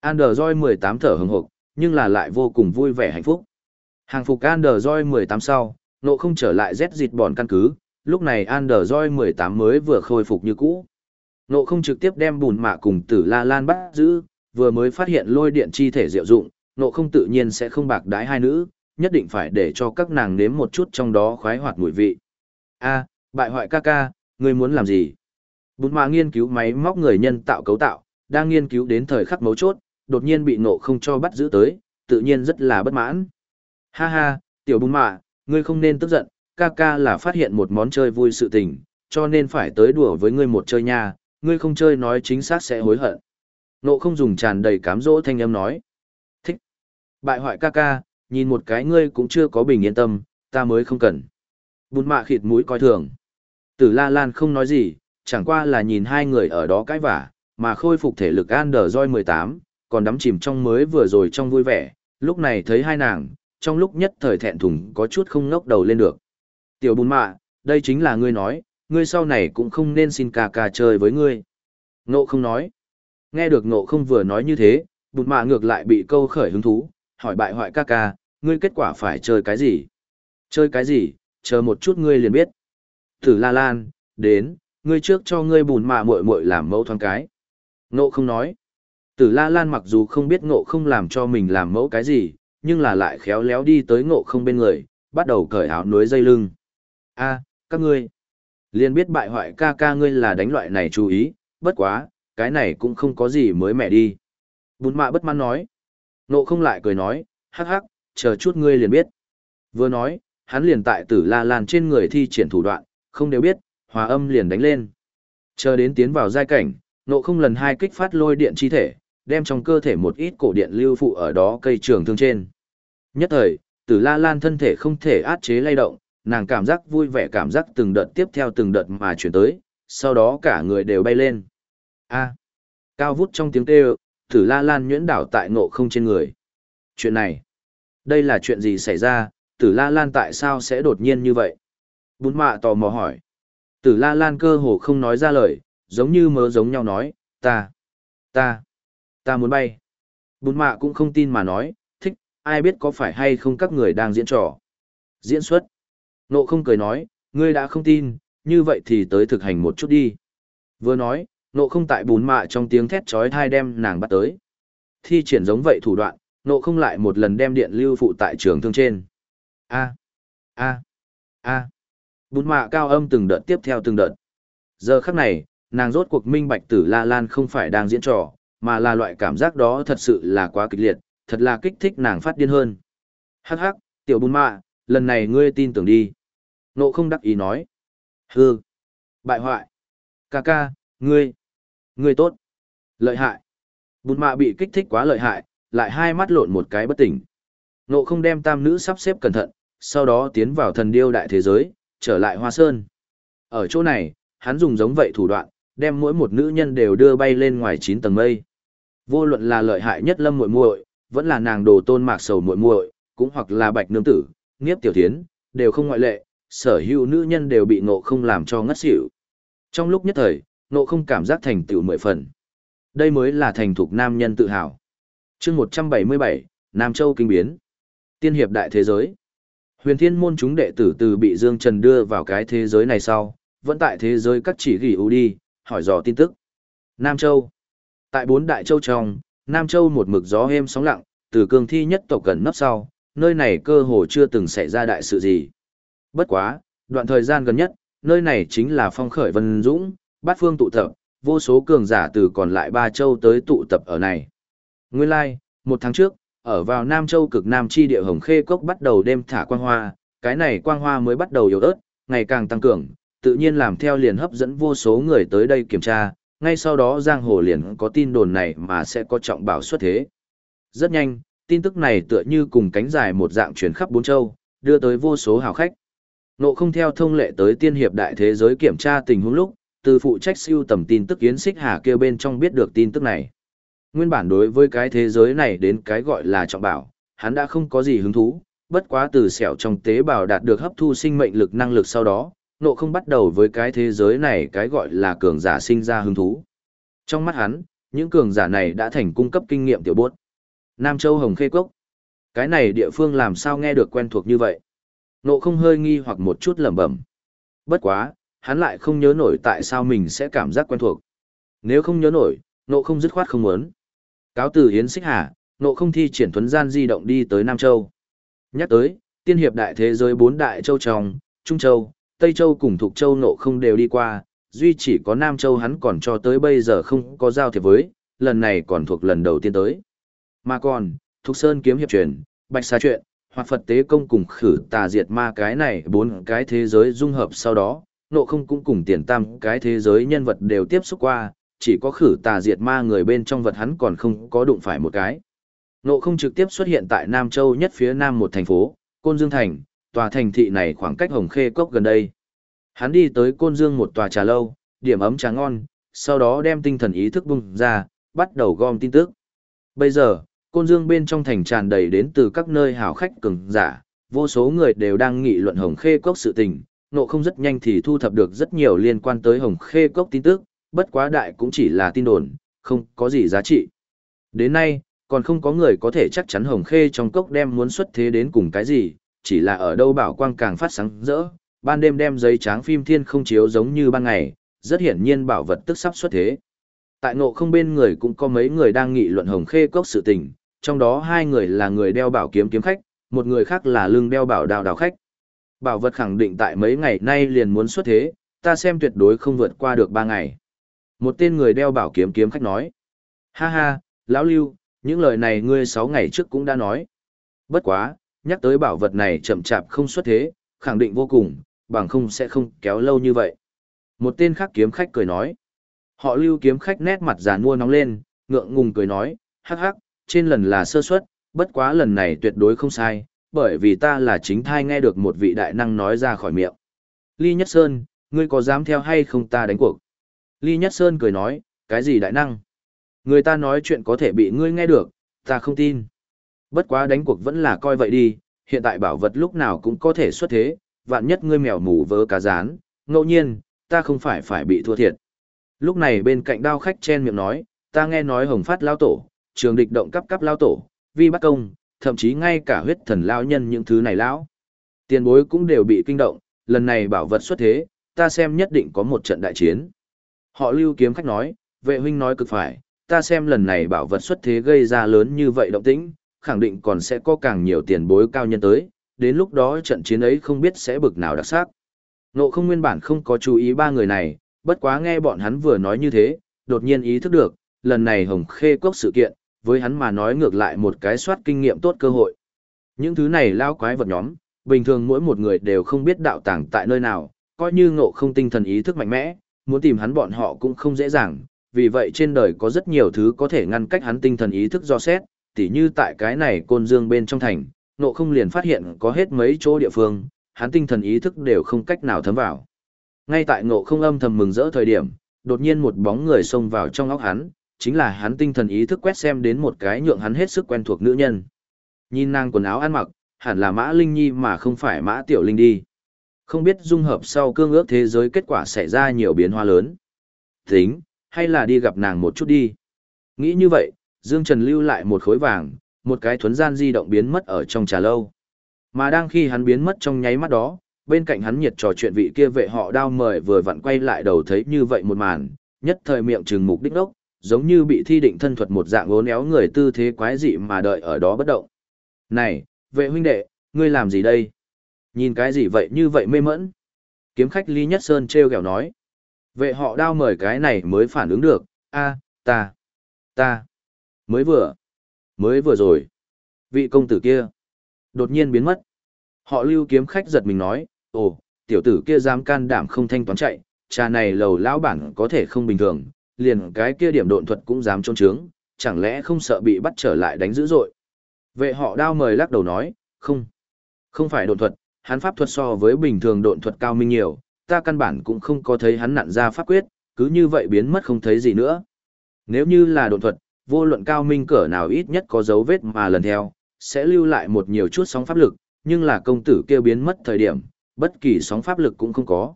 Android 18 thở hừng hực, nhưng là lại vô cùng vui vẻ hạnh phúc. Hàng phục Android 18 sau, nộ không trở lại Z dịt bòn căn cứ, lúc này Android 18 mới vừa khôi phục như cũ. Nộ không trực tiếp đem bùn mạ cùng tử la lan bắt giữ, vừa mới phát hiện lôi điện chi thể diệu dụng, nộ không tự nhiên sẽ không bạc đái hai nữ, nhất định phải để cho các nàng nếm một chút trong đó khoái hoạt mùi vị. A, bại hoại ca ca, ngươi muốn làm gì? Bùn mạ nghiên cứu máy móc người nhân tạo cấu tạo, đang nghiên cứu đến thời khắc mấu chốt, đột nhiên bị nộ không cho bắt giữ tới, tự nhiên rất là bất mãn. Ha ha, tiểu bùn mạ, ngươi không nên tức giận, ca ca là phát hiện một món chơi vui sự tình, cho nên phải tới đùa với ngươi một chơi nha, ngươi không chơi nói chính xác sẽ hối hận. Nộ không dùng tràn đầy cám dỗ thanh âm nói. Thích. Bại hoại ca ca, nhìn một cái ngươi cũng chưa có bình yên tâm, ta mới không cần. Bùn mạ khịt mũi coi thường. Tử La Lan không nói gì, chẳng qua là nhìn hai người ở đó cãi vả, mà khôi phục thể lực Android 18, còn đắm chìm trong mới vừa rồi trong vui vẻ, lúc này thấy hai nàng, trong lúc nhất thời thẹn thùng có chút không ngốc đầu lên được. Tiểu bùn mạ, đây chính là ngươi nói, ngươi sau này cũng không nên xin ca ca chơi với ngươi. Ngộ không nói. Nghe được ngộ không vừa nói như thế, bùn mạ ngược lại bị câu khởi hứng thú, hỏi bại hoại ca ca, ngươi kết quả phải chơi cái gì? Chơi cái gì, chờ một chút ngươi liền biết. Thử la lan, đến, ngươi trước cho ngươi bùn mạ muội muội làm mẫu thoáng cái. Ngộ không nói. Tử La Lan mặc dù không biết ngộ không làm cho mình làm mẫu cái gì, nhưng là lại khéo léo đi tới ngộ không bên người, bắt đầu cởi áo núi dây lưng a các ngươi. liền biết bại hoại ca ca ngươi là đánh loại này chú ý, bất quá, cái này cũng không có gì mới mẻ đi. bùn mạ bất mãn nói. Nộ không lại cười nói, hắc hắc, chờ chút ngươi liền biết. Vừa nói, hắn liền tại tử la lan trên người thi triển thủ đoạn, không đều biết, hòa âm liền đánh lên. Chờ đến tiến vào giai cảnh, nộ không lần hai kích phát lôi điện chi thể, đem trong cơ thể một ít cổ điện lưu phụ ở đó cây trường thương trên. Nhất thời, tử la lan thân thể không thể át chế lay động, nàng cảm giác vui vẻ cảm giác từng đợt tiếp theo từng đợt mà chuyển tới, sau đó cả người đều bay lên. A. À, cao vút trong tiếng kêu, tử la lan nhuyễn đảo tại ngộ không trên người. Chuyện này, đây là chuyện gì xảy ra, tử la lan tại sao sẽ đột nhiên như vậy? Bún mạ tò mò hỏi. Tử la lan cơ hồ không nói ra lời, giống như mớ giống nhau nói, ta, ta, ta muốn bay. Bún mạ cũng không tin mà nói, thích, ai biết có phải hay không các người đang diễn trò. Diễn xuất. Nộ không cười nói, ngươi đã không tin, như vậy thì tới thực hành một chút đi. Vừa nói, nộ không tại bún mạ trong tiếng thét trói thai đem nàng bắt tới. Thi triển giống vậy thủ đoạn, nộ không lại một lần đem điện lưu phụ tại trường thương trên. A, a, a. Bún mạ cao âm từng đợt tiếp theo từng đợt. Giờ khắc này, nàng rốt cuộc minh bạch tử La Lan không phải đang diễn trò, mà là loại cảm giác đó thật sự là quá kịch liệt, thật là kích thích nàng phát điên hơn. Hắc hắc, tiểu bún mạ, lần này ngươi tin tưởng đi. Nộ không đắc ý nói. Hư. Bại hoại. Ca ca, ngươi. Ngươi tốt. Lợi hại. Bún mạ bị kích thích quá lợi hại, lại hai mắt lộn một cái bất tỉnh. Nộ không đem tam nữ sắp xếp cẩn thận, sau đó tiến vào thần điêu đại thế giới, trở lại hoa sơn. Ở chỗ này, hắn dùng giống vậy thủ đoạn, đem mỗi một nữ nhân đều đưa bay lên ngoài chín tầng mây. Vô luận là lợi hại nhất lâm muội muội, vẫn là nàng đồ tôn mạc sầu muội muội, cũng hoặc là bạch nương tử, nghiếp tiểu thiến, đều không ngoại lệ, sở hữu nữ nhân đều bị ngộ không làm cho ngất xỉu. Trong lúc nhất thời, ngộ không cảm giác thành tựu mười phần. Đây mới là thành thục nam nhân tự hào. chương 177, Nam Châu kinh biến. Tiên hiệp đại thế giới. Huyền thiên môn chúng đệ tử từ bị Dương Trần đưa vào cái thế giới này sau, vẫn tại thế giới các chỉ ghi ưu đi, hỏi dò tin tức. Nam Châu. Tại bốn đại châu trong, Nam Châu một mực gió êm sóng lặng, từ cương thi nhất tộc gần nấp sau, nơi này cơ hồ chưa từng xảy ra đại sự gì. Bất quá, đoạn thời gian gần nhất, nơi này chính là phong khởi vân dũng, bát phương tụ tập, vô số cường giả từ còn lại ba châu tới tụ tập ở này. Nguyên lai, like, một tháng trước, ở vào Nam Châu cực Nam chi địa Hồng Khê Cốc bắt đầu đêm thả quang hoa, cái này quang hoa mới bắt đầu yếu ớt, ngày càng tăng cường, tự nhiên làm theo liền hấp dẫn vô số người tới đây kiểm tra, ngay sau đó giang hồ liền có tin đồn này mà sẽ có trọng bảo xuất thế. Rất nhanh, tin tức này tựa như cùng cánh dài một dạng truyền khắp bốn châu, đưa tới vô số hào khách. Nộ không theo thông lệ tới tiên hiệp đại thế giới kiểm tra tình huống lúc, từ phụ trách siêu tầm tin tức Yến Xích Hà kêu bên trong biết được tin tức này. Nguyên bản đối với cái thế giới này đến cái gọi là trọng bảo, hắn đã không có gì hứng thú, bất quá từ sẹo trong tế bào đạt được hấp thu sinh mệnh lực năng lực sau đó, nộ không bắt đầu với cái thế giới này cái gọi là cường giả sinh ra hứng thú. Trong mắt hắn, những cường giả này đã thành cung cấp kinh nghiệm tiểu bốt. Nam Châu Hồng Khê Cốc. Cái này địa phương làm sao nghe được quen thuộc như vậy? Nộ không hơi nghi hoặc một chút lẩm bẩm. Bất quá, hắn lại không nhớ nổi tại sao mình sẽ cảm giác quen thuộc. Nếu không nhớ nổi, nộ không dứt khoát không muốn. Cáo từ Hiến Xích Hà, nộ không thi triển thuấn gian di động đi tới Nam Châu. Nhắc tới, tiên hiệp đại thế giới bốn đại châu trong, Trung Châu, Tây Châu cùng Thục Châu nộ không đều đi qua, duy chỉ có Nam Châu hắn còn cho tới bây giờ không có giao thiệp với, lần này còn thuộc lần đầu tiên tới. Mà còn, Thục Sơn kiếm hiệp truyền, Bạch Sa chuyện, hoặc Phật tế công cùng khử tà diệt ma cái này bốn cái thế giới dung hợp sau đó, nộ không cũng cùng tiền tam cái thế giới nhân vật đều tiếp xúc qua, chỉ có khử tà diệt ma người bên trong vật hắn còn không có đụng phải một cái. Nộ không trực tiếp xuất hiện tại Nam Châu nhất phía nam một thành phố, Côn Dương Thành, tòa thành thị này khoảng cách Hồng Khê Cốc gần đây. Hắn đi tới Côn Dương một tòa trà lâu, điểm ấm trà ngon, sau đó đem tinh thần ý thức bung ra, bắt đầu gom tin tức. Bây giờ, Côn Dương bên trong thành tràn đầy đến từ các nơi hào khách cường giả, vô số người đều đang nghị luận Hồng Khê Cốc sự tình, nộ không rất nhanh thì thu thập được rất nhiều liên quan tới Hồng Khê Cốc tin tức, bất quá đại cũng chỉ là tin đồn, không có gì giá trị. Đến nay, còn không có người có thể chắc chắn Hồng Khê trong cốc đem muốn xuất thế đến cùng cái gì, chỉ là ở đâu bảo quang càng phát sáng rỡ, ban đêm đem giấy tráng phim thiên không chiếu giống như ban ngày, rất hiển nhiên bảo vật tức sắp xuất thế. Tại ngộ không bên người cũng có mấy người đang nghị luận Hồng Khê cốc sự tình, trong đó hai người là người đeo bảo kiếm kiếm khách, một người khác là lưng đeo bảo đào đào khách. Bảo vật khẳng định tại mấy ngày nay liền muốn xuất thế, ta xem tuyệt đối không vượt qua được ba ngày. Một tên người đeo bảo kiếm kiếm khách nói. Ha ha, lão lưu, những lời này ngươi sáu ngày trước cũng đã nói. Bất quá, nhắc tới bảo vật này chậm chạp không xuất thế, khẳng định vô cùng, bằng không sẽ không kéo lâu như vậy. Một tên khác kiếm khách cười nói. Họ lưu kiếm khách nét mặt giàn mua nóng lên, ngượng ngùng cười nói, hắc hắc, trên lần là sơ suất, bất quá lần này tuyệt đối không sai, bởi vì ta là chính thai nghe được một vị đại năng nói ra khỏi miệng. Ly Nhất Sơn, ngươi có dám theo hay không ta đánh cuộc? Ly Nhất Sơn cười nói, cái gì đại năng? Người ta nói chuyện có thể bị ngươi nghe được, ta không tin. Bất quá đánh cuộc vẫn là coi vậy đi, hiện tại bảo vật lúc nào cũng có thể xuất thế, vạn nhất ngươi mèo mù vớ cá rán, ngẫu nhiên, ta không phải phải bị thua thiệt. Lúc này bên cạnh đao khách chen miệng nói, ta nghe nói hồng phát lao tổ, trường địch động cấp cấp lao tổ, vi bắt công, thậm chí ngay cả huyết thần lao nhân những thứ này lão. Tiền bối cũng đều bị kinh động, lần này bảo vật xuất thế, ta xem nhất định có một trận đại chiến. Họ lưu kiếm khách nói, vệ huynh nói cực phải, ta xem lần này bảo vật xuất thế gây ra lớn như vậy động tĩnh, khẳng định còn sẽ có càng nhiều tiền bối cao nhân tới, đến lúc đó trận chiến ấy không biết sẽ bực nào đặc sắc. Nộ không nguyên bản không có chú ý ba người này, bất quá nghe bọn hắn vừa nói như thế, đột nhiên ý thức được, lần này hồng khê cốc sự kiện, với hắn mà nói ngược lại một cái soát kinh nghiệm tốt cơ hội. Những thứ này lao quái vật nhóm, bình thường mỗi một người đều không biết đạo tàng tại nơi nào, coi như ngộ không tinh thần ý thức mạnh mẽ, muốn tìm hắn bọn họ cũng không dễ dàng, vì vậy trên đời có rất nhiều thứ có thể ngăn cách hắn tinh thần ý thức do xét, tỉ như tại cái này côn dương bên trong thành, ngộ không liền phát hiện có hết mấy chỗ địa phương, hắn tinh thần ý thức đều không cách nào thấm vào. Ngay tại ngộ không âm thầm mừng rỡ thời điểm, đột nhiên một bóng người xông vào trong óc hắn, chính là hắn tinh thần ý thức quét xem đến một cái nhượng hắn hết sức quen thuộc nữ nhân. Nhìn nàng quần áo ăn mặc, hẳn là Mã Linh Nhi mà không phải Mã Tiểu Linh đi. Không biết dung hợp sau cương ước thế giới kết quả xảy ra nhiều biến hóa lớn. Tính, hay là đi gặp nàng một chút đi. Nghĩ như vậy, Dương Trần lưu lại một khối vàng, một cái thuấn gian di động biến mất ở trong trà lâu. Mà đang khi hắn biến mất trong nháy mắt đó, bên cạnh hắn nhiệt trò chuyện vị kia vệ họ đao mời vừa vặn quay lại đầu thấy như vậy một màn, nhất thời miệng trừng mục đích đốc, giống như bị thi định thân thuật một dạng ngốn éo người tư thế quái dị mà đợi ở đó bất động. Này, vệ huynh đệ, ngươi làm gì đây? Nhìn cái gì vậy như vậy mê mẫn? Kiếm khách Lý Nhất Sơn treo gẹo nói. Vệ họ đao mời cái này mới phản ứng được, a ta, ta, mới vừa, mới vừa rồi. Vị công tử kia, đột nhiên biến mất. Họ lưu kiếm khách giật mình nói, ồ, tiểu tử kia dám can đảm không thanh toán chạy, trà này lầu lão bản có thể không bình thường, liền cái kia điểm độn thuật cũng dám trôn trướng, chẳng lẽ không sợ bị bắt trở lại đánh dữ dội. Vệ họ đao mời lắc đầu nói, không, không phải độn thuật, hắn pháp thuật so với bình thường độn thuật cao minh nhiều, ta căn bản cũng không có thấy hắn nặn ra pháp quyết, cứ như vậy biến mất không thấy gì nữa. Nếu như là độn thuật, vô luận cao minh cỡ nào ít nhất có dấu vết mà lần theo, sẽ lưu lại một nhiều chút sóng pháp lực, nhưng là công tử kêu biến mất thời điểm, bất kỳ sóng pháp lực cũng không có.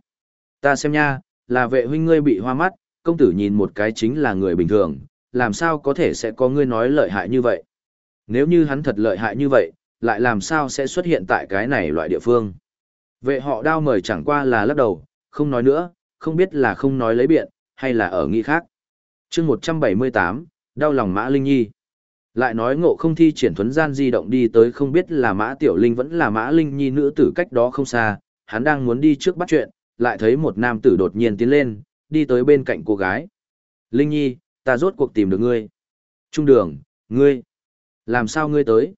Ta xem nha, là vệ huynh ngươi bị hoa mắt, công tử nhìn một cái chính là người bình thường, làm sao có thể sẽ có ngươi nói lợi hại như vậy. Nếu như hắn thật lợi hại như vậy, lại làm sao sẽ xuất hiện tại cái này loại địa phương. Vệ họ đao mời chẳng qua là lắc đầu, không nói nữa, không biết là không nói lấy biện, hay là ở nghĩ khác. chương 178, đau lòng Mã Linh Nhi. Lại nói ngộ không thi triển thuấn gian di động đi tới không biết là Mã Tiểu Linh vẫn là Mã Linh Nhi nữ tử cách đó không xa, hắn đang muốn đi trước bắt chuyện, lại thấy một nam tử đột nhiên tiến lên, đi tới bên cạnh cô gái. Linh Nhi, ta rốt cuộc tìm được ngươi. Trung đường, ngươi. Làm sao ngươi tới?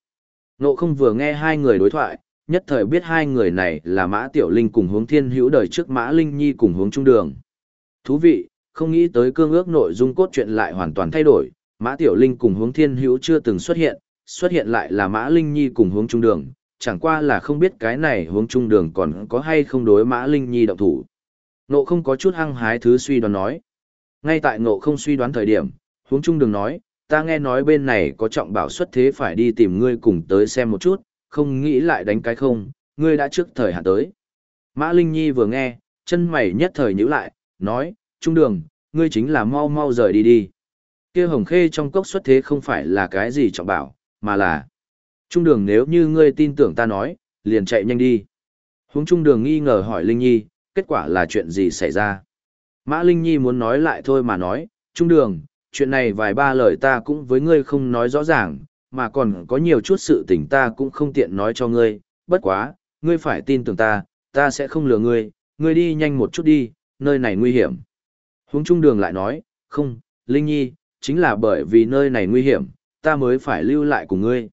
Nộ không vừa nghe hai người đối thoại, nhất thời biết hai người này là Mã Tiểu Linh cùng hướng thiên hữu đời trước Mã Linh Nhi cùng hướng trung đường. Thú vị, không nghĩ tới cương ước nội dung cốt truyện lại hoàn toàn thay đổi, Mã Tiểu Linh cùng hướng thiên hữu chưa từng xuất hiện, xuất hiện lại là Mã Linh Nhi cùng hướng trung đường, chẳng qua là không biết cái này hướng trung đường còn có hay không đối Mã Linh Nhi động thủ. Ngộ không có chút hăng hái thứ suy đoán nói. Ngay tại Ngộ không suy đoán thời điểm, hướng trung đường nói, ta nghe nói bên này có trọng bảo xuất thế phải đi tìm ngươi cùng tới xem một chút, không nghĩ lại đánh cái không, ngươi đã trước thời hạn tới. Mã Linh Nhi vừa nghe, chân mày nhất thời nhíu lại, nói, trung đường, ngươi chính là mau mau rời đi đi. kia hồng khê trong cốc xuất thế không phải là cái gì trọng bảo, mà là trung đường nếu như ngươi tin tưởng ta nói, liền chạy nhanh đi. Hướng trung đường nghi ngờ hỏi Linh Nhi, kết quả là chuyện gì xảy ra. Mã Linh Nhi muốn nói lại thôi mà nói, trung đường, chuyện này vài ba lời ta cũng với ngươi không nói rõ ràng, mà còn có nhiều chút sự tình ta cũng không tiện nói cho ngươi, bất quá, ngươi phải tin tưởng ta, ta sẽ không lừa ngươi, ngươi đi nhanh một chút đi, nơi này nguy hiểm. Hướng trung đường lại nói, không, Linh Nhi, chính là bởi vì nơi này nguy hiểm, ta mới phải lưu lại cùng ngươi.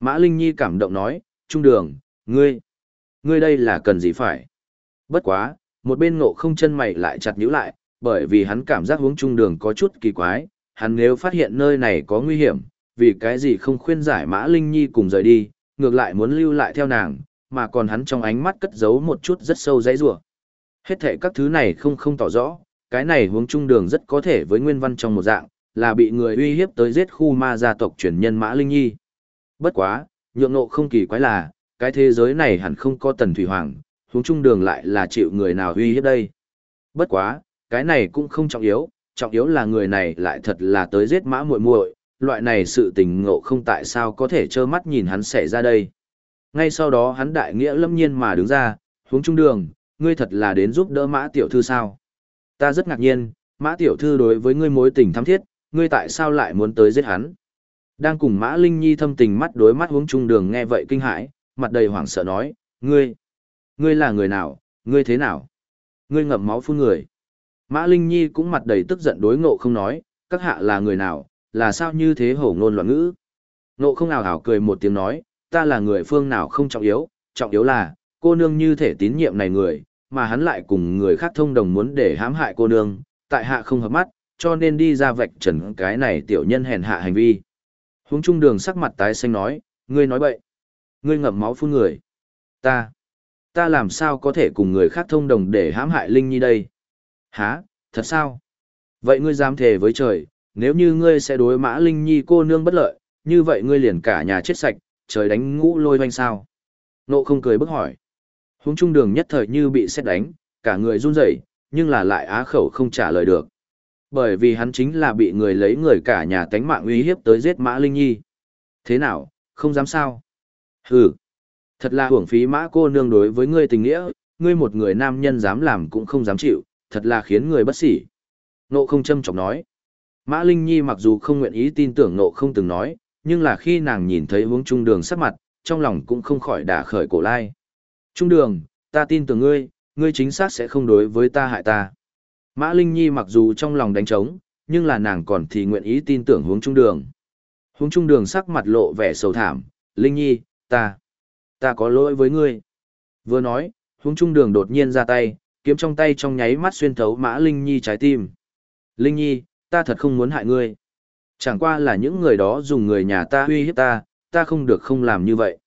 Mã Linh Nhi cảm động nói, trung đường, ngươi, ngươi đây là cần gì phải. Bất quá, một bên ngộ không chân mày lại chặt nhíu lại, bởi vì hắn cảm giác hướng trung đường có chút kỳ quái, hắn nếu phát hiện nơi này có nguy hiểm, vì cái gì không khuyên giải Mã Linh Nhi cùng rời đi, ngược lại muốn lưu lại theo nàng, mà còn hắn trong ánh mắt cất giấu một chút rất sâu dãy rủa. Hết thảy các thứ này không không tỏ rõ, cái này hướng trung đường rất có thể với nguyên văn trong một dạng, là bị người uy hiếp tới giết khu ma gia tộc truyền nhân Mã Linh Nhi. Bất quá, nhượng nộ không kỳ quái là, cái thế giới này hẳn không có tần thủy hoàng, hướng trung đường lại là chịu người nào uy hiếp đây. Bất quá, cái này cũng không trọng yếu, trọng yếu là người này lại thật là tới giết mã muội muội, loại này sự tình ngộ không tại sao có thể trơ mắt nhìn hắn xảy ra đây. Ngay sau đó hắn đại nghĩa lâm nhiên mà đứng ra, hướng trung đường, ngươi thật là đến giúp đỡ mã tiểu thư sao. Ta rất ngạc nhiên, mã tiểu thư đối với ngươi mối tình thắm thiết, ngươi tại sao lại muốn tới giết hắn. Đang cùng mã Linh Nhi thâm tình mắt đối mắt hướng trung đường nghe vậy kinh hãi, mặt đầy hoảng sợ nói, ngươi, ngươi là người nào, ngươi thế nào? Ngươi ngậm máu phun người. Mã Linh Nhi cũng mặt đầy tức giận đối ngộ không nói, các hạ là người nào, là sao như thế hổ ngôn loạn ngữ. Ngộ không ảo ảo cười một tiếng nói, ta là người phương nào không trọng yếu, trọng yếu là, cô nương như thể tín nhiệm này người, mà hắn lại cùng người khác thông đồng muốn để hãm hại cô nương, tại hạ không hợp mắt, cho nên đi ra vạch trần cái này tiểu nhân hèn hạ hành vi. Hướng trung đường sắc mặt tái xanh nói, ngươi nói bậy. Ngươi ngậm máu phun người. Ta, ta làm sao có thể cùng người khác thông đồng để hãm hại Linh Nhi đây? Hả, thật sao? Vậy ngươi dám thề với trời, nếu như ngươi sẽ đối mã Linh Nhi cô nương bất lợi, như vậy ngươi liền cả nhà chết sạch, trời đánh ngũ lôi hoanh sao? Nộ không cười bức hỏi. Hướng trung đường nhất thời như bị xét đánh, cả người run rẩy, nhưng là lại á khẩu không trả lời được. Bởi vì hắn chính là bị người lấy người cả nhà tánh mạng uy hiếp tới giết Mã Linh Nhi. Thế nào, không dám sao? Hừ, thật là hưởng phí Mã cô nương đối với ngươi tình nghĩa, ngươi một người nam nhân dám làm cũng không dám chịu, thật là khiến người bất sỉ. Nộ không châm chọc nói. Mã Linh Nhi mặc dù không nguyện ý tin tưởng nộ không từng nói, nhưng là khi nàng nhìn thấy hướng trung đường sắc mặt, trong lòng cũng không khỏi đả khởi cổ lai. Trung đường, ta tin tưởng ngươi, ngươi chính xác sẽ không đối với ta hại ta. Mã Linh Nhi mặc dù trong lòng đánh trống, nhưng là nàng còn thì nguyện ý tin tưởng hướng trung đường. Hướng trung đường sắc mặt lộ vẻ sầu thảm, Linh Nhi, ta, ta có lỗi với ngươi. Vừa nói, hướng trung đường đột nhiên ra tay, kiếm trong tay trong nháy mắt xuyên thấu Mã Linh Nhi trái tim. Linh Nhi, ta thật không muốn hại ngươi. Chẳng qua là những người đó dùng người nhà ta uy hiếp ta, ta không được không làm như vậy.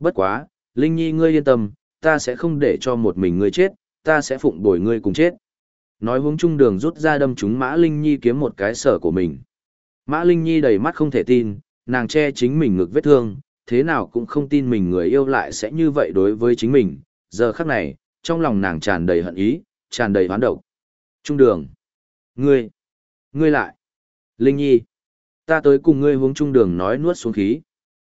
Bất quá, Linh Nhi ngươi yên tâm, ta sẽ không để cho một mình ngươi chết, ta sẽ phụng bồi ngươi cùng chết. Nói hướng trung đường rút ra đâm chúng Mã Linh Nhi kiếm một cái sở của mình. Mã Linh Nhi đầy mắt không thể tin, nàng che chính mình ngực vết thương, thế nào cũng không tin mình người yêu lại sẽ như vậy đối với chính mình. Giờ khắc này, trong lòng nàng tràn đầy hận ý, tràn đầy hoán độc. Trung đường. Ngươi. Ngươi lại. Linh Nhi. Ta tới cùng ngươi hướng trung đường nói nuốt xuống khí.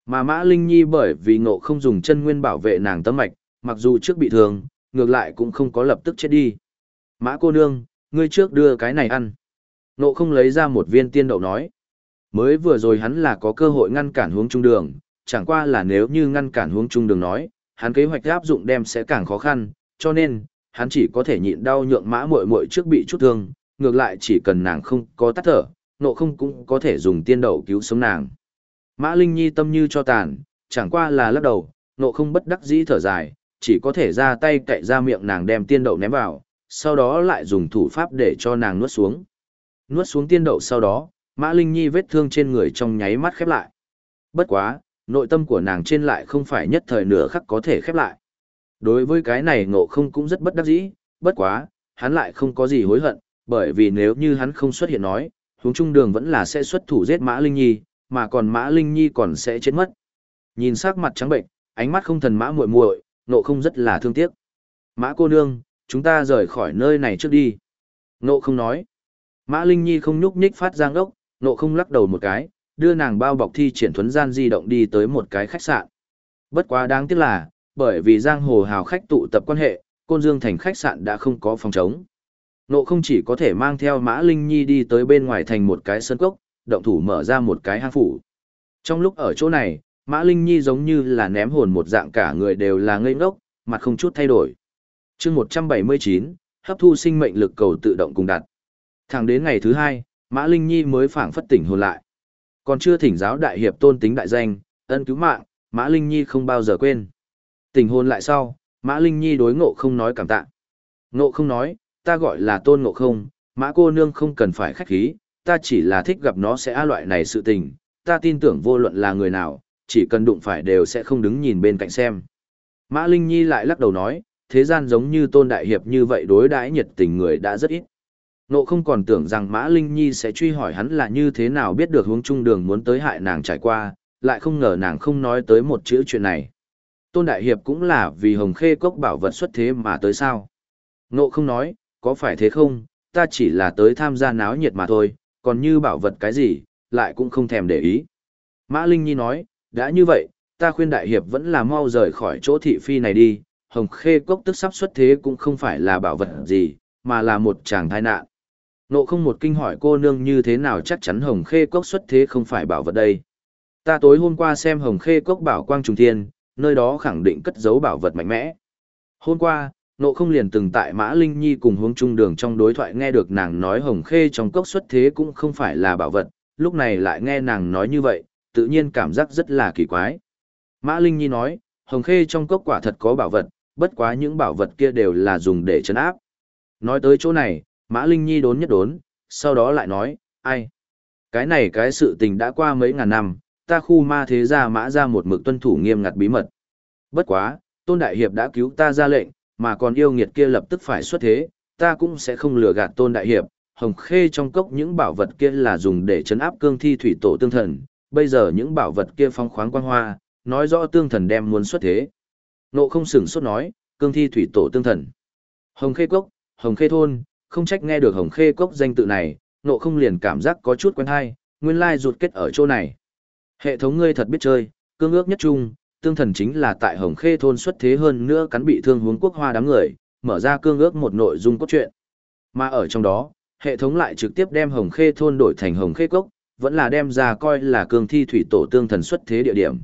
Mà Mã Linh Nhi bởi vì ngộ không dùng chân nguyên bảo vệ nàng tâm mạch, mặc dù trước bị thương, ngược lại cũng không có lập tức chết đi. Mã cô nương, ngươi trước đưa cái này ăn. Ngộ không lấy ra một viên tiên đậu nói. Mới vừa rồi hắn là có cơ hội ngăn cản hướng trung đường, chẳng qua là nếu như ngăn cản hướng trung đường nói, hắn kế hoạch áp dụng đem sẽ càng khó khăn, cho nên, hắn chỉ có thể nhịn đau nhượng mã muội muội trước bị chút thương, ngược lại chỉ cần nàng không có tắt thở, nộ không cũng có thể dùng tiên đậu cứu sống nàng. Mã Linh Nhi tâm như cho tàn, chẳng qua là lắc đầu, nộ không bất đắc dĩ thở dài, chỉ có thể ra tay cậy ra miệng nàng đem tiên đậu ném vào, sau đó lại dùng thủ pháp để cho nàng nuốt xuống. Nuốt xuống tiên đậu sau đó, Mã Linh Nhi vết thương trên người trong nháy mắt khép lại. Bất quá, nội tâm của nàng trên lại không phải nhất thời nửa khắc có thể khép lại. Đối với cái này ngộ không cũng rất bất đắc dĩ, bất quá, hắn lại không có gì hối hận, bởi vì nếu như hắn không xuất hiện nói, hướng trung đường vẫn là sẽ xuất thủ giết Mã Linh Nhi, mà còn Mã Linh Nhi còn sẽ chết mất. Nhìn sắc mặt trắng bệnh, ánh mắt không thần Mã muội muội, nộ không rất là thương tiếc. Mã cô nương, chúng ta rời khỏi nơi này trước đi. Nộ không nói. Mã Linh Nhi không nhúc nhích phát giang đốc, nộ không lắc đầu một cái, đưa nàng bao bọc thi triển thuấn gian di động đi tới một cái khách sạn. Bất quá đáng tiếc là, bởi vì giang hồ hào khách tụ tập quan hệ, Côn Dương thành khách sạn đã không có phòng trống. Nộ không chỉ có thể mang theo Mã Linh Nhi đi tới bên ngoài thành một cái sân cốc, động thủ mở ra một cái hang phủ. Trong lúc ở chỗ này, Mã Linh Nhi giống như là ném hồn một dạng cả người đều là ngây ngốc, mặt không chút thay đổi. chương 179, hấp thu sinh mệnh lực cầu tự động cùng đặt. Thẳng đến ngày thứ hai, Mã Linh Nhi mới phảng phất tỉnh hồn lại. Còn chưa thỉnh giáo đại hiệp tôn tính đại danh, ân cứu mạng, Mã Linh Nhi không bao giờ quên. tình hôn lại sau, Mã Linh Nhi đối ngộ không nói cảm tạ. Ngộ không nói, ta gọi là tôn ngộ không, Mã cô nương không cần phải khách khí, ta chỉ là thích gặp nó sẽ a loại này sự tình, ta tin tưởng vô luận là người nào, chỉ cần đụng phải đều sẽ không đứng nhìn bên cạnh xem. Mã Linh Nhi lại lắc đầu nói, thế gian giống như tôn đại hiệp như vậy đối đãi nhiệt tình người đã rất ít. Nộ không còn tưởng rằng Mã Linh Nhi sẽ truy hỏi hắn là như thế nào biết được hướng trung đường muốn tới hại nàng trải qua, lại không ngờ nàng không nói tới một chữ chuyện này. Tôn Đại Hiệp cũng là vì hồng khê cốc bảo vật xuất thế mà tới sao. Nộ không nói, có phải thế không, ta chỉ là tới tham gia náo nhiệt mà thôi, còn như bảo vật cái gì, lại cũng không thèm để ý. Mã Linh Nhi nói, đã như vậy, ta khuyên Đại Hiệp vẫn là mau rời khỏi chỗ thị phi này đi, hồng khê cốc tức sắp xuất thế cũng không phải là bảo vật gì, mà là một chàng tai nạn. Nộ không một kinh hỏi cô nương như thế nào chắc chắn hồng khê cốc xuất thế không phải bảo vật đây. Ta tối hôm qua xem hồng khê cốc bảo quang trùng thiên, nơi đó khẳng định cất giấu bảo vật mạnh mẽ. Hôm qua, nộ không liền từng tại Mã Linh Nhi cùng hướng trung đường trong đối thoại nghe được nàng nói hồng khê trong cốc xuất thế cũng không phải là bảo vật, lúc này lại nghe nàng nói như vậy, tự nhiên cảm giác rất là kỳ quái. Mã Linh Nhi nói, hồng khê trong cốc quả thật có bảo vật, bất quá những bảo vật kia đều là dùng để chấn áp. Nói tới chỗ này, Mã Linh Nhi đốn nhất đốn, sau đó lại nói, ai? Cái này cái sự tình đã qua mấy ngàn năm, ta khu ma thế gia mã ra một mực tuân thủ nghiêm ngặt bí mật. Bất quá, Tôn Đại Hiệp đã cứu ta ra lệnh, mà còn yêu nghiệt kia lập tức phải xuất thế, ta cũng sẽ không lừa gạt Tôn Đại Hiệp. Hồng Khê trong cốc những bảo vật kia là dùng để chấn áp cương thi thủy tổ tương thần, bây giờ những bảo vật kia phong khoáng quang hoa, nói rõ tương thần đem muốn xuất thế. Nộ không sửng sốt nói, cương thi thủy tổ tương thần. Hồng Khê cốc, Hồng Khê thôn, không trách nghe được Hồng Khê cốc danh tự này, nộ không liền cảm giác có chút quen hay, nguyên lai rụt kết ở chỗ này. Hệ thống ngươi thật biết chơi, cương ước nhất trung, tương thần chính là tại Hồng Khê thôn xuất thế hơn nữa cắn bị thương huống quốc hoa đám người, mở ra cương ước một nội dung cốt truyện. Mà ở trong đó, hệ thống lại trực tiếp đem Hồng Khê thôn đổi thành Hồng Khê cốc, vẫn là đem ra coi là cương thi thủy tổ tương thần xuất thế địa điểm.